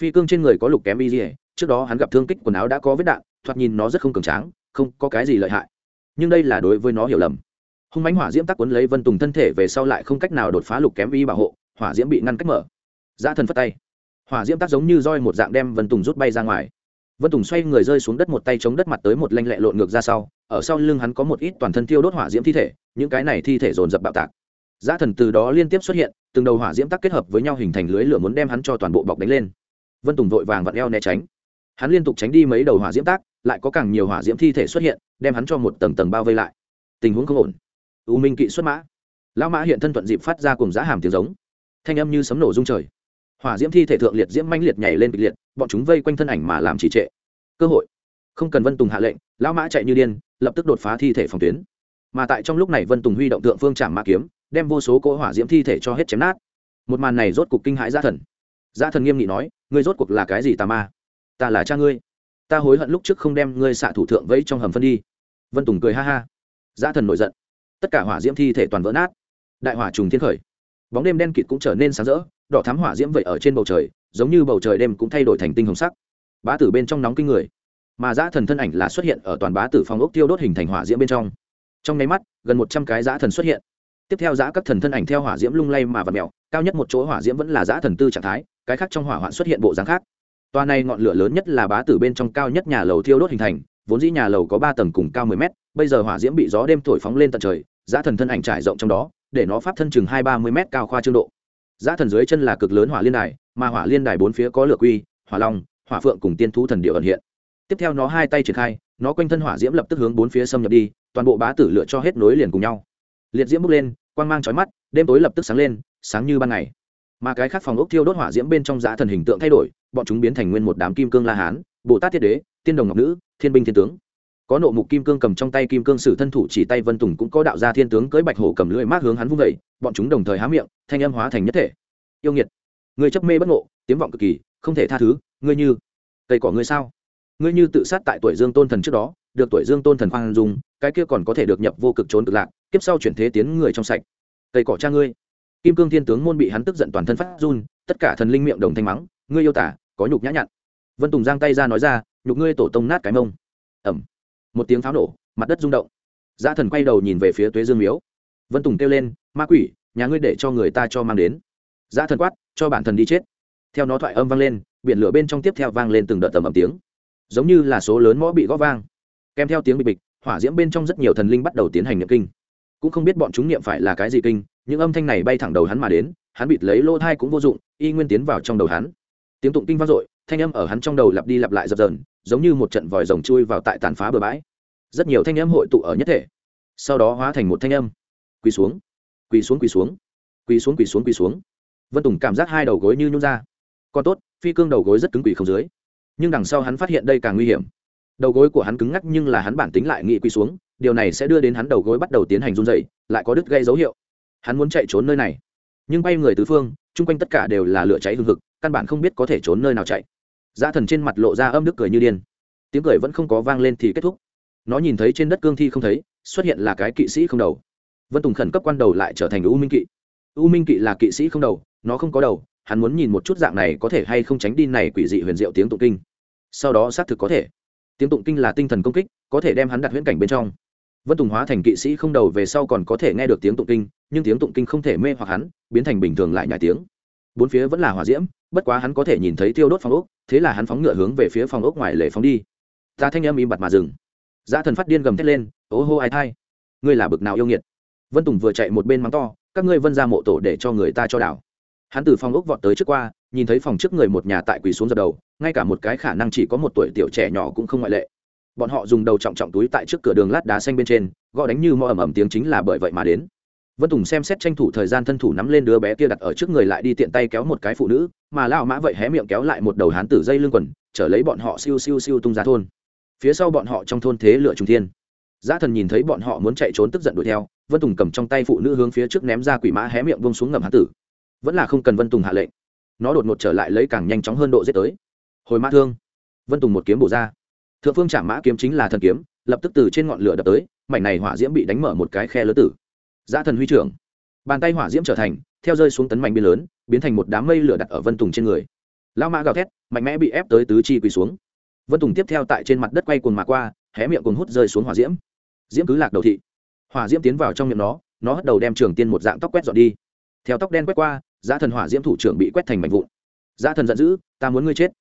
Phi cương trên người có lục kém y dỉa trước đó hắn gặp thương kích quần áo đã có vết đạn, thoạt nhìn nó rất không cường tráng, không có cái gì lợi hại. Nhưng đây là đối với nó hiểu lầm. Hung mánh hỏa diễm tác quấn lấy vân tùng thân thể về sau lại không cách nào đột phá lục kém y bảo hộ, hỏa diễm bị ngăn cách mở dã thần phất tay. Hỏa diễm tác giống như roi một dạng đem vân tùng rút bay ra ngoài. Vân tùng xoay người rơi xuống đất một tay chống đất mặt tới một lanh lẹ lộn ngược ra sau, ở sau lưng hắn có một ít toàn thân thiêu đốt hỏa diễm thi thể, những cái này thi thể dồn dập bạo tạc. Dã thần từ đó liên tiếp xuất hiện, từng đầu hỏa diễm tắc kết hợp với nhau hình thành lưới lửa muốn đem hắn cho toàn bộ bọc đánh lên. Vân tùng vội vàng vặn eo né tránh. Hắn liên tục tránh đi mấy đầu hỏa diễm tác, lại có càng nhiều hỏa diễm thi thể xuất hiện, đem hắn cho một tầng tầng bao vây lại. Tình huống không ổn. U minh kỵ xuất mã. Lão mã hiện thân thuận dịp phát ra cùng giá hàm tiếng giống. Thanh âm như sấm nổ rung trời hỏa diễm thi thể thượng liệt diễm manh liệt nhảy lên kịch liệt, bọn chúng vây quanh thân ảnh mà làm trì trệ. Cơ hội. Không cần vân tùng hạ lệnh, lão mã chạy như điên, lập tức đột phá thi thể phòng tuyến. Mà tại trong lúc này vân tùng huy động tượng phương trảm mã kiếm, đem vô số cỗ hỏa diễm thi thể cho hết chém nát. Một màn này rốt cuộc kinh hãi gia thần. Gia thần nghiêm nghị nói, ngươi rốt cuộc là cái gì tà ma? Ta là cha ngươi. Ta hối hận lúc trước không đem ngươi xạ thủ thượng vẫy trong hầm phân đi. Vân tùng cười ha ha. Gia thần nổi giận. Tất cả hỏa diễm thi thể toàn vỡ nát. Đại hỏa trùng thiên khởi. Bóng đêm đen kịt cũng trở nên sáng rỡ đỏ thám hỏa diễm vậy ở trên bầu trời, giống như bầu trời đêm cũng thay đổi thành tinh hồng sắc. Bá tử bên trong nóng kinh người, mà giã thần thân ảnh là xuất hiện ở toàn bá tử phòng ốc tiêu đốt hình thành hỏa diễm bên trong. Trong nháy mắt, gần một trăm cái giã thần xuất hiện. Tiếp theo giã các thần thân ảnh theo hỏa diễm lung lay mà vật mèo, cao nhất một chỗ hỏa diễm vẫn là giã thần tư trạng thái, cái khác trong hỏa hoạn xuất hiện bộ dáng khác. Toa này ngọn lửa lớn nhất là bá tử bên trong cao nhất nhà lầu thiêu đốt hình thành, vốn dĩ nhà lầu có ba tầng cùng cao mười mét, bây giờ hỏa diễm bị gió đêm thổi phóng lên tận trời giã thần thân ảnh trải rộng trong đó, để nó pháp thân chừng hai ba mươi mét cao khoa trương độ giã thần dưới chân là cực lớn hỏa liên đài, mà hỏa liên đài bốn phía có lửa quy, hỏa long, hỏa phượng cùng tiên thú thần điệu ẩn hiện. Tiếp theo nó hai tay triển khai, nó quanh thân hỏa diễm lập tức hướng bốn phía xâm nhập đi, toàn bộ bá tử lựa cho hết nối liền cùng nhau. Liệt diễm bốc lên, quang mang chói mắt, đêm tối lập tức sáng lên, sáng như ban ngày. Mà cái khác phòng ốc thiêu đốt hỏa diễm bên trong giã thần hình tượng thay đổi, bọn chúng biến thành nguyên một đám kim cương la hán, bồ tát thiết đế, tiên đồng ngọc nữ, thiên binh thiên tướng có nộ mục kim cương cầm trong tay kim cương sử thân thủ chỉ tay vân tùng cũng có đạo gia thiên tướng cưỡi bạch hổ cầm lưỡi mát hướng hắn vung vẩy bọn chúng đồng thời há miệng, thanh âm hóa thành nhất thể. Yêu nghiệt, người chấp mê bất ngộ tiếng vọng cực kỳ, không thể tha thứ, ngươi như cây cỏ ngươi sao? Ngươi như tự sát tại tuổi dương tôn thần trước đó, được tuổi dương tôn thần khoan dung, cái kia còn có thể được nhập vô cực trốn cực lạc, kiếp sau chuyển thế tiến người trong sạch. Cây cỏ cha ngươi. Kim cương thiên tướng môn bị hắn tức giận toàn thân phát run, tất cả thần linh miệng đồng thanh mắng, ngươi yêu tả, có nhục nhã nhặn. Vân tùng giang tay ra nói ra, nhục ngươi tổ tông nát cái mông. Ẩm một tiếng pháo nổ, mặt đất rung động. Dã thần quay đầu nhìn về phía tuế dương miếu. Vân tùng kêu lên, ma quỷ, nhà ngươi để cho người ta cho mang đến. Dã thần quát, cho bản thần đi chết. Theo nó thoại âm vang lên, biển lửa bên trong tiếp theo vang lên từng đợt tầm ẩm tiếng. Giống như là số lớn mõ bị góp vang. Kèm theo tiếng bịch bịch, hỏa diễm bên trong rất nhiều thần linh bắt đầu tiến hành niệm kinh. Cũng không biết bọn chúng niệm phải là cái gì kinh những âm thanh này bay thẳng đầu hắn mà đến, hắn bịt lấy lỗ thai cũng vô dụng, y nguyên tiến vào trong đầu hắn. Tiếng tụng kinh vang dội, thanh âm ở hắn trong đầu lặp đi lặp lại dập dờn giống như một trận vòi rồng chui vào tại tàn phá bờ bãi. Rất nhiều thanh âm hội tụ ở nhất thể. Sau đó hóa thành một thanh âm. Quỳ xuống. Quỳ xuống quỳ xuống. Quỳ xuống quỳ xuống quỳ xuống. Vân tùng cảm giác hai đầu gối như nhún ra. Còn tốt, phi cương đầu gối rất cứng quỳ không dưới. Nhưng đằng sau hắn phát hiện đây càng nguy hiểm. Đầu gối của hắn cứng ngắc nhưng là hắn bản tính lại nghị quỳ xuống, điều này sẽ đưa đến hắn đầu gối bắt đầu tiến hành run dày lại có đứt gây dấu hiệu. Hắn muốn chạy trốn nơi này. Nhưng bay người tứ phương, chung quanh tất cả đều là lửa cháy hương thực căn bản không biết có thể trốn nơi nào chạy dã thần trên mặt lộ ra âm đức cười như điên. Tiếng cười vẫn không có vang lên thì kết thúc. Nó nhìn thấy trên đất cương thi không thấy, xuất hiện là cái kỵ sĩ không đầu. Vân tùng khẩn cấp quan đầu lại trở thành u minh kỵ. U minh kỵ là kỵ sĩ không đầu, nó không có đầu, hắn muốn nhìn một chút dạng này có thể hay không tránh đi này quỷ dị huyền diệu tiếng tụng kinh. Sau đó xác thực có thể. Tiếng tụng kinh là tinh thần công kích, có thể đem hắn đặt huyễn cảnh bên trong. Vân tùng hóa thành kỵ sĩ không đầu về sau còn có thể nghe được tiếng tụng kinh, nhưng tiếng tụng kinh không thể mê hoặc hắn, biến thành bình thường lại nhải tiếng. Bốn phía vẫn là hỏa diễm, bất quá hắn có thể nhìn thấy tiêu đốt phong ốc thế là hắn phóng ngựa hướng về phía phòng ốc ngoài lề phóng đi. Ta thanh âm im bặt mà dừng. Giá thần phát điên gầm thét lên ố hô ai thai, ngươi là bực nào yêu nghiệt? Vân tùng vừa chạy một bên mắng to, các ngươi vân ra mộ tổ để cho người ta cho đảo. Hắn từ phòng ốc vọt tới trước qua, nhìn thấy phòng trước người một nhà tại quỳ xuống dập đầu, ngay cả một cái khả năng chỉ có một tuổi tiểu trẻ nhỏ cũng không ngoại lệ. Bọn họ dùng đầu trọng trọng túi tại trước cửa đường lát đá xanh bên trên, gõ đánh như mò ầm ầm tiếng chính là bởi vậy mà đến vân tùng xem xét tranh thủ thời gian thân thủ nắm lên đứa bé kia đặt ở trước người lại đi tiện tay kéo một cái phụ nữ, mà lao mã vậy hé miệng kéo lại một đầu hán tử dây lưng quần trở lấy bọn họ siêu siêu siêu tung ra thôn. Phía sau bọn họ trong thôn thế lựa trung thiên. Giá thần nhìn thấy bọn họ muốn chạy trốn tức giận đuổi theo, vân tùng cầm trong tay phụ nữ hướng phía trước ném ra quỷ mã hé miệng bông xuống ngầm hán tử. Vẫn là không cần vân tùng hạ lệnh. Nó đột ngột trở lại lấy càng nhanh chóng hơn độ giết tới. Hồi mã thương. Vân tùng một kiếm bổ ra. Thượng phương trả mã kiếm chính là thần kiếm, lập tức từ trên ngọn lửa đập tới, mảnh này hỏa diễm bị đánh mở một cái khe lớn tử dã thần huy trưởng. Bàn tay hỏa diễm trở thành, theo rơi xuống tấn mạnh biên lớn, biến thành một đám mây lửa đặt ở vân tùng trên người. Lao mã gào thét, mạnh mẽ bị ép tới tứ chi quỳ xuống. Vân tùng tiếp theo tại trên mặt đất quay cuồng mà qua, hé miệng cuồng hút rơi xuống hỏa diễm. Diễm cứ lạc đầu thị. Hỏa diễm tiến vào trong miệng nó nó hất đầu đem trường tiên một dạng tóc quét dọn đi. Theo tóc đen quét qua giá thần hỏa diễm thủ trưởng bị quét thành mảnh vụn. Giá thần giận dữ, ta muốn ngươi chết.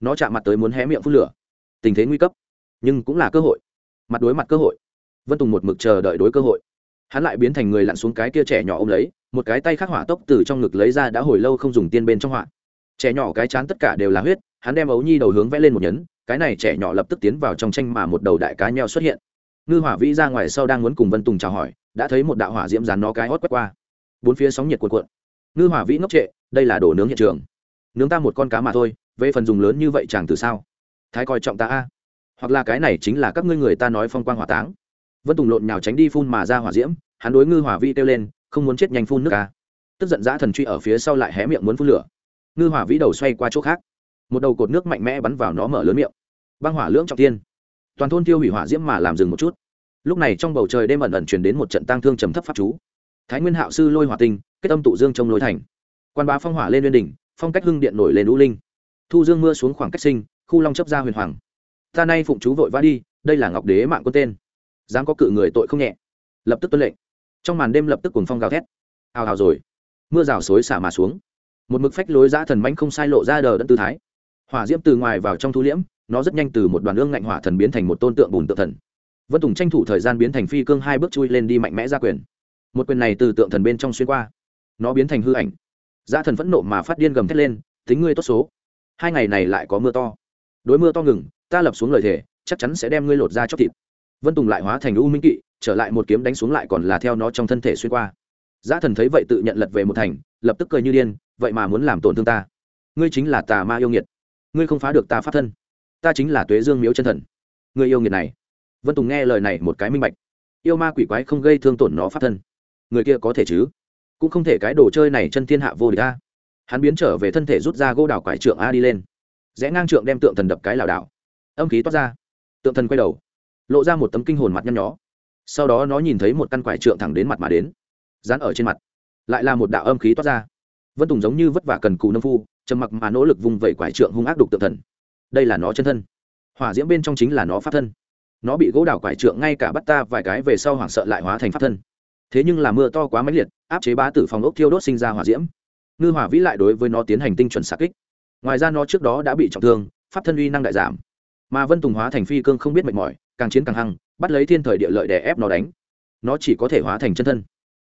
Nó chạm mặt tới muốn hé miệng phun lửa. Tình thế nguy cấp, nhưng cũng là cơ hội. Mặt đối mặt cơ hội. Vân tùng một mực chờ đợi đối cơ hội hắn lại biến thành người lặn xuống cái kia trẻ nhỏ ôm lấy, một cái tay khắc hỏa tốc từ trong ngực lấy ra đã hồi lâu không dùng tiên bên trong họa trẻ nhỏ cái chán tất cả đều là huyết, hắn đem ấu nhi đầu hướng vẽ lên một nhấn, cái này trẻ nhỏ lập tức tiến vào trong tranh mà một đầu đại cá nheo xuất hiện. Ngư hỏa vĩ ra ngoài sau đang muốn cùng vân tùng chào hỏi, đã thấy một đạo hỏa diễm rán nó cái hót quét qua. Bốn phía sóng nhiệt cuộn cuộn. Ngư hỏa vĩ ngốc trệ, đây là đồ nướng hiện trường. Nướng ta một con cá mà thôi, về phần dùng lớn như vậy chẳng từ sao? Thái coi trọng ta a. Hoặc là cái này chính là các ngươi người ta nói phong quang hỏa táng vân tùng lộn nhào tránh đi phun mà ra hỏa diễm, hắn đối ngư hỏa vi kêu lên, không muốn chết nhanh phun nước ca tức giận dã thần truy ở phía sau lại hé miệng muốn phun lửa. Ngư hỏa vĩ đầu xoay qua chỗ khác. Một đầu cột nước mạnh mẽ bắn vào nó mở lớn miệng. Băng hỏa lưỡng trọng tiên toàn thôn tiêu hủy hỏa diễm mà làm dừng một chút. Lúc này trong bầu trời đêm ẩn ẩn chuyển đến một trận tang thương trầm thấp pháp chú. Thái nguyên hạo sư lôi hỏa tinh, kết âm tụ dương trong lối thành. Quan bá phong hỏa lên liên đỉnh, phong cách hưng điện nổi lên lũ linh. Thu dương mưa xuống khoảng cách sinh, khu long chấp ra huyền hoàng. Ta nay phụng chú vội vã đi, đây là ngọc đế mạng quân tên dám có cự người tội không nhẹ. Lập tức tuân lệnh. Trong màn đêm lập tức cùng phong gào thét. Hào hào rồi. Mưa rào xối xả mà xuống. Một mực phách lối giã thần mánh không sai lộ ra đờ đẫn tư thái. Hỏa diễm từ ngoài vào trong thu liễm, nó rất nhanh từ một đoàn ương ngạnh hỏa thần biến thành một tôn tượng bùn tượng thần. Vân tùng tranh thủ thời gian biến thành phi cương hai bước chui lên đi mạnh mẽ ra quyền. Một quyền này từ tượng thần bên trong xuyên qua, nó biến thành hư ảnh. Giã thần phẫn nộ mà phát điên gầm thét lên, tính ngươi tốt số. Hai ngày này lại có mưa to. Đối mưa to ngừng, ta lập xuống lời thề, chắc chắn sẽ đem ngươi lột ra chóc thịt vân tùng lại hóa thành u minh kỵ, trở lại một kiếm đánh xuống lại còn là theo nó trong thân thể xuyên qua. Giá thần thấy vậy tự nhận lật về một thành, lập tức cười như điên, vậy mà muốn làm tổn thương ta. Ngươi chính là tà ma yêu nghiệt. Ngươi không phá được ta phát thân. Ta chính là tuế dương miếu chân thần. Ngươi yêu nghiệt này. Vân tùng nghe lời này một cái minh bạch. Yêu ma quỷ quái không gây thương tổn nó phát thân. Người kia có thể chứ? Cũng không thể cái đồ chơi này chân thiên hạ vô địch a. Hắn biến trở về thân thể rút ra gỗ đào quải trượng a đi lên. Rẽ ngang trượng đem tượng thần đập cái lảo đảo. Âm khí toát ra. Tượng thần quay đầu lộ ra một tấm kinh hồn mặt nhăn nhó. Sau đó nó nhìn thấy một căn quải trượng thẳng đến mặt mà đến, dán ở trên mặt. Lại là một đạo âm khí toát ra. Vân tùng giống như vất vả cần cù nâm phu, trầm mặc mà nỗ lực vùng vẩy quải trượng hung ác đục tượng thần. Đây là nó chân thân. Hỏa diễm bên trong chính là nó pháp thân. Nó bị gỗ đào quải trượng ngay cả bắt ta vài cái về sau hoảng sợ lại hóa thành pháp thân. Thế nhưng là mưa to quá mãnh liệt, áp chế bá tử phòng ốc thiêu đốt sinh ra hỏa diễm. Ngư hỏa vĩ lại đối với nó tiến hành tinh chuẩn xạ kích. Ngoài ra nó trước đó đã bị trọng thương, pháp thân uy năng đại giảm. Mà vân tùng hóa thành phi cương không biết mệt mỏi càng chiến càng hăng, bắt lấy thiên thời địa lợi để ép nó đánh. Nó chỉ có thể hóa thành chân thân.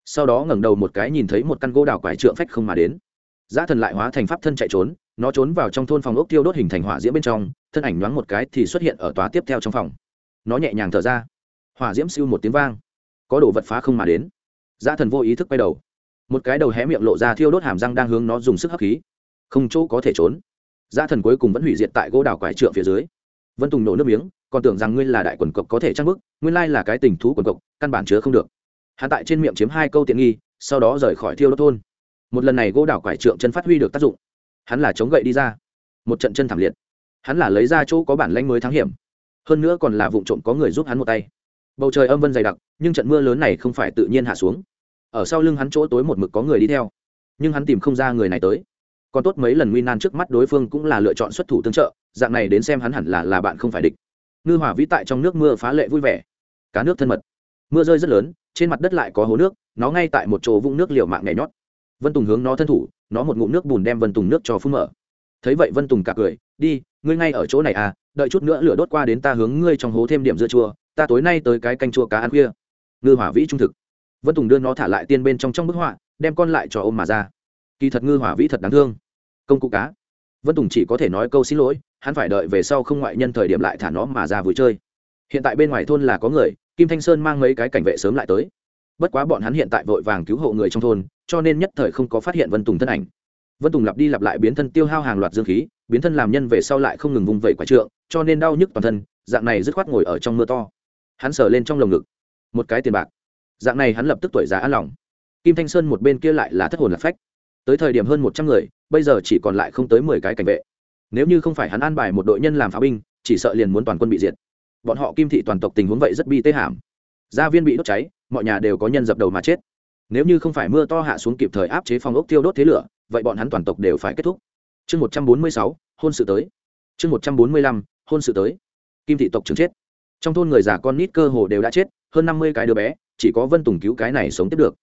Sau đó ngẩng đầu một cái nhìn thấy một căn gỗ đào quải trượng phách không mà đến. Giá thần lại hóa thành pháp thân chạy trốn, nó trốn vào trong thôn phòng ốc tiêu đốt hình thành hỏa diễm bên trong, thân ảnh nhoáng một cái thì xuất hiện ở tòa tiếp theo trong phòng. Nó nhẹ nhàng thở ra. Hỏa diễm siêu một tiếng vang. Có đồ vật phá không mà đến. Giá thần vô ý thức quay đầu. Một cái đầu hé miệng lộ ra thiêu đốt hàm răng đang hướng nó dùng sức hấp khí. Không chỗ có thể trốn. Giá thần cuối cùng vẫn hủy diệt tại gỗ đào quải trượng phía dưới vân tùng nổ nước miếng, còn tưởng rằng ngươi là đại quần cộc có thể trang bức, nguyên lai là cái tình thú quần cộc, căn bản chứa không được. Hắn tại trên miệng chiếm hai câu tiện nghi, sau đó rời khỏi thiêu đốt thôn. Một lần này gỗ đảo quải trượng chân phát huy được tác dụng. Hắn là chống gậy đi ra. Một trận chân thảm liệt. Hắn là lấy ra chỗ có bản lanh mới thắng hiểm. Hơn nữa còn là vụ trộm có người giúp hắn một tay. Bầu trời âm vân dày đặc, nhưng trận mưa lớn này không phải tự nhiên hạ xuống. Ở sau lưng hắn chỗ tối một mực có người đi theo. Nhưng hắn tìm không ra người này tới còn tốt mấy lần nguy nan trước mắt đối phương cũng là lựa chọn xuất thủ tương trợ, dạng này đến xem hắn hẳn là là bạn không phải địch. Ngư hỏa vĩ tại trong nước mưa phá lệ vui vẻ. Cá nước thân mật. Mưa rơi rất lớn, trên mặt đất lại có hố nước, nó ngay tại một chỗ vũng nước liều mạng nhảy nhót. Vân tùng hướng nó thân thủ, nó một ngụm nước bùn đem vân tùng nước cho phun mở. Thấy vậy vân tùng cả cười, đi, ngươi ngay ở chỗ này à đợi chút nữa lửa đốt qua đến ta hướng ngươi trong hố thêm điểm dưa chua, ta tối nay tới cái canh chua cá ăn khuya. Ngư hỏa vĩ trung thực. Vân tùng đưa nó thả lại tiên bên trong trong bức họa, đem con lại cho ôm mà ra. Kỳ thật ngư hỏa vĩ thật đáng thương công cụ cá. Vân tùng chỉ có thể nói câu xin lỗi, hắn phải đợi về sau không ngoại nhân thời điểm lại thả nó mà ra vui chơi. Hiện tại bên ngoài thôn là có người, kim thanh sơn mang mấy cái cảnh vệ sớm lại tới. Bất quá bọn hắn hiện tại vội vàng cứu hộ người trong thôn, cho nên nhất thời không có phát hiện vân tùng thân ảnh. Vân tùng lặp đi lặp lại biến thân tiêu hao hàng loạt dương khí, biến thân làm nhân về sau lại không ngừng vùng vẩy quả trượng, cho nên đau nhức toàn thân, dạng này dứt khoát ngồi ở trong mưa to. Hắn sờ lên trong lồng ngực. Một cái tiền bạc. Dạng này hắn lập tức tuổi già an lòng. Kim thanh sơn một bên kia lại là thất hồn lạc phách tới thời điểm hơn một trăm người, bây giờ chỉ còn lại không tới mười cái cảnh vệ. Nếu như không phải hắn an bài một đội nhân làm pháo binh, chỉ sợ liền muốn toàn quân bị diệt. Bọn họ kim thị toàn tộc tình huống vậy rất bi tế hàm. Gia viên bị đốt cháy, mọi nhà đều có nhân dập đầu mà chết. Nếu như không phải mưa to hạ xuống kịp thời áp chế phong ốc tiêu đốt thế lửa, vậy bọn hắn toàn tộc đều phải kết thúc. Chương một trăm bốn mươi sáu, hôn sự tới. Chương một trăm bốn mươi lăm, hôn sự tới. Kim thị tộc trưởng chết. Trong thôn người già con nít cơ hồ đều đã chết, hơn năm mươi cái đứa bé, chỉ có vân tùng cứu cái này sống tiếp được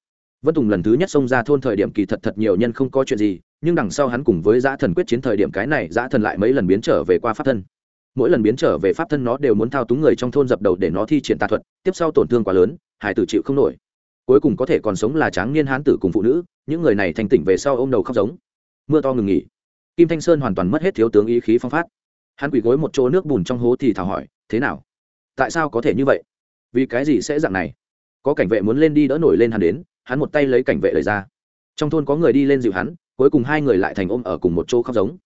vân tùng lần thứ nhất xông ra thôn thời điểm kỳ thật thật nhiều nhân không có chuyện gì, nhưng đằng sau hắn cùng với giã thần quyết chiến thời điểm cái này, giã thần lại mấy lần biến trở về qua pháp thân. Mỗi lần biến trở về pháp thân nó đều muốn thao túng người trong thôn dập đầu để nó thi triển tà thuật, tiếp sau tổn thương quá lớn, hải tử chịu không nổi. Cuối cùng có thể còn sống là tráng niên hán tử cùng phụ nữ, những người này thành tỉnh về sau ô m đầu khóc giống. Mưa to ngừng nghỉ. Kim thanh sơn hoàn toàn mất hết thiếu tướng ý khí phong phát. Hắn quỳ gối một chỗ nước bùn trong hố thì thảo hỏi, thế nào? Tại sao có thể như vậy? Vì cái gì sẽ dạng này? Có cảnh vệ muốn lên đi đỡ nổi lên hắn đến hắn một tay lấy cảnh vệ lời ra. Trong thôn có người đi lên dịu hắn, cuối cùng hai người lại thành ôm ở cùng một chỗ khóc giống.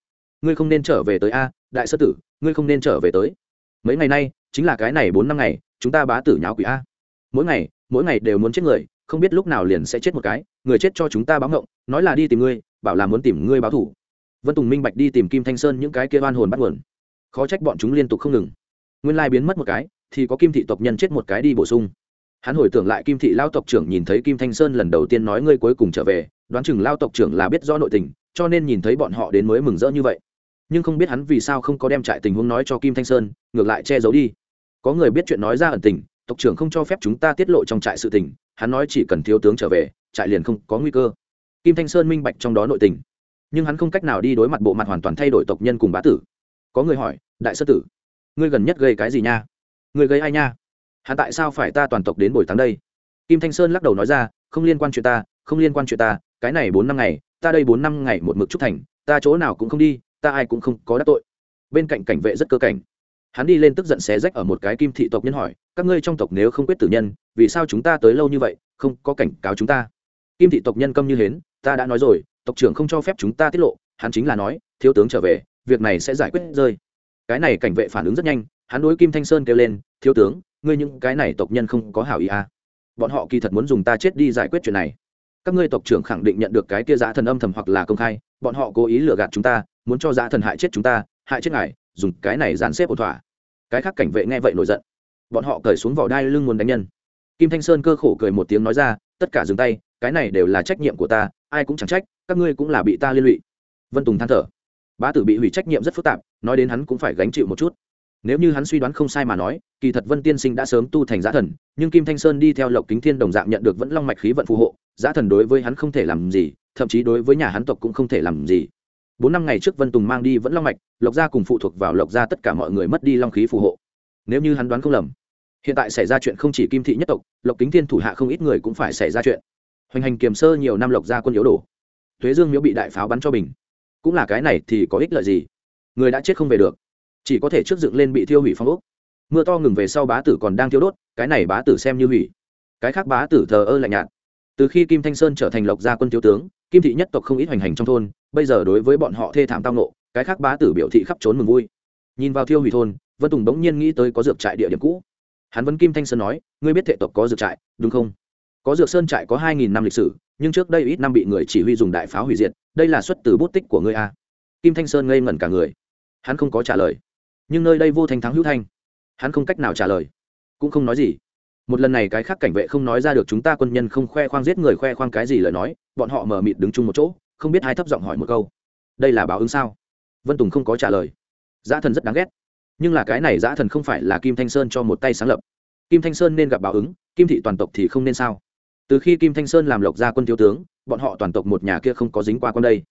Ngươi không nên trở về tới a, đại sơ tử, ngươi không nên trở về tới. Mấy ngày nay, chính là cái này bốn năm ngày, chúng ta bá tử nháo quỷ a. Mỗi ngày mỗi ngày đều muốn chết người, không biết lúc nào liền sẽ chết một cái, người chết cho chúng ta báo ngộng, nói là đi tìm ngươi, bảo là muốn tìm ngươi báo thủ. Vân tùng minh bạch đi tìm kim thanh sơn những cái kia oan hồn bắt nguồn. Khó trách bọn chúng liên tục không ngừng. Nguyên lai biến mất một cái, thì có kim thị tộc nhân chết một cái đi bổ sung hắn hồi tưởng lại kim thị lao tộc trưởng nhìn thấy kim thanh sơn lần đầu tiên nói ngươi cuối cùng trở về, đoán chừng lao tộc trưởng là biết rõ nội tình, cho nên nhìn thấy bọn họ đến mới mừng rỡ như vậy. Nhưng không biết hắn vì sao không có đem trại tình huống nói cho kim thanh sơn, ngược lại che giấu đi. Có người biết chuyện nói ra ẩn tình, tộc trưởng không cho phép chúng ta tiết lộ trong trại sự tình, hắn nói chỉ cần thiếu tướng trở về, trại liền không có nguy cơ. Kim thanh sơn minh bạch trong đó nội tình. Nhưng hắn không cách nào đi đối mặt bộ mặt hoàn toàn thay đổi tộc nhân cùng bá tử. Có người hỏi, đại sơ tử, ngươi gần nhất gây cái gì nha? Ngươi gây ai nha? Hắn tại sao phải ta toàn tộc đến buổi tháng đây? Kim thanh sơn lắc đầu nói ra, không liên quan chuyện ta, không liên quan chuyện ta, cái này bốn năm ngày, ta đây bốn năm ngày một mực trúc thành, ta chỗ nào cũng không đi, ta ai cũng không có đắc tội. Bên cạnh cảnh vệ rất cơ cảnh. Hắn đi lên tức giận xé rách ở một cái kim thị tộc nhân hỏi, các ngươi trong tộc nếu không quyết tử nhân, vì sao chúng ta tới lâu như vậy, không có cảnh cáo chúng ta? Kim thị tộc nhân câm như hến, ta đã nói rồi, tộc trưởng không cho phép chúng ta tiết lộ, hắn chính là nói, thiếu tướng trở về, việc này sẽ giải quyết rơi. Cái này cảnh vệ phản ứng rất nhanh, hắn đối kim thanh sơn kêu lên, thiếu tướng ngươi những cái này tộc nhân không có hảo ý à. bọn họ kỳ thật muốn dùng ta chết đi giải quyết chuyện này. Các ngươi tộc trưởng khẳng định nhận được cái kia giá thần âm thầm hoặc là công khai, bọn họ cố ý lừa gạt chúng ta, muốn cho giá thần hại chết chúng ta, hại chết ngài, dùng cái này dàn xếp ổn thỏa. Cái khác cảnh vệ nghe vậy nổi giận. Bọn họ cởi xuống vỏ đai lưng muốn đánh nhân. Kim thanh sơn cơ khổ cười một tiếng nói ra, tất cả dừng tay, cái này đều là trách nhiệm của ta, ai cũng chẳng trách, các ngươi cũng là bị ta liên lụy. Vân tùng than thở. Bá tử bị hủy trách nhiệm rất phức tạp, nói đến hắn cũng phải gánh chịu một chút nếu như hắn suy đoán không sai mà nói, kỳ thật vân tiên sinh đã sớm tu thành giá thần, nhưng kim thanh sơn đi theo lộc kính thiên đồng dạng nhận được vẫn long mạch khí vận phù hộ, giá thần đối với hắn không thể làm gì, thậm chí đối với nhà hắn tộc cũng không thể làm gì. Bốn năm ngày trước vân tùng mang đi vẫn long mạch, lộc gia cùng phụ thuộc vào lộc gia tất cả mọi người mất đi long khí phù hộ. Nếu như hắn đoán không lầm, hiện tại xảy ra chuyện không chỉ kim thị nhất tộc, lộc kính thiên thủ hạ không ít người cũng phải xảy ra chuyện. Hoành hành kiềm sơ nhiều năm lộc gia quân yếu đổ. Thuế dương miễu bị đại pháo bắn cho bình. Cũng là cái này thì có ích lợi gì? Người đã chết không về được chỉ có thể trước dựng lên bị thiêu hủy phong ốc. Mưa to ngừng về sau bá tử còn đang thiêu đốt, cái này bá tử xem như hủy. Cái khác bá tử thờ ơ lạnh nhạt. Từ khi kim thanh sơn trở thành lộc gia quân thiếu tướng, kim thị nhất tộc không ít hoành hành trong thôn, bây giờ đối với bọn họ thê thảm tao nộ cái khác bá tử biểu thị khắp trốn mừng vui. Nhìn vào thiêu hủy thôn, vân tùng bỗng nhiên nghĩ tới có dược trại địa điểm cũ. Hắn vẫn kim thanh sơn nói, ngươi biết thệ tộc có dược trại, đúng không? Có dược sơn trại có hai nghìn năm lịch sử, nhưng trước đây ít năm bị người chỉ huy dùng đại pháo hủy diệt, đây là xuất từ bút tích của ngươi a. Kim thanh sơn ngây ngẩn cả người. Hắn không có trả lời nhưng nơi đây vô thành thắng hữu thanh. Hắn không cách nào trả lời, cũng không nói gì. Một lần này cái khác cảnh vệ không nói ra được chúng ta quân nhân không khoe khoang giết người khoe khoang cái gì lời nói, bọn họ mờ mịt đứng chung một chỗ, không biết hai thấp giọng hỏi một câu. Đây là báo ứng sao? Vân tùng không có trả lời. Dã thần rất đáng ghét. Nhưng là cái này dã thần không phải là kim thanh sơn cho một tay sáng lập. Kim thanh sơn nên gặp báo ứng, kim thị toàn tộc thì không nên sao? Từ khi kim thanh sơn làm lộc gia quân thiếu tướng, bọn họ toàn tộc một nhà kia không có dính qua con đây.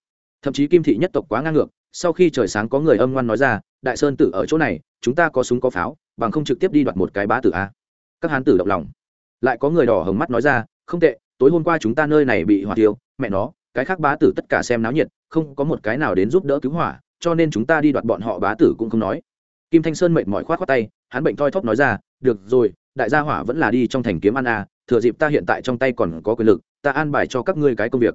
Thậm chí kim thị nhất tộc quá ngang ngược, sau khi trời sáng có người âm ngoan nói ra đại sơn tử ở chỗ này, chúng ta có súng có pháo, bằng không trực tiếp đi đoạt một cái bá tử a. Các hán tử động lòng. Lại có người đỏ hồng mắt nói ra, không tệ, tối hôm qua chúng ta nơi này bị hỏa tiêu mẹ nó, cái khác bá tử tất cả xem náo nhiệt, không có một cái nào đến giúp đỡ cứu hỏa, cho nên chúng ta đi đoạt bọn họ bá tử cũng không nói. Kim thanh sơn mệt mỏi khoát khoát tay, hắn bệnh thoi thóp nói ra, được rồi, đại gia hỏa vẫn là đi trong thành kiếm ăn à thừa dịp ta hiện tại trong tay còn có quyền lực, ta an bài cho các ngươi cái công việc.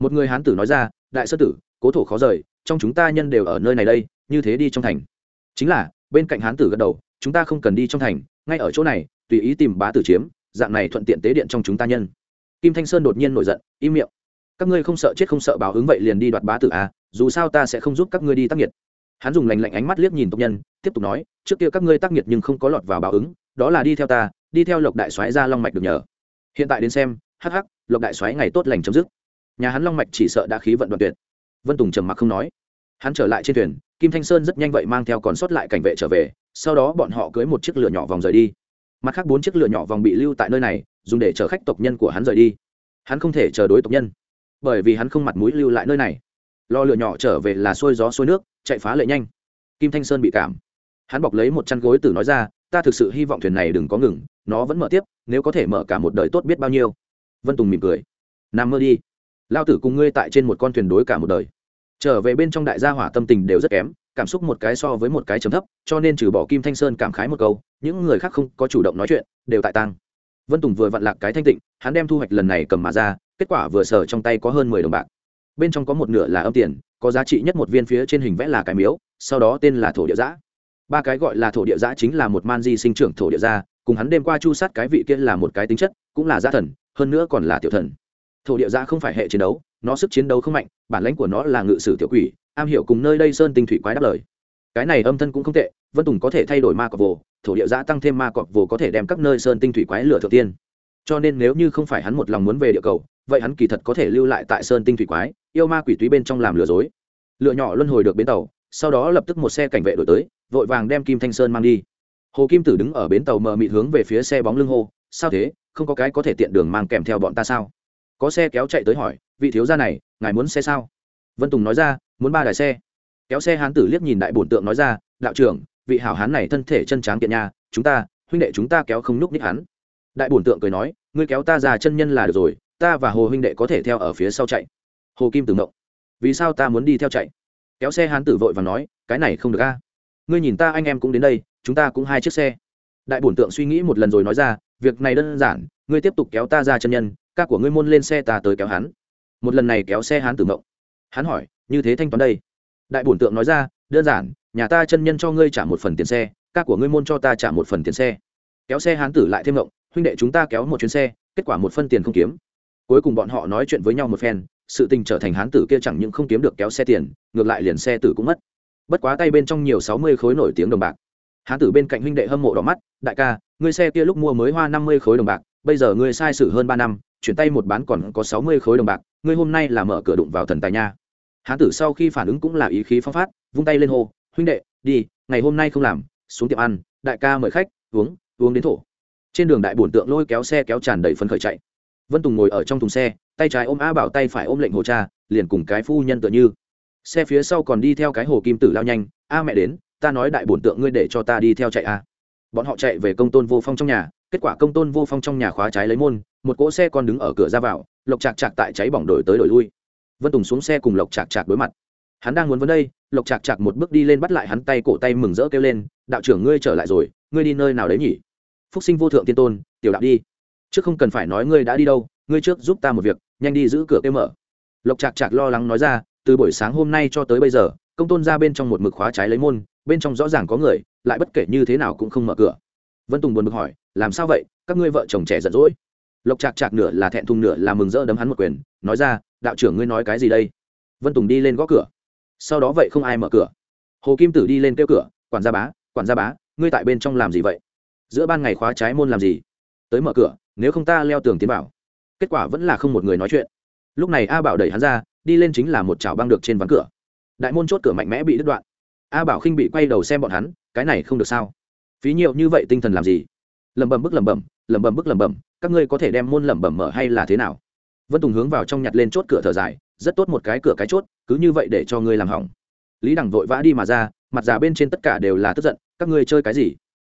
Một người hán tử nói ra, đại sơ tử, cố thổ khó rời, trong chúng ta nhân đều ở nơi này đây như thế đi trong thành. Chính là, bên cạnh hán tử gật đầu, chúng ta không cần đi trong thành, ngay ở chỗ này, tùy ý tìm bá tử chiếm, dạng này thuận tiện tế điện trong chúng ta nhân. Kim thanh sơn đột nhiên nổi giận, im miệng. Các ngươi không sợ chết không sợ báo ứng vậy liền đi đoạt bá tử à dù sao ta sẽ không giúp các ngươi đi tác nghiệt hắn dùng lành lạnh ánh mắt liếc nhìn tộc nhân, tiếp tục nói, trước kia các ngươi tác nghiệt nhưng không có lọt vào báo ứng, đó là đi theo ta, đi theo lộc đại soái ra long mạch được nhờ. Hiện tại đến xem, hắc hắc, lộc đại soái ngày tốt lành chấm dứt. Nhà hắn long mạch chỉ sợ đã khí vận đoạn tuyệt. Vân tùng trầm mặc không nói hắn trở lại trên thuyền, kim thanh sơn rất nhanh vậy mang theo còn sót lại cảnh vệ trở về, sau đó bọn họ cưới một chiếc lửa nhỏ vòng rời đi. Mặt khác bốn chiếc lửa nhỏ vòng bị lưu tại nơi này, dùng để chở khách tộc nhân của hắn rời đi. Hắn không thể chờ đối tộc nhân, bởi vì hắn không mặt mũi lưu lại nơi này. Lo lửa nhỏ trở về là xuôi gió xuôi nước, chạy phá lệ nhanh. Kim thanh sơn bị cảm. Hắn bọc lấy một chăn gối tử nói ra, ta thực sự hy vọng thuyền này đừng có ngừng, nó vẫn mở tiếp, nếu có thể mở cả một đời tốt biết bao nhiêu. Vân tùng mỉm cười. Nằm mơ đi. Lao tử cùng ngươi tại trên một con thuyền đối cả một đời trở về bên trong đại gia hỏa tâm tình đều rất kém, cảm xúc một cái so với một cái chấm thấp, cho nên trừ bỏ kim thanh sơn cảm khái một câu, những người khác không có chủ động nói chuyện, đều tại tăng vân tùng vừa vặn lạc cái thanh tịnh, hắn đem thu hoạch lần này cầm mà ra, kết quả vừa sở trong tay có hơn mười đồng bạc. Bên trong có một nửa là âm tiền, có giá trị nhất một viên phía trên hình vẽ là cái miếu, sau đó tên là thổ địa giã. Ba cái gọi là thổ địa giã chính là một man di sinh trưởng thổ địa gia, cùng hắn đêm qua chu sát cái vị kia là một cái tính chất, cũng là gia thần, hơn nữa còn là tiểu thần. Thổ địa giã không phải hệ chiến đấu nó sức chiến đấu không mạnh, bản lãnh của nó là ngự sử tiểu quỷ, am hiểu cùng nơi đây sơn tinh thủy quái đáp lời. Cái này âm thân cũng không tệ, vân tùng có thể thay đổi ma cọp vồ, thổ địa giã tăng thêm ma cọp vồ có thể đem các nơi sơn tinh thủy quái lửa thượng tiên. Cho nên nếu như không phải hắn một lòng muốn về địa cầu, vậy hắn kỳ thật có thể lưu lại tại sơn tinh thủy quái, yêu ma quỷ túy bên trong làm lừa dối. Lựa nhỏ luân hồi được bến tàu, sau đó lập tức một xe cảnh vệ đổi tới, vội vàng đem kim thanh sơn mang đi. Hồ kim tử đứng ở bến tàu mờ mịt hướng về phía xe bóng lưng hô, sao thế? Không có cái có thể tiện đường mang kèm theo bọn ta sao? Có xe kéo chạy tới hỏi, vị thiếu gia này, ngài muốn xe sao? Vân tùng nói ra, muốn ba đài xe. Kéo xe hán tử liếc nhìn đại bổn tượng nói ra, đạo trưởng, vị hảo hán này thân thể chân tráng kiện nha, chúng ta, huynh đệ chúng ta kéo không núp ních hắn. Đại bổn tượng cười nói, ngươi kéo ta ra chân nhân là được rồi, ta và hồ huynh đệ có thể theo ở phía sau chạy. Hồ kim tử mộng, vì sao ta muốn đi theo chạy? Kéo xe hán tử vội và nói, cái này không được a. Ngươi nhìn ta anh em cũng đến đây, chúng ta cũng hai chiếc xe. Đại bổn tượng suy nghĩ một lần rồi nói ra, việc này đơn giản, ngươi tiếp tục kéo ta ra chân nhân ca của ngươi môn lên xe ta tới kéo hắn. Một lần này kéo xe hắn tử mộng. Hắn hỏi, như thế thanh toán đây? Đại bổn tượng nói ra, đơn giản, nhà ta chân nhân cho ngươi trả một phần tiền xe, ca của ngươi môn cho ta trả một phần tiền xe. Kéo xe hán tử lại thêm mộng, huynh đệ chúng ta kéo một chuyến xe, kết quả một phân tiền không kiếm. Cuối cùng bọn họ nói chuyện với nhau một phen, sự tình trở thành hán tử kia chẳng những không kiếm được kéo xe tiền, ngược lại liền xe tử cũng mất. Bất quá tay bên trong nhiều sáu mươi khối nổi tiếng đồng bạc. Hán tử bên cạnh huynh đệ hâm mộ đỏ mắt, đại ca, ngươi xe kia lúc mua mới hoa năm mươi khối đồng bạc, bây giờ ngươi sai sử hơn ba năm chuyển tay một bán còn có sáu mươi khối đồng bạc, ngươi hôm nay là mở cửa đụng vào thần tài nha. Hán tử sau khi phản ứng cũng là ý khí phong phát, vung tay lên hô, huynh đệ, đi, ngày hôm nay không làm, xuống tiệm ăn, đại ca mời khách, uống uống đến thổ. Trên đường đại bổn tượng lôi kéo xe kéo tràn đầy phấn khởi chạy. Vân tùng ngồi ở trong thùng xe, tay trái ôm a bảo, tay phải ôm lệnh hồ cha, liền cùng cái phu nhân tựa như. Xe phía sau còn đi theo cái hồ kim tử lao nhanh, a mẹ đến, ta nói đại bổn tượng ngươi để cho ta đi theo chạy a. Bọn họ chạy về công tôn vô phong trong nhà, kết quả công tôn vô phong trong nhà khóa trái lấy môn một cỗ xe còn đứng ở cửa ra vào, lộc chạc chạc tại cháy bỏng đổi tới đổi lui. Vân tùng xuống xe cùng lộc chạc chạc đối mặt. Hắn đang muốn vấn đây, lộc chạc chạc một bước đi lên bắt lại hắn tay cổ tay mừng rỡ kêu lên, đạo trưởng ngươi trở lại rồi, ngươi đi nơi nào đấy nhỉ? Phúc sinh vô thượng tiên tôn, tiểu đạo đi. Trước không cần phải nói ngươi đã đi đâu, ngươi trước giúp ta một việc, nhanh đi giữ cửa kêu mở. Lộc chạc chạc lo lắng nói ra, từ buổi sáng hôm nay cho tới bây giờ, công tôn ra bên trong một mực khóa trái lấy môn, bên trong rõ ràng có người, lại bất kể như thế nào cũng không mở cửa. Vân tùng buồn bực hỏi, làm sao vậy? Các ngươi vợ chồng trẻ giận dỗi lộc chạc chạc nửa là thẹn thùng nửa là mừng rỡ đấm hắn một quyền, nói ra, đạo trưởng ngươi nói cái gì đây? Vân tùng đi lên gõ cửa. Sau đó vậy không ai mở cửa. Hồ kim tử đi lên kêu cửa, quản gia bá, quản gia bá, ngươi tại bên trong làm gì vậy? Giữa ban ngày khóa trái môn làm gì? Tới mở cửa, nếu không ta leo tường tiến vào kết quả vẫn là không một người nói chuyện. Lúc này a bảo đẩy hắn ra, đi lên chính là một chảo băng được trên ván cửa. Đại môn chốt cửa mạnh mẽ bị đứt đoạn. A bảo khinh bị quay đầu xem bọn hắn, cái này không được sao? Phí nhiều như vậy tinh thần làm gì? Lẩm bẩm bức lẩm bẩm lẩm bẩm bức lẩm bẩm các ngươi có thể đem môn lẩm bẩm mở hay là thế nào? Vân tùng hướng vào trong nhặt lên chốt cửa thở dài, rất tốt một cái cửa cái chốt, cứ như vậy để cho ngươi làm hỏng. Lý đằng vội vã đi mà ra, mặt già bên trên tất cả đều là tức giận, các ngươi chơi cái gì?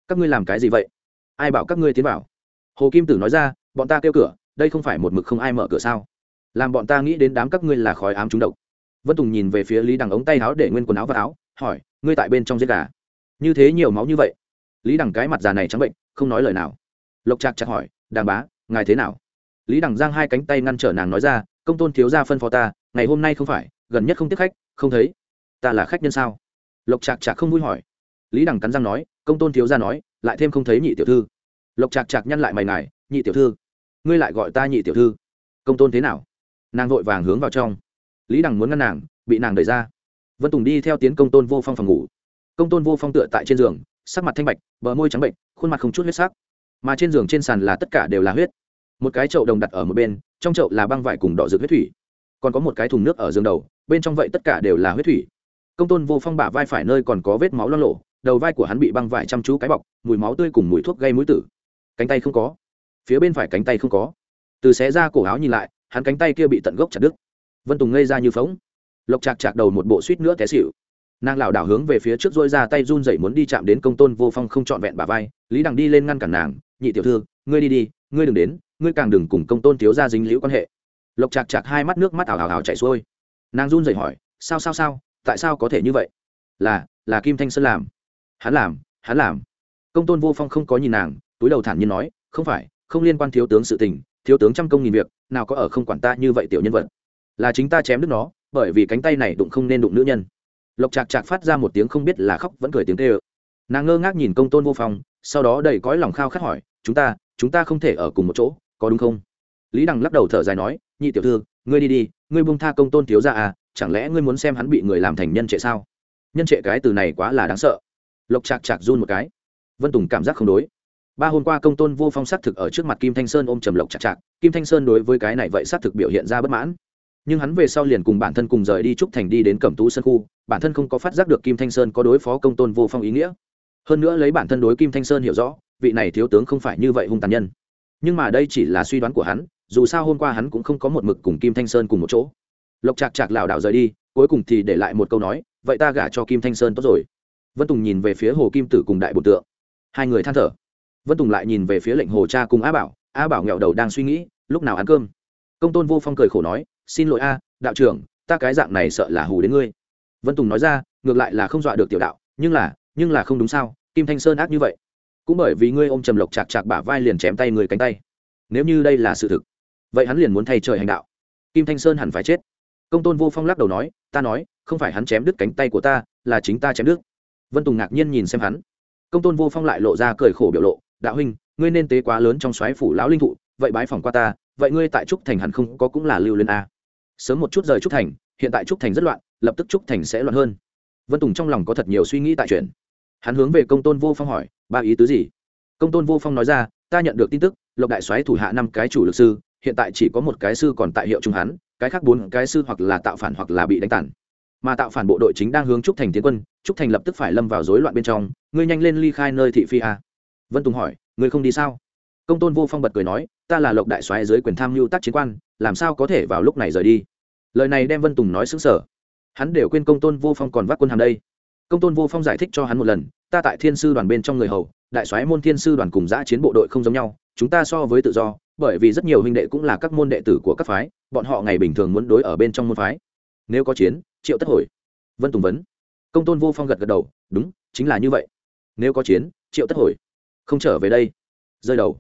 Các ngươi làm cái gì vậy? Ai bảo các ngươi tiến vào? Hồ kim tử nói ra, bọn ta kêu cửa, đây không phải một mực không ai mở cửa sao? Làm bọn ta nghĩ đến đám các ngươi là khói ám trúng độc. Vân tùng nhìn về phía lý đằng ống tay áo để nguyên quần áo và áo, hỏi, ngươi tại bên trong giết gà? Như thế nhiều máu như vậy. Lý đằng cái mặt già này trắng bệnh, không nói lời nào. Lộc trạc chặt hỏi đàng bá, ngài thế nào? Lý đằng giang hai cánh tay ngăn trở nàng nói ra, công tôn thiếu gia phân phó ta, ngày hôm nay không phải, gần nhất không tiếp khách, không thấy. Ta là khách nhân sao? Lộc trạc Trạc không vui hỏi. Lý đằng cắn răng nói, công tôn thiếu gia nói, lại thêm không thấy nhị tiểu thư. Lộc trạc Trạc nhăn lại mày ngài, nhị tiểu thư, ngươi lại gọi ta nhị tiểu thư. Công tôn thế nào? Nàng vội vàng hướng vào trong. Lý đằng muốn ngăn nàng, bị nàng đẩy ra. Vân tùng đi theo tiến công tôn vô phong phòng ngủ. Công tôn vô phong tựa tại trên giường, sắc mặt thanh bạch, bờ môi trắng bệnh, khuôn mặt không chút huyết sắc mà trên giường trên sàn là tất cả đều là huyết. Một cái chậu đồng đặt ở một bên, trong chậu là băng vải cùng đỏ rực huyết thủy. Còn có một cái thùng nước ở giường đầu, bên trong vậy tất cả đều là huyết thủy. Công tôn vô phong bả vai phải nơi còn có vết máu lo lộ, đầu vai của hắn bị băng vải chăm chú cái bọc, mùi máu tươi cùng mùi thuốc gây mũi tử. Cánh tay không có. Phía bên phải cánh tay không có. Từ xé ra cổ áo nhìn lại, hắn cánh tay kia bị tận gốc chặt đứt. Vân tùng ngây ra như phóng lộc chạc chạc đầu một bộ suýt nữa té xịu nàng lảo đảo hướng về phía trước dôi ra tay run dậy muốn đi chạm đến công tôn vô phong không trọn vẹn bà vai, lý đằng đi lên ngăn cản nàng nhị tiểu thư, ngươi đi đi, ngươi đừng đến, ngươi càng đừng cùng công tôn thiếu ra dính liễu quan hệ. Lộc chạc chạc hai mắt nước mắt ảo ảo ảo chảy xuôi. Nàng run dậy hỏi, sao sao sao? Tại sao có thể như vậy? Là là kim thanh sơn làm. Hắn làm hắn làm. Công tôn vô phong không có nhìn nàng, túi đầu thản nhiên nói, không phải, không liên quan thiếu tướng sự tình, thiếu tướng trăm công nghìn việc, nào có ở không quản ta như vậy tiểu nhân vật. Là chính ta chém đứt nó, bởi vì cánh tay này đụng không nên đụng nữ nhân. Lộc chạc chạc phát ra một tiếng không biết là khóc vẫn cười tiếng tê ơ nàng ngơ ngác nhìn công tôn vô phong sau đó đầy cõi lòng khao khát hỏi, chúng ta chúng ta không thể ở cùng một chỗ, có đúng không? Lý đằng lắc đầu thở dài nói, nhị tiểu thư, ngươi đi đi, ngươi buông tha công tôn thiếu ra à chẳng lẽ ngươi muốn xem hắn bị người làm thành nhân trệ sao? Nhân trệ cái từ này quá là đáng sợ. Lộc chạc chạc run một cái. Vân tùng cảm giác không đối. Ba hôm qua công tôn vô phong xác thực ở trước mặt kim thanh sơn ôm trầm lộc chạc chạc kim thanh sơn đối với cái này vậy xác thực biểu hiện ra bất mãn. Nhưng hắn về sau liền cùng bản thân cùng rời đi trúc thành đi đến cẩm tú sân khu, bản thân không có phát giác được kim thanh sơn có đối phó công tôn vô phong ý nghĩa hơn nữa lấy bản thân đối kim thanh sơn hiểu rõ, vị này thiếu tướng không phải như vậy hung tàn nhân. Nhưng mà đây chỉ là suy đoán của hắn, dù sao hôm qua hắn cũng không có một mực cùng kim thanh sơn cùng một chỗ. Lộc chạc chạc lảo đảo rời đi, cuối cùng thì để lại một câu nói, vậy ta gả cho kim thanh sơn tốt rồi. Vân tùng nhìn về phía hồ kim tử cùng đại bột tượng. Hai người than thở. Vân tùng lại nhìn về phía lệnh hồ cha cùng a bảo a bảo nghẹo đầu đang suy nghĩ, lúc nào ăn cơm? Công tôn vô phong cười khổ nói, xin lỗi a, đạo trưởng, ta cái dạng này sợ là hù đến ngươi. Vân tùng nói ra, ngược lại là không dọa được tiểu đạo, nhưng là nhưng là không đúng sao? Kim thanh sơn ác như vậy. Cũng bởi vì ngươi ôm trầm lộc chạc chạc bả vai liền chém tay người cánh tay. Nếu như đây là sự thực, vậy hắn liền muốn thay trời hành đạo. Kim thanh sơn hẳn phải chết. Công tôn vô phong lắc đầu nói, ta nói, không phải hắn chém đứt cánh tay của ta, là chính ta chém đứt. Vân tùng ngạc nhiên nhìn xem hắn. Công tôn vô phong lại lộ ra cười khổ biểu lộ, đạo huynh, ngươi nên tế quá lớn trong xoáy phủ lão linh thụ, vậy bái phỏng qua ta, vậy ngươi tại trúc thành hẳn không có cũng là lưu lên a. Sớm một chút rời trúc thành, hiện tại trúc thành rất loạn, lập tức trúc thành sẽ loạn hơn. Vân tùng trong lòng có thật nhiều suy nghĩ tại chuyện hắn hướng về công tôn vô phong hỏi, ba ý tứ gì? Công tôn vô phong nói ra, ta nhận được tin tức, lộc đại soái thủ hạ năm cái chủ lực sư, hiện tại chỉ có một cái sư còn tại hiệu trung hắn, cái khác bốn cái sư hoặc là tạo phản hoặc là bị đánh tản mà tạo phản bộ đội chính đang hướng trúc thành tiến quân, trúc thành lập tức phải lâm vào rối loạn bên trong, ngươi nhanh lên ly khai nơi thị phi a. Vân tùng hỏi, ngươi không đi sao? Công tôn vô phong bật cười nói, ta là lộc đại soái dưới quyền tham mưu tác chiến quan, làm sao có thể vào lúc này rời đi? Lời này đem vân tùng nói xứng sở hắn đều quên công tôn vô phong còn vác quân hàm đây công tôn vô phong giải thích cho hắn một lần, ta tại thiên sư đoàn bên trong người hầu, đại soái môn thiên sư đoàn cùng giã chiến bộ đội không giống nhau, chúng ta so với tự do, bởi vì rất nhiều huynh đệ cũng là các môn đệ tử của các phái, bọn họ ngày bình thường muốn đối ở bên trong môn phái. Nếu có chiến, triệu tất hồi, vân tùng vấn. Công tôn vô phong gật gật đầu, đúng, chính là như vậy. Nếu có chiến, triệu tất hồi, không trở về đây. Rơi đầu,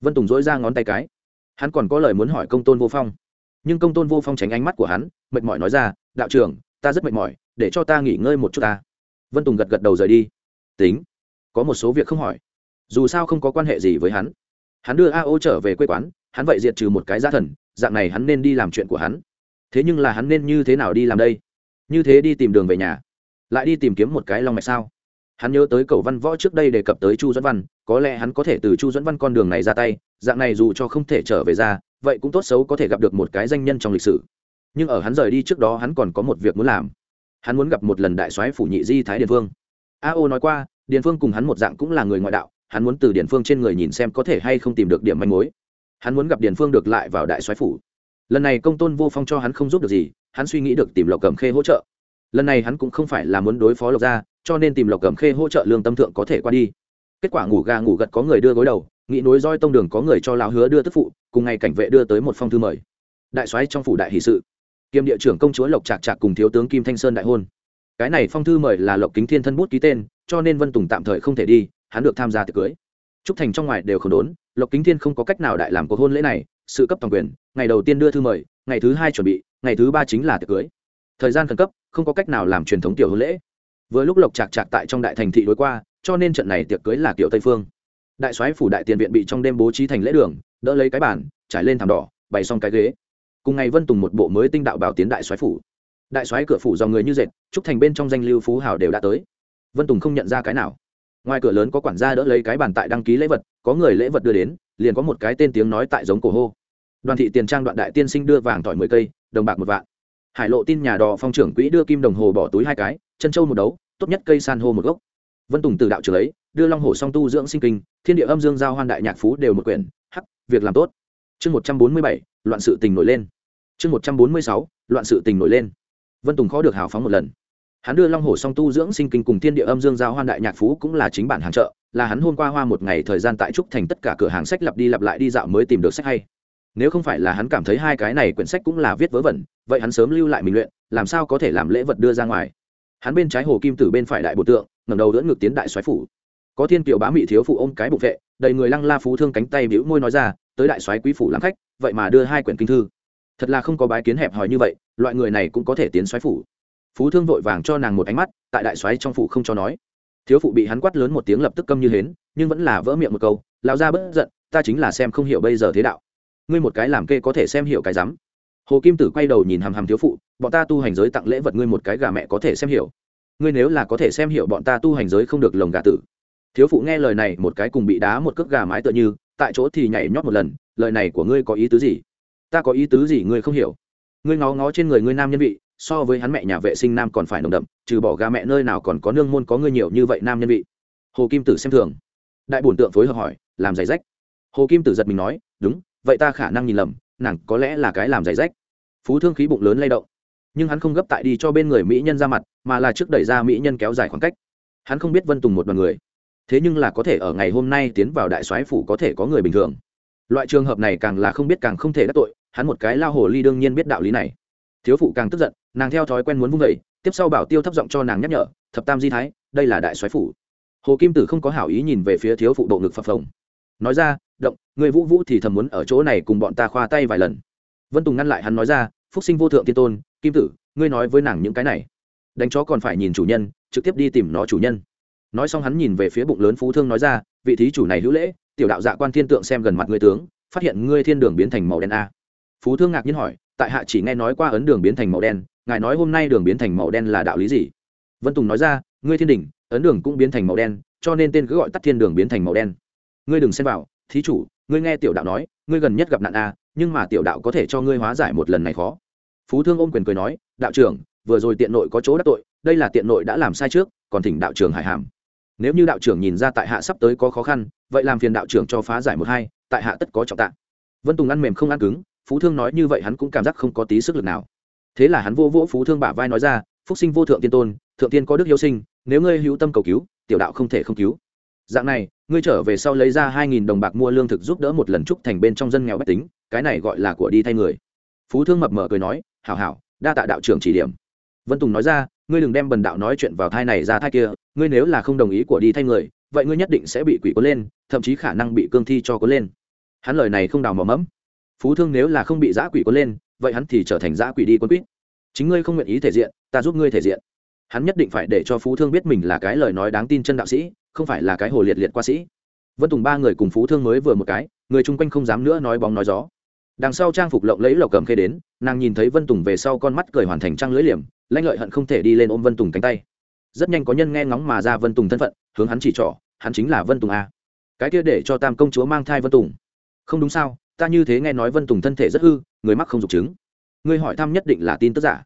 vân tùng dối ra ngón tay cái. Hắn còn có lời muốn hỏi công tôn vô phong. Nhưng công tôn vô phong tránh ánh mắt của hắn, mệt mỏi nói ra, đạo trưởng, ta rất mệt mỏi, để cho ta nghỉ ngơi một chút ta vân tùng gật gật đầu rời đi. Tính, có một số việc không hỏi. Dù sao không có quan hệ gì với hắn. Hắn đưa a ô trở về quê quán, hắn vậy diệt trừ một cái gia thần, dạng này hắn nên đi làm chuyện của hắn. Thế nhưng là hắn nên như thế nào đi làm đây? Như thế đi tìm đường về nhà, lại đi tìm kiếm một cái long mạch sao? Hắn nhớ tới cầu văn võ trước đây đề cập tới chu dẫn văn, có lẽ hắn có thể từ chu dẫn văn con đường này ra tay, dạng này dù cho không thể trở về ra, vậy cũng tốt xấu có thể gặp được một cái danh nhân trong lịch sử. Nhưng ở hắn rời đi trước đó hắn còn có một việc muốn làm hắn muốn gặp một lần đại soái phủ nhị di thái điền phương a ô nói qua, điền phương cùng hắn một dạng cũng là người ngoại đạo, hắn muốn từ điền phương trên người nhìn xem có thể hay không tìm được điểm manh mối. Hắn muốn gặp điền phương được lại vào đại soái phủ. Lần này công tôn vô phong cho hắn không giúp được gì, hắn suy nghĩ được tìm lộc cầm khê hỗ trợ. Lần này hắn cũng không phải là muốn đối phó lộc gia, cho nên tìm lộc cầm khê hỗ trợ lương tâm thượng có thể qua đi. Kết quả ngủ gà ngủ gật có người đưa gối đầu, nghĩ nối roi tông đường có người cho lão hứa đưa tức phụ, cùng ngày cảnh vệ đưa tới một phong thư mời. Đại soái trong phủ đại hỷ sự kiêm địa trưởng công chúa lộc trạc trạc cùng thiếu tướng kim thanh sơn đại hôn. Cái này phong thư mời là lộc kính thiên thân bút ký tên, cho nên vân tùng tạm thời không thể đi, hắn được tham gia tiệc cưới. Trúc thành trong ngoài đều không đốn, lộc kính thiên không có cách nào đại làm cuộc hôn lễ này, sự cấp toàn quyền, ngày đầu tiên đưa thư mời, ngày thứ hai chuẩn bị, ngày thứ ba chính là tiệc cưới. Thời gian khẩn cấp, không có cách nào làm truyền thống tiểu hôn lễ. Vừa lúc lộc Trạc Trạc tại trong đại thành thị đối qua, cho nên trận này tiệc cưới là kiểu tây phương. Đại soái phủ đại tiền viện bị trong đêm bố trí thành lễ đường, đỡ lấy cái bàn, trải lên thảm đỏ, bày xong cái ghế cùng ngày vân tùng một bộ mới tinh đạo bảo tiến đại soái phủ. Đại soái cửa phủ do người như dệt trúc thành bên trong danh lưu phú hào đều đã tới. Vân tùng không nhận ra cái nào. Ngoài cửa lớn có quản gia đỡ lấy cái bàn tại đăng ký lễ vật, có người lễ vật đưa đến, liền có một cái tên tiếng nói tại giống cổ hô. Đoàn thị tiền trang đoạn đại tiên sinh đưa vàng tỏi mười cây, đồng bạc một vạn. Hải lộ tin nhà đò phong trưởng quỹ đưa kim đồng hồ bỏ túi hai cái, chân châu một đấu, tốt nhất cây san hô một gốc. Vân tùng từ đạo trưởng ấy, đưa long hồ song tu dưỡng sinh kinh, thiên địa âm dương giao hoan đại nhạc phú đều một quyển, hắc, việc làm tốt. Chương một trăm bốn mươi bảy loạn sự tình nổi lên. Chương một trăm bốn mươi sáu, loạn sự tình nổi lên. Vân tùng khó được hào phóng một lần. Hắn đưa long hồ song tu dưỡng sinh kinh cùng thiên địa âm dương giao hoan đại nhạc phú cũng là chính bản hàng chợ, là hắn hôm qua hoa một ngày thời gian tại trúc thành tất cả cửa hàng sách lặp đi lặp lại đi dạo mới tìm được sách hay. Nếu không phải là hắn cảm thấy hai cái này quyển sách cũng là viết vớ vẩn, vậy hắn sớm lưu lại mình luyện, làm sao có thể làm lễ vật đưa ra ngoài? Hắn bên trái hồ kim tử bên phải đại bộ tượng ngầm đầu đỡ ngược tiến đại soái phủ có thiên kiều bá mị thiếu phụ ôm cái bụng vệ, đầy người lăng la phú thương cánh tay bĩu môi nói ra, tới đại soái quý phủ làm khách, vậy mà đưa hai quyển kinh thư. Thật là không có bái kiến hẹp hòi như vậy, loại người này cũng có thể tiến soái phủ. Phú thương vội vàng cho nàng một ánh mắt, tại đại soái trong phủ không cho nói. Thiếu phụ bị hắn quát lớn một tiếng lập tức câm như hến, nhưng vẫn là vỡ miệng một câu, lão ra bất giận, ta chính là xem không hiểu bây giờ thế đạo. Ngươi một cái làm kê có thể xem hiểu cái rắm. Hồ kim tử quay đầu nhìn hàm hàm thiếu phụ, bọn ta tu hành giới tặng lễ vật ngươi một cái gà mẹ có thể xem hiểu. Ngươi nếu là có thể xem hiểu bọn ta tu hành giới không được lồng gà tử thiếu phụ nghe lời này một cái cùng bị đá một cước gà mái tựa như, tại chỗ thì nhảy nhót một lần, lời này của ngươi có ý tứ gì? Ta có ý tứ gì ngươi không hiểu? Ngươi ngó ngó trên người ngươi nam nhân vị, so với hắn mẹ nhà vệ sinh nam còn phải nồng đậm, trừ bỏ gà mẹ nơi nào còn có nương môn có ngươi nhiều như vậy nam nhân vị. Hồ kim tử xem thường. Đại bổn tượng phối hợp hỏi, làm giày rách. Hồ kim tử giật mình nói, đúng, vậy ta khả năng nhìn lầm, nàng có lẽ là cái làm giày rách. Phú thương khí bụng lớn lay động. Nhưng hắn không gấp tại đi cho bên người mỹ nhân ra mặt, mà là trước đẩy ra mỹ nhân kéo dài khoảng cách. Hắn không biết vân tùng một đ o à n người thế nhưng là có thể ở ngày hôm nay tiến vào đại soái phủ có thể có người bình thường. Loại trường hợp này càng là không biết càng không thể đắc tội, hắn một cái lao hồ ly đương nhiên biết đạo lý này. Thiếu phụ càng tức giận, nàng theo thói quen muốn vung vẩy tiếp sau bảo tiêu thấp giọng cho nàng nhắc nhở, thập tam di thái, đây là đại soái phủ. Hồ kim tử không có hảo ý nhìn về phía thiếu phụ bộ ngực phập phồng. Nói ra, động, người vũ vũ thì thầm muốn ở chỗ này cùng bọn ta khoa tay vài lần. Vân tùng ngăn lại hắn nói ra, phúc sinh vô thượng tiên tôn, kim tử, ngươi nói với nàng những cái này. Đánh chó còn phải nhìn chủ nhân, trực tiếp đi tìm nó chủ nhân nói xong hắn nhìn về phía bụng lớn phú thương nói ra, vị thí chủ này hữu lễ, tiểu đạo dạ quan thiên tượng xem gần mặt ngươi tướng, phát hiện ngươi thiên đường biến thành màu đen a. Phú thương ngạc nhiên hỏi, tại hạ chỉ nghe nói qua ấn đường biến thành màu đen, ngài nói hôm nay đường biến thành màu đen là đạo lý gì? Vân tùng nói ra, ngươi thiên đình ấn đường cũng biến thành màu đen, cho nên tên cứ gọi tắt thiên đường biến thành màu đen. Ngươi đừng xem vào, thí chủ, ngươi nghe tiểu đạo nói, ngươi gần nhất gặp nạn a, nhưng mà tiểu đạo có thể cho ngươi hóa giải một lần này khó. Phú thương ôm quyền cười nói, đạo trưởng, vừa rồi tiện nội có chỗ đắc tội, đây là tiện nội đã làm sai trước, còn thỉnh đạo trưởng hải hàm nếu như đạo trưởng nhìn ra tại hạ sắp tới có khó khăn, vậy làm phiền đạo trưởng cho phá giải một hai, tại hạ tất có trọng tạ vân tùng ăn mềm không ăn cứng, phú thương nói như vậy hắn cũng cảm giác không có tí sức lực nào. Thế là hắn vô vỗ phú thương bả vai nói ra, phúc sinh vô thượng tiên tôn, thượng tiên có đức hiếu sinh, nếu ngươi hữu tâm cầu cứu, tiểu đạo không thể không cứu. Dạng này, ngươi trở về sau lấy ra hai nghìn đồng bạc mua lương thực giúp đỡ một lần trúc thành bên trong dân nghèo bách tính, cái này gọi là của đi thay người. Phú thương mập mờ cười nói, hảo hảo, đa tạ đạo trưởng chỉ điểm. Vân tùng nói ra ngươi đừng đem bần đạo nói chuyện vào thai này ra thai kia, ngươi nếu là không đồng ý của đi thay người, vậy ngươi nhất định sẽ bị quỷ cuốn lên, thậm chí khả năng bị cương thi cho cuốn lên. Hắn lời này không đào mỏ mẫm. Phú thương nếu là không bị giã quỷ cuốn lên, vậy hắn thì trở thành giã quỷ đi quân quýt. Chính ngươi không nguyện ý thể diện, ta giúp ngươi thể diện. Hắn nhất định phải để cho phú thương biết mình là cái lời nói đáng tin chân đạo sĩ, không phải là cái hồ liệt liệt qua sĩ. Vân tùng ba người cùng phú thương mới vừa một cái, người chung quanh không dám nữa nói bóng nói gió đằng sau trang phục lộng lấy lộc cầm khê đến, nàng nhìn thấy vân tùng về sau con mắt cười hoàn thành trăng lưỡi liềm, lanh lợi hận không thể đi lên ôm vân tùng cánh tay. Rất nhanh có nhân nghe ngóng mà ra vân tùng thân phận, hướng hắn chỉ trỏ, hắn chính là vân tùng a. Cái kia để cho tam công chúa mang thai vân tùng. Không đúng sao, ta như thế nghe nói vân tùng thân thể rất hư, người mắc không dục chứng. Ngươi hỏi thăm nhất định là tin tức giả.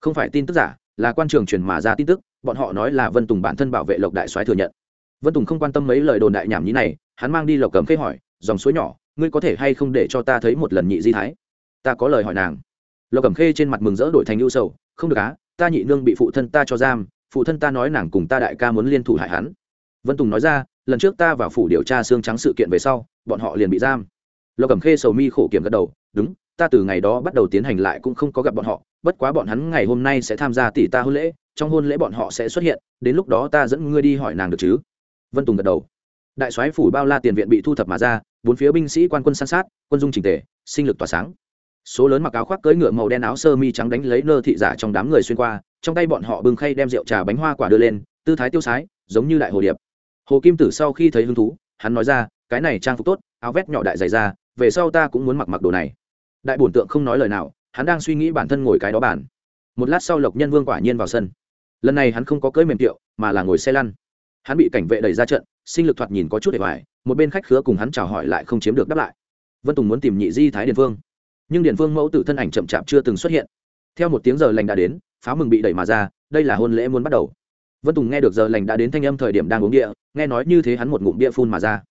Không phải tin tức giả, là quan trường truyền mà ra tin tức, bọn họ nói là vân tùng bản thân bảo vệ lộc đại soái thừa nhận. Vân tùng không quan tâm mấy lời đồn đại nhảm nhí này, hắn mang đi lộc cầm khê hỏi, dòng suối nhỏ ngươi có thể hay không để cho ta thấy một lần nhị di thái? Ta có lời hỏi nàng. Lộc cẩm khê trên mặt mừng rỡ đổi thành ưu sầu, không được á, ta nhị nương bị phụ thân ta cho giam, phụ thân ta nói nàng cùng ta đại ca muốn liên thủ hại hắn. Vân tùng nói ra, lần trước ta vào phủ điều tra xương trắng sự kiện về sau, bọn họ liền bị giam. Lộc cẩm khê sầu mi khổ kiểm gật đầu, đúng, ta từ ngày đó bắt đầu tiến hành lại cũng không có gặp bọn họ, bất quá bọn hắn ngày hôm nay sẽ tham gia tỷ ta hôn lễ, trong hôn lễ bọn họ sẽ xuất hiện, đến lúc đó ta dẫn ngươi đi hỏi nàng được chứ? Vân tùng gật đầu đại soái phủ bao la tiền viện bị thu thập mà ra, bốn phía binh sĩ quan quân san sát, quân dung trình tề, sinh lực tỏa sáng. Số lớn mặc áo khoác cưỡi ngựa màu đen áo sơ mi trắng đánh lấy nơ thị giả trong đám người xuyên qua, trong tay bọn họ bưng khay đem rượu trà bánh hoa quả đưa lên, tư thái tiêu sái, giống như đại hồ điệp. Hồ kim tử sau khi thấy hứng thú, hắn nói ra, cái này trang phục tốt, áo vét nhỏ đại dày ra, về sau ta cũng muốn mặc mặc đồ này. Đại bổn tượng không nói lời nào, hắn đang suy nghĩ bản thân ngồi cái đó bản một lát sau lộc nhân vương quả nhiên vào sân. Lần này hắn không có cưỡi mềm tiệu, mà là ngồi xe lăn. Hắn bị cảnh vệ đẩy ra trận sinh lực thoạt nhìn có chút để hoài một bên khách khứa cùng hắn chào hỏi lại không chiếm được đáp lại. Vân tùng muốn tìm nhị di thái điền phương nhưng điền phương mẫu tử thân ảnh chậm chạp chưa từng xuất hiện. Theo một tiếng giờ lành đã đến, pháo mừng bị đẩy mà ra, đây là hôn lễ muốn bắt đầu. Vân tùng nghe được giờ lành đã đến thanh âm thời điểm đang uống địa, nghe nói như thế hắn một ngụm địa phun mà ra.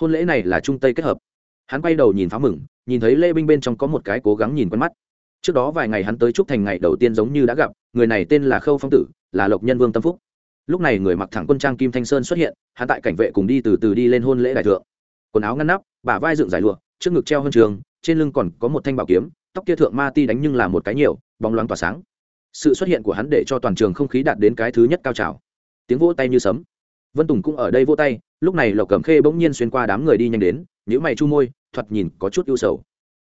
Hôn lễ này là trung tây kết hợp. Hắn quay đầu nhìn pháo mừng, nhìn thấy lê binh bên trong có một cái cố gắng nhìn quen mắt. Trước đó vài ngày hắn tới trúc thành ngày đầu tiên giống như đã gặp, người này tên là khâu phong tử, là lộc nhân vương tâm phúc lúc này người mặc thẳng quân trang kim thanh sơn xuất hiện, hắn tại cảnh vệ cùng đi từ từ đi lên hôn lễ đại thượng. Quần áo ngăn nắp, bả vai dựng dài lụa, trước ngực treo hơn trường, trên lưng còn có một thanh bảo kiếm, tóc kia thượng ma ti đánh nhưng là một cái nhiều, bóng loáng tỏa sáng. Sự xuất hiện của hắn để cho toàn trường không khí đạt đến cái thứ nhất cao trào. Tiếng vỗ tay như sấm. Vân tùng cũng ở đây vỗ tay, lúc này lộc cẩm khê bỗng nhiên xuyên qua đám người đi nhanh đến nhữ mày chu môi, thoạt nhìn có chút ưu sầu.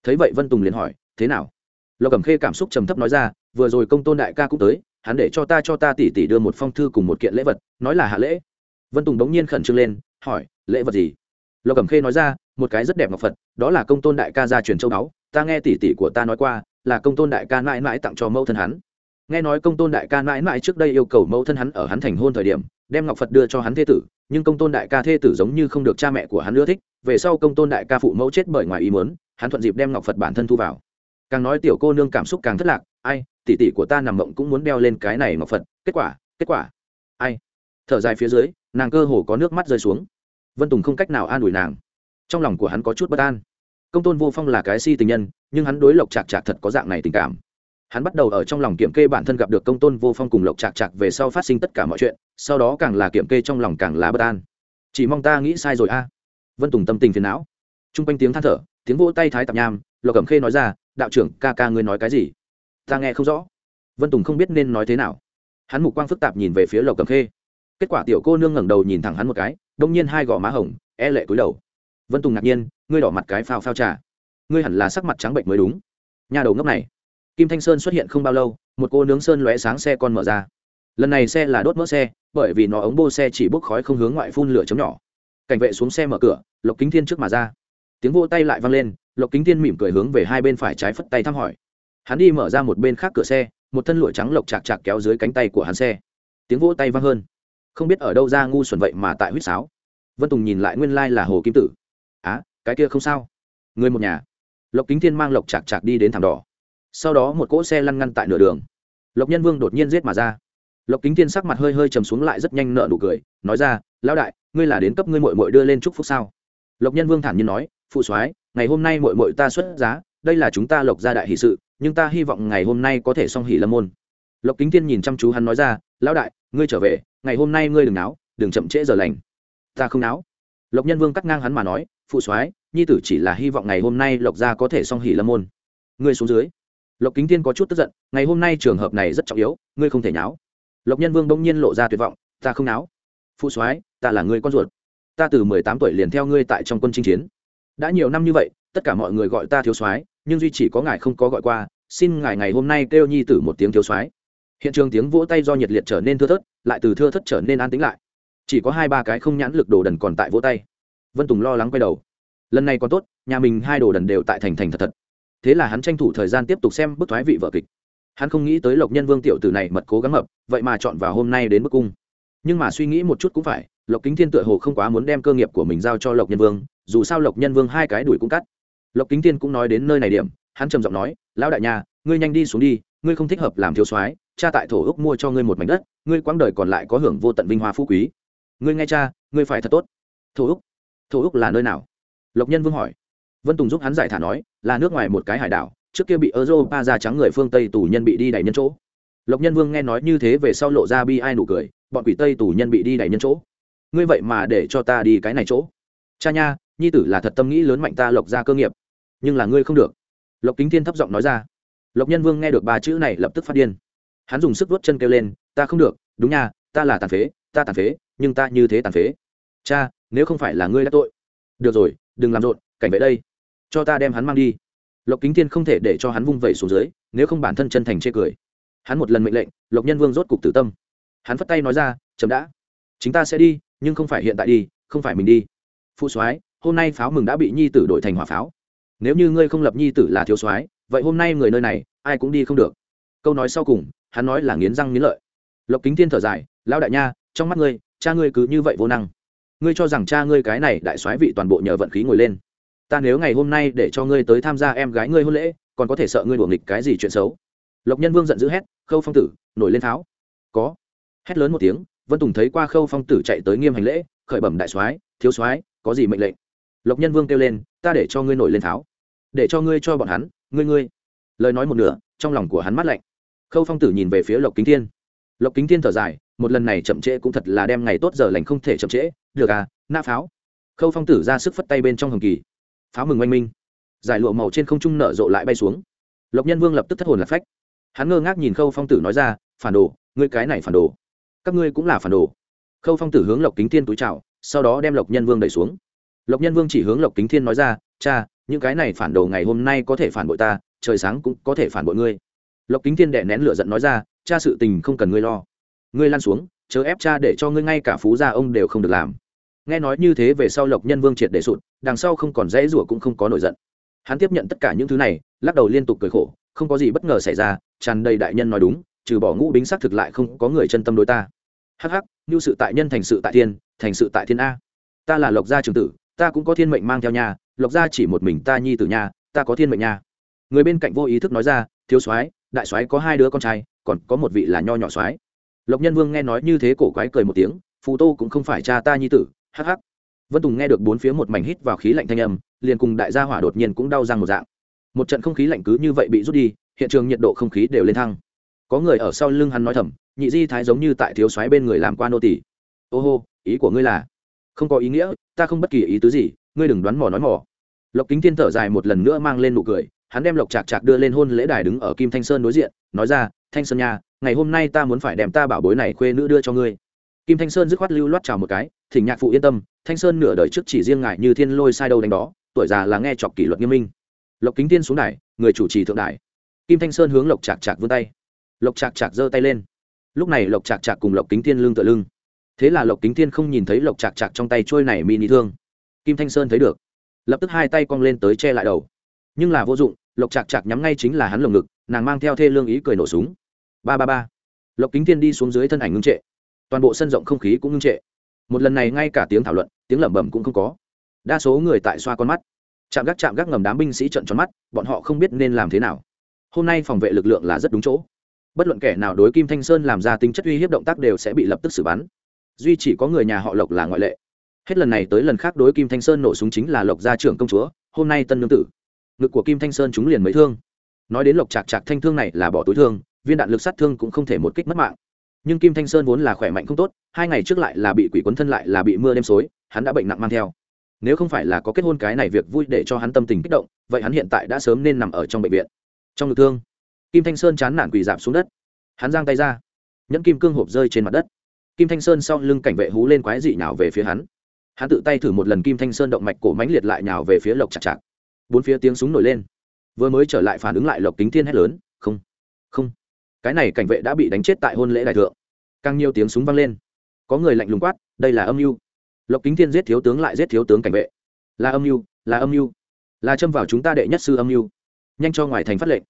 Thấy vậy vân tùng liền hỏi, thế nào? Lộc cẩm khê cảm xúc trầm thấp nói ra, vừa rồi công tôn đại ca cũng tới hắn để cho ta cho ta tỉ tỉ đưa một phong thư cùng một kiện lễ vật, nói là hạ lễ. Vân tùng bỗng nhiên khẩn trương lên, hỏi, lễ vật gì? Lộc cẩm khê nói ra, một cái rất đẹp ngọc phật, đó là công tôn đại ca gia truyền châu đáo ta nghe tỉ tỉ của ta nói qua, là công tôn đại ca mãi mãi tặng cho mẫu thân hắn. Nghe nói công tôn đại ca mãi mãi trước đây yêu cầu mẫu thân hắn ở hắn thành hôn thời điểm, đem ngọc phật đưa cho hắn thê tử, nhưng công tôn đại ca thê tử giống như không được cha mẹ của hắn ưa thích, về sau công tôn đại ca phụ mẫu chết bởi ngoài ý muốn, hắn thuận dịp đem ngọc phật bản thân thu vào. Càng nói tiểu cô nương cảm xúc càng thất lạc, ai tỷ tỷ của ta nằm mộng cũng muốn đeo lên cái này ngọc phật. Kết quả kết quả. Ai? Thở dài phía dưới, nàng cơ hồ có nước mắt rơi xuống. Vân tùng không cách nào an ủi nàng. Trong lòng của hắn có chút bất an. Công tôn vô phong là cái si tình nhân, nhưng hắn đối lộc chạc chạc thật có dạng này tình cảm. Hắn bắt đầu ở trong lòng kiểm kê bản thân gặp được công tôn vô phong cùng lộc chạc chạc về sau phát sinh tất cả mọi chuyện, sau đó càng là kiểm kê trong lòng càng là bất an. Chỉ mong ta nghĩ sai rồi a. Vân tùng tâm tình phiền não. T r u n g quanh tiếng than thở, tiếng vỗ tay thái tạp nham, lộc cẩm khê nói ra, đạo trưởng, ca ca ngươi nói cái gì? Ta nghe không rõ. Vân tùng không biết nên nói thế nào. Hắn mục quang phức tạp nhìn về phía lầu cẩm khê. Kết quả tiểu cô nương ngẩng đầu nhìn thẳng hắn một cái, đông nhiên hai gò má hồng e lệ cúi đầu. Vân tùng ngạc nhiên, ngươi đỏ mặt cái phao phao trà. Ngươi hẳn là sắc mặt trắng bệnh mới đúng. Nhà đầu ngốc này. Kim thanh sơn xuất hiện không bao lâu, một cô nướng sơn lóe sáng xe con mở ra. Lần này xe là đốt mỡ xe, bởi vì nó ống bô xe chỉ bốc khói không hướng ngoại phun lửa chấm nhỏ. Cảnh vệ xuống xe mở cửa, lộc kính thiên trước mà ra. Tiếng vô tay lại vang lên, lộc kính thiên mỉm cười hướng về hai bên phải trái phất tay thăm hỏi hắn đi mở ra một bên khác cửa xe, một thân lụa trắng lộc chạc chạc kéo dưới cánh tay của hắn xe. Tiếng vỗ tay vang hơn. Không biết ở đâu ra ngu xuẩn vậy mà tại huýt sáo. Vân tùng nhìn lại nguyên lai là hồ kim tử. Á, cái kia không sao. Người một nhà. Lộc kính thiên mang lộc chạc chạc đi đến thảm đỏ. Sau đó một cỗ xe lăn ngăn tại nửa đường. Lộc nhân vương đột nhiên giết mà ra. Lộc kính thiên sắc mặt hơi hơi chầm xuống lại rất nhanh nợ nụ cười, nói ra, lão đại, ngươi là đến cấp ngươi mội mội đưa lên chúc phúc sao? Lộc nhân vương thản nhiên nói, phụ soái, ngày hôm nay mội mội ta xuất giá đây là chúng ta lộc gia đại hỷ sự, nhưng ta hy vọng ngày hôm nay có thể xong hỷ lâm môn. Lộc kính thiên nhìn chăm chú hắn nói ra, lão đại, ngươi trở về, ngày hôm nay ngươi đừng náo, đừng chậm trễ giờ lành. Ta không náo. Lộc nhân vương cắt ngang hắn mà nói, phụ soái, nhi tử chỉ là hy vọng ngày hôm nay lộc gia có thể xong hỷ lâm môn. Ngươi xuống dưới. Lộc kính thiên có chút tức giận, ngày hôm nay trường hợp này rất trọng yếu, ngươi không thể náo. Lộc nhân vương bỗng nhiên lộ ra tuyệt vọng, ta không náo. Phụ soái, ta là người con ruột, ta từ mười tám tuổi liền theo ngươi tại trong quân chinh chiến. Đã nhiều năm như vậy, tất cả mọi người gọi ta thiếu soái nhưng duy chỉ có ngài không có gọi qua, xin ngài ngày hôm nay kêu nhi tử một tiếng thiếu soái. Hiện trường tiếng vỗ tay do nhiệt liệt trở nên thưa thớt, lại từ thưa thớt trở nên an tĩnh lại. Chỉ có hai ba cái không nhãn lực đồ đần còn tại vỗ tay. Vân tùng lo lắng quay đầu. Lần này còn tốt, nhà mình hai đồ đần đều tại thành thành thật thật. Thế là hắn tranh thủ thời gian tiếp tục xem bức thoái vị vợ kịch. Hắn không nghĩ tới lộc nhân vương tiểu tử này mật cố gắng mập, vậy mà chọn vào hôm nay đến bức cung. Nhưng mà suy nghĩ một chút cũng phải, lộc kính thiên tựa hồ không quá muốn đem cơ nghiệp của mình giao cho lộc nhân vương, dù sao lộc nhân vương hai cái đuổi cũng cắt lộc kính thiên cũng nói đến nơi này điểm, hắn trầm giọng nói, lão đại nhà ngươi nhanh đi xuống đi, ngươi không thích hợp làm thiếu soái, cha tại thổ ước mua cho ngươi một mảnh đất, ngươi quãng đời còn lại có hưởng vô tận vinh hoa phú quý. Ngươi nghe cha, ngươi phải thật tốt. Thổ ước? Thổ ước là nơi nào? Lộc nhân vương hỏi. Vân tùng giúp hắn giải thả nói, là nước ngoài một cái hải đảo, trước kia bị europa da trắng người phương tây tù nhân bị đi đẩy nhân chỗ. Lộc nhân vương nghe nói như thế về sau lộ ra bi ai nụ cười, bọn quỷ tây tù nhân bị đi đẩy nhân chỗ? Ngươi vậy mà để cho ta đi cái này chỗ? Cha nha, nhi tử là thật tâm nghĩ lớn mạnh ta lộc ra cơ nghiệp nhưng là ngươi không được. Lộc kính thiên thấp giọng nói ra. Lộc nhân vương nghe được ba chữ này lập tức phát điên. Hắn dùng sức vuốt chân kêu lên, ta không được, đúng nha, ta là tàn phế, ta tàn phế, nhưng ta như thế tàn phế. Cha, nếu không phải là ngươi đã tội. Được rồi, đừng làm rộn, cảnh vệ đây. Cho ta đem hắn mang đi. Lộc kính thiên không thể để cho hắn vung vẩy xuống dưới, nếu không bản thân chân thành chê cười. Hắn một lần mệnh lệnh, lộc nhân vương rốt cục tử tâm. Hắn phất tay nói ra, chấm đã. Chúng ta sẽ đi, nhưng không phải hiện tại đi, không phải mình đi. Phụ soái, hôm nay pháo mừng đã bị nhi tử đổi thành hỏa pháo nếu như ngươi không lập nhi tử là thiếu soái, vậy hôm nay người nơi này, ai cũng đi không được. Câu nói sau cùng, hắn nói là nghiến răng nghiến lợi. Lộc kính thiên thở dài, lão đại nha, trong mắt ngươi, cha ngươi cứ như vậy vô năng. Ngươi cho rằng cha ngươi cái này đại soái vị toàn bộ nhờ vận khí ngồi lên. Ta nếu ngày hôm nay để cho ngươi tới tham gia em gái ngươi hôn lễ, còn có thể sợ ngươi đuổi nghịch cái gì chuyện xấu? Lộc nhân vương giận dữ hét, khâu phong tử, nổi lên tháo. Có. Hét lớn một tiếng, vân tùng thấy qua khâu phong tử chạy tới nghiêm hành lễ, khởi bẩm đại soái, thiếu soái, có gì mệnh lệnh? Lộc nhân vương kêu lên, ta để cho ngươi nổi lên tháo. Để cho ngươi cho bọn hắn, ngươi ngươi. Lời nói một nửa, trong lòng của hắn mắt lạnh. Khâu phong tử nhìn về phía lộc kính thiên. Lộc kính thiên thở dài, một lần này chậm trễ cũng thật là đem ngày tốt giờ lành không thể chậm trễ. Được à na pháo. Khâu phong tử ra sức phất tay bên trong hồng kỳ. Pháo mừng oanh minh. Giải lụa màu trên không trung nở rộ lại bay xuống. Lộc nhân vương lập tức thất hồn lạc phách. Hắn ngơ ngác nhìn khâu phong tử nói ra, phản đồ, ngươi cái này phản đồ. Các ngươi cũng là phản đồ. Khâu phong tử hướng lộc kính thiên túi trào sau đó đem lộc nhân vương đẩy xuống lộc nhân vương chỉ hướng lộc kính thiên nói ra, cha, những cái này phản đồ ngày hôm nay có thể phản bội ta, trời sáng cũng có thể phản bội ngươi. Lộc kính thiên đệ nén lửa giận nói ra, cha sự tình không cần ngươi lo. Ngươi lan xuống, chớ ép cha để cho ngươi ngay cả phú gia ông đều không được làm. Nghe nói như thế về sau lộc nhân vương triệt để sụt, đằng sau không còn dễ rủa cũng không có nổi giận. Hắn tiếp nhận tất cả những thứ này, lắc đầu liên tục cười khổ, không có gì bất ngờ xảy ra, tràn đầy đại nhân nói đúng, trừ bỏ ngũ bính xác thực lại không có người chân tâm đối ta. Hắc hắc như sự tại nhân thành sự tại thiên, thành sự tại thiên a. Ta là lộc gia trường tử ta cũng có thiên mệnh mang theo nhà lộc gia chỉ một mình ta nhi tử nhà ta có thiên mệnh nhà người bên cạnh vô ý thức nói ra, thiếu soái, đại soái có hai đứa con trai, còn có một vị là nho nhỏ soái. Lộc nhân vương nghe nói như thế cổ quái cười một tiếng, phù tô cũng không phải cha ta nhi tử, hắc hắc. Vân tùng nghe được bốn phía một mảnh hít vào khí lạnh thanh âm, liền cùng đại gia hỏa đột nhiên cũng đau răng một dạng. Một trận không khí lạnh cứ như vậy bị rút đi, hiện trường nhiệt độ không khí đều lên thăng. Có người ở sau lưng hắn nói thầm, nhị di thái giống như tại thiếu soái bên người làm quan nô tỷ ô hô, ý của ngươi là? Không có ý nghĩa ta không bất kỳ ý tứ gì, ngươi đừng đoán mò nói mò. Lộc kính thiên thở dài một lần nữa mang lên nụ cười, hắn đem lộc chạc chạc đưa lên hôn lễ đài đứng ở kim thanh sơn đối diện, nói ra, thanh sơn nha, ngày hôm nay ta muốn phải đem ta bảo bối này khuê nữ đưa cho ngươi. Kim thanh sơn dứt khoát lưu loát chào một cái, thỉnh nhạc phụ yên tâm, thanh sơn nửa đời trước chỉ riêng ngại như thiên lôi sai đâu đánh đó, tuổi già là nghe chọc kỷ luật nghiêm minh. Lộc kính tiên xuống đài, người chủ trì thượng đài. Kim thanh sơn hướng lộc chạc chạc vươn tay. Lộc chạc chạc giơ tay lên. Lúc này lộc chạc chạc cùng lộc kính tiên lưng tựa lưng thế là lộc kính thiên không nhìn thấy lộc chạc chạc trong tay trôi này mini thương. Kim thanh sơn thấy được, lập tức hai tay cong lên tới che lại đầu. Nhưng là vô dụng, lộc chạc chạc nhắm ngay chính là hắn lồng ngực, nàng mang theo thê lương ý cười nổ súng. Ba ba ba. Lộc kính thiên đi xuống dưới thân ảnh ngưng trệ. Toàn bộ sân rộng không khí cũng ngưng trệ. Một lần này ngay cả tiếng thảo luận, tiếng lẩm bẩm cũng không có. Đa số người tại xoa con mắt. Chạm gác chạm gác ngầm đám binh sĩ trận tròn mắt, bọn họ không biết nên làm thế nào. Hôm nay phòng vệ lực lượng là rất đúng chỗ. Bất luận kẻ nào đối kim thanh sơn làm ra tính chất uy hiếp động tác đều sẽ bị lập tức xử bắn duy chỉ có người nhà họ lộc là ngoại lệ. Hết lần này tới lần khác đối kim thanh sơn nổ súng chính là lộc gia trưởng công chúa, hôm nay tân nương tử. Ngực của kim thanh sơn chúng liền mấy thương. Nói đến lộc chạc chạc thanh thương này là bỏ túi thương, viên đạn lực sát thương cũng không thể một kích mất mạng. Nhưng kim thanh sơn vốn là khỏe mạnh không tốt, hai ngày trước lại là bị quỷ quấn thân lại là bị mưa đêm xối, hắn đã bệnh nặng mang theo. Nếu không phải là có kết hôn cái này việc vui để cho hắn tâm tình kích động, vậy hắn hiện tại đã sớm nên nằm ở trong bệnh viện. Trong ngực thương, kim thanh sơn chán nản quỳ giảm xuống đất. Hắn giang tay ra, nhẫn kim cương hộp rơi trên mặt đất kim thanh sơn sau lưng cảnh vệ hú lên quái dị nào về phía hắn. Hắn tự tay thử một lần kim thanh sơn động mạch cổ mánh liệt lại nhào về phía lộc chặt chặt bốn phía tiếng súng nổi lên. Vừa mới trở lại phản ứng lại lộc kính thiên hét lớn, không không. Cái này cảnh vệ đã bị đánh chết tại hôn lễ đại thượng. Càng nhiều tiếng súng vang lên. Có người lạnh lùng quát, đây là âm mưu. Lộc kính thiên giết thiếu tướng lại giết thiếu tướng cảnh vệ. Là âm mưu, là âm mưu. Là châm vào chúng ta đệ nhất sư âm mưu. Nhanh cho ngoài thành phát lệnh.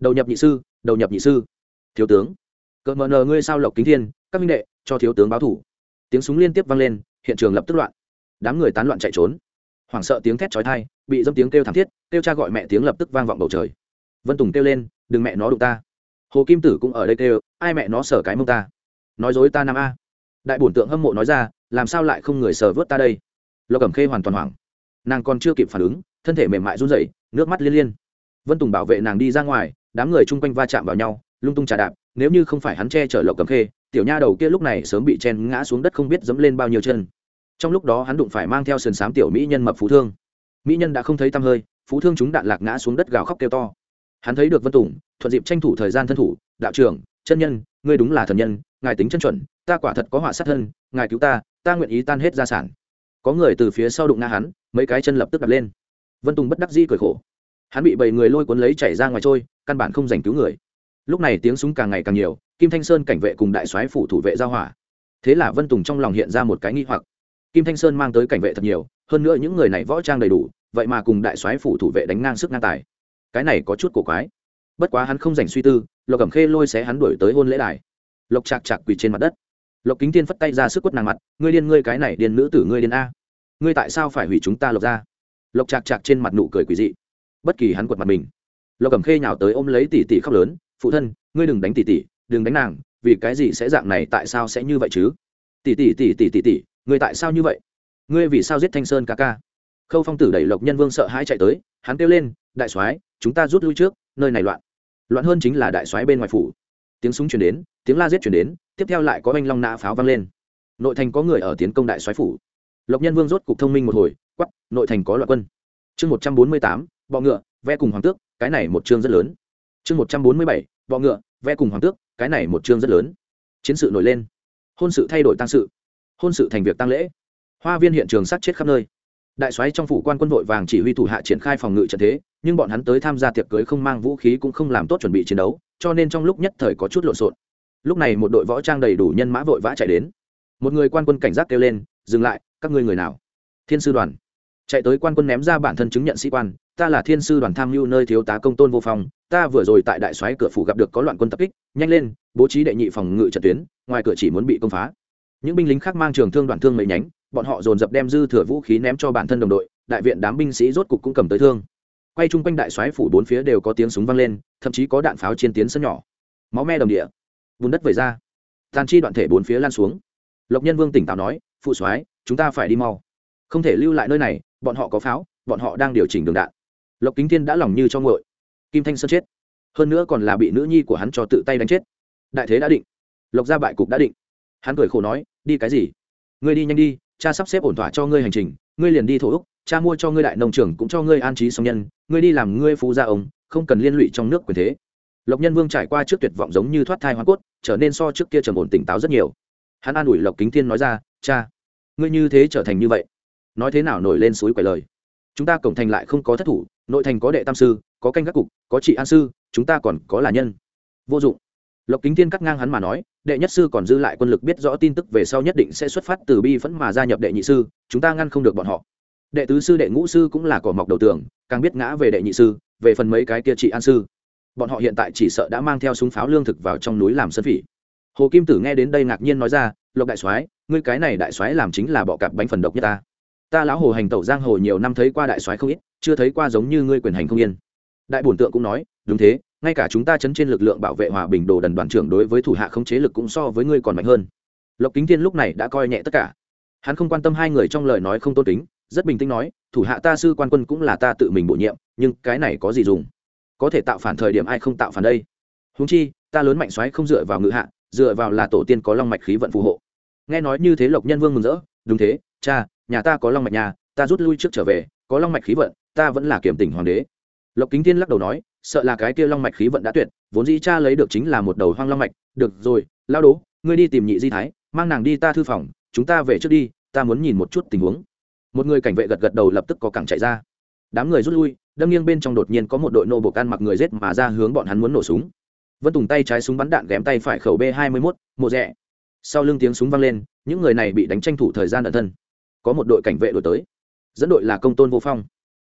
Đầu nhập nhị sư, đầu nhập nhị sư. Thiếu tướng cỡ mờ nờ ngươi sao lộc kính thiên, các minh đệ, cho thiếu tướng báo thủ. Tiếng súng liên tiếp vang lên, hiện trường lập tức loạn. Đám người tán loạn chạy trốn. Hoảng sợ tiếng thét chói tai, bị dâm tiếng kêu thảm thiết, kêu cha gọi mẹ tiếng lập tức vang vọng bầu trời. Vân tùng kêu lên, đừng mẹ nó đụng ta. Hồ kim tử cũng ở đây kêu, ai mẹ nó sở cái mông ta? Nói dối ta nam a. Đại bổn tượng hâm mộ nói ra, làm sao lại không người sờ vớt ta đây? Lộc cẩm khê hoàn toàn hoảng. Nàng còn chưa kịp phản ứng, thân thể mềm mại run rẩy, nước mắt liên liên. Vân tùng bảo vệ nàng đi ra ngoài, đám người chung quanh va chạm vào nhau, lung tung trà đạp nếu như không phải hắn che chở lộc cầm khê, tiểu nha đầu kia lúc này sớm bị chen ngã xuống đất không biết dẫm lên bao nhiêu chân. Trong lúc đó hắn đụng phải mang theo sườn xám tiểu mỹ nhân mập phú thương. Mỹ nhân đã không thấy tăm hơi, phú thương chúng đạn lạc ngã xuống đất gào khóc kêu to. Hắn thấy được vân tùng, thuận dịp tranh thủ thời gian thân thủ, đạo trưởng, chân nhân, ngươi đúng là thần nhân, ngài tính chân chuẩn, ta quả thật có họa sát thân, ngài cứu ta ta nguyện ý tan hết gia sản. Có người từ phía sau đụng ngã hắn, mấy cái chân lập tức đập lên. Vân tùng bất đắc di cười khổ. Hắn bị bảy người lôi cuốn lấy chảy ra ngoài trôi, căn bản không giành cứu người lúc này tiếng súng càng ngày càng nhiều, kim thanh sơn cảnh vệ cùng đại soái phủ thủ vệ giao hỏa. Thế là vân tùng trong lòng hiện ra một cái nghi hoặc. Kim thanh sơn mang tới cảnh vệ thật nhiều, hơn nữa những người này võ trang đầy đủ, vậy mà cùng đại soái phủ thủ vệ đánh ngang sức ngang tài. Cái này có chút cổ quái. Bất quá hắn không dành suy tư, lộc cẩm khê lôi xé hắn đuổi tới hôn lễ đài. Lộc chạc chạc quỳ trên mặt đất. Lộc kính tiên phất tay ra sức quất nàng mặt, ngươi điên, ngươi cái này điên nữ tử, ngươi điên a. Ngươi tại sao phải hủy chúng ta lộc ra? Lộc chạc chạc trên mặt nụ cười quỳ dị. Bất kỳ hắn quật mặt mình, lộc cẩm khê nhào tới ôm lấy tỷ tỷ khóc lớn phụ thân, ngươi đừng đánh tỷ tỷ, đừng đánh nàng, vì cái gì sẽ dạng này, tại sao sẽ như vậy chứ? Tỷ tỷ tỷ tỷ tỷ tỷ, ngươi tại sao như vậy? Ngươi vì sao giết thanh sơn ca ca? Khâu phong tử đẩy lộc nhân vương sợ hãi chạy tới, hắn kêu lên, đại soái, chúng ta rút lui trước, nơi này loạn. Loạn hơn chính là đại soái bên ngoài phủ. Tiếng súng chuyển đến, tiếng la giết chuyển đến, tiếp theo lại có oanh long nã pháo vang lên. Nội thành có người ở tiến công đại soái phủ. Lộc nhân vương rốt cục thông minh một hồi quắp nội thành có loạn quân. Chương một trăm bốn mươi tám, bọ ngựa, ve cùng hoàng tước, cái này một chương rất lớn. Chương một trăm bốn mươi bảy bọ ngựa, ve cùng hoàng tước, cái này một chương rất lớn. Chiến sự nổi lên. Hôn sự thay đổi tăng sự. Hôn sự thành việc tăng lễ. Hoa viên hiện trường sát chết khắp nơi. Đại soái trong phủ quan quân vội vàng chỉ huy thủ hạ triển khai phòng ngự trận thế, nhưng bọn hắn tới tham gia tiệc cưới không mang vũ khí cũng không làm tốt chuẩn bị chiến đấu, cho nên trong lúc nhất thời có chút lộn xộn. Lúc này một đội võ trang đầy đủ nhân mã vội vã chạy đến. Một người quan quân cảnh giác kêu lên, dừng lại, các ngươi người nào? Thiên sư đoàn. Chạy tới quan quân ném ra bản thân chứng nhận sĩ quan ta là thiên sư đoàn tham mưu nơi thiếu tá công tôn vô phòng ta vừa rồi tại đại soái cửa phủ gặp được có loạn quân tập kích, nhanh lên, bố trí đệ nhị phòng ngự trận tuyến, ngoài cửa chỉ muốn bị công phá. Những binh lính khác mang trường thương đoàn thương mấy nhánh, bọn họ dồn dập đem dư thừa vũ khí ném cho bản thân đồng đội, đại viện đám binh sĩ rốt cục cũng cầm tới thương. Quay chung quanh đại soái phủ bốn phía đều có tiếng súng vang lên, thậm chí có đạn pháo trên tiến sân nhỏ. Máu me đồng địa. Bùn đất vẩy ra. Tàn chi đoạn thể bốn phía lan xuống. Lộc nhân vương tỉnh táo nói, phụ soái, chúng ta phải đi mau. Không thể lưu lại nơi này, bọn họ có pháo, bọn họ đang điều chỉnh đường đạn lộc kính thiên đã lòng như cho ngội. Kim thanh sơn chết. Hơn nữa còn là bị nữ nhi của hắn cho tự tay đánh chết. Đại thế đã định. Lộc gia bại cục đã định. Hắn cười khổ nói, đi cái gì? Ngươi đi nhanh đi, cha sắp xếp ổn thỏa cho ngươi hành trình, ngươi liền đi thổ úc, cha mua cho ngươi đại nông trường cũng cho ngươi an trí song nhân, ngươi đi làm ngươi phú gia ông, không cần liên lụy trong nước quyền thế. Lộc nhân vương trải qua trước tuyệt vọng giống như thoát thai hoa cốt, trở nên so trước kia trầm ổn tỉnh táo rất nhiều. Hắn an ủi lộc kính thiên nói ra, cha, ngươi như thế trở thành như vậy, nói thế nào nổi lên suối quẻ lời? Chúng ta cổng thành lại không có thất thủ, nội thành có đệ tam sư, có canh các cục, có trị an sư, chúng ta còn có là nhân. Vô dụng. Lộc kính thiên cắt ngang hắn mà nói, đệ nhất sư còn dư lại quân lực biết rõ tin tức về sau nhất định sẽ xuất phát từ bi phẫn mà gia nhập đệ nhị sư, chúng ta ngăn không được bọn họ. Đệ tứ sư, đệ ngũ sư cũng là cỏ mọc đầu tường, càng biết ngã về đệ nhị sư, về phần mấy cái kia trị an sư. Bọn họ hiện tại chỉ sợ đã mang theo súng pháo lương thực vào trong núi làm sân phỉ. Hồ kim tử nghe đến đây ngạc nhiên nói ra, lộc đại soái, ngươi cái này đại soái làm chính là bọ cạp bánh phần độc nhất ta ta lão hồ hành tẩu giang hồ nhiều năm thấy qua đại soái không ít, chưa thấy qua giống như ngươi quyền hành không yên. Đại bổn tượng cũng nói, đúng thế, ngay cả chúng ta chấn trên lực lượng bảo vệ hòa bình đồ đần đoàn trưởng đối với thủ hạ không chế lực cũng so với ngươi còn mạnh hơn. Lộc kính thiên lúc này đã coi nhẹ tất cả. Hắn không quan tâm hai người trong lời nói không tôn kính, rất bình tĩnh nói, thủ hạ ta sư quan quân cũng là ta tự mình bổ nhiệm, nhưng cái này có gì dùng? Có thể tạo phản thời điểm ai không tạo phản đây? Húng chi, ta lớn mạnh xoáy không dựa vào ngự hạ, dựa vào là tổ tiên có long mạch khí vận phù hộ. Nghe nói như thế lộc nhân vương mừng rỡ, đúng thế, cha nhà ta có long mạch nhà, ta rút lui trước trở về, có long mạch khí vận, ta vẫn là kiểm tỉnh hoàng đế. Lộc kính thiên lắc đầu nói, sợ là cái kia long mạch khí vận đã tuyệt, vốn dĩ cha lấy được chính là một đầu hoang long mạch. Được rồi, lao đố, ngươi đi tìm nhị di thái, mang nàng đi ta thư phòng, chúng ta về trước đi, ta muốn nhìn một chút tình huống. Một người cảnh vệ gật gật đầu lập tức có cẳng chạy ra. Đám người rút lui, đâm nghiêng bên trong đột nhiên có một đội nô bộc ăn mặc người rết mà ra hướng bọn hắn muốn nổ súng. Vân tùng tay trái súng bắn đạn ghém tay phải khẩu b hai mươi mốt, mộ rẽ sau lưng tiếng súng vang lên, những người này bị đánh tranh thủ thời gian ẩn thân có một đội cảnh vệ đổi tới. Dẫn đội là công tôn vô phong.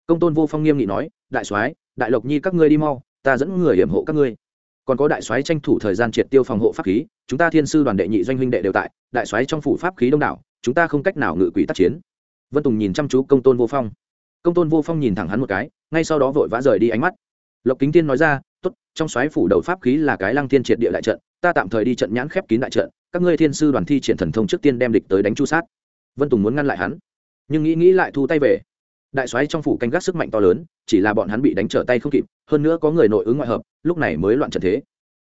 Công tôn vô phong nghiêm nghị nói, đại soái, đại lộc nhi các ngươi đi mau, ta dẫn người hiểm hộ các ngươi. Còn có đại soái tranh thủ thời gian triệt tiêu phòng hộ pháp khí, chúng ta thiên sư đoàn đệ nhị doanh huynh đệ đều tại, đại soái trong phủ pháp khí đông đảo, chúng ta không cách nào ngự quỷ tác chiến. Vân tùng nhìn chăm chú công tôn vô phong. Công tôn vô phong nhìn thẳng hắn một cái, ngay sau đó vội vã rời đi ánh mắt. Lộc kính tiên nói ra t ố t trong soái phủ đầu pháp khí là cái lăng thiên triệt địa đại trận, ta tạm thời đi trận nhãn khép kín đại trận, các ngươi thiên sư đoàn thi triển thần thông trước tiên đem địch tới đánh chu sát vân tùng muốn ngăn lại hắn nhưng nghĩ nghĩ lại thu tay về đại soái trong phủ canh gác sức mạnh to lớn chỉ là bọn hắn bị đánh trở tay không kịp hơn nữa có người nội ứng ngoại hợp lúc này mới loạn trận thế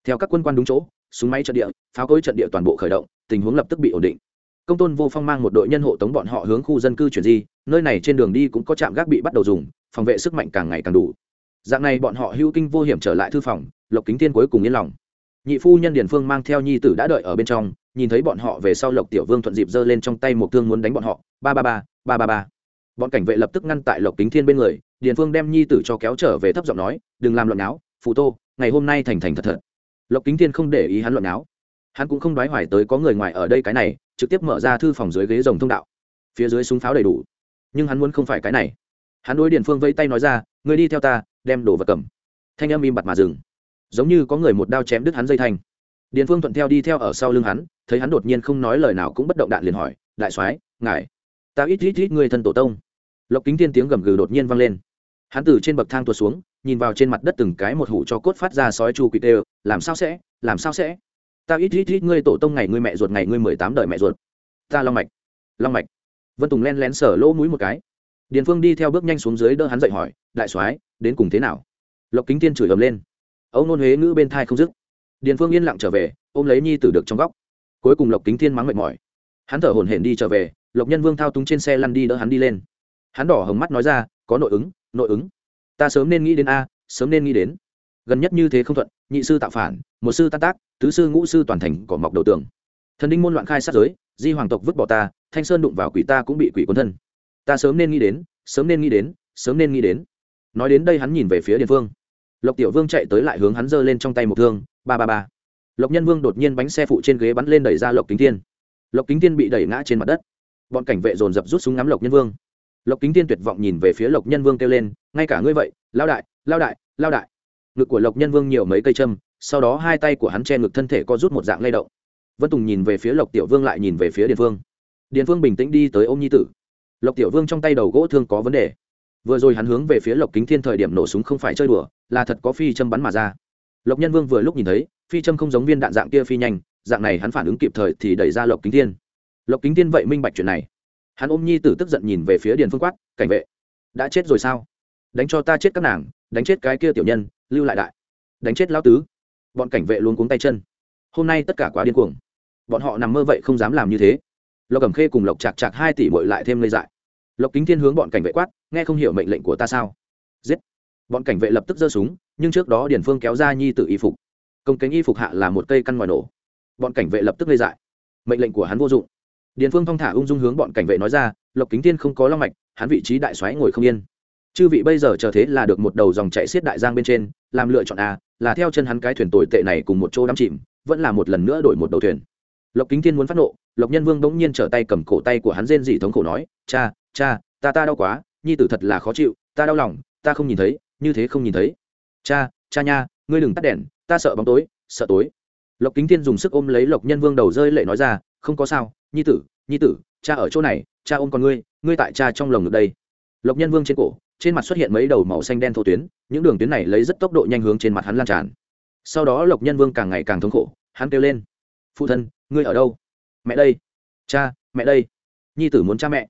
theo các quân quan đúng chỗ súng máy trận địa pháo cối trận địa toàn bộ khởi động tình huống lập tức bị ổn định công tôn vô phong mang một đội nhân hộ tống bọn họ hướng khu dân cư chuyển di nơi này trên đường đi cũng có trạm gác bị bắt đầu dùng phòng vệ sức mạnh càng ngày càng đủ dạng này bọn họ hưu kinh vô hiểm trở lại thư phòng lộc kính tiên cuối cùng yên lòng nhị phu nhân điền phương mang theo nhi tử đã đợi ở bên trong nhìn thấy bọn họ về sau lộc tiểu vương thuận dịp giơ lên trong tay một thương muốn đánh bọn họ. Ba ba ba ba ba ba. Bọn cảnh vệ lập tức ngăn tại lộc kính thiên bên người, điền phương đem nhi tử cho kéo trở về thấp giọng nói, đừng làm loạn áo phụ tô, ngày hôm nay thành thành thật thật. Lộc kính thiên không để ý hắn loạn áo hắn cũng không đoái hoài tới có người ngoài ở đây cái này, trực tiếp mở ra thư phòng dưới ghế rồng thông đạo. Phía dưới súng pháo đầy đủ. Nhưng hắn muốn không phải cái này. Hắn đối điền phương vẫy tay nói ra người đi theo ta, đem đồ vật cầm. Thanh âm im bặt mà dừng. Giống như có người một đao chém đứt hắn dây thanh điền phương thuận theo đi theo ở sau lưng hắn, thấy hắn đột nhiên không nói lời nào cũng bất động đạn liền hỏi, đại soái, ngài, ta ít ít ít người thân tổ tông. Lộc kính Thiên tiếng gầm gừ đột nhiên vang lên. Hắn từ trên bậc thang tuột xuống, nhìn vào trên mặt đất từng cái một hủ cho cốt phát ra sói chu quỷ tê làm sao sẽ, làm sao sẽ? Ta ít ít ít ngươi tổ tông ngày ngươi mẹ ruột, ngày ngươi mười tám đời mẹ ruột. Ta long mạch long mạch. Vân tùng len lén sở lỗ mũi một cái. Điền phương đi theo bước nhanh xuống dưới đỡ hắn dậy hỏi, đại soái, đến cùng thế nào? Lộc kính tiên chửi ầm lên. Âu nôn huế ngữ bên thai không dứt điền phương yên lặng trở về, ôm lấy nhi tử được trong góc. Cuối cùng lộc kính thiên mắng mệt mỏi. Hắn thở hổn hển đi trở về, lộc nhân vương thao túng trên xe lăn đi đỡ hắn đi lên. Hắn đỏ hồng mắt nói ra, có nội ứng nội ứng. Ta sớm nên nghĩ đến a, sớm nên nghĩ đến. Gần nhất như thế không thuận, nhị sư tạo phản, một sư tan tác, tứ sư ngũ sư toàn thành cỏ mọc đầu tường. Thần đinh môn loạn khai sát giới, di hoàng tộc vứt bỏ ta, thanh sơn đụng vào quỷ ta cũng bị quỷ quân thân. Ta sớm nên nghĩ đến, sớm nên nghĩ đến, sớm nên nghĩ đến. Nói đến đây hắn nhìn về phía điền phương. Lộc tiểu vương chạy tới lại hướng hắn giơ lên trong tay một thương ba ba ba. Lộc nhân vương đột nhiên bánh xe phụ trên ghế bắn lên đẩy ra lộc kính thiên. Lộc kính thiên bị đẩy ngã trên mặt đất. Bọn cảnh vệ dồn dập rút súng ngắm lộc nhân vương. Lộc kính thiên tuyệt vọng nhìn về phía lộc nhân vương kêu lên, ngay cả ngươi vậy lao đại lao đại lao đại. Ngực của lộc nhân vương nhiều mấy cây châm, sau đó hai tay của hắn che ngực thân thể có rút một dạng lay động. Vân tùng nhìn về phía lộc tiểu vương lại nhìn về phía điền vương. Điền vương bình tĩnh đi tới ôm nhi tử. Lộc tiểu vương trong tay đầu gỗ thương có vấn đề. Vừa rồi hắn hướng về phía lộc kính thiên thời điểm nổ súng không phải chơi đùa, là thật có phi châm bắn mà ra lộc nhân vương vừa lúc nhìn thấy, phi châm không giống viên đạn dạng kia phi nhanh, dạng này hắn phản ứng kịp thời thì đẩy ra lộc kính thiên. Lộc kính thiên vậy minh bạch chuyện này. Hắn ôm nhi tử tức giận nhìn về phía điền phương quát, cảnh vệ, đã chết rồi sao? Đánh cho ta chết các nàng, đánh chết cái kia tiểu nhân, lưu lại đại. Đánh chết lão tứ. Bọn cảnh vệ luôn cuống tay chân. Hôm nay tất cả quá điên cuồng. Bọn họ nằm mơ vậy không dám làm như thế. Lộc cẩm khê cùng lộc chạc chạc hai tỷ bội lại thêm lây dại. Lộc kính thiên hướng bọn cảnh vệ quát, nghe không hiểu mệnh lệnh của ta sao? Giết. Bọn cảnh vệ lập tức giơ súng nhưng trước đó điển phương kéo ra nhi tự y phục. Công cánh y phục hạ là một cây căn ngoài nổ. Bọn cảnh vệ lập tức lây dại. Mệnh lệnh của hắn vô dụng. Điền phương thong thả ung dung hướng bọn cảnh vệ nói ra, lộc kính thiên không có long mạch, hắn vị trí đại xoáy ngồi không yên. Chư vị bây giờ chờ thế là được một đầu dòng chạy xiết đại giang bên trên, làm lựa chọn a, là theo chân hắn cái thuyền tồi tệ này cùng một chỗ đắm chìm, vẫn là một lần nữa đổi một đầu thuyền. Lộc kính thiên muốn phát nộ, lộc nhân vương bỗng nhiên trở tay cầm cổ tay của hắn rên dị thống khổ nói, cha cha, ta ta đau quá, nhi tử thật là khó chịu, ta đau lòng, ta không nhìn thấy, như thế không nhìn thấy cha cha nha, ngươi đừng tắt đèn, ta sợ bóng tối, sợ tối. Lộc kính thiên dùng sức ôm lấy lộc nhân vương đầu rơi lệ nói ra, không có sao, nhi tử nhi tử, cha ở chỗ này, cha ôm con ngươi ngươi tại cha trong lồng ngực đây. Lộc nhân vương trên cổ, trên mặt xuất hiện mấy đầu màu xanh đen thô tuyến, những đường tuyến này lấy rất tốc độ nhanh hướng trên mặt hắn lan tràn. Sau đó lộc nhân vương càng ngày càng thống khổ, hắn kêu lên, phụ thân, ngươi ở đâu? Mẹ đây, cha, mẹ đây. Nhi tử muốn cha mẹ.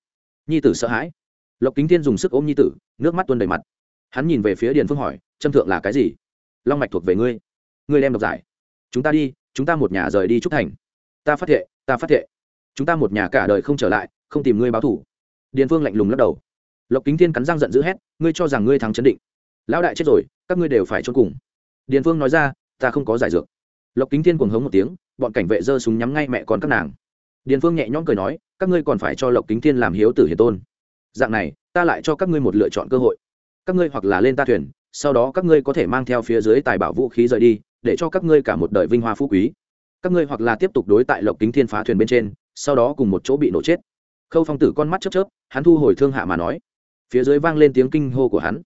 Nhi tử sợ hãi. Lộc kính thiên dùng sức ôm nhi tử, nước mắt tuôn đầy mặt hắn nhìn về phía điền phương hỏi, trâm thượng là cái gì? Long mạch thuộc về ngươi. Ngươi đem đọc giải. Chúng ta đi, chúng ta một nhà rời đi trúc thành. Ta phát thệ, ta phát thệ. Chúng ta một nhà cả đời không trở lại, không tìm ngươi báo thủ điền phương lạnh lùng lắc đầu. Lộc kính thiên cắn răng giận dữ hét, ngươi cho rằng ngươi thắng chấn định. Lão đại chết rồi, các ngươi đều phải trốn cùng. Điền phương nói ra, ta không có giải dược. Lộc kính thiên cuồng hống một tiếng, bọn cảnh vệ giơ súng nhắm ngay mẹ con các nàng. Điền phương nhẹ nhõm cười nói, các ngươi còn phải cho lộc kính thiên làm hiếu tử hiền tôn. Dạng này, ta lại cho các ngươi một lựa chọn cơ hội các ngươi hoặc là lên ta thuyền, sau đó các ngươi có thể mang theo phía dưới tài bảo vũ khí rời đi, để cho các ngươi cả một đời vinh hoa phú quý. Các ngươi hoặc là tiếp tục đối tại lộc kính thiên phá thuyền bên trên, sau đó cùng một chỗ bị nổ chết. Khâu phong tử con mắt chớp chớp, hắn thu hồi thương hạ mà nói. Phía dưới vang lên tiếng kinh hô của hắn.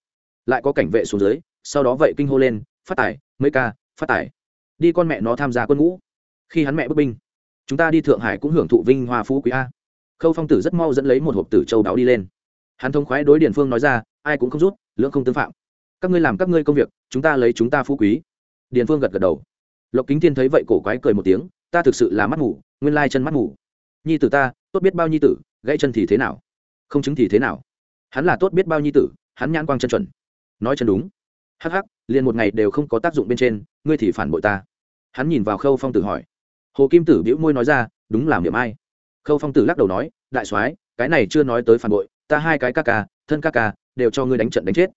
Lại có cảnh vệ xuống dưới, sau đó vậy kinh hô lên, phát tải mấy ca, phát tải đi con mẹ nó tham gia quân ngũ. Khi hắn mẹ bất binh, chúng ta đi thượng hải cũng hưởng thụ vinh hoa phú quý a. Khâu phong tử rất mau dẫn lấy một hộp tử châu đáo đi lên. Hắn thông khoái đối điền phương nói ra, ai cũng không rút lưỡng không tương phạm. Các ngươi làm các ngươi công việc, chúng ta lấy chúng ta phú quý. Điền phương gật gật đầu. Lộc kính thiên thấy vậy cổ quái cười một tiếng, ta thực sự là mắt ngủ nguyên lai chân mắt ngủ nhi tử ta, tốt biết bao nhi tử, gãy chân thì thế nào? Không chứng thì thế nào? Hắn là tốt biết bao nhi tử, hắn nhãn quang chân chuẩn. Nói chân đúng. Hắc hắc, liền một ngày đều không có tác dụng bên trên, ngươi thì phản bội ta. Hắn nhìn vào khâu phong tử hỏi. Hồ kim tử bĩu môi nói ra, đúng làm điểm ai? Khâu phong tử lắc đầu nói, đại soái, cái này chưa nói tới phản bội, ta hai cái ca ca, thân ca ca đều cho ngươi đánh trận đánh chết.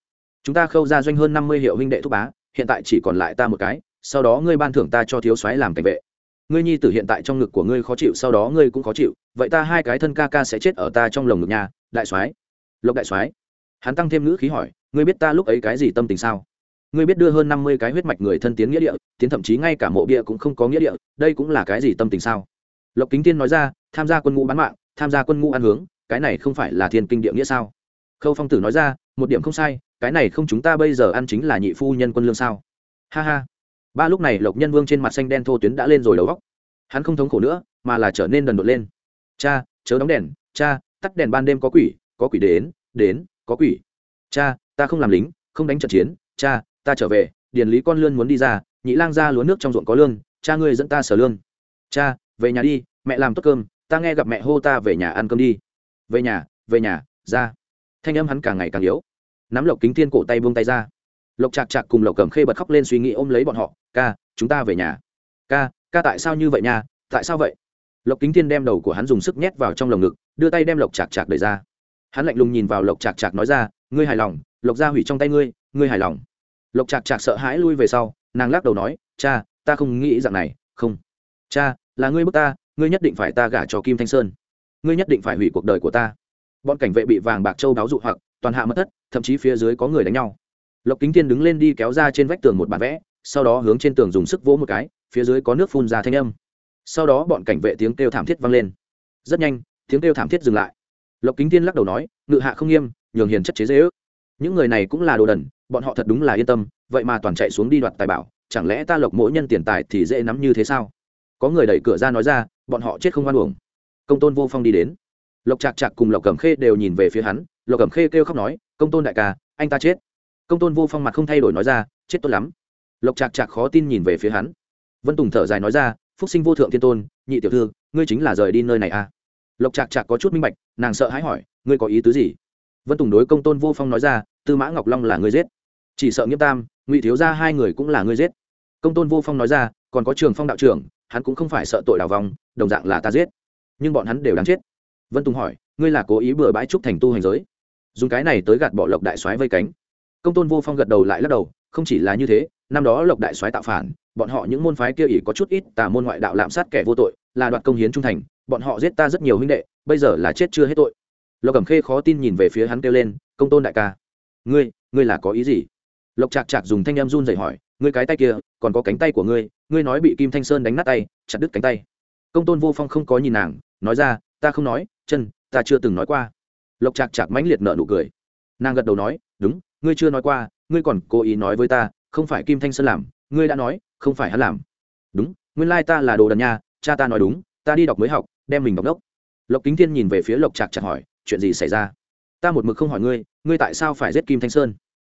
Chúng ta khâu ra doanh hơn năm mươi hiệu huynh đệ thúc bá, hiện tại chỉ còn lại ta một cái, sau đó ngươi ban thưởng ta cho thiếu soái làm cảnh vệ. Ngươi nhi tử hiện tại trong ngực của ngươi khó chịu, sau đó ngươi cũng khó chịu, vậy ta hai cái thân ca ca sẽ chết ở ta trong lồng ngực nhà, đại soái. Lộc đại soái. Hắn tăng thêm ngữ khí hỏi, ngươi biết ta lúc ấy cái gì tâm tình sao? Ngươi biết đưa hơn năm mươi cái huyết mạch người thân tiến nghĩa địa, tiến thậm chí ngay cả mộ bia cũng không có nghĩa địa, đây cũng là cái gì tâm tình sao? Lộc kính tiên nói ra, tham gia quân ngũ bán mạng, tham gia quân ngũ ăn hướng, cái này không phải là thiên kinh địa nghĩa sao? Khâu phong tử nói ra, một điểm không sai, cái này không chúng ta bây giờ ăn chính là nhị phu nhân quân lương sao? Ha ha. Ba lúc này lộc nhân vương trên mặt xanh đen thô tuyến đã lên rồi đầu góc hắn không thống khổ nữa, mà là trở nên đần đột lên. Cha, chớ đóng đèn, cha, tắt đèn ban đêm có quỷ có quỷ đến đến, có quỷ. Cha, ta không làm lính, không đánh trận chiến. Cha, ta trở về, điền lý con lươn muốn đi ra, nhị lang ra lúa nước trong ruộng có lương, cha ngươi dẫn ta sở lương. Cha, về nhà đi, mẹ làm tốt cơm, ta nghe gặp mẹ hô ta về nhà ăn cơm đi. Về nhà về nhà, ra thanh âm hắn càng ngày càng yếu. Nắm lộc kính thiên cổ tay buông tay ra. Lộc chạc chạc cùng lộc cầm khê bật khóc lên suy nghĩ ôm lấy bọn họ, ca, chúng ta về nhà. Ca ca tại sao như vậy nha? Tại sao vậy? Lộc kính thiên đem đầu của hắn dùng sức nhét vào trong lồng ngực, đưa tay đem lộc chạc chạc đẩy ra. Hắn lạnh lùng nhìn vào lộc chạc chạc nói ra, ngươi hài lòng, lộc ra hủy trong tay ngươi ngươi hài lòng. Lộc chạc chạc sợ hãi lui về sau, nàng lắc đầu nói, cha, ta không nghĩ dạng này, không. Cha, là ngươi bức ta, ngươi nhất định phải ta gả cho kim thanh sơn. Ngươi nhất định phải hủy cuộc đời của ta bọn cảnh vệ bị vàng bạc châu đáo dụ hoặc, toàn hạ mất thất, thậm chí phía dưới có người đánh nhau. Lộc kính thiên đứng lên đi kéo ra trên vách tường một bản vẽ, sau đó hướng trên tường dùng sức vỗ một cái, phía dưới có nước phun ra thanh âm. Sau đó bọn cảnh vệ tiếng kêu thảm thiết vang lên. Rất nhanh, tiếng kêu thảm thiết dừng lại. Lộc kính thiên lắc đầu nói, ngự hạ không nghiêm, nhường hiền chất chế dễ ước. Những người này cũng là đồ đần, bọn họ thật đúng là yên tâm, vậy mà toàn chạy xuống đi đoạt tài bảo, chẳng lẽ ta lộc mỗi nhân tiền tài thì dễ nắm như thế sao? Có người đẩy cửa ra nói ra, bọn họ chết không hoan uổng. Công tôn vô phong đi đến lộc Trạc Trạc cùng lộc cẩm khê đều nhìn về phía hắn, lộc cẩm khê kêu khóc nói, công tôn đại ca, anh ta chết. Công tôn vô phong mặt không thay đổi nói ra, chết tốt lắm. Lộc Trạc Trạc khó tin nhìn về phía hắn. Vân tùng thở dài nói ra, phúc sinh vô thượng thiên tôn, nhị tiểu thư, ngươi chính là rời đi nơi này à? Lộc Trạc Trạc có chút minh bạch, nàng sợ hãi hỏi, ngươi có ý tứ gì? Vân tùng đối công tôn vô phong nói ra, tư mã ngọc long là ngươi giết. Chỉ sợ nghiêm tam, ngụy thiếu ra hai người cũng là ngươi giết. Công tôn vô phong nói ra, còn có trường phong đạo trưởng, hắn cũng không phải sợ tội đào vòng đồng dạng là ta giết. Nhưng bọn hắn đều đáng chết vân tùng hỏi, ngươi là cố ý bừa bãi trúc thành tu hành giới? Dùng cái này tới gạt bỏ lộc đại soái vây cánh. Công tôn vô phong gật đầu lại lắc đầu, không chỉ là như thế, năm đó lộc đại soái tạo phản, bọn họ những môn phái kia ỉ có chút ít tà môn ngoại đạo lạm sát kẻ vô tội, là đoạt công hiến trung thành, bọn họ giết ta rất nhiều huynh đệ, bây giờ là chết chưa hết tội. Lộc cẩm khê khó tin nhìn về phía hắn kêu lên, công tôn đại ca, ngươi ngươi là có ý gì? Lộc chạc chạc dùng thanh em run dậy hỏi, ngươi cái tay kia, còn có cánh tay của ngươi ngươi nói bị kim thanh sơn đánh nát tay, chặt đứt cánh tay. Công tôn vô phong không có nhìn nàng, nói ra, ta không nói chân, ta chưa từng nói qua. Lộc chạc chạc mãnh liệt nợ nụ cười. Nàng gật đầu nói, đúng, ngươi chưa nói qua, ngươi còn cố ý nói với ta, không phải kim thanh sơn làm, ngươi đã nói, không phải hắn làm. Đúng, nguyên lai ta là đồ đàn nha, cha ta nói đúng, ta đi đọc mới học, đem mình đọc đốc lộc kính thiên nhìn về phía lộc chạc chạc hỏi, chuyện gì xảy ra? Ta một mực không hỏi ngươi ngươi tại sao phải giết kim thanh sơn?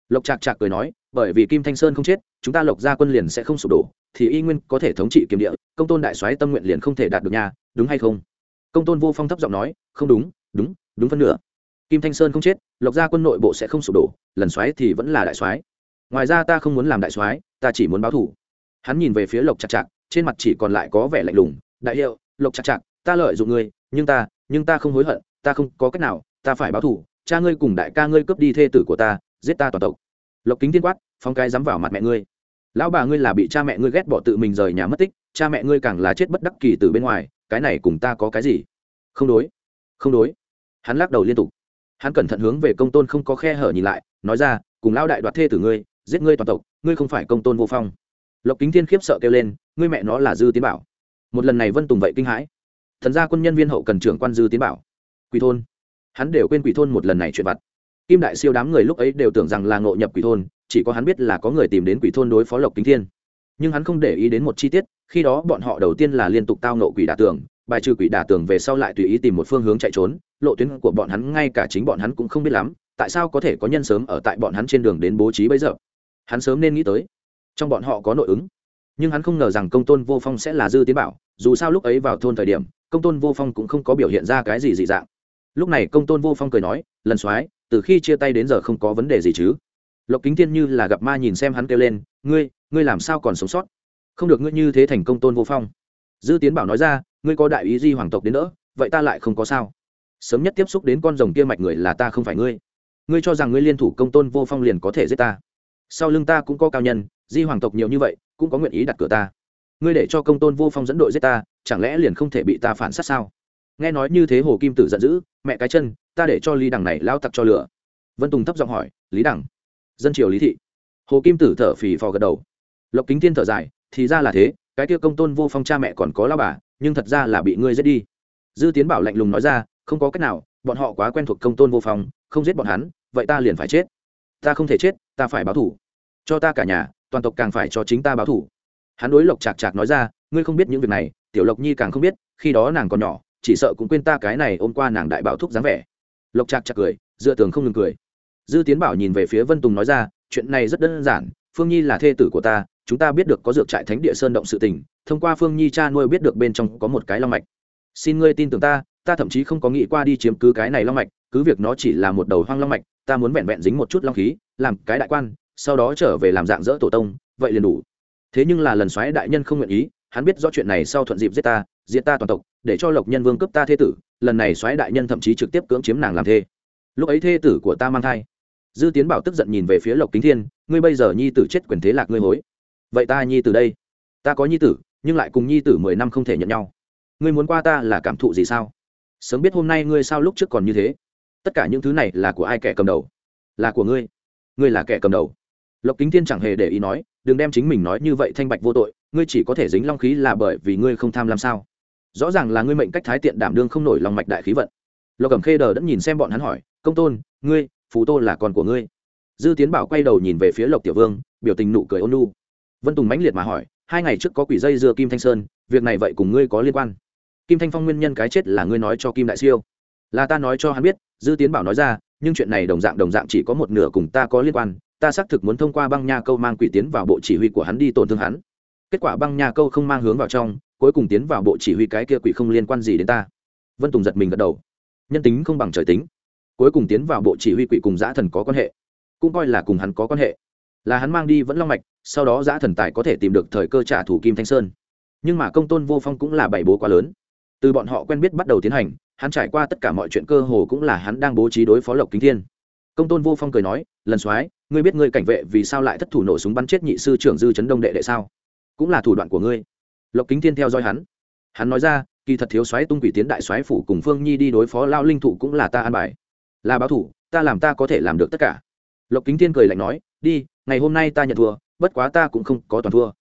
Lộc chạc chạc cười nói, bởi vì kim thanh sơn không chết, chúng ta lộc ra quân liền sẽ không sụp đổ, thì y nguyên có thể thống trị kiếm địa, công tôn đại soái tâm nguyện liền không thể đạt được nhà đúng hay không? Công tôn vô phong thấp giọng nói, không đúng đúng đúng phân nửa. Kim thanh sơn không chết, lộc gia quân nội bộ sẽ không sụp đổ, lần xoáy thì vẫn là đại soái ngoài ra ta không muốn làm đại soái ta chỉ muốn báo thủ hắn nhìn về phía lộc chặt chặt trên mặt chỉ còn lại có vẻ lạnh lùng, đại hiệu, lộc chặt chặt ta lợi dụng ngươi, nhưng ta nhưng ta không hối hận, ta không có cách nào, ta phải báo thủ cha ngươi cùng đại ca ngươi cướp đi thê tử của ta, giết ta toàn tộc. Lộc kính tiên quát phong cái dám vào mặt mẹ ngươi. Lão bà ngươi là bị cha mẹ ngươi ghét bỏ tự mình rời nhà mất tích, cha mẹ ngươi càng là chết bất đắc kỳ từ bên ngoài cái này cùng ta có cái gì? Không đối. Không đối. Hắn lắc đầu liên tục. Hắn cẩn thận hướng về công tôn không có khe hở nhìn lại, nói ra, cùng lao đại đoạt thê tử ngươi, giết ngươi toàn tộc, ngươi không phải công tôn vô phong. Lộc kính thiên khiếp sợ kêu lên, ngươi mẹ nó là dư tiến bảo. Một lần này vân tùng vậy kinh hãi. Thần gia quân nhân viên hậu cần trưởng quan dư tiến bảo. Quỷ thôn. Hắn đều quên quỷ thôn một lần này chuyện vặt. Kim đại siêu đám người lúc ấy đều tưởng rằng là ngộ nhập quỷ thôn, chỉ có hắn biết là có người tìm đến quỷ thôn đối phó lộc kính thiên. Nhưng hắn không để ý đến một chi tiết khi đó bọn họ đầu tiên là liên tục tao nộ quỷ đả tường, bài trừ quỷ đả tường về sau lại tùy ý tìm một phương hướng chạy trốn, lộ tuyến của bọn hắn ngay cả chính bọn hắn cũng không biết lắm, tại sao có thể có nhân sớm ở tại bọn hắn trên đường đến bố trí bây giờ? Hắn sớm nên nghĩ tới, trong bọn họ có nội ứng. Nhưng hắn không ngờ rằng công tôn vô phong sẽ là dư tiến bảo, dù sao lúc ấy vào thôn thời điểm, công tôn vô phong cũng không có biểu hiện ra cái gì dị dạng. Lúc này công tôn vô phong cười nói, lần soái, từ khi chia tay đến giờ không có vấn đề gì chứ? Lộc kính thiên như là gặp ma nhìn xem hắn kêu lên, ngươi ngươi làm sao còn sống sót? Không được ngươi như thế thành công tôn vô phong. Dư tiến bảo nói ra, ngươi có đại ý di hoàng tộc đến nữa vậy ta lại không có sao. Sớm nhất tiếp xúc đến con rồng kia mạch người là ta không phải ngươi. Ngươi cho rằng ngươi liên thủ công tôn vô phong liền có thể giết ta. Sau lưng ta cũng có cao nhân, di hoàng tộc nhiều như vậy, cũng có nguyện ý đặt cửa ta. Ngươi để cho công tôn vô phong dẫn đội giết ta, chẳng lẽ liền không thể bị ta phản sát sao? Nghe nói như thế hồ kim tử giận dữ, mẹ cái chân, ta để cho lý đằng này lao tặc cho lửa. Vân tùng thấp giọng hỏi, lý đằng? Dân triều lý thị. Hồ kim tử thở phì phò gật đầu. Lộc kính thiên thở dài thì ra là thế, cái kia công tôn vô phong cha mẹ còn có lao bà, nhưng thật ra là bị ngươi giết đi. Dư tiến bảo lạnh lùng nói ra, không có cách nào, bọn họ quá quen thuộc công tôn vô phong, không giết bọn hắn, vậy ta liền phải chết. Ta không thể chết, ta phải báo thủ. Cho ta cả nhà, toàn tộc càng phải cho chính ta báo thủ. Hắn đối lộc chạc chạc nói ra, ngươi không biết những việc này, tiểu lộc nhi càng không biết, khi đó nàng còn nhỏ, chỉ sợ cũng quên ta cái này ôm qua nàng đại bảo thúc dáng vẻ. Lộc chạc chạc cười, dựa tường không ngừng cười. Dư tiến bảo nhìn về phía vân tùng nói ra, chuyện này rất đơn giản, phương nhi là thê tử của ta chúng ta biết được có dược trại thánh địa sơn động sự tình, thông qua phương nhi cha nuôi biết được bên trong có một cái long mạch. Xin ngươi tin tưởng ta ta thậm chí không có nghĩ qua đi chiếm cứ cái này long mạch, cứ việc nó chỉ là một đầu hoang long mạch, ta muốn vẹn vẹn dính một chút long khí, làm cái đại quan, sau đó trở về làm dạng dỡ tổ tông, vậy liền đủ. Thế nhưng là lần xoáy đại nhân không nguyện ý, hắn biết rõ chuyện này sau thuận dịp giết ta giết ta toàn tộc, để cho lộc nhân vương cấp ta thế tử, lần này xoáy đại nhân thậm chí trực tiếp cưỡng chiếm nàng làm thê. Lúc ấy thê tử của ta mang thai. Dư tiến bảo tức giận nhìn về phía lộc kính thiên, ngươi bây giờ nhi tử chết quyền thế lạc ngươi hối vậy ta nhi tử đây. Ta có nhi tử, nhưng lại cùng nhi tử mười năm không thể nhận nhau. Ngươi muốn qua ta là cảm thụ gì sao? Sớm biết hôm nay ngươi sao lúc trước còn như thế. Tất cả những thứ này là của ai kẻ cầm đầu? Là của ngươi. Ngươi là kẻ cầm đầu. Lộc kính thiên chẳng hề để ý nói, đừng đem chính mình nói như vậy thanh bạch vô tội, ngươi chỉ có thể dính long khí là bởi vì ngươi không tham làm sao? Rõ ràng là ngươi mệnh cách thái tiện đảm đương không nổi lòng mạch đại khí vận. Lộc cẩm khê đờ đã nhìn xem bọn hắn hỏi, công tôn, ngươi phú tô là con của ngươi? Dư tiến bảo quay đầu nhìn về phía lộc tiểu vương, biểu tình nụ cười ôn nu vân tùng mãnh liệt mà hỏi, hai ngày trước có quỷ dây dưa kim thanh sơn, việc này vậy cùng ngươi có liên quan? Kim thanh phong nguyên nhân cái chết là ngươi nói cho kim đại siêu. Là ta nói cho hắn biết, dư tiến bảo nói ra, nhưng chuyện này đồng dạng đồng dạng chỉ có một nửa cùng ta có liên quan, ta xác thực muốn thông qua băng nha câu mang quỷ tiến vào bộ chỉ huy của hắn đi tổn thương hắn. Kết quả băng nha câu không mang hướng vào trong, cuối cùng tiến vào bộ chỉ huy cái kia quỷ không liên quan gì đến ta. Vân tùng giật mình gật đầu. Nhân tính không bằng trời tính. Cuối cùng tiến vào bộ chỉ huy quỷ cùng giã thần có quan hệ, cũng coi là cùng hắn có quan hệ là hắn mang đi vẫn long mạch, sau đó giã thần tài có thể tìm được thời cơ trả thủ kim thanh sơn. Nhưng mà công tôn vô phong cũng là bảy bố quá lớn. Từ bọn họ quen biết bắt đầu tiến hành, hắn trải qua tất cả mọi chuyện cơ hồ cũng là hắn đang bố trí đối phó lộc kính thiên. Công tôn vô phong cười nói, lần soái, ngươi biết ngươi cảnh vệ vì sao lại thất thủ nổ súng bắn chết nhị sư trưởng dư chấn đông đệ đệ sao? Cũng là thủ đoạn của ngươi. Lộc kính thiên theo dõi hắn. Hắn nói ra, kỳ thật thiếu soái tung quỷ tiến đại soái phủ cùng phương nhi đi đối phó lao linh thụ cũng là ta an bài. Là báo thủ, ta làm ta có thể làm được tất cả. Lộc kính thiên cười lạnh nói, đi ngày hôm nay ta nhận thua, bất quá ta cũng không có toàn thua.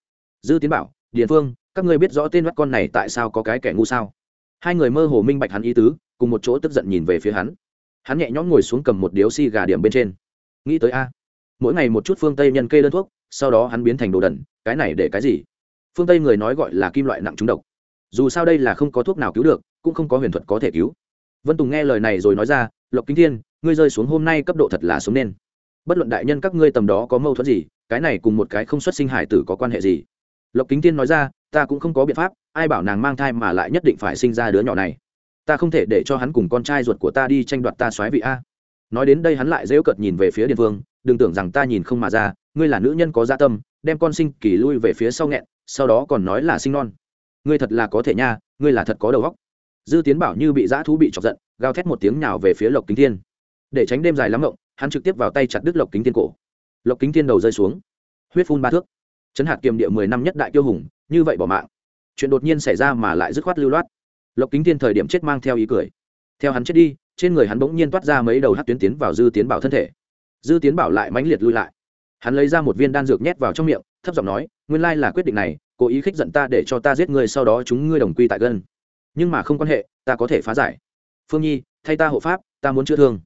Dư tiến bảo, điền phương, các ngươi biết rõ tên mắt con này tại sao có cái kẻ ngu sao? Hai người mơ hồ minh bạch hắn ý tứ, cùng một chỗ tức giận nhìn về phía hắn. Hắn nhẹ nhõm ngồi xuống cầm một điếu xi gà điểm bên trên. Nghĩ tới a, mỗi ngày một chút phương tây nhân kê đơn thuốc, sau đó hắn biến thành đồ đần, cái này để cái gì? Phương tây người nói gọi là kim loại nặng trúng độc. Dù sao đây là không có thuốc nào cứu được, cũng không có huyền thuật có thể cứu. Vân tùng nghe lời này rồi nói ra, lộc kính thiên, ngươi rơi xuống hôm nay cấp độ thật là sống nên bất luận đại nhân các ngươi tầm đó có mâu thuẫn gì, cái này cùng một cái không xuất sinh hải tử có quan hệ gì? Lộc kính thiên nói ra, ta cũng không có biện pháp, ai bảo nàng mang thai mà lại nhất định phải sinh ra đứa nhỏ này. Ta không thể để cho hắn cùng con trai ruột của ta đi tranh đoạt ta xoáy vị a. Nói đến đây hắn lại dễu cợt nhìn về phía điện vương, đừng tưởng rằng ta nhìn không mà ra, ngươi là nữ nhân có gia tâm, đem con sinh kỳ lui về phía sau nghẹn, sau đó còn nói là sinh non. Ngươi thật là có thể nha, ngươi là thật có đầu óc. Dư tiến bảo như bị dã thú bị chọc giận, gào thét một tiếng nào về phía lộc kính thiên. Để tránh đêm dài lắm ngộng hắn trực tiếp vào tay chặt đứt lộc kính thiên cổ. Lộc kính thiên đầu rơi xuống. Huyết phun ba thước. Chấn hạt kiềm địa mười năm nhất đại tiêu hùng, như vậy bỏ mạng. Chuyện đột nhiên xảy ra mà lại dứt khoát lưu loát. Lộc kính thiên thời điểm chết mang theo ý cười. Theo hắn chết đi, trên người hắn bỗng nhiên toát ra mấy đầu hát tuyến tiến vào dư tiến bảo thân thể. Dư tiến bảo lại mãnh liệt lui lại. Hắn lấy ra một viên đan dược nhét vào trong miệng, thấp giọng nói, nguyên lai là quyết định này, cố ý khích giận ta để cho ta giết người sau đó chúng ngươi đồng quy tại gân. Nhưng mà không quan hệ, ta có thể phá giải. Phương nhi, thay ta hộ pháp, ta muốn chữa thương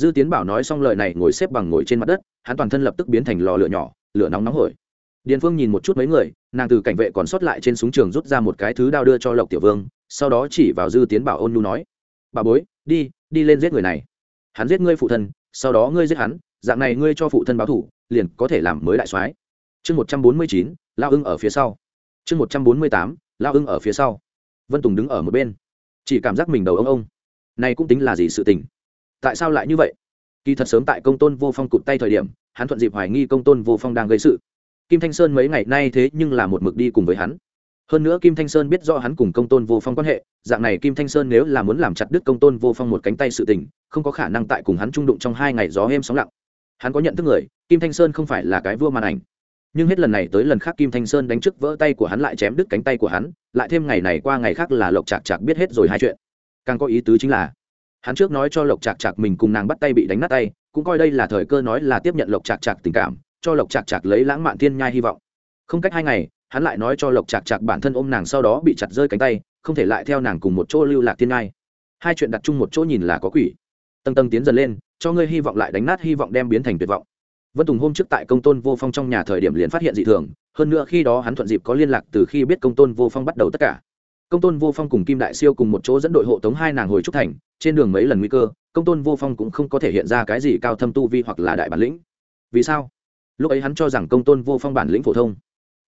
dư tiến bảo nói xong lời này ngồi xếp bằng ngồi trên mặt đất, hắn toàn thân lập tức biến thành lò lửa nhỏ, lửa nóng nóng hổi. Điền phương nhìn một chút mấy người, nàng từ cảnh vệ còn sót lại trên súng trường rút ra một cái thứ đao đưa cho lộc tiểu vương, sau đó chỉ vào dư tiến bảo ôn nhu nói bà bối, đi đi lên giết người này. Hắn giết ngươi phụ thân, sau đó ngươi giết hắn, dạng này ngươi cho phụ thân báo thủ, liền có thể làm mới đại soái. Chương một trăm bốn mươi chín, lao ưng ở phía sau. Chương một trăm bốn mươi tám, lao ưng ở phía sau. Vân tùng đứng ở một bên, chỉ cảm giác mình đầu ông ông. Này cũng tính là gì sự tình? Tại sao lại như vậy? Kỳ thật sớm tại công tôn vô phong cụt tay thời điểm, hắn thuận dịp hoài nghi công tôn vô phong đang gây sự. Kim thanh sơn mấy ngày nay thế nhưng là một mực đi cùng với hắn. Hơn nữa kim thanh sơn biết rõ hắn cùng công tôn vô phong quan hệ, dạng này kim thanh sơn nếu là muốn làm chặt đứt công tôn vô phong một cánh tay sự tình, không có khả năng tại cùng hắn trung đụng trong hai ngày gió êm sóng lặng. Hắn có nhận thức người, kim thanh sơn không phải là cái vua màn ảnh. Nhưng hết lần này tới lần khác kim thanh sơn đánh trước vỡ tay của hắn lại chém đứt cánh tay của hắn, lại thêm ngày này qua ngày khác là lộc chạc chạc biết hết rồi hai chuyện. Càng có ý tứ chính là hắn trước nói cho lộc chạc chạc mình cùng nàng bắt tay bị đánh nát tay, cũng coi đây là thời cơ nói là tiếp nhận lộc chạc chạc tình cảm, cho lộc chạc chạc lấy lãng mạn thiên nhai hy vọng. Không cách hai ngày, hắn lại nói cho lộc chạc chạc bản thân ôm nàng sau đó bị chặt rơi cánh tay, không thể lại theo nàng cùng một chỗ lưu lạc thiên nhai. Hai chuyện đặt chung một chỗ nhìn là có quỷ. Tầng tầng tiến dần lên, cho ngươi hy vọng lại đánh nát hy vọng đem biến thành tuyệt vọng. Vân tùng hôm trước tại công tôn vô phong trong nhà thời điểm liền phát hiện dị thường, hơn nữa khi đó hắn thuận dịp có liên lạc từ khi biết công tôn vô phong bắt đầu tất cả công tôn vô phong cùng kim đại siêu cùng một chỗ dẫn đội hộ tống hai nàng hồi trúc thành, trên đường mấy lần nguy cơ, công tôn vô phong cũng không có thể hiện ra cái gì cao thâm tu vi hoặc là đại bản lĩnh. Vì sao? Lúc ấy hắn cho rằng công tôn vô phong bản lĩnh phổ thông.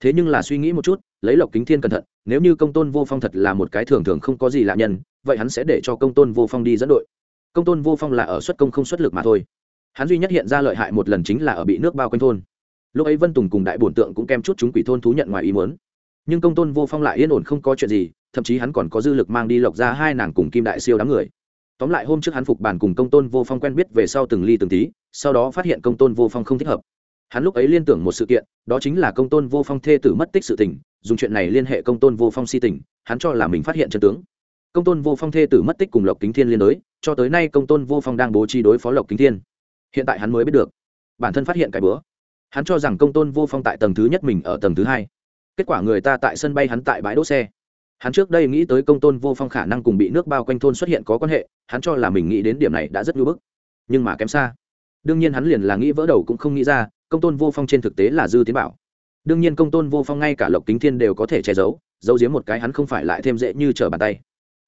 Thế nhưng là suy nghĩ một chút, lấy lộc kính thiên cẩn thận, nếu như công tôn vô phong thật là một cái thường thường không có gì lạ nhân, vậy hắn sẽ để cho công tôn vô phong đi dẫn đội. Công tôn vô phong là ở xuất công không xuất lực mà thôi. Hắn duy nhất hiện ra lợi hại một lần chính là ở bị nước bao quanh thôn. Lúc ấy vân tùng cùng đại bổn tượng cũng kem chút chúng quỷ thôn thú nhận ngoài ý muốn. Nhưng công tôn vô phong lại yên ổn không có chuyện gì thậm chí hắn còn có dư lực mang đi lộc ra hai nàng cùng kim đại siêu đám người. Tóm lại hôm trước hắn phục bàn cùng công tôn vô phong quen biết về sau từng ly từng tí, sau đó phát hiện công tôn vô phong không thích hợp. Hắn lúc ấy liên tưởng một sự kiện, đó chính là công tôn vô phong thê tử mất tích sự tình, dùng chuyện này liên hệ công tôn vô phong si tình, hắn cho là mình phát hiện chân tướng. Công tôn vô phong thê tử mất tích cùng lộc kính thiên liên đối, cho tới nay công tôn vô phong đang bố trí đối phó lộc kính thiên. Hiện tại hắn mới biết được, bản thân phát hiện cái bữa. Hắn cho rằng công tôn vô phong tại tầng thứ nhất mình ở tầng thứ hai. Kết quả người ta tại sân bay hắn tại bãi đỗ xe hắn trước đây nghĩ tới công tôn vô phong khả năng cùng bị nước bao quanh thôn xuất hiện có quan hệ, hắn cho là mình nghĩ đến điểm này đã rất ngưỡng bức. Nhưng mà kém xa. Đương nhiên hắn liền là nghĩ vỡ đầu cũng không nghĩ ra, công tôn vô phong trên thực tế là dư tiến bảo. Đương nhiên công tôn vô phong ngay cả lộc kính thiên đều có thể che giấu giấu giếm một cái hắn không phải lại thêm dễ như trở bàn tay.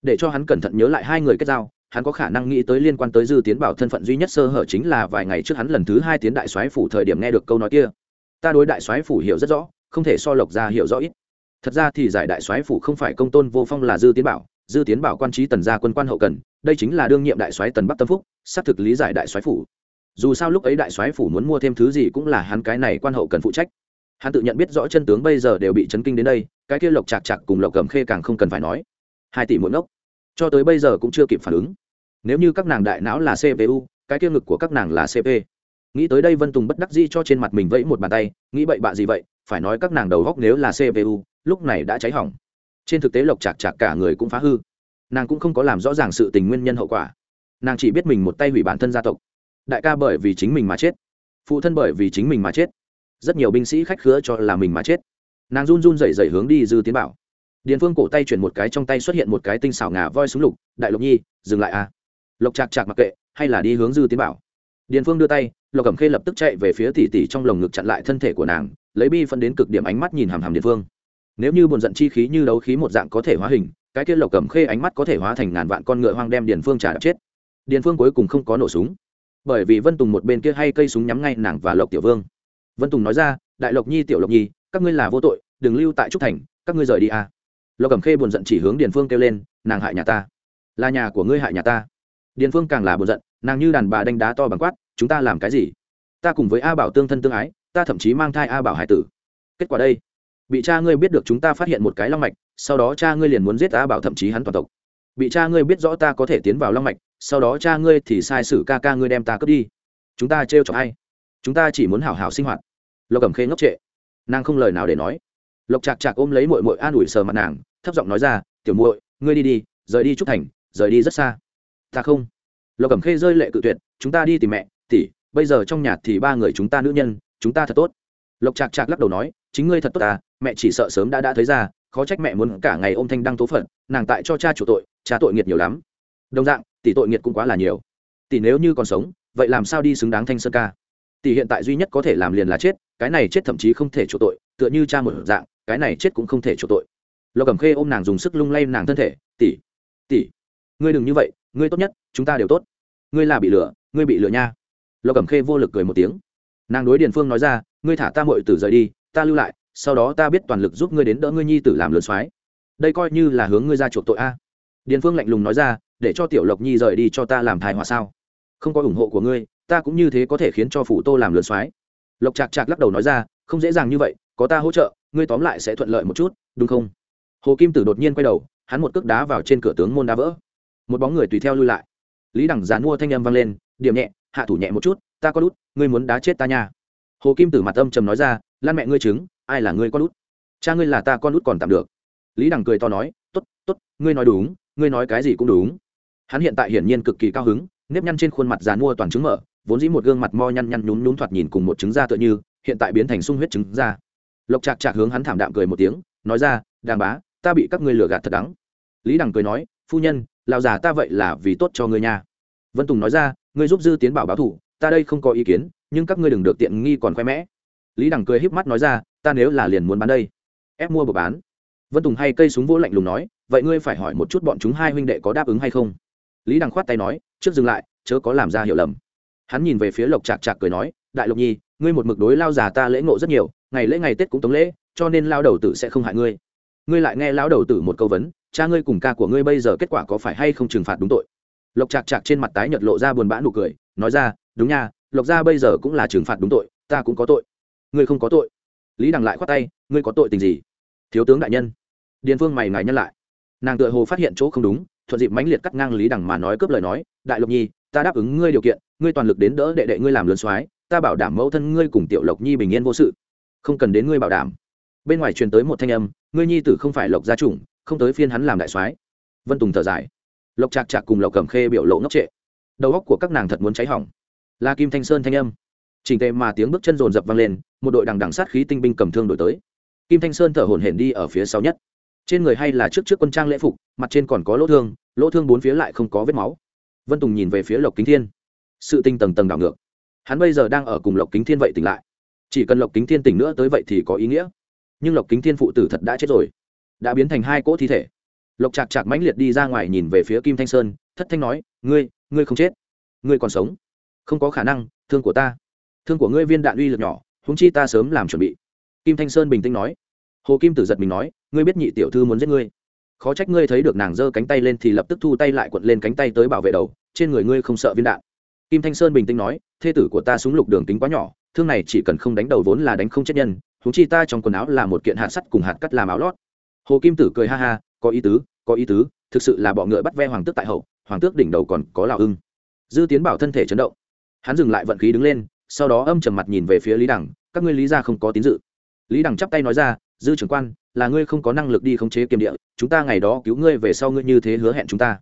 Để cho hắn cẩn thận nhớ lại hai người kết giao, hắn có khả năng nghĩ tới liên quan tới dư tiến bảo thân phận duy nhất sơ hở chính là vài ngày trước hắn lần thứ hai tiến đại soái phủ thời điểm nghe được câu nói kia. Ta đối đại soái phủ hiểu rất rõ, không thể so lộc ra hiểu rõ ít thật ra thì giải đại soái phủ không phải công tôn vô phong là dư tiến bảo, dư tiến bảo quan trí tần gia quân quan hậu cần, đây chính là đương nhiệm đại soái tần bắc tâm phúc, xác thực lý giải đại soái phủ. Dù sao lúc ấy đại soái phủ muốn mua thêm thứ gì cũng là hắn cái này quan hậu cần phụ trách. Hắn tự nhận biết rõ chân tướng bây giờ đều bị chấn kinh đến đây, cái kia lộc chạc chạc cùng lộc cầm khê càng không cần phải nói. Hai tỷ mỗi ngốc. Cho tới bây giờ cũng chưa kịp phản ứng. Nếu như các nàng đại não là cpu cái kia ngực của các nàng là cp nghĩ tới đây vân tùng bất đắc di cho trên mặt mình vẫy một bàn tay, nghĩ bậy bạ gì vậy, phải nói các nàng đầu góc nếu là cpu lúc này đã cháy hỏng. Trên thực tế lộc chạc chạc cả người cũng phá hư. Nàng cũng không có làm rõ ràng sự tình nguyên nhân hậu quả. Nàng chỉ biết mình một tay hủy bản thân gia tộc. Đại ca bởi vì chính mình mà chết. Phụ thân bởi vì chính mình mà chết. Rất nhiều binh sĩ khách khứa cho là mình mà chết. Nàng run run rẩy rẩy hướng đi dư tiến bảo. Điền phương cổ tay chuyển một cái trong tay xuất hiện một cái tinh xảo ngà voi súng lục. Đại lộc nhi, dừng lại a lộc chạc chạc mặc kệ, hay là đi hướng dư tiến bảo. Điền phương đưa tay, lộc cẩm khê lập tức chạy về phía tỷ tỷ trong lồng ngực chặn lại thân thể của nàng, lấy bi phân đến cực điểm ánh mắt nhìn hàm hàm điền phương nếu như buồn giận chi khí như đấu khí một dạng có thể hóa hình, cái kia lộc cầm khê ánh mắt có thể hóa thành ngàn vạn con ngựa hoang đem điền phương trả đập chết. Điền phương cuối cùng không có nổ súng. Bởi vì vân tùng một bên kia hay cây súng nhắm ngay nàng và lộc tiểu vương. Vân tùng nói ra, đại lộc nhi, tiểu lộc nhi, các ngươi là vô tội, đừng lưu tại trúc thành, các ngươi rời đi à. lộc Cầm khê buồn giận chỉ hướng điền phương kêu lên, nàng hại nhà ta. Là nhà của ngươi hại nhà ta. Điền phương càng là buồn giận, nàng như đàn bà đánh đá to bằng quát, chúng ta làm cái gì? Ta cùng với a bảo tương thân tương ái, ta thậm chí mang thai a bảo hải tử. Kết quả đây bị cha ngươi biết được chúng ta phát hiện một cái long mạch, sau đó cha ngươi liền muốn giết ta bảo thậm chí hắn toàn tộc. Bị cha ngươi biết rõ ta có thể tiến vào long mạch, sau đó cha ngươi thì sai sử ca ca ngươi đem ta cướp đi. Chúng ta trêu chọc hay chúng ta chỉ muốn hảo hảo sinh hoạt. Lộc cẩm khê ngốc trệ. Nàng không lời nào để nói. Lộc chạc chạc ôm lấy mội mội an ủi sờ mặt nàng, thấp giọng nói ra, tiểu muội, ngươi đi đi, rời đi trúc thành, rời đi rất xa. Ta không. Lộc cẩm khê rơi lệ cự tuyệt, chúng ta đi tìm mẹ tỉ bây giờ trong nhà thì ba người chúng ta nữ nhân, chúng ta thật tốt. Lộc chạc chạc lắc đầu nói chính ngươi thật tốt ta mẹ chỉ sợ sớm đã đã thấy ra, khó trách mẹ muốn cả ngày ôm thanh đăng tố phận nàng tại cho cha chủ tội, cha tội nghiệt nhiều lắm. Đồng dạng, tỷ tội nghiệt cũng quá là nhiều. Tỷ nếu như còn sống, vậy làm sao đi xứng đáng thanh sơn ca? Tỷ hiện tại duy nhất có thể làm liền là chết, cái này chết thậm chí không thể chủ tội, tựa như cha một dạng, cái này chết cũng không thể chủ tội. Lộc cẩm khê ôm nàng dùng sức lung lay nàng thân thể, tỷ tỷ, ngươi đừng như vậy, ngươi tốt nhất, chúng ta đều tốt. Ngươi là bị lừa, ngươi bị lừa nha. Lộc cẩm khê vô lực cười một tiếng. Nàng đối điền phương nói ra, ngươi thả ta mội tử rời đi ta lưu lại, sau đó ta biết toàn lực giúp ngươi đến đỡ ngươi nhi tử làm lớn soái. Đây coi như là hướng ngươi ra chuộc tội a. Điền phương lạnh lùng nói ra, để cho tiểu lộc nhi rời đi cho ta làm thai hòa sao? Không có ủng hộ của ngươi, ta cũng như thế có thể khiến cho phủ tô làm lớn soái. Lộc chạc chạc lắc đầu nói ra, không dễ dàng như vậy, có ta hỗ trợ, ngươi tóm lại sẽ thuận lợi một chút, đúng không? Hồ kim tử đột nhiên quay đầu, hắn một cước đá vào trên cửa tướng môn đá vỡ. Một bóng người tùy theo lui lại. Lý đẳng dán mua thanh âm vang lên, điểm nhẹ, hạ thủ nhẹ một chút, ta có đút, ngươi muốn đá chết ta nha. Hồ kim tử mặt âm trầm nói ra lan mẹ ngươi trứng, ai là ngươi con út? Cha ngươi là ta con út còn tạm được. Lý đằng cười to nói t ố t t ố t ngươi nói đúng ngươi nói cái gì cũng đúng. Hắn hiện tại hiển nhiên cực kỳ cao hứng nếp nhăn trên khuôn mặt dàn mua toàn trứng mở vốn dĩ một gương mặt mo nhăn nhăn nhún nhún thoạt nhìn cùng một trứng da tựa như hiện tại biến thành sung huyết trứng da. Lộc chạc chạc hướng hắn thảm đạm cười một tiếng nói ra đàng bá ta bị các ngươi lừa gạt thật đắng. Lý đằng cười nói phu nhân lão già ta vậy là vì tốt cho ngươi nha. Vân tùng nói ra ngươi giúp dư tiến bảo báo thủ ta đây không có ý kiến nhưng các ngươi đừng được tiện nghi còn khoe mẽ lý đằng cười híp mắt nói ra, ta nếu là liền muốn bán đây, ép mua bờ bán. Vân tùng hay cây súng vỗ lạnh lùng nói, vậy ngươi phải hỏi một chút bọn chúng hai huynh đệ có đáp ứng hay không? Lý đằng khoát tay nói, trước dừng lại, chớ có làm ra hiểu lầm. Hắn nhìn về phía lộc chạc chạc cười nói, đại lộc nhi, ngươi một mực đối lao già ta lễ ngộ rất nhiều, ngày lễ ngày tết cũng tống lễ, cho nên lao đầu tử sẽ không hại ngươi. Ngươi lại nghe lao đầu tử một câu vấn, cha ngươi cùng ca của ngươi bây giờ kết quả có phải hay không trừng phạt đúng tội? Lộc chạc chạc trên mặt tái nhợt lộ ra buồn bã nụ cười, nói ra, đúng nha, lộc gia bây giờ cũng là trừng phạt đúng tội, ta cũng có tội ngươi không có tội. Lý đằng lại khoát tay, ngươi có tội tình gì? Thiếu tướng đại nhân. Điền phương mày ngài nhân lại. Nàng tựa hồ phát hiện chỗ không đúng, thuận dịp mãnh liệt cắt ngang lý đằng mà nói cướp lời nói, đại lộc nhi, ta đáp ứng ngươi điều kiện, ngươi toàn lực đến đỡ đệ đệ ngươi làm lớn soái, ta bảo đảm mẫu thân ngươi cùng tiểu lộc nhi bình yên vô sự. Không cần đến ngươi bảo đảm. Bên ngoài truyền tới một thanh âm, ngươi nhi tử không phải lộc gia chủng, không tới phiên hắn làm đại soái. Vân tùng thở dài. Lộc chạc chạc cùng lộc cẩm khê biểu lộ ngốc trệ. Đầu óc của các nàng thật muốn cháy hỏng. Là kim thanh sơn thanh âm. Chỉnh tề mà tiếng bước chân rồn rập vang lên, một đội đằng đằng sát khí tinh binh cầm thương đổi tới. Kim thanh sơn thở hổn hển đi ở phía sau nhất. Trên người hay là trước trước quân trang lễ phục, mặt trên còn có lỗ thương lỗ thương bốn phía lại không có vết máu. Vân tùng nhìn về phía lộc kính thiên. Sự tinh tầng tầng đảo ngược. Hắn bây giờ đang ở cùng lộc kính thiên vậy tỉnh lại. Chỉ cần lộc kính thiên tỉnh nữa tới vậy thì có ý nghĩa. Nhưng lộc kính thiên phụ tử thật đã chết rồi. Đã biến thành hai cỗ thi thể. Lộc chạc chạc mãnh liệt đi ra ngoài nhìn về phía kim thanh sơn, thất thanh nói, ngươi ngươi không chết. Ngươi còn sống. Không có khả năng, thương của ta thương của ngươi viên đạn uy lực nhỏ húng chi ta sớm làm chuẩn bị. Kim thanh sơn bình tĩnh nói. Hồ kim tử giật mình nói, ngươi biết nhị tiểu thư muốn giết ngươi. Khó trách ngươi thấy được nàng giơ cánh tay lên thì lập tức thu tay lại quận lên cánh tay tới bảo vệ đầu, trên người ngươi không sợ viên đạn. Kim thanh sơn bình tĩnh nói, thê tử của ta súng lục đường tính quá nhỏ, thương này chỉ cần không đánh đầu vốn là đánh không chết nhân húng chi ta trong quần áo là một kiện hạt sắt cùng hạt cắt làm áo lót. Hồ kim tử cười ha ha, có ý tứ, có ý tứ, thực sự là bọ ngựa bắt ve hoàng tước tại hậu, hoàng tước đỉnh đầu còn có lào ưng. Dư tiến bảo thân thể chấn động. Hắn dừng lại vận khí đứng lên sau đó âm trầm mặt nhìn về phía lý đằng, các ngươi lý ra không có tín dự. Lý đằng chắp tay nói ra, dư trưởng quan, là ngươi không có năng lực đi khống chế kiềm địa, chúng ta ngày đó cứu ngươi về sau ngươi như thế hứa hẹn chúng ta.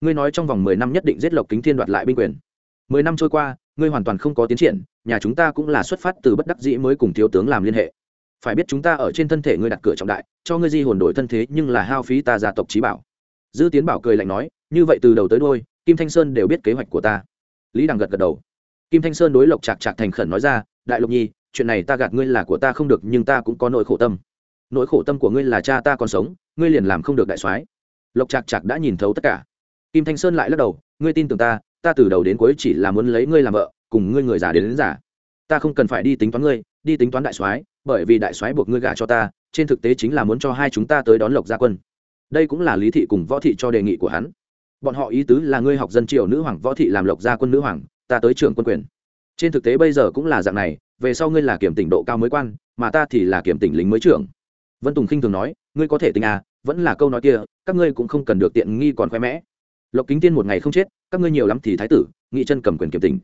Ngươi nói trong vòng mười năm nhất định giết lộc kính thiên đoạt lại binh quyền. Mười năm trôi qua, ngươi hoàn toàn không có tiến triển, nhà chúng ta cũng là xuất phát từ bất đắc dĩ mới cùng thiếu tướng làm liên hệ. Phải biết chúng ta ở trên thân thể ngươi đặt cửa trọng đại, cho ngươi di hồn đổi thân thế nhưng là hao phí ta gia tộc trí bảo. Dư tiến bảo cười lạnh nói, như vậy từ đầu tới đôi kim thanh sơn đều biết kế hoạch của ta. Lý đằng gật gật đầu kim thanh sơn đối lộc chạc chạc thành khẩn nói ra đại lộc nhi chuyện này ta gạt ngươi là của ta không được nhưng ta cũng có nỗi khổ tâm. Nỗi khổ tâm của ngươi là cha ta còn sống ngươi liền làm không được đại soái. Lộc chạc chạc đã nhìn thấu tất cả. Kim thanh sơn lại lắc đầu ngươi tin tưởng ta ta từ đầu đến cuối chỉ là muốn lấy ngươi làm vợ cùng ngươi người già đến, đến giả ta không cần phải đi tính toán ngươi đi tính toán đại soái bởi vì đại soái buộc ngươi gả cho ta trên thực tế chính là muốn cho hai chúng ta tới đón lộc gia quân. Đây cũng là lý thị cùng võ thị cho đề nghị của hắn. Bọn họ ý tứ là ngươi học dân triều nữ hoàng võ thị làm lộc gia quân nữ hoàng ta tới trưởng quân quyền. Trên thực tế bây giờ cũng là dạng này, về sau ngươi là kiểm tỉnh độ cao mới quan, mà ta thì là kiểm tỉnh lính mới trưởng. Vân tùng khinh thường nói, ngươi có thể tình à vẫn là câu nói kia, các ngươi cũng không cần được tiện nghi còn khoe mẽ. Lộc kính tiên một ngày không chết, các ngươi nhiều lắm thì thái tử, nghị chân cầm quyền kiểm tỉnh.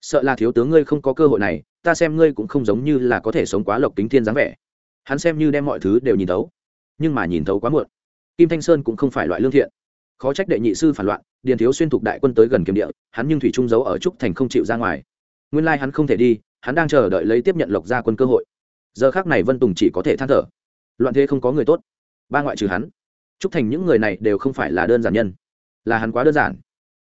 Sợ là thiếu tướng ngươi không có cơ hội này, ta xem ngươi cũng không giống như là có thể sống quá lộc kính thiên dáng vẻ. Hắn xem như đem mọi thứ đều nhìn thấu, nhưng mà nhìn thấu quá muộn. Kim thanh sơn cũng không phải loại lương thiện khó trách đệ nhị sư phản loạn, điền thiếu xuyên thục đại quân tới gần kiểm địa, hắn nhưng thủy trung giấu ở trúc thành không chịu ra ngoài. Nguyên lai hắn không thể đi, hắn đang chờ đợi lấy tiếp nhận lộc gia quân cơ hội. Giờ khác này vân tùng chỉ có thể than thở. Loạn thế không có người tốt. Ba ngoại trừ hắn, trúc thành những người này đều không phải là đơn giản nhân. Là hắn quá đơn giản.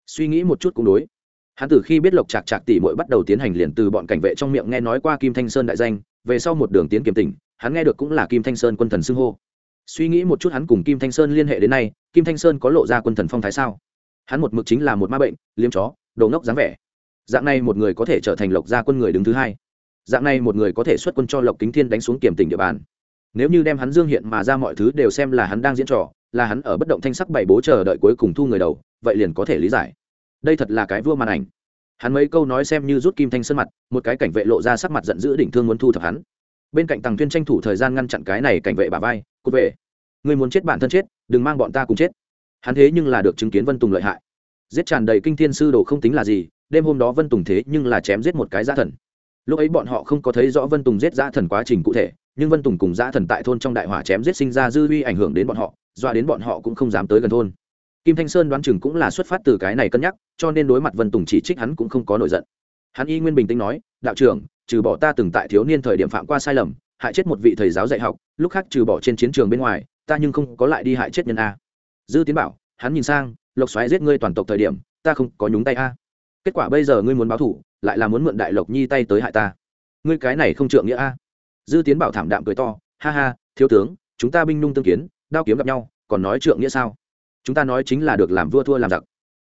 Suy nghĩ một chút cũng đối. Hắn từ khi biết lộc chạc chạc tỷ mội bắt đầu tiến hành liền từ bọn cảnh vệ trong miệng nghe nói qua kim thanh sơn đại danh, về sau một đường tiến kiểm tỉnh, hắn nghe được cũng là kim thanh sơn quân thần xưng hô suy nghĩ một chút hắn cùng kim thanh sơn liên hệ đến nay, kim thanh sơn có lộ ra quân thần phong thái sao? Hắn một mực chính là một ma bệnh, liếm chó đầu ngốc dáng vẻ. Dạng này một người có thể trở thành lộc gia quân người đứng thứ hai. Dạng này một người có thể xuất quân cho lộc kính thiên đánh xuống kiểm tỉnh địa bàn. Nếu như đem hắn dương hiện mà ra mọi thứ đều xem là hắn đang diễn trò, là hắn ở bất động thanh sắc bảy bố chờ đợi cuối cùng thu người đầu, vậy liền có thể lý giải. Đây thật là cái vua màn ảnh. Hắn mấy câu nói xem như rút kim thanh sơn mặt, một cái cảnh vệ lộ ra sắc mặt giận dữ đỉnh thương muốn thu thập hắn bên cạnh tàng tuyên tranh thủ thời gian ngăn chặn cái này cảnh vệ bà vai, cút về. Người muốn chết bản thân chết, đừng mang bọn ta cùng chết. Hắn thế nhưng là được chứng kiến vân tùng lợi hại. Giết tràn đầy kinh thiên sư đồ không tính là gì, đêm hôm đó vân tùng thế nhưng là chém giết một cái giã thần. Lúc ấy bọn họ không có thấy rõ vân tùng giết giã thần quá trình cụ thể, nhưng vân tùng cùng giã thần tại thôn trong đại hỏa chém giết sinh ra dư uy ảnh hưởng đến bọn họ, doa đến bọn họ cũng không dám tới gần thôn. Kim thanh sơn đoán chừng cũng là xuất phát từ cái này cân nhắc, cho nên đối mặt vân tùng chỉ trích hắn cũng không có nổi giận. Hắn y nguyên bình tĩnh nói, đạo trưởng trừ bỏ ta từng tại thiếu niên thời điểm phạm qua sai lầm, hại chết một vị thầy giáo dạy học, lúc khác trừ bỏ trên chiến trường bên ngoài, ta nhưng không có lại đi hại chết nhân a. Dư tiến bảo, hắn nhìn sang, lộc xoáy giết ngươi toàn tộc thời điểm, ta không có nhúng tay a. Kết quả bây giờ ngươi muốn báo thủ, lại là muốn mượn đại lộc nhi tay tới hại ta. Ngươi cái này không trượng nghĩa a. Dư tiến bảo thảm đạm cười to, ha ha, thiếu tướng, chúng ta binh nung tương kiến, đao kiếm gặp nhau, còn nói trượng nghĩa sao? Chúng ta nói chính là được làm vua thua làm giặc.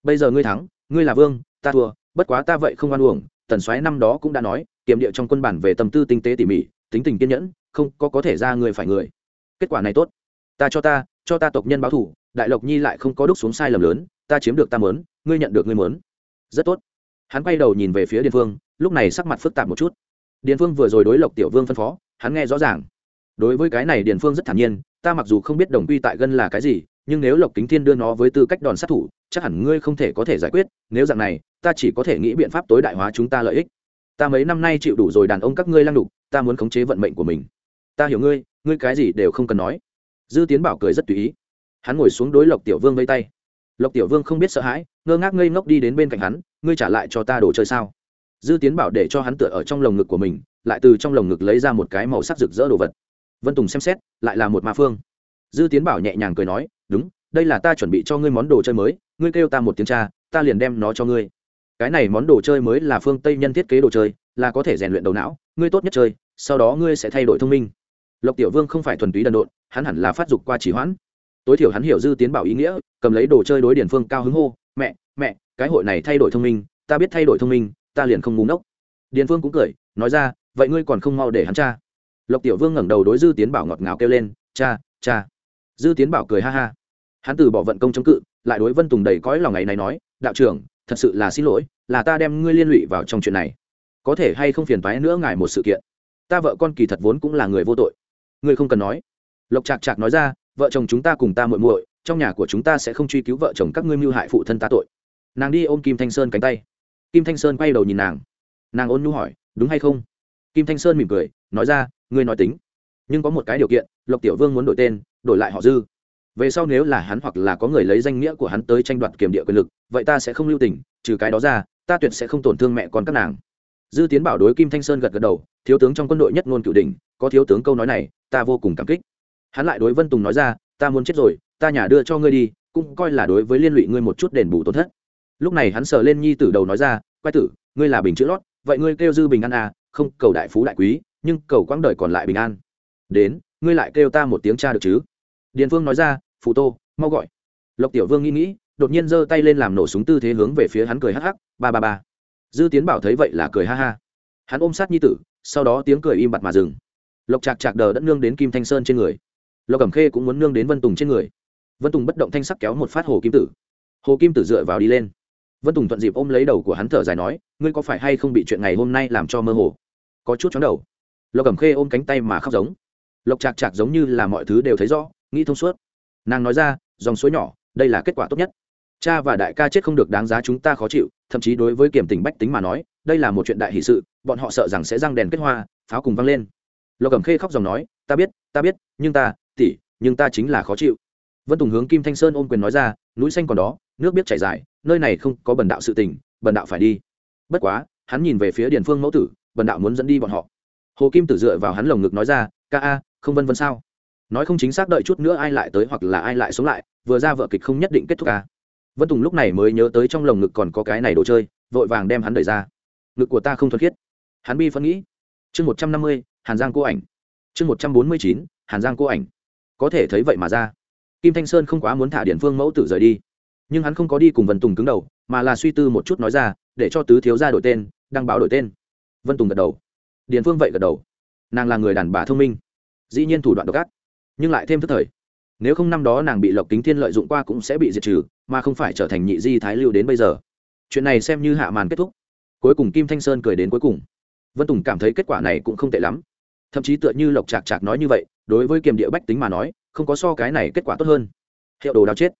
Bây giờ ngươi thắng, ngươi là vương, ta thua, bất quá ta vậy không oan uổng, tần xoáy năm đó cũng đã nói kiểm địa trong quân bản về tâm tư tinh tế tỉ mỉ, tính tình kiên nhẫn, không có có thể ra người phải người. Kết quả này tốt. Ta cho ta cho ta tộc nhân báo thủ đại lộc nhi lại không có đúc xuống sai lầm lớn, ta chiếm được ta mớn ngươi nhận được ngươi mớn rất tốt. Hắn quay đầu nhìn về phía điền phương lúc này sắc mặt phức tạp một chút. Điền phương vừa rồi đối lộc tiểu vương phân phó, hắn nghe rõ ràng. Đối với cái này điền phương rất thản nhiên, ta mặc dù không biết đồng quy tại gân là cái gì, nhưng nếu lộc kính thiên đưa nó với tư cách đòn sát thủ, chắc hẳn ngươi không thể có thể giải quyết, nếu dạng này, ta chỉ có thể nghĩ biện pháp tối đại hóa chúng ta lợi ích ta mấy năm nay chịu đủ rồi đàn ông các ngươi lăng đục, ta muốn khống chế vận mệnh của mình. Ta hiểu ngươi ngươi cái gì đều không cần nói. Dư tiến bảo cười rất tùy ý. Hắn ngồi xuống đối lộc tiểu vương vây tay. Lộc tiểu vương không biết sợ hãi, ngơ ngác ngây ngốc đi đến bên cạnh hắn, ngươi trả lại cho ta đồ chơi sao? Dư tiến bảo để cho hắn tựa ở trong lồng ngực của mình, lại từ trong lồng ngực lấy ra một cái màu sắc rực rỡ đồ vật. Vân tùng xem xét, lại là một ma phương. Dư tiến bảo nhẹ nhàng cười nói, đúng, đây là ta chuẩn bị cho ngươi món đồ chơi mới, ngươi kêu ta một tiếng cha, ta liền đem nó cho ngươi cái này món đồ chơi mới là phương tây nhân thiết kế đồ chơi, là có thể rèn luyện đầu não, ngươi tốt nhất chơi, sau đó ngươi sẽ thay đổi thông minh. Lộc tiểu vương không phải thuần túy đần độn, hắn hẳn là phát dục qua chỉ hoãn. Tối thiểu hắn hiểu dư tiến bảo ý nghĩa, cầm lấy đồ chơi đối điển phương cao hứng hô, mẹ mẹ, cái hội này thay đổi thông minh, ta biết thay đổi thông minh, ta liền không ngúng ốc điền phương cũng cười, nói ra, vậy ngươi còn không mau để hắn cha lộc tiểu vương ngẩng đầu đối dư tiến bảo ngọt ngào kêu lên, cha cha. Dư tiến bảo cười ha ha. Hắn từ bỏ vận công chống cự, lại đối vân tùng đầy cõi lòng ngày này nói, đạo trưởng thật sự là xin lỗi, là ta đem ngươi liên lụy vào trong chuyện này. Có thể hay không phiền toái nữa ngài một sự kiện. Ta vợ con kỳ thật vốn cũng là người vô tội. Ngươi không cần nói. Lộc trạc trạc nói ra, vợ chồng chúng ta cùng ta muội muội, trong nhà của chúng ta sẽ không truy cứu vợ chồng các ngươi mưu hại phụ thân ta tội. Nàng đi ôm kim thanh sơn cánh tay. Kim thanh sơn quay đầu nhìn nàng. Nàng ôn nhu hỏi, đúng hay không? Kim thanh sơn mỉm cười, nói ra, ngươi nói tính. Nhưng có một cái điều kiện, lộc tiểu vương muốn đổi tên, đổi lại họ dư về sau nếu là hắn hoặc là có người lấy danh nghĩa của hắn tới tranh đoạt kiểm địa quyền lực, vậy ta sẽ không lưu tình, trừ cái đó ra, ta tuyệt sẽ không tổn thương mẹ con các nàng. Dư tiến bảo đối kim thanh sơn gật gật đầu, thiếu tướng trong quân đội nhất ngôn cựu đình có thiếu tướng câu nói này, ta vô cùng cảm kích. Hắn lại đối vân tùng nói ra, ta muốn chết rồi, ta nhà đưa cho ngươi đi, cũng coi là đối với liên lụy ngươi một chút đền bù tổn thất. Lúc này hắn sờ lên nhi tử đầu nói ra quay tử, ngươi là bình chữ lót, vậy ngươi kêu dư bình an à không, cầu đại phú đại quý, nhưng cầu quãng đời còn lại bình an. Đến, ngươi lại kêu ta một tiếng cha được chứ? Điền phương nói ra phụ tô, mau gọi. Lộc tiểu vương nghĩ nghĩ, đột nhiên giơ tay lên làm nổ súng tư thế hướng về phía hắn cười hắc hắc, ba ba ba. Dư tiến bảo thấy vậy là cười ha ha. Hắn ôm sát nhi tử, sau đó tiếng cười im bặt mà dừng. Lộc chạc chạc đờ đất nương đến kim thanh sơn trên người. Lộc cẩm khê cũng muốn nương đến vân tùng trên người. Vân tùng bất động thanh sắc kéo một phát hồ kim tử. Hồ kim tử dựa vào đi lên. Vân tùng thuận dịp ôm lấy đầu của hắn thở dài nói, ngươi có phải hay không bị chuyện ngày hôm nay làm cho mơ hồ? Có chút chóng đầu. Lộc cẩm khê ôm cánh tay mà khóc giống. Lộc chạc chạc giống như là mọi thứ đều thấy rõ, nghĩ thông suốt nàng nói ra, dòng suối nhỏ, đây là kết quả tốt nhất. Cha và đại ca chết không được đáng giá chúng ta khó chịu, thậm chí đối với kiểm tình bách tính mà nói, đây là một chuyện đại hỷ sự, bọn họ sợ rằng sẽ răng đèn kết hoa, pháo cùng văng lên. Lộc cẩm khê khóc dòng nói, ta biết ta biết, nhưng ta tỉ nhưng ta chính là khó chịu. Vân tùng hướng kim thanh sơn ôm quyền nói ra, núi xanh còn đó, nước biết chảy dài, nơi này không có bần đạo sự tình, bần đạo phải đi. Bất quá, hắn nhìn về phía điền phương mẫu tử, bần đạo muốn dẫn đi bọn họ. Hồ kim tử dựa vào hắn lồng ngực nói ra, ca a, không vân vân sao? Nói không chính xác đợi chút nữa ai lại tới hoặc là ai lại sống lại, vừa ra vợ kịch không nhất định kết thúc ca vân tùng lúc này mới nhớ tới trong lồng ngực còn có cái này đồ chơi, vội vàng đem hắn đẩy ra. Ngực của ta không thuần khiết. Hắn bi phân nghĩ. Chương một trăm năm mươi, hàn giang cô ảnh. Chương một trăm bốn mươi chín, hàn giang cô ảnh. Có thể thấy vậy mà ra. Kim thanh sơn không quá muốn thả điển phương mẫu tử rời đi. Nhưng hắn không có đi cùng vân tùng cứng đầu, mà là suy tư một chút nói ra, để cho tứ thiếu ra đổi tên, đăng báo đổi tên. Vân tùng gật đầu. Điền phương vậy gật đầu. Nàng là người đàn bà thông minh. Dĩ nhiên thủ đoạn độc ác nhưng lại thêm thức thời. Nếu không năm đó nàng bị lộc kính thiên lợi dụng qua cũng sẽ bị diệt trừ, mà không phải trở thành nhị di thái lưu đến bây giờ. Chuyện này xem như hạ màn kết thúc. Cuối cùng kim thanh sơn cười đến cuối cùng. Vân tùng cảm thấy kết quả này cũng không tệ lắm. Thậm chí tựa như lộc chạc chạc nói như vậy, đối với kiềm địa bách tính mà nói, không có so cái này kết quả tốt hơn. Hiệu đồ đào chết.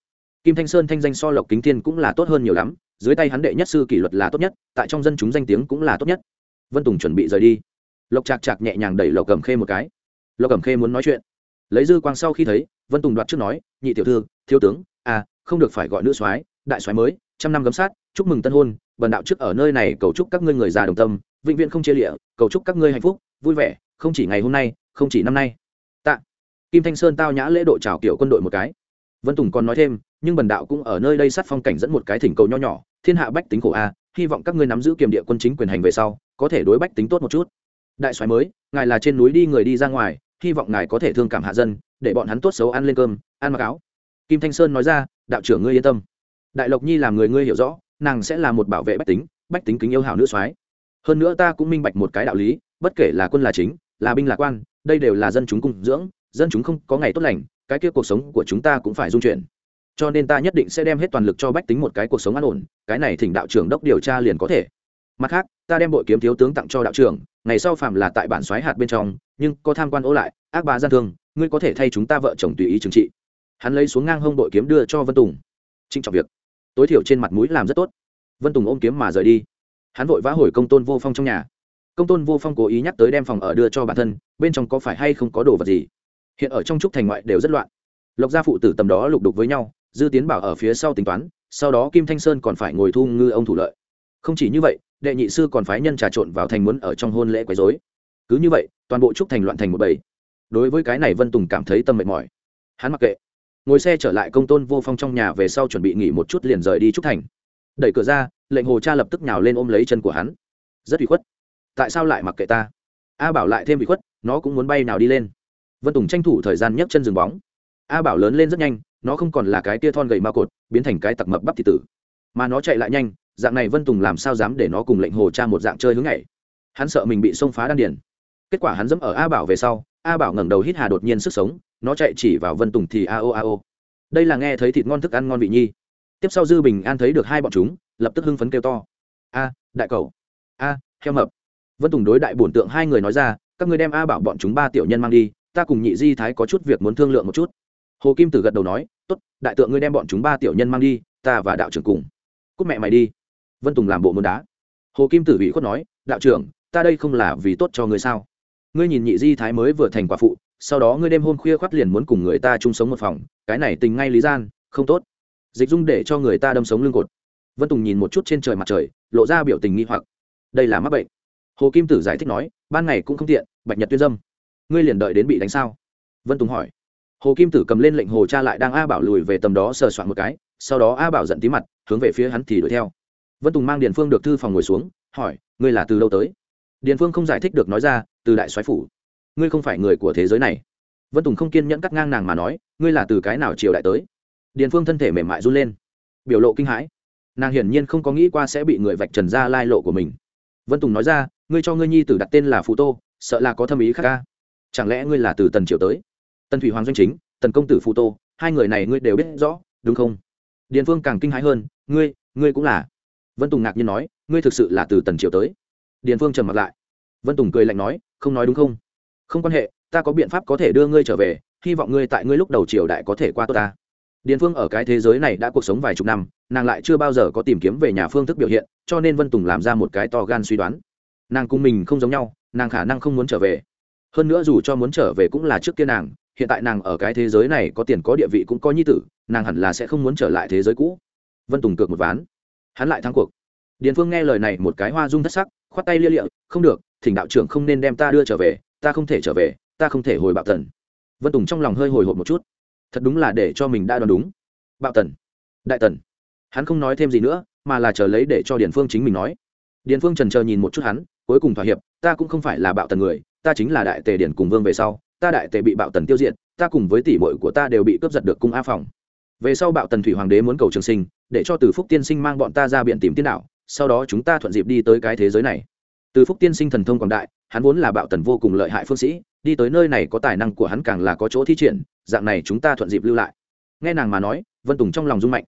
Kim thanh sơn thanh danh so lộc kính thiên cũng là tốt hơn nhiều lắm, dưới tay hắn đệ nhất sư kỷ luật là tốt nhất, tại trong dân chúng danh tiếng cũng là tốt nhất. Vân tùng chuẩn bị rời đi. Lộc chạc chạc nhẹ nhàng đẩy lộc cầm khê một cái. Lộc cầm khê muốn nói chuyện lấy dư quang sau khi thấy, vân tùng đoạt trước nói, nhị tiểu thư, thiếu tướng à không được phải gọi nữ soái, đại soái mới, trăm năm gấm sát, chúc mừng tân hôn, bần đạo trước ở nơi này cầu chúc các ngươi người già đồng tâm, vĩnh viễn không chia lịa, cầu chúc các ngươi hạnh phúc, vui vẻ, không chỉ ngày hôm nay, không chỉ năm nay. Tạ. Kim thanh sơn tao nhã lễ độ chào kiểu quân đội một cái. Vân tùng còn nói thêm, nhưng bần đạo cũng ở nơi đây sát phong cảnh dẫn một cái thỉnh cầu nho nhỏ, thiên hạ bách tính khổ a, hy vọng các ngươi nắm giữ kiềm địa quân chính quyền hành về sau, có thể đối bách tính tốt một chút. Đại soái mới, ngài là trên núi đi người đi ra ngoài hy vọng ngài có thể thương cảm hạ dân, để bọn hắn tốt xấu ăn lên cơm, ăn mặc áo. Kim thanh sơn nói ra, đạo trưởng ngươi yên tâm. Đại lộc nhi làm người ngươi hiểu rõ, nàng sẽ là một bảo vệ bách tính bách tính kính yêu hảo nữ soái. Hơn nữa ta cũng minh bạch một cái đạo lý, bất kể là quân là chính, là binh là quan, đây đều là dân chúng cung dưỡng, dân chúng không có ngày tốt lành, cái kia cuộc sống của chúng ta cũng phải dung chuyển. Cho nên ta nhất định sẽ đem hết toàn lực cho bách tính một cái cuộc sống an ổn, cái này thỉnh đạo trưởng đốc điều tra liền có thể mặt khác, ta đem bội kiếm thiếu tướng tặng cho đạo trưởng, ngày sau phạm là tại bản xoáy hạt bên trong, nhưng có tham quan ố lại, ác bà gian thương, ngươi có thể thay chúng ta vợ chồng tùy ý trừng trị. Hắn lấy xuống ngang hông bội kiếm đưa cho vân tùng. Trinh trọng việc. Tối thiểu trên mặt mũi làm rất tốt. Vân tùng ôm kiếm mà rời đi. Hắn vội vã hồi công tôn vô phong trong nhà. Công tôn vô phong cố ý nhắc tới đem phòng ở đưa cho bản thân, bên trong có phải hay không có đồ vật gì? Hiện ở trong trúc thành ngoại đều rất loạn. Lộc gia phụ tử tầm đó lục đục với nhau, dư tiến bảo ở phía sau tính toán, sau đó kim thanh sơn còn phải ngồi thu ngư ông thủ lợi. Không chỉ như vậy đệ nhị sư còn phái nhân trà trộn vào thành muốn ở trong hôn lễ quấy rối. Cứ như vậy, toàn bộ trúc thành loạn thành một bầy. Đối với cái này vân tùng cảm thấy tâm mệt mỏi. Hắn mặc kệ. Ngồi xe trở lại công tôn vô phong trong nhà về sau chuẩn bị nghỉ một chút liền rời đi trúc thành. Đẩy cửa ra, lệnh hồ cha lập tức nhào lên ôm lấy chân của hắn. Rất bị khuất. Tại sao lại mặc kệ ta? A bảo lại thêm bị khuất, nó cũng muốn bay nào đi lên. Vân tùng tranh thủ thời gian nhấc chân dừng bóng. A bảo lớn lên rất nhanh, nó không còn là cái tia thon gầy ma cột, biến thành cái tặc mập bắp thị tử. Mà nó chạy lại nhanh dạng này vân tùng làm sao dám để nó cùng lệnh hồ cha một dạng chơi hướng này hắn sợ mình bị xông phá đan điền. Kết quả hắn dẫm ở a bảo về sau, a bảo ngẩng đầu hít hà đột nhiên sức sống, nó chạy chỉ vào vân tùng thì a o a o đây là nghe thấy thịt ngon thức ăn ngon vị nhi. Tiếp sau dư bình an thấy được hai bọn chúng, lập tức hưng phấn kêu to. A, đại cầu. A, heo mập. Vân tùng đối đại bổn tượng hai người nói ra, các người đem a bảo bọn chúng ba tiểu nhân mang đi, ta cùng nhị di thái có chút việc muốn thương lượng một chút. Hồ kim tử gật đầu nói t ố t đại tượng ngươi đem bọn chúng ba tiểu nhân mang đi, ta và đạo trưởng cùng. Cúc mẹ mày đi vân tùng làm bộ môn đá. Hồ kim tử bị khuất nói, đạo trưởng, ta đây không là vì tốt cho ngươi sao? Ngươi nhìn nhị di thái mới vừa thành quả phụ, sau đó ngươi đêm hôm khuya khoắt liền muốn cùng người ta chung sống một phòng, cái này tình ngay lý gian, không tốt. Dịch dung để cho người ta đâm sống lưng cột. Vân tùng nhìn một chút trên trời mặt trời, lộ ra biểu tình nghi hoặc. Đây là mắc bệnh. Hồ kim tử giải thích nói, ban ngày cũng không tiện, bạch nhật tuyên dâm, ngươi liền đợi đến bị đánh sao? Vân tùng hỏi. Hồ kim tử cầm lên lệnh hồ cha lại đang a bảo lùi về tầm đó sờ soạn một cái, sau đó a bảo giận tí mặt, hướng về phía hắn thì đuổi theo vân tùng mang điền phương được thư phòng ngồi xuống, hỏi, ngươi là từ đâu tới? Điền phương không giải thích được nói ra, từ đại soái phủ. Ngươi không phải người của thế giới này. Vân tùng không kiên nhẫn cắt ngang nàng mà nói, ngươi là từ cái nào triều đại tới? Điền phương thân thể mềm mại run lên, biểu lộ kinh hãi. Nàng hiển nhiên không có nghĩ qua sẽ bị người vạch trần ra lai lộ của mình. Vân tùng nói ra, ngươi cho ngươi nhi tử đặt tên là phụ tô, sợ là có thâm ý khác ca. Chẳng lẽ ngươi là từ tần triều tới? Tần thủy hoàng doanh chính, tần công tử phụ tô, hai người này ngươi đều biết rõ, đúng không? Điền phương càng kinh hãi hơn, ngươi ngươi cũng là vân tùng ngạc nhiên nói, ngươi thực sự là từ tần triều tới. Điền phương trầm mặt lại. Vân tùng cười lạnh nói, không nói đúng không? Không quan hệ, ta có biện pháp có thể đưa ngươi trở về, hy vọng ngươi tại ngươi lúc đầu triều đại có thể qua tốt ta. Điền phương ở cái thế giới này đã cuộc sống vài chục năm, nàng lại chưa bao giờ có tìm kiếm về nhà phương thức biểu hiện, cho nên vân tùng làm ra một cái to gan suy đoán. Nàng cùng mình không giống nhau, nàng khả năng không muốn trở về. Hơn nữa dù cho muốn trở về cũng là trước kia nàng, hiện tại nàng ở cái thế giới này có tiền có địa vị cũng có nhi tử, nàng hẳn là sẽ không muốn trở lại thế giới cũ. Vân tùng cược một ván hắn lại thắng cuộc. Điền phương nghe lời này một cái hoa dung thất sắc, khoát tay lia lịa, không được, thỉnh đạo trưởng không nên đem ta đưa trở về, ta không thể trở về, ta không thể hồi bạo tần. Vân tùng trong lòng hơi hồi hộp một chút. Thật đúng là để cho mình đã đoán đúng. Bạo tần, đại tần. Hắn không nói thêm gì nữa, mà là chờ lấy để cho điền phương chính mình nói. Điền phương trần chờ nhìn một chút hắn, cuối cùng thỏa hiệp, ta cũng không phải là bạo tần người, ta chính là đại tề Điền cùng vương về sau, ta đại tề bị bạo tần tiêu diệt, ta cùng với tỷ muội của ta đều bị cướp giật được cung a phòng. Về sau bạo tần thủy hoàng đế muốn cầu trường sinh để cho từ phúc tiên sinh mang bọn ta ra biển tìm tiên đạo sau đó chúng ta thuận dịp đi tới cái thế giới này. Từ phúc tiên sinh thần thông quảng đại, hắn vốn là bạo tần vô cùng lợi hại phương sĩ, đi tới nơi này có tài năng của hắn càng là có chỗ thi triển, dạng này chúng ta thuận dịp lưu lại. Nghe nàng mà nói, vân tùng trong lòng rung mạnh.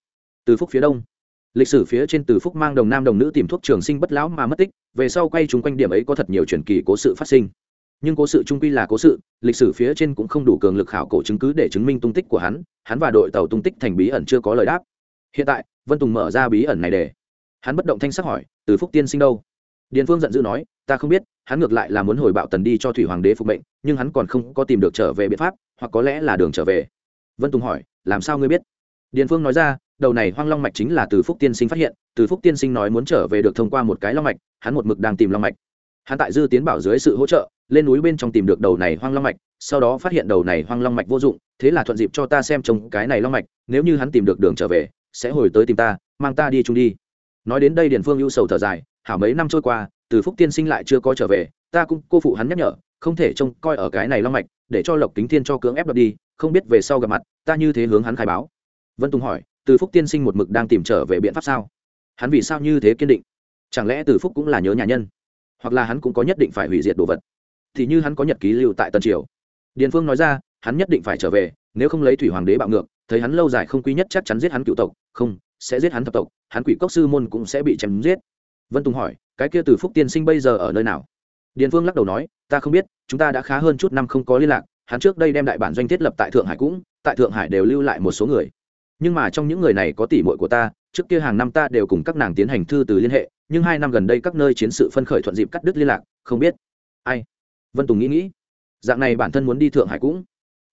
Từ phúc phía đông. Lịch sử phía trên từ phúc mang đồng nam đồng nữ tìm thuốc trường sinh bất lão mà mất tích, về sau quay chúng quanh điểm ấy có thật nhiều truyền kỳ cố sự phát sinh. Nhưng cố sự trung quy là cố sự, lịch sử phía trên cũng không đủ cường lực khảo cổ chứng cứ để chứng minh tung tích của hắn hắn và đội tàu tung tích thành bí ẩn chưa có lời đáp hiện tại, vân tùng mở ra bí ẩn này để. Hắn bất động thanh sắc hỏi, từ phúc tiên sinh đâu? Điền phương giận dữ nói, ta không biết, hắn ngược lại là muốn hồi bạo tần đi cho thủy hoàng đế phục mệnh, nhưng hắn còn không có tìm được trở về biện pháp, hoặc có lẽ là đường trở về. Vân tùng hỏi, làm sao ngươi biết? Điền phương nói ra, đầu này hoang long mạch chính là từ phúc tiên sinh phát hiện, từ phúc tiên sinh nói muốn trở về được thông qua một cái long mạch, hắn một mực đang tìm long mạch. Hắn tại dư tiến bảo dưới sự hỗ trợ, lên núi bên trong tìm được đầu này hoang long mạch, sau đó phát hiện đầu này hoang long mạch vô dụng, thế là thuận dịp cho ta xem trông cái này long mạch, nếu như hắn tìm được đường trở về sẽ hồi tới tìm ta, mang ta đi chung đi. Nói đến đây điền phương ưu sầu thở dài, hảo mấy năm trôi qua, từ phúc tiên sinh lại chưa có trở về, ta cũng cô phụ hắn nhắc nhở, không thể trông coi ở cái này long mạch, để cho lộc kính thiên cho cưỡng ép đập đi, không biết về sau gặp mặt, ta như thế hướng hắn khai báo. Vân tùng hỏi, từ phúc tiên sinh một mực đang tìm trở về biện pháp sao? Hắn vì sao như thế kiên định? Chẳng lẽ từ phúc cũng là nhớ nhà nhân? Hoặc là hắn cũng có nhất định phải hủy diệt đồ vật? Thì như hắn có nhật ký lưu tại tân triều. Điền phương nói ra, hắn nhất định phải trở về, nếu không lấy thủy hoàng đế bạo ngược thấy hắn lâu dài không quy nhất chắc chắn giết hắn cựu tộc, không, sẽ giết hắn thập tộc, hắn quỷ cốc sư môn cũng sẽ bị chém giết. Vân tùng hỏi, cái kia từ phúc tiên sinh bây giờ ở nơi nào? Điền phương lắc đầu nói, ta không biết, chúng ta đã khá hơn chút năm không có liên lạc, hắn trước đây đem đại bản doanh thiết lập tại thượng hải cũng, tại thượng hải đều lưu lại một số người. Nhưng mà trong những người này có tỷ muội của ta, trước kia hàng năm ta đều cùng các nàng tiến hành thư từ liên hệ, nhưng hai năm gần đây các nơi chiến sự phân khởi thuận dịp cắt đứt liên lạc, không biết. Ai? Vân tùng nghĩ nghĩ. Dạng này bản thân muốn đi thượng hải cũng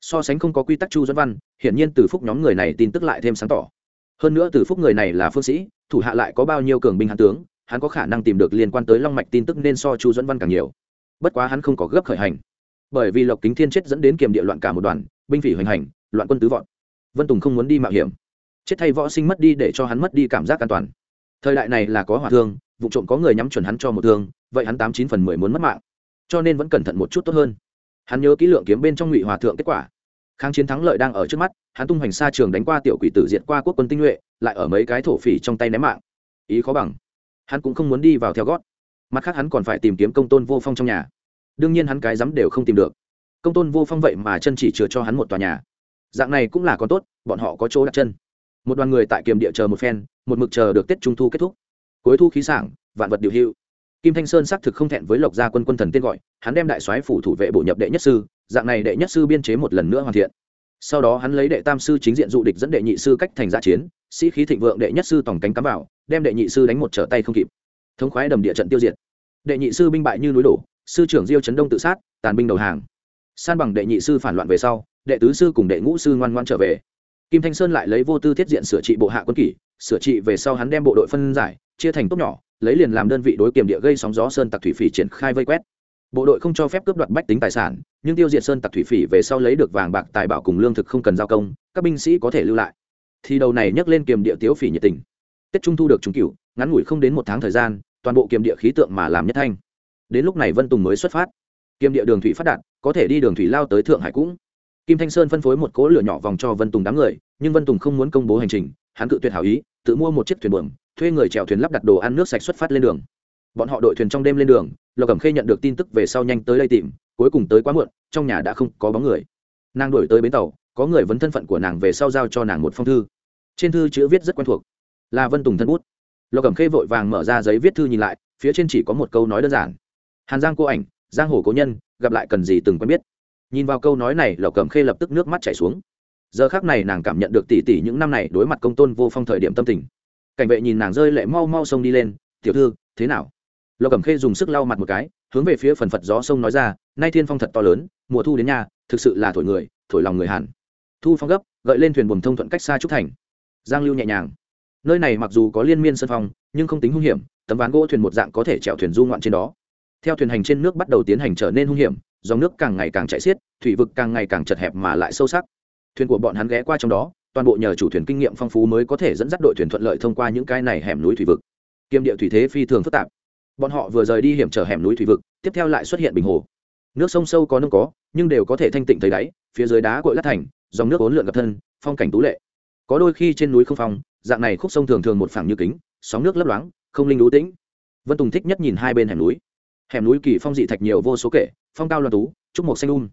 so sánh không có quy tắc chu dẫn văn, hiển nhiên từ phúc nhóm người này tin tức lại thêm sáng tỏ. Hơn nữa từ phúc người này là phương sĩ, thủ hạ lại có bao nhiêu cường binh hán tướng, hắn có khả năng tìm được liên quan tới long mạch tin tức nên so chu dẫn văn càng nhiều. Bất quá hắn không có gấp khởi hành. Bởi vì lộc kính thiên chết dẫn đến kiềm địa loạn cả một đoàn, binh phỉ hoành hành, loạn quân tứ vọn vân tùng không muốn đi mạo hiểm. Chết thay võ sinh mất đi để cho hắn mất đi cảm giác an toàn. Thời đại này là có hỏa thương, vụ trộm có người nhắm chuẩn hắn cho một thương, vậy hắn tám chín phần mười muốn mất mạng. Cho nên vẫn cẩn thận một chút tốt hơn. Hắn nhớ kỹ lượng kiếm bên trong ngụy hòa thượng kết quả kháng chiến thắng lợi đang ở trước mắt, hắn tung hoành xa trường đánh qua tiểu quỷ tử diệt qua quốc quân tinh nhuệ, lại ở mấy cái thổ phỉ trong tay ném mạng. Ý khó bằng. Hắn cũng không muốn đi vào theo gót. Mặt khác hắn còn phải tìm kiếm công tôn vô phong trong nhà. Đương nhiên hắn cái dám đều không tìm được. Công tôn vô phong vậy mà chân chỉ chừa cho hắn một tòa nhà. Dạng này cũng là con tốt, bọn họ có chỗ đặt chân. Một đoàn người tại kiềm địa chờ một phen, một mực chờ được tết trung thu kết thúc. Cuối thu khí sảng, vạn vật điều hưu kim thanh sơn xác thực không thẹn với lộc gia quân quân thần tên gọi, hắn đem đại soái phủ thủ vệ bổ nhập đệ nhất sư dạng này đệ nhất sư biên chế một lần nữa hoàn thiện. Sau đó hắn lấy đệ tam sư chính diện dụ địch dẫn đệ nhị sư cách thành dạ chiến, sĩ khí thịnh vượng đệ nhất sư tổng cánh cắm vào, đem đệ nhị sư đánh một trở tay không kịp. Thống khoái đầm địa trận tiêu diệt. Đệ nhị sư binh bại như núi đổ, sư trưởng diêu chấn đông tự sát, tàn binh đầu hàng. San bằng đệ nhị sư phản loạn về sau, đệ tứ sư cùng đệ ngũ sư ngoan ngoan trở về. Kim thanh sơn lại lấy vô tư thiết diện sửa trị bộ hạ quân kỷ, sửa trị về sau hắn đem bộ đội phân giải, chia thành tốt nhỏ, lấy liền làm đơn vị đối kiềm địa gây sóng gió sơn tặc thủy phỉ triển khai vây quét bộ đội không cho phép cướp đoạt bách tính tài sản, nhưng tiêu diệt sơn tặc thủy phỉ về sau lấy được vàng bạc tài bảo cùng lương thực không cần giao công, các binh sĩ có thể lưu lại. Thì đầu này nhắc lên kiềm địa tiếu phỉ nhiệt tình. Tết trung thu được trúng cửu, ngắn ngủi không đến một tháng thời gian, toàn bộ kiềm địa khí tượng mà làm nhất thanh. Đến lúc này vân tùng mới xuất phát. Kiềm địa đường thủy phát đạt, có thể đi đường thủy lao tới thượng hải cũng. Kim thanh sơn phân phối một cỗ lửa nhỏ vòng cho vân tùng đám người, nhưng vân tùng không muốn công bố hành trình, hắn cự tuyệt hảo ý, tự mua một chiếc thuyền buồm, thuê người chèo thuyền lắp đặt đồ ăn nước sạch xuất phát lên đường bọn họ đội thuyền trong đêm lên đường, lộc cẩm khê nhận được tin tức về sau nhanh tới đây tìm, cuối cùng tới quá muộn, trong nhà đã không có bóng người. Nàng đổi tới bến tàu, có người vấn thân phận của nàng về sau giao cho nàng một phong thư. Trên thư chữ viết rất quen thuộc, là vân tùng thân bút. Lộc cẩm khê vội vàng mở ra giấy viết thư nhìn lại, phía trên chỉ có một câu nói đơn giản. Hàn giang cô ảnh, giang hồ cố nhân, gặp lại cần gì từng quen biết. Nhìn vào câu nói này, lộc cẩm khê lập tức nước mắt chảy xuống. Giờ khác này nàng cảm nhận được tỉ tỉ những năm này đối mặt công tôn vô phong thời điểm tâm tình. Cảnh vệ nhìn nàng rơi lệ mau mau xông đi lên, tiểu thư, thế nào? Lộc cẩm khê dùng sức lau mặt một cái, hướng về phía phần phật gió sông nói ra, nay thiên phong thật to lớn, mùa thu đến nhà thực sự là thổi người, thổi lòng người hàn thu phong gấp, gợi lên thuyền buồm thông thuận cách xa trúc thành. Giang lưu nhẹ nhàng. Nơi này mặc dù có liên miên sân phong, nhưng không tính hung hiểm, tấm ván gỗ thuyền một dạng có thể chèo thuyền du ngoạn trên đó. Theo thuyền hành trên nước bắt đầu tiến hành trở nên hung hiểm, dòng nước càng ngày càng chạy xiết, thủy vực càng ngày càng chật hẹp mà lại sâu sắc. Thuyền của bọn hắn ghé qua trong đó, toàn bộ nhờ chủ thuyền kinh nghiệm phong phú mới có thể dẫn dắt đội thuyền thuận lợi thông qua những cái này hẻm núi thủy vực. Kiêm địa thủy thế phi thường phức tạp bọn họ vừa rời đi hiểm trở hẻm núi thủy vực, tiếp theo lại xuất hiện bình hồ. Nước sông sâu có nông có, nhưng đều có thể thanh tịnh thấy đáy, phía dưới đá cội lát thành, dòng nước ốn lượn gặp thân, phong cảnh tú lệ. Có đôi khi trên núi không phong, dạng này khúc sông thường thường một phẳng như kính, sóng nước lấp loáng, không linh lú tĩnh. Vân tùng thích nhất nhìn hai bên hẻm núi. Hẻm núi kỳ phong dị thạch nhiều vô số kể, phong cao loạn tú, trúc mộc xanh um.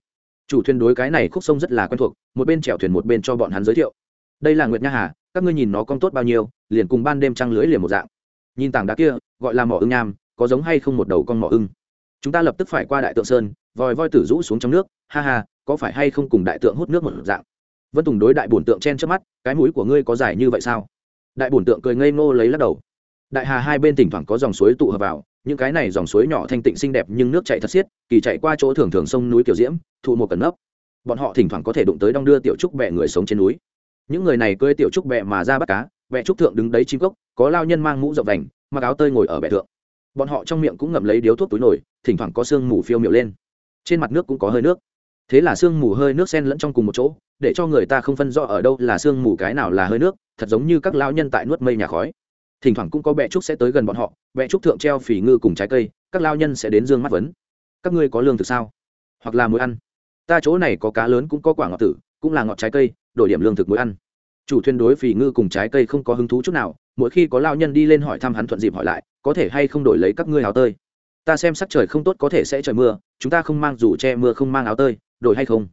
Chủ thuyền đối cái này khúc sông rất là quen thuộc, một bên chèo thuyền một bên cho bọn hắn giới thiệu. Đây là nguyệt nha hà, các ngươi nhìn nó cong tốt bao nhiêu, liền cùng ban đêm trăng lưới liền một dạng. Nhìn tảng đá kia, gọi là mỏ ưng nham có giống hay không một đầu con mỏ ưng. Chúng ta lập tức phải qua đại tượng sơn, vòi voi tử rũ xuống trong nước, ha ha, có phải hay không cùng đại tượng hút nước một dạng? Vân tùng đối đại bổn tượng chen trước mắt, cái mũi của ngươi có dài như vậy sao? Đại bổn tượng cười ngây ngô lấy lắc đầu. Đại hà hai bên thỉnh thoảng có dòng suối tụ hợp vào, những cái này dòng suối nhỏ thanh tịnh xinh đẹp nhưng nước chảy thật xiết, kỳ chạy qua chỗ thường thường sông núi kiểu diễm, thụ một cẩn nấp. Bọn họ thỉnh thoảng có thể đụng tới đong đưa tiểu trúc bẹ người sống trên núi. Những người này cưới tiểu trúc bẹ mà ra bắt cá bẹ trúc thượng đứng đấy chim cốc, có lao nhân mang mũ rộng vành, mặc áo tơi ngồi ở bẹ thượng bọn họ trong miệng cũng ngậm lấy điếu thuốc túi nổi thỉnh thoảng có sương mù phiêu miệu lên. Trên mặt nước cũng có hơi nước. Thế là sương mù hơi nước sen lẫn trong cùng một chỗ, để cho người ta không phân rõ ở đâu là sương mù cái nào là hơi nước, thật giống như các lao nhân tại nuốt mây nhà khói. Thỉnh thoảng cũng có bẹ trúc sẽ tới gần bọn họ, bẹ trúc thượng treo phỉ ngư cùng trái cây, các lao nhân sẽ đến dương mắt vấn. Các ngươi có lương thực sao? Hoặc là muối ăn? Ta chỗ này có cá lớn cũng có quả ngọt tử, cũng là ngọt trái cây, đổi điểm lương thực muối ăn. Chủ thuyền đối phỉ ngư cùng trái cây không có hứng thú chút nào mỗi khi có lao nhân đi lên hỏi thăm hắn thuận dịp hỏi lại, có thể hay không đổi lấy các ngươi áo tơi? Ta xem sắc trời không tốt có thể sẽ trời mưa, chúng ta không mang dù che mưa không mang áo tơi, đổi hay không?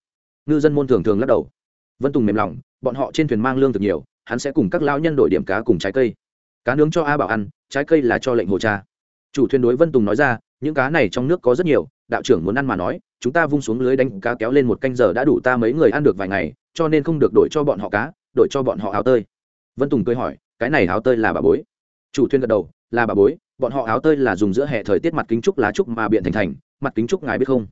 Ngư dân môn thường thường lắc đầu. Vân tùng mềm lòng, bọn họ trên thuyền mang lương thực nhiều, hắn sẽ cùng các lao nhân đổi điểm cá cùng trái cây. Cá nướng cho a bảo ăn, trái cây là cho lệnh hồ cha. Chủ thuyền đối vân tùng nói ra, những cá này trong nước có rất nhiều, đạo trưởng muốn ăn mà nói, chúng ta vung xuống lưới đánh cá kéo lên một canh giờ đã đủ ta mấy người ăn được vài ngày, cho nên không được đổi cho bọn họ cá, đổi cho bọn họ áo tơi. Vân tùng cười hỏi cái này áo tơi là bà bối. Chủ thuyền gật đầu, là bà bối, bọn họ áo tơi là dùng giữa hệ thời tiết mặt kính trúc lá trúc mà biện thành thành, mặt kính trúc ngài biết không?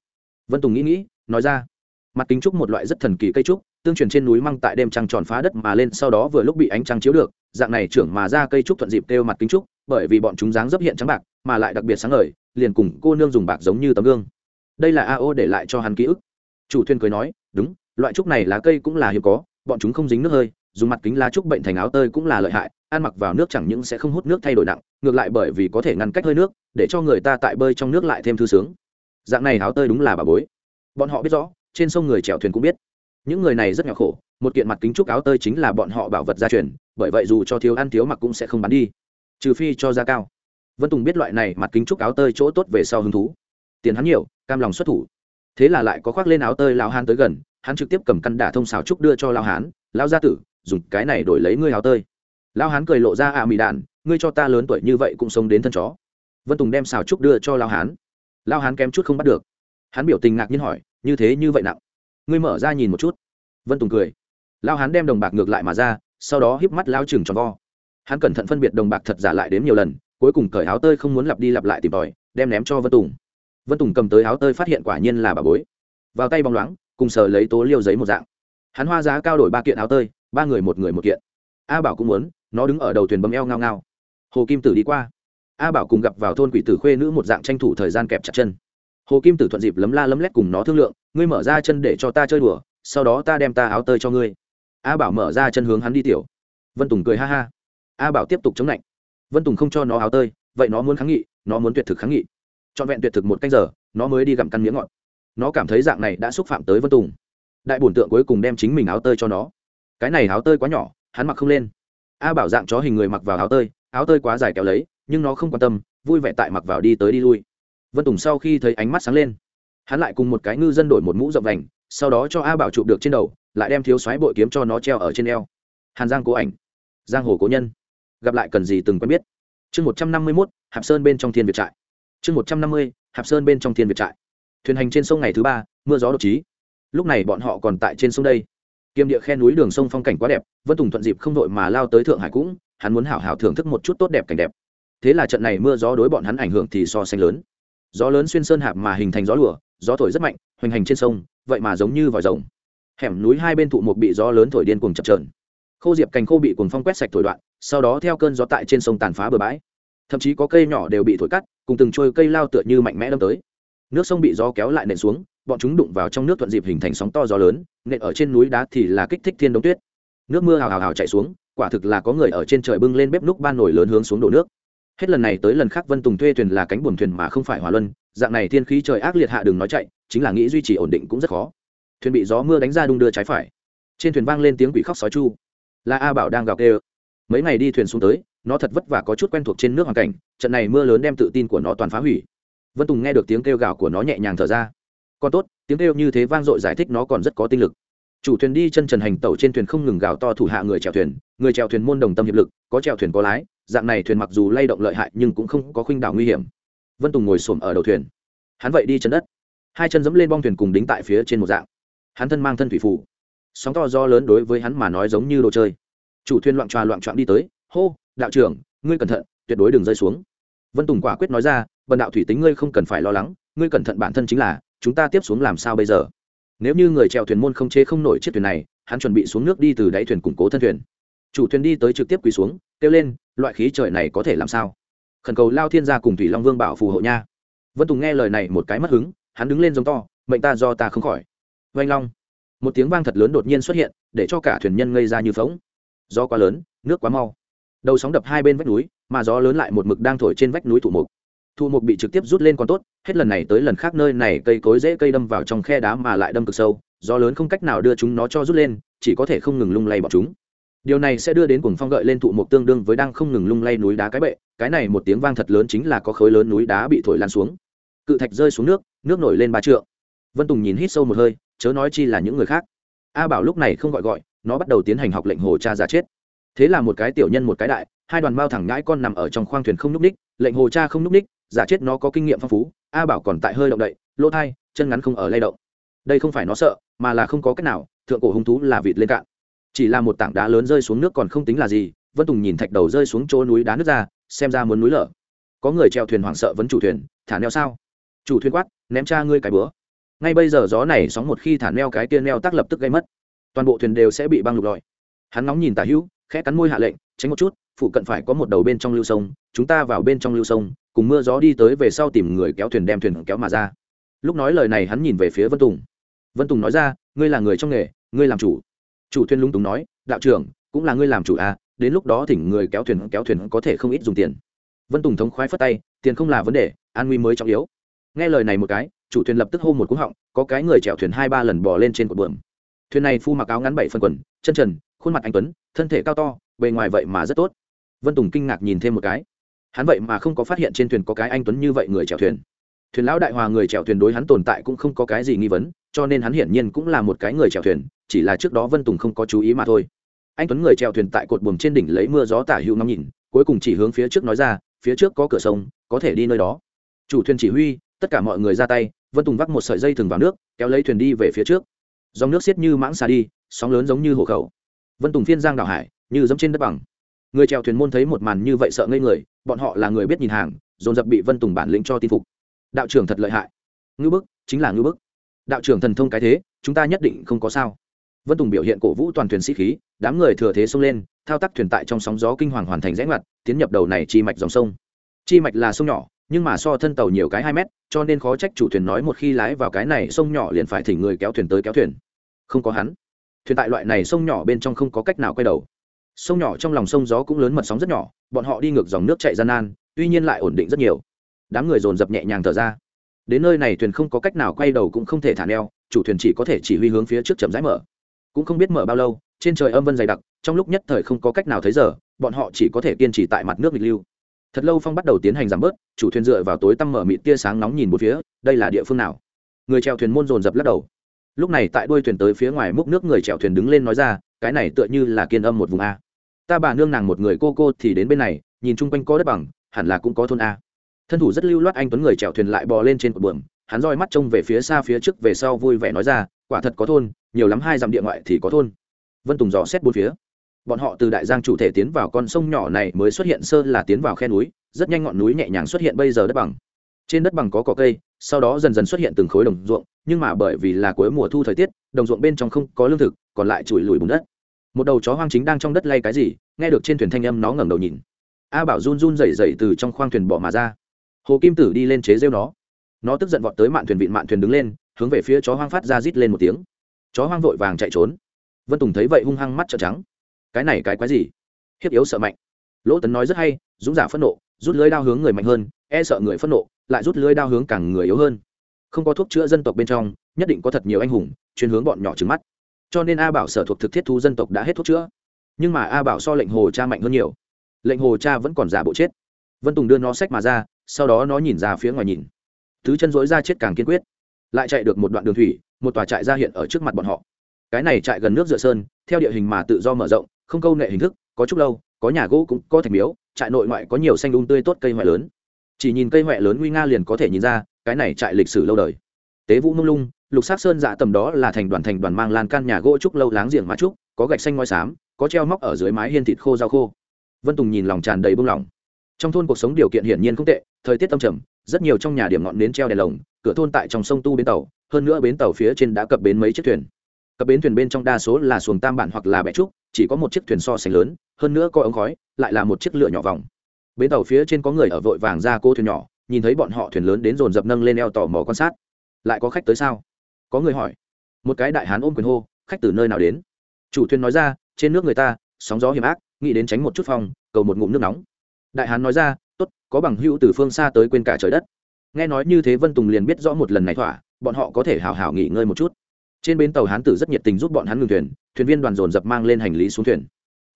Vân tùng nghĩ nghĩ, nói ra. Mặt kính trúc một loại rất thần kỳ cây trúc, tương truyền trên núi măng tại đêm trăng tròn phá đất mà lên, sau đó vừa lúc bị ánh trăng chiếu được, dạng này trưởng mà ra cây trúc thuận dịp kêu mặt kính trúc, bởi vì bọn chúng dáng dấp hiện trắng bạc, mà lại đặc biệt sáng ngời, liền cùng cô nương dùng bạc giống như tấm gương. Đây là a o để lại cho hắn ký ức. Chủ thuyền cười nói, đúng, loại trúc này lá cây cũng là hiếm có, bọn chúng không dính nước hơi dùng mặt kính lá trúc bệnh thành áo tơi cũng là lợi hại, ăn mặc vào nước chẳng những sẽ không hút nước thay đổi nặng, ngược lại bởi vì có thể ngăn cách hơi nước, để cho người ta tại bơi trong nước lại thêm thư sướng. Dạng này áo tơi đúng là bà bối. Bọn họ biết rõ, trên sông người chèo thuyền cũng biết. Những người này rất nhỏ khổ, một kiện mặt kính trúc áo tơi chính là bọn họ bảo vật gia truyền, bởi vậy dù cho thiếu ăn thiếu mặc cũng sẽ không bán đi. Trừ phi cho giá cao. Vân tùng biết loại này mặt kính trúc áo tơi chỗ tốt về sau hứng thú. Tiền hắn nhiều, cam lòng xuất thủ. Thế là lại có khoác lên áo tơi lao hán tới gần, hắn trực tiếp cầm căn đả thông xào trúc đưa cho lao hán lao gia tử dùng cái này đổi lấy ngươi áo tơi. Lao hán cười lộ ra à mị đạn, ngươi cho ta lớn tuổi như vậy cũng sống đến thân chó. Vân tùng đem xào trúc đưa cho lao hán. Lao hán kém chút không bắt được. Hắn biểu tình ngạc nhiên hỏi, như thế như vậy nặng? Ngươi mở ra nhìn một chút. Vân tùng cười. Lao hán đem đồng bạc ngược lại mà ra, sau đó híp mắt lao chừng tròn vo. Hắn cẩn thận phân biệt đồng bạc thật giả lại đếm nhiều lần, cuối cùng cởi áo tơi không muốn lặp đi lặp lại tìm tòi, đem ném cho vân tùng. Vân tùng cầm tới áo tơi phát hiện quả nhiên là bà bối. Vào tay bóng loáng, cùng sờ lấy tố liêu giấy một dạng. Hắn hoa giá cao đổi ba kiện áo tơi ba người một người một kiện. A bảo cũng muốn, nó đứng ở đầu thuyền bấm eo ngao ngao. Hồ kim tử đi qua. A bảo cùng gặp vào thôn quỷ tử khuê nữ một dạng tranh thủ thời gian kẹp chặt chân. Hồ kim tử thuận dịp lấm la lấm lét cùng nó thương lượng, ngươi mở ra chân để cho ta chơi đùa, sau đó ta đem ta áo tơi cho ngươi. A bảo mở ra chân hướng hắn đi tiểu. Vân tùng cười ha ha. A bảo tiếp tục chống lạnh vân tùng không cho nó áo tơi, vậy nó muốn kháng nghị, nó muốn tuyệt thực kháng nghị. Trọn vẹn tuyệt thực một canh giờ, nó mới đi gặm căn miếng ngọt. Nó cảm thấy dạng này đã xúc phạm tới vân tùng. Đại bổn tượng cuối cùng đem chính mình áo tơi cho nó cái này áo tơi quá nhỏ, hắn mặc không lên. A bảo dạng chó hình người mặc vào áo tơi áo tơi quá dài kéo lấy, nhưng nó không quan tâm, vui vẻ tại mặc vào đi tới đi lui. Vân tùng sau khi thấy ánh mắt sáng lên, hắn lại cùng một cái ngư dân đổi một mũ rộng vành, sau đó cho a bảo chụp được trên đầu, lại đem thiếu xoáy bội kiếm cho nó treo ở trên eo. Hàn giang cố ảnh, giang hồ cố nhân. Gặp lại cần gì từng quen biết. Chương một trăm năm mươi mốt, hạp sơn bên trong thiên việt trại. Chương một trăm năm mươi, hạp sơn bên trong thiên việt trại. Thuyền hành trên sông ngày thứ ba, mưa gió đột trí lúc này bọn họ còn tại trên sông đây kiêm địa khe núi đường sông phong cảnh quá đẹp, vân tùng thuận dịp không đội mà lao tới thượng hải cũng, hắn muốn hảo hảo thưởng thức một chút tốt đẹp cảnh đẹp. Thế là trận này mưa gió đối bọn hắn ảnh hưởng thì so sánh lớn. Gió lớn xuyên sơn hạp mà hình thành gió lùa, gió thổi rất mạnh, hoành hành trên sông, vậy mà giống như vòi rồng. Hẻm núi hai bên thụ một bị gió lớn thổi điên cuồng chập trờn khô diệp cành khô bị cuồng phong quét sạch thổi đoạn, sau đó theo cơn gió tại trên sông tàn phá bờ bãi. Thậm chí có cây nhỏ đều bị thổi cắt, cùng từng trôi cây lao tựa như mạnh mẽ đâm tới. Nước sông bị gió kéo lại nện xuống bọn chúng đụng vào trong nước thuận dịp hình thành sóng to gió lớn, nện ở trên núi đá thì là kích thích thiên đông tuyết. Nước mưa hào hào hào chạy xuống, quả thực là có người ở trên trời bưng lên bếp núc ban nổi lớn hướng xuống đổ nước. Hết lần này tới lần khác vân tùng thuê thuyền là cánh buồm thuyền mà không phải hỏa luân, dạng này thiên khí trời ác liệt hạ đường nói chạy, chính là nghĩ duy trì ổn định cũng rất khó. Thuyền bị gió mưa đánh ra đung đưa trái phải. Trên thuyền vang lên tiếng quỷ khóc sói chu. Là a bảo đang gào kêu. Mấy ngày đi thuyền xuống tới, nó thật vất vả có chút quen thuộc trên nước hoàn cảnh, trận này mưa lớn đem tự tin của nó toàn phá hủy. Vân tùng nghe được tiếng kêu gào của nó nhẹ nhàng thở ra còn tốt, tiếng kêu như thế vang dội giải thích nó còn rất có tinh lực. Chủ thuyền đi chân trần hành tẩu trên thuyền không ngừng gào to thủ hạ người chèo thuyền, người chèo thuyền môn đồng tâm hiệp lực, có chèo thuyền có lái, dạng này thuyền mặc dù lay động lợi hại nhưng cũng không có khuynh đảo nguy hiểm. Vân tùng ngồi xổm ở đầu thuyền. Hắn vậy đi chân đất. Hai chân dẫm lên bong thuyền cùng đính tại phía trên một dạng. Hắn thân mang thân thủy phủ sóng to do lớn đối với hắn mà nói giống như đồ chơi. Chủ thuyền loạn tròa loạn trọn đi tới. Hô, đạo trưởng, ngươi cẩn thận, tuyệt đối đừng rơi xuống. Vân tùng quả quyết nói ra vần đạo thủy tính ngươi không cần phải lo lắng, ngươi cẩn thận bản thân chính là chúng ta tiếp xuống làm sao bây giờ? Nếu như người trèo thuyền môn không chế không nổi chiếc thuyền này, hắn chuẩn bị xuống nước đi từ đáy thuyền củng cố thân thuyền. Chủ thuyền đi tới trực tiếp quỳ xuống, kêu lên, loại khí trời này có thể làm sao? Khẩn cầu lao thiên gia cùng thủy long vương bảo phù hộ nha. Vân tùng nghe lời này một cái mất hứng, hắn đứng lên giống to, mệnh ta do ta không khỏi. Vanh long. Một tiếng vang thật lớn đột nhiên xuất hiện, để cho cả thuyền nhân ngây ra như phóng gió quá lớn, nước quá mau. Đầu sóng đập hai bên vách núi, mà gió lớn lại một mực đang thổi trên vách núi thụ mục thụ mục bị trực tiếp rút lên còn tốt, hết lần này tới lần khác nơi này cây cối dễ cây đâm vào trong khe đá mà lại đâm cực sâu, do lớn không cách nào đưa chúng nó cho rút lên, chỉ có thể không ngừng lung lay bọn chúng. Điều này sẽ đưa đến cuồng phong gợi lên thụ mục tương đương với đang không ngừng lung lay núi đá cái bệ, cái này một tiếng vang thật lớn chính là có khối lớn núi đá bị thổi lan xuống. Cự thạch rơi xuống nước nước nổi lên ba trượng. Vân tùng nhìn hít sâu một hơi, chớ nói chi là những người khác. A bảo lúc này không gọi gọi, nó bắt đầu tiến hành học lệnh hồ cha giả chết. Thế là một cái tiểu nhân một cái đại, hai đoàn bao thẳng ngãi con nằm ở trong khoang thuyền không n ú c ních, lệnh hồ cha không n ú c ních giả chết nó có kinh nghiệm phong phú, a bảo còn tại hơi động đậy, lỗ thai, chân ngắn không ở lay động. Đây không phải nó sợ, mà là không có cách nào, thượng cổ hung thú là vịt lên cạn. Chỉ là một tảng đá lớn rơi xuống nước còn không tính là gì, vân tùng nhìn thạch đầu rơi xuống chỗ núi đá nước ra, xem ra muốn núi lở. Có người treo thuyền hoảng sợ vấn chủ thuyền, thả neo sao? Chủ thuyền quát, ném cha ngươi cái bữa. Ngay bây giờ gió này sóng một khi thả neo cái tiên neo tắc lập tức gây mất. Toàn bộ thuyền đều sẽ bị băng lục lọi. Hắn nóng nhìn tả hữu, khẽ cắn môi hạ lệnh, tránh một chút phụ cận phải có một đầu bên trong lưu sông, chúng ta vào bên trong lưu sông, cùng mưa gió đi tới về sau tìm người kéo thuyền đem thuyền kéo mà ra. Lúc nói lời này hắn nhìn về phía vân tùng. Vân tùng nói ra, ngươi là người trong nghề, ngươi làm chủ. Chủ thuyền lung tùng nói, đạo trưởng, cũng là ngươi làm chủ à đến lúc đó thỉnh người kéo thuyền kéo thuyền có thể không ít dùng tiền. Vân tùng thống khoái phất tay, tiền không là vấn đề, an nguy mới trọng yếu. Nghe lời này một cái, chủ thuyền lập tức hô một cú họng, có cái người chèo thuyền hai ba lần bỏ lên trên cột bờm thuyền này phu mặc áo ngắn bảy phần quần, chân trần, khuôn mặt anh tuấn, thân thể cao to, bề ngoài vậy mà rất tốt vân tùng kinh ngạc nhìn thêm một cái. Hắn vậy mà không có phát hiện trên thuyền có cái anh tuấn như vậy người chèo thuyền. Thuyền lão đại hòa người chèo thuyền đối hắn tồn tại cũng không có cái gì nghi vấn, cho nên hắn hiển nhiên cũng là một cái người chèo thuyền, chỉ là trước đó vân tùng không có chú ý mà thôi. Anh tuấn người chèo thuyền tại cột buồm trên đỉnh lấy mưa gió tả hữu ngắm nhìn, cuối cùng chỉ hướng phía trước nói ra, phía trước có cửa sông, có thể đi nơi đó. Chủ thuyền chỉ huy, tất cả mọi người ra tay, vân tùng vắt một sợi dây thừng vào nước, kéo lấy thuyền đi về phía trước. Dòng nước xiết như mãng xà đi, sóng lớn giống như hồ khẩu. Vân tùng phiên giang đảo hải, như giống trên đất bằng người chèo thuyền môn thấy một màn như vậy sợ ngây người, bọn họ là người biết nhìn hàng, dồn dập bị vân tùng bản lĩnh cho tin phục. Đạo trưởng thật lợi hại. Ngư bức, chính là ngư bức. Đạo trưởng thần thông cái thế, chúng ta nhất định không có sao. Vân tùng biểu hiện cổ vũ toàn thuyền sĩ khí, đám người thừa thế xông lên, thao tác thuyền tại trong sóng gió kinh hoàng hoàn thành rẽ ngoặt, tiến nhập đầu này chi mạch dòng sông. Chi mạch là sông nhỏ, nhưng mà so thân tàu nhiều cái hai mét, cho nên khó trách chủ thuyền nói một khi lái vào cái này sông nhỏ liền phải thỉnh người kéo thuyền tới kéo thuyền. Không có hắn. Thuyền tại loại này sông nhỏ bên trong không có cách nào quay đầu sông nhỏ trong lòng sông gió cũng lớn mật sóng rất nhỏ, bọn họ đi ngược dòng nước chạy gian nan, tuy nhiên lại ổn định rất nhiều. Đám người dồn dập nhẹ nhàng thở ra. Đến nơi này thuyền không có cách nào quay đầu cũng không thể thả neo, chủ thuyền chỉ có thể chỉ huy hướng phía trước chậm rãi mở. Cũng không biết mở bao lâu, trên trời âm vân dày đặc, trong lúc nhất thời không có cách nào thấy giờ, bọn họ chỉ có thể kiên trì tại mặt nước nghịch lưu. Thật lâu phong bắt đầu tiến hành giảm bớt, chủ thuyền dựa vào tối tăm mở mịt tia sáng nóng nhìn một phía, đây là địa phương nào? Người chèo thuyền môn dồn dập lắc đầu. Lúc này tại đuôi thuyền tới phía ngoài múc nước người chèo thuyền đứng lên nói ra, cái này tựa như là kiên âm một vùng a ta bà nương nàng một người cô cô thì đến bên này, nhìn chung quanh có đất bằng, hẳn là cũng có thôn a. Thân thủ rất lưu loát anh tuấn người chèo thuyền lại bò lên trên cột buồm, hắn roi mắt trông về phía xa phía trước về sau vui vẻ nói ra, quả thật có thôn, nhiều lắm hai dặm địa ngoại thì có thôn. Vân tùng dò xét bốn phía. Bọn họ từ đại giang chủ thể tiến vào con sông nhỏ này mới xuất hiện sơ là tiến vào khe núi, rất nhanh ngọn núi nhẹ nhàng xuất hiện bây giờ đất bằng. Trên đất bằng có cỏ cây, sau đó dần dần xuất hiện từng khối đồng ruộng, nhưng mà bởi vì là cuối mùa thu thời tiết, đồng ruộng bên trong không có lương thực, còn lại chùi lùi bùn đất một đầu chó hoang chính đang trong đất lay cái gì, nghe được trên thuyền thanh âm nó ngẩng đầu nhìn. A bảo run run rẩy rẩy từ trong khoang thuyền bỏ mà ra. Hồ kim tử đi lên chế rêu nó. Nó tức giận vọt tới mạn thuyền vịn mạn thuyền đứng lên, hướng về phía chó hoang phát ra rít lên một tiếng. Chó hoang vội vàng chạy trốn. Vân tùng thấy vậy hung hăng mắt trợn trắng. Cái này cái quái gì? Hiếp yếu sợ mạnh. Lỗ tấn nói rất hay, dũng giả phẫn nộ, rút lưới đao hướng người mạnh hơn e sợ người phẫn nộ, lại rút lưới đao hướng càng người yếu hơn. Không có thuốc chữa dân tộc bên trong, nhất định có thật nhiều anh hùng, chuyên hướng bọn nhỏ trứng mắt cho nên a bảo sở thuộc thực thiết thu dân tộc đã hết thuốc chữa. Nhưng mà a bảo so lệnh hồ cha mạnh hơn nhiều. Lệnh hồ cha vẫn còn giả bộ chết. Vân tùng đưa nó sách mà ra, sau đó nó nhìn ra phía ngoài nhìn. Thứ chân dối ra chết càng kiên quyết. Lại chạy được một đoạn đường thủy, một tòa trại ra hiện ở trước mặt bọn họ. Cái này trại gần nước dựa sơn, theo địa hình mà tự do mở rộng, không câu nệ hình thức, có chút lâu, có nhà gỗ cũng có thạch miếu, trại nội ngoại có nhiều xanh đun um tươi tốt cây huệ lớn. Chỉ nhìn cây huệ lớn nguy nga liền có thể nhìn ra, cái này trại lịch sử lâu đời. Tế vũ mông lung lục sắc sơn dạ tầm đó là thành đoàn thành đoàn mang lan can nhà gỗ trúc lâu láng giềng má trúc, có gạch xanh ngoi xám, có treo móc ở dưới mái hiên thịt khô rau khô. Vân tùng nhìn lòng tràn đầy bông lòng. Trong thôn cuộc sống điều kiện hiển nhiên không tệ, thời tiết tâm trầm, rất nhiều trong nhà điểm ngọn nến treo đèn lồng, cửa thôn tại trong sông tu bến tàu, hơn nữa bến tàu phía trên đã cập bến mấy chiếc thuyền. Cập bến thuyền bên trong đa số là xuồng tam bản hoặc là bẹ trúc, chỉ có một chiếc thuyền so sánh lớn, hơn nữa có ống khói, lại là một chiếc lửa nhỏ vòng. Bến tàu phía trên có người ở vội vàng ra cô thuyền nhỏ, nhìn thấy bọn họ thuyền lớn đến dồn dập nâng lên eo tò mò quan sát. Lại có khách tới sao? Có người hỏi. Một cái đại hán ôm quyền hô, khách từ nơi nào đến? Chủ thuyền nói ra, trên nước người ta, sóng gió hiểm ác, nghĩ đến tránh một chút phòng cầu một ngụm nước nóng. Đại hán nói ra, tốt, có bằng hữu từ phương xa tới quên cả trời đất. Nghe nói như thế vân tùng liền biết rõ một lần này thỏa, bọn họ có thể hào hào nghỉ ngơi một chút. Trên bến tàu hán tử rất nhiệt tình giúp bọn hắn ngừng thuyền thuyền viên đoàn dồn dập mang lên hành lý xuống thuyền.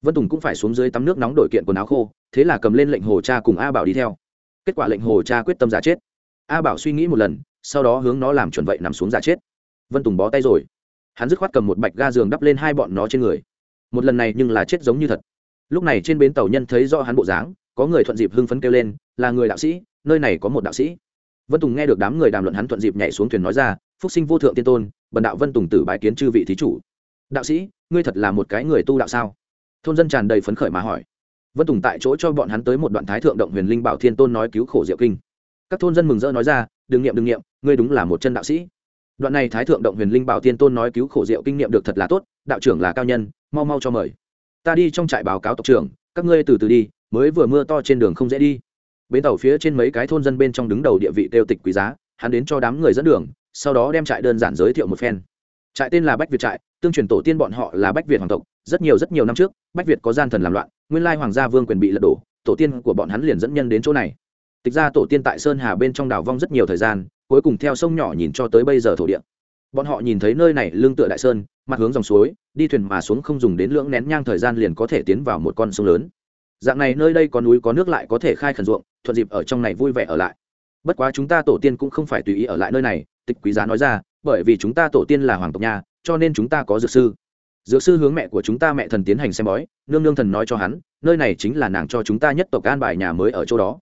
Vân tùng cũng phải xuống dưới tắm nước nóng đổi kiện quần áo khô, thế là cầm lên lệnh hồ cha cùng a bảo đi theo. Kết quả lệnh hồ cha quyết tâm giả chết. A bảo suy nghĩ một lần, sau đó hướng nó làm chuẩn vậy nằm xuống giả chết vân tùng bó tay rồi hắn dứt khoát cầm một bạch ga giường đắp lên hai bọn nó trên người một lần này nhưng là chết giống như thật lúc này trên bến tàu nhân thấy do hắn bộ dáng có người thuận dịp hưng phấn kêu lên là người đạo sĩ nơi này có một đạo sĩ vân tùng nghe được đám người đàm luận hắn thuận dịp nhảy xuống thuyền nói ra phúc sinh vô thượng tiên tôn bần đạo vân tùng tử bãi kiến chư vị thí chủ đạo sĩ ngươi thật là một cái người tu đạo sao thôn dân tràn đầy phấn khởi mà hỏi vân tùng tại chỗ cho bọn hắn tới một đoạn thái thượng động huyền linh bảo thiên tôn nói cứu khổ diệu kinh các thôn dân mừng rỡ nói ra đừng nghiệm đừng nghiệm ngươi đúng là một chân đạo sĩ đoạn này thái thượng động huyền linh bảo Tiên tôn nói cứu khổ diệu kinh nghiệm được thật là tốt, đạo trưởng là cao nhân, mau mau cho mời. Ta đi trong trại báo cáo tộc trưởng, các ngươi từ từ đi, mới vừa mưa to trên đường không dễ đi. Bến tàu phía trên mấy cái thôn dân bên trong đứng đầu địa vị tiêu tịch quý giá, hắn đến cho đám người dẫn đường, sau đó đem trại đơn giản giới thiệu một phen. Trại tên là bách việt trại, tương truyền tổ tiên bọn họ là bách việt hoàng tộc, rất nhiều rất nhiều năm trước, bách việt có gian thần làm loạn, nguyên lai hoàng gia vương quyền bị lật đổ, tổ tiên của bọn hắn liền dẫn nhân đến chỗ này. Tịch ra tổ tiên tại sơn hà bên trong đảo vong rất nhiều thời gian cuối cùng theo sông nhỏ nhìn cho tới bây giờ thổ địa. Bọn họ nhìn thấy nơi này lương tựa đại sơn, mặt hướng dòng suối, đi thuyền mà xuống không dùng đến lưỡng nén nhang thời gian liền có thể tiến vào một con sông lớn. Dạng này nơi đây có núi có nước lại có thể khai khẩn ruộng, thuận dịp ở trong này vui vẻ ở lại. Bất quá chúng ta tổ tiên cũng không phải tùy ý ở lại nơi này, tịch quý giá nói ra, bởi vì chúng ta tổ tiên là hoàng tộc nhà, cho nên chúng ta có dược sư. Dược sư hướng mẹ của chúng ta mẹ thần tiến hành xem bói, nương nương thần nói cho hắn, nơi này chính là nàng cho chúng ta nhất tộc an bài nhà mới ở chỗ đó.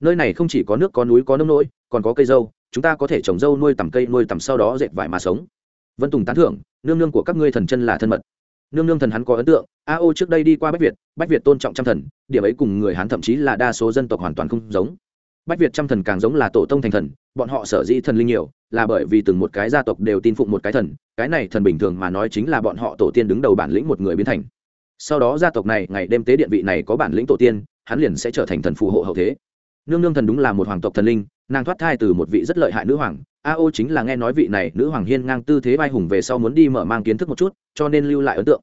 Nơi này không chỉ có nước có núi có nông nỗi, còn có cây dâu chúng ta có thể trồng dâu nuôi tầm cây nuôi tầm sau đó dệt vải mà sống. Vân tùng tán thưởng, nương nương của các ngươi thần chân là thân mật. Nương nương thần hắn có ấn tượng, a ô trước đây đi qua bách việt bách việt tôn trọng trăm thần, điểm ấy cùng người hắn thậm chí là đa số dân tộc hoàn toàn không giống. Bách việt trăm thần càng giống là tổ tông thành thần, bọn họ sở dĩ thần linh nhiều, là bởi vì từng một cái gia tộc đều tin phụng một cái thần, cái này thần bình thường mà nói chính là bọn họ tổ tiên đứng đầu bản lĩnh một người biến thành. Sau đó gia tộc này, ngày đêm tế điện vị này có bản lĩnh tổ tiên, hắn liền sẽ trở thành thần phù hộ hậu thế. Nương nương thần đúng là một hoàng tộc thần linh nàng thoát thai từ một vị rất lợi hại nữ hoàng. A ô chính là nghe nói vị này nữ hoàng hiên ngang tư thế vai hùng về sau muốn đi mở mang kiến thức một chút, cho nên lưu lại ấn tượng.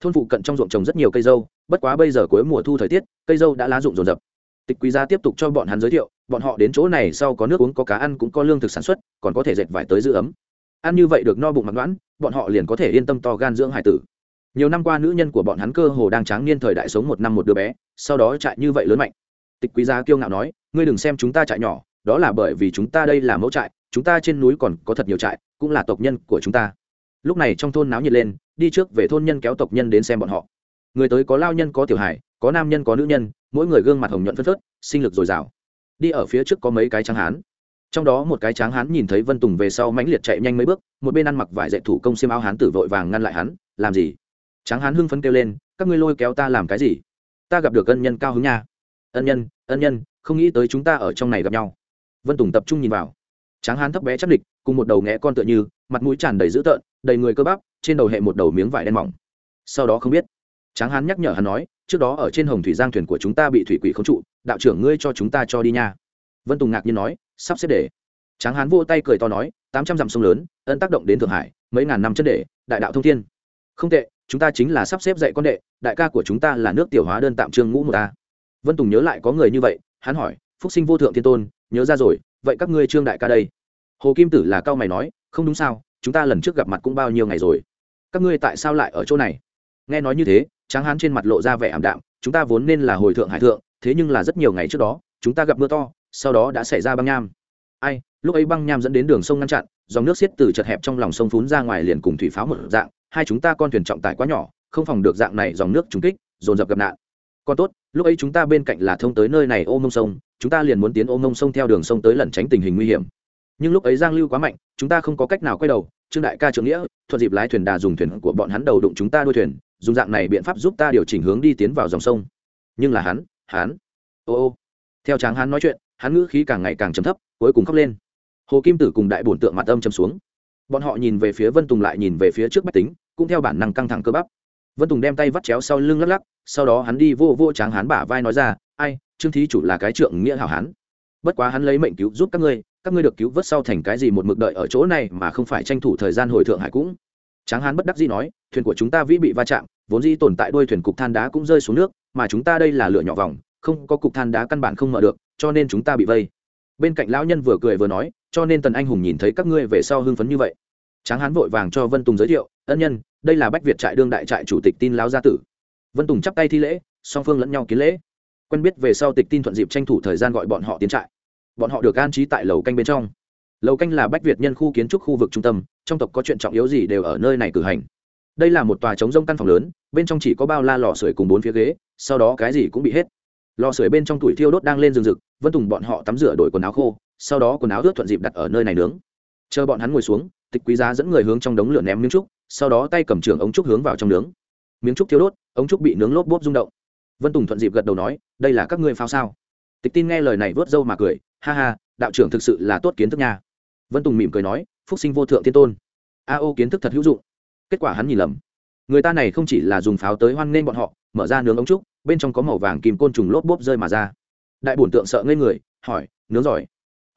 Thôn phụ cận trong ruộng trồng rất nhiều cây dâu, bất quá bây giờ cuối mùa thu thời tiết, cây dâu đã lá rụng rồn rập. Tịch quý gia tiếp tục cho bọn hắn giới thiệu, bọn họ đến chỗ này sau có nước uống, có cá ăn, cũng có lương thực sản xuất, còn có thể dệt vải tới giữ ấm. Ăn như vậy được no bụng mặt đoán, bọn họ liền có thể yên tâm to gan dưỡng hải tử. Nhiều năm qua nữ nhân của bọn hắn cơ hồ đang tráng niên thời đại sống một năm một đứa bé, sau đó chạy như vậy lớn mạnh. Tịch quý gia kiêu ngạo nói, ngươi đừng xem chúng ta trại nhỏ đó là bởi vì chúng ta đây là mẫu trại, chúng ta trên núi còn có thật nhiều trại, cũng là tộc nhân của chúng ta. Lúc này trong thôn náo nhiệt lên, đi trước về thôn nhân kéo tộc nhân đến xem bọn họ. Người tới có lao nhân, có tiểu hải có nam nhân, có nữ nhân, mỗi người gương mặt hồng nhuận phất phất sinh lực dồi dào. Đi ở phía trước có mấy cái tráng hán. Trong đó một cái tráng hán nhìn thấy vân tùng về sau mãnh liệt chạy nhanh mấy bước, một bên ăn mặc vải dạy thủ công xiêm áo hán tử vội vàng ngăn lại hắn, làm gì? Tráng hán hưng phấn kêu lên, các ngươi lôi kéo ta làm cái gì? Ta gặp được ân nhân cao hứng nha. Ân nhân ân nhân, không nghĩ tới chúng ta ở trong này gặp nhau vân tùng tập trung nhìn vào. Tráng hán thấp bé chắc địch, cùng một đầu nghẽ con tựa như, mặt mũi tràn đầy dữ tợn, đầy người cơ bắp, trên đầu hệ một đầu miếng vải đen mỏng. Sau đó không biết, tráng hán nhắc nhở hắn nói, trước đó ở trên hồng thủy giang thuyền của chúng ta bị thủy quỷ không trụ, đạo trưởng ngươi cho chúng ta cho đi nha. Vân tùng ngạc nhiên nói, sắp xếp để. Tráng hán vô tay cười to nói, tám trăm dặm sông lớn, ân tác động đến thượng hải, mấy ngàn năm chất để đại đạo thông thiên. Không tệ, chúng ta chính là sắp xếp dạy con đệ, đại ca của chúng ta là nước tiểu hóa đơn tạm trương ngũ một ta. Vân tùng nhớ lại có người như vậy, hắn hỏi, phúc sinh vô thượng thiên tôn nhớ ra rồi, vậy các ngươi trương đại ca đây. Hồ kim tử là cao mày nói, không đúng sao, chúng ta lần trước gặp mặt cũng bao nhiêu ngày rồi. Các ngươi tại sao lại ở chỗ này? Nghe nói như thế, tráng hán trên mặt lộ ra vẻ ảm đạm, chúng ta vốn nên là hồi thượng hải thượng, thế nhưng là rất nhiều ngày trước đó, chúng ta gặp mưa to, sau đó đã xảy ra băng nham. Ai, lúc ấy băng nham dẫn đến đường sông ngăn chặn, dòng nước xiết từ chật hẹp trong lòng sông phún ra ngoài liền cùng thủy pháo một dạng, hai chúng ta con thuyền trọng tải quá nhỏ, không phòng được dạng này dòng nước trúng kích, dồn dập gặp nạn. Còn tốt, lúc ấy chúng ta bên cạnh là thông tới nơi này ôm mông sông chúng ta liền muốn tiến ôm nông sông theo đường sông tới lẩn tránh tình hình nguy hiểm. Nhưng lúc ấy giang lưu quá mạnh, chúng ta không có cách nào quay đầu, trương đại ca trưởng nghĩa, thuận dịp lái thuyền đà dùng thuyền của bọn hắn đầu đụng chúng ta đuôi thuyền, dùng dạng này biện pháp giúp ta điều chỉnh hướng đi tiến vào dòng sông. Nhưng là hắn hắn, ô ô. Theo tráng hắn nói chuyện, hắn ngữ khí càng ngày càng trầm thấp, cuối cùng khóc lên. Hồ kim tử cùng đại bổn tượng mặt âm chấm xuống. Bọn họ nhìn về phía vân tùng lại nhìn về phía trước bách tính, cũng theo bản năng căng thẳng cơ bắp. Vân tùng đem tay vắt chéo sau lưng lắc lắc, sau đó hắn đi vô vô tráng hắn bả vai nói ra, ai trương thí chủ là cái trượng nghĩa hảo hán. Bất quá hắn lấy mệnh cứu giúp các ngươi các ngươi được cứu vớt sau thành cái gì một mực đợi ở chỗ này mà không phải tranh thủ thời gian hồi thượng hải cũng. Tráng hán bất đắc dĩ nói, thuyền của chúng ta vĩ bị va chạm, vốn dĩ tồn tại đuôi thuyền cục than đá cũng rơi xuống nước, mà chúng ta đây là lửa nhỏ vòng, không có cục than đá căn bản không mở được, cho nên chúng ta bị vây. Bên cạnh lão nhân vừa cười vừa nói, cho nên tần anh hùng nhìn thấy các ngươi về sau hưng phấn như vậy. Tráng hán vội vàng cho vân tùng giới thiệu, ân nhân, đây là bách việt trại đương đại trại chủ tịch tin lão gia tử. Vân tùng chắp tay thi lễ, song phương lẫn nhau kiến lễ quen biết về sau tịch tin thuận dịp tranh thủ thời gian gọi bọn họ tiến trại. Bọn họ được an trí tại lầu canh bên trong. Lầu canh là bách việt nhân khu kiến trúc khu vực trung tâm, trong tộc có chuyện trọng yếu gì đều ở nơi này cử hành. Đây là một tòa trống rông căn phòng lớn, bên trong chỉ có bao la lò sưởi cùng bốn phía ghế, sau đó cái gì cũng bị hết. Lò sưởi bên trong tuổi thiêu đốt đang lên rừng rực, vân tùng bọn họ tắm rửa đổi quần áo khô, sau đó quần áo ướt thuận dịp đặt ở nơi này nướng. Chờ bọn hắn ngồi xuống, tịch quý giá dẫn người hướng trong đống lửa ném miếng trúc, sau đó tay cầm trường ống trúc hướng vào trong nướng. Miếng trúc thiêu đốt, ống trúc bị nướng lốp bốp rung động. Vân tùng thuận dịp gật đầu nói đây là các ngươi phao sao? Tịch tin nghe lời này vớt râu mà cười, ha ha, đạo trưởng thực sự là tốt kiến thức nha. Vân tùng mỉm cười nói, phúc sinh vô thượng thiên tôn. A ô kiến thức thật hữu dụng. Kết quả hắn nhìn lầm. Người ta này không chỉ là dùng pháo tới hoan nghênh bọn họ, mở ra nướng ống trúc, bên trong có màu vàng kìm côn trùng lốp bốp rơi mà ra. Đại bổn tượng sợ ngây người, hỏi, nướng giỏi.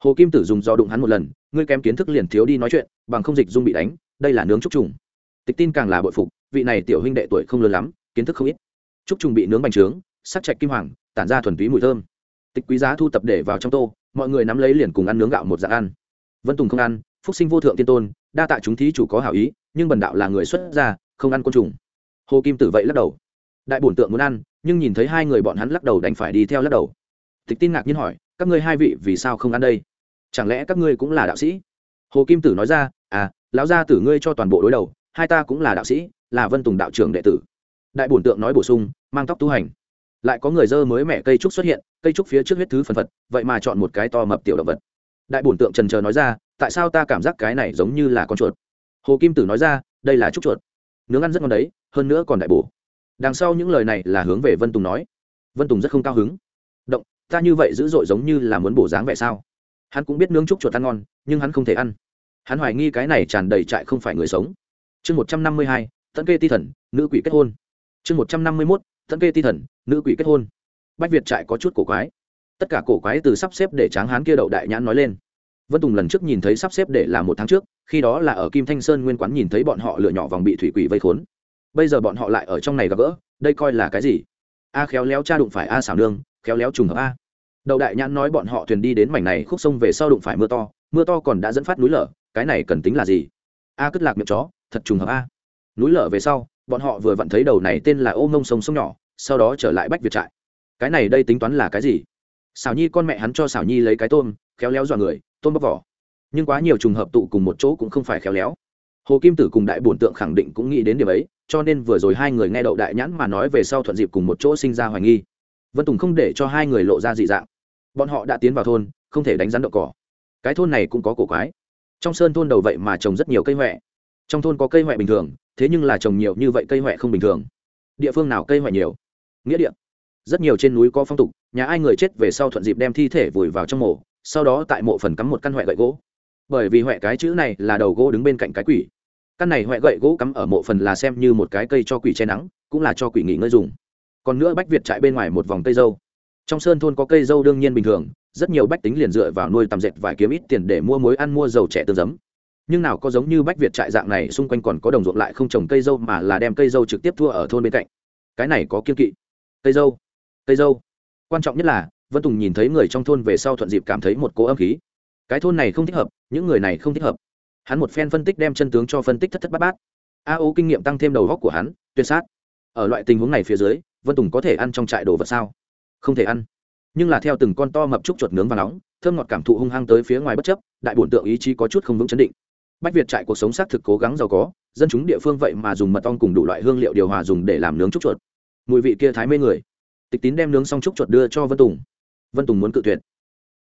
Hồ kim tử dùng do đụng hắn một lần, ngươi kém kiến thức liền thiếu đi nói chuyện, bằng không dịch dung bị đánh, đây là nướng trúc trùng. Tịch tin càng là bội phục, vị này tiểu huynh đệ tuổi không lớn lắm, kiến thức không ít. Trúc trùng bị nướng bành trướng, sắc chạch kim hoàng tản ra thuần túy mùi thơm. Tịch quý giá thu tập để vào trong tô, mọi người nắm lấy liền cùng ăn nướng gạo một dạng ăn. Vân tùng không ăn, phúc sinh vô thượng tiên tôn, đa tạ chúng thí chủ có hảo ý, nhưng bần đạo là người xuất gia, không ăn côn trùng. Hồ kim tử vậy lắc đầu. Đại bổn tượng muốn ăn, nhưng nhìn thấy hai người bọn hắn lắc đầu đành phải đi theo lắc đầu. Tịch tin ngạc nhiên hỏi, các ngươi hai vị vì sao không ăn đây? Chẳng lẽ các ngươi cũng là đạo sĩ? Hồ kim tử nói ra à lão gia tử ngươi cho toàn bộ đối đầu, hai ta cũng là đạo sĩ, là vân tùng đạo trưởng đệ tử. Đại bổn tượng nói bổ sung, mang tóc tu hành lại có người dơ mới mẹ cây trúc xuất hiện, cây trúc phía trước huyết thứ phần phật, vậy mà chọn một cái to mập tiểu động vật. Đại bổn tượng trần trờ nói ra, tại sao ta cảm giác cái này giống như là con chuột? Hồ kim tử nói ra, đây là trúc chuột. Nướng ăn rất ngon đấy, hơn nữa còn đại bổ. Đằng sau những lời này là hướng về vân tùng nói. Vân tùng rất không cao hứng. Động, ta như vậy dữ dội giống như là muốn bổ dáng vậy sao? Hắn cũng biết nướng trúc chuột ăn ngon, nhưng hắn không thể ăn. Hắn hoài nghi cái này tràn đầy trại không phải người sống. Chương một trăm năm mươi hai tận kê ti thần, nữ quỷ kết hôn. Chương một trăm năm mươi mốt tận kê ti thần, nữ quỷ kết hôn. Bách việt trại có chút cổ quái. Tất cả cổ quái từ sắp xếp để tráng hán kia đậu đại nhãn nói lên. Vân tùng lần trước nhìn thấy sắp xếp để là một tháng trước, khi đó là ở kim thanh sơn nguyên quán nhìn thấy bọn họ lựa nhỏ vòng bị thủy quỷ vây khốn. Bây giờ bọn họ lại ở trong này gặp gỡ, đây coi là cái gì? A khéo léo cha đụng phải a xảo nương, khéo léo trùng hợp a. Đậu đại nhãn nói bọn họ thuyền đi đến mảnh này khúc sông về sau đụng phải mưa to mưa to còn đã dẫn phát núi lở, cái này cần tính là gì? A cất lạc miệng chó, thật trùng hợp a. Núi lở về sau bọn họ vừa vặn thấy đầu này tên là ô mông sông sông nhỏ, sau đó trở lại bách việt trại. Cái này đây tính toán là cái gì? Xảo nhi con mẹ hắn cho xảo nhi lấy cái tôm, khéo léo dọa người, tôm bóc vỏ. Nhưng quá nhiều trùng hợp tụ cùng một chỗ cũng không phải khéo léo. Hồ kim tử cùng đại bổn tượng khẳng định cũng nghĩ đến điểm ấy, cho nên vừa rồi hai người nghe đậu đại nhãn mà nói về sau thuận dịp cùng một chỗ sinh ra hoài nghi. Vân tùng không để cho hai người lộ ra dị dạng. Bọn họ đã tiến vào thôn, không thể đánh rắn đậu cỏ. Cái thôn này cũng có cổ quái. Trong sơn thôn đầu vậy mà trồng rất nhiều cây huệ trong thôn có cây huệ bình thường, thế nhưng là trồng nhiều như vậy cây huệ không bình thường. Địa phương nào cây huệ nhiều? Nghĩa địa. Rất nhiều trên núi có phong tục, nhà ai người chết về sau thuận dịp đem thi thể vùi vào trong mộ, sau đó tại mộ phần cắm một căn huệ gậy gỗ. Bởi vì huệ cái chữ này là đầu gỗ đứng bên cạnh cái quỷ. Căn này huệ gậy gỗ cắm ở mộ phần là xem như một cái cây cho quỷ che nắng, cũng là cho quỷ nghỉ ngơi dùng. Còn nữa bách việt trại bên ngoài một vòng cây dâu. Trong sơn thôn có cây dâu đương nhiên bình thường, rất nhiều bách tính liền dựa vào nuôi tầm dệt vải kiếm ít tiền để mua muối ăn mua dầu trẻ tương giấm nhưng nào có giống như bách việt trại dạng này xung quanh còn có đồng ruộng lại không trồng cây dâu mà là đem cây dâu trực tiếp thua ở thôn bên cạnh. Cái này có kiên kỵ. Cây dâu cây dâu. Quan trọng nhất là, vân tùng nhìn thấy người trong thôn về sau thuận dịp cảm thấy một cố âm khí. Cái thôn này không thích hợp, những người này không thích hợp. Hắn một phen phân tích đem chân tướng cho phân tích thất thất bát bát. A ô kinh nghiệm tăng thêm đầu góc của hắn, tuyệt sát. Ở loại tình huống này phía dưới, vân tùng có thể ăn trong trại đồ vật sao? Không thể ăn. Nhưng là theo từng con to mập trúc chuột nướng và nóng, thơm ngọt cảm thụ hung hăng tới phía ngoài bất chấp, đại bổn tượng ý chí có chút không vững chấn định bách việt trại cuộc sống xác thực cố gắng giàu có, dân chúng địa phương vậy mà dùng mật ong cùng đủ loại hương liệu điều hòa dùng để làm nướng trúc chuột. Mùi vị kia thái mê người. Tịch tín đem nướng xong trúc chuột đưa cho vân tùng. Vân tùng muốn cự tuyệt.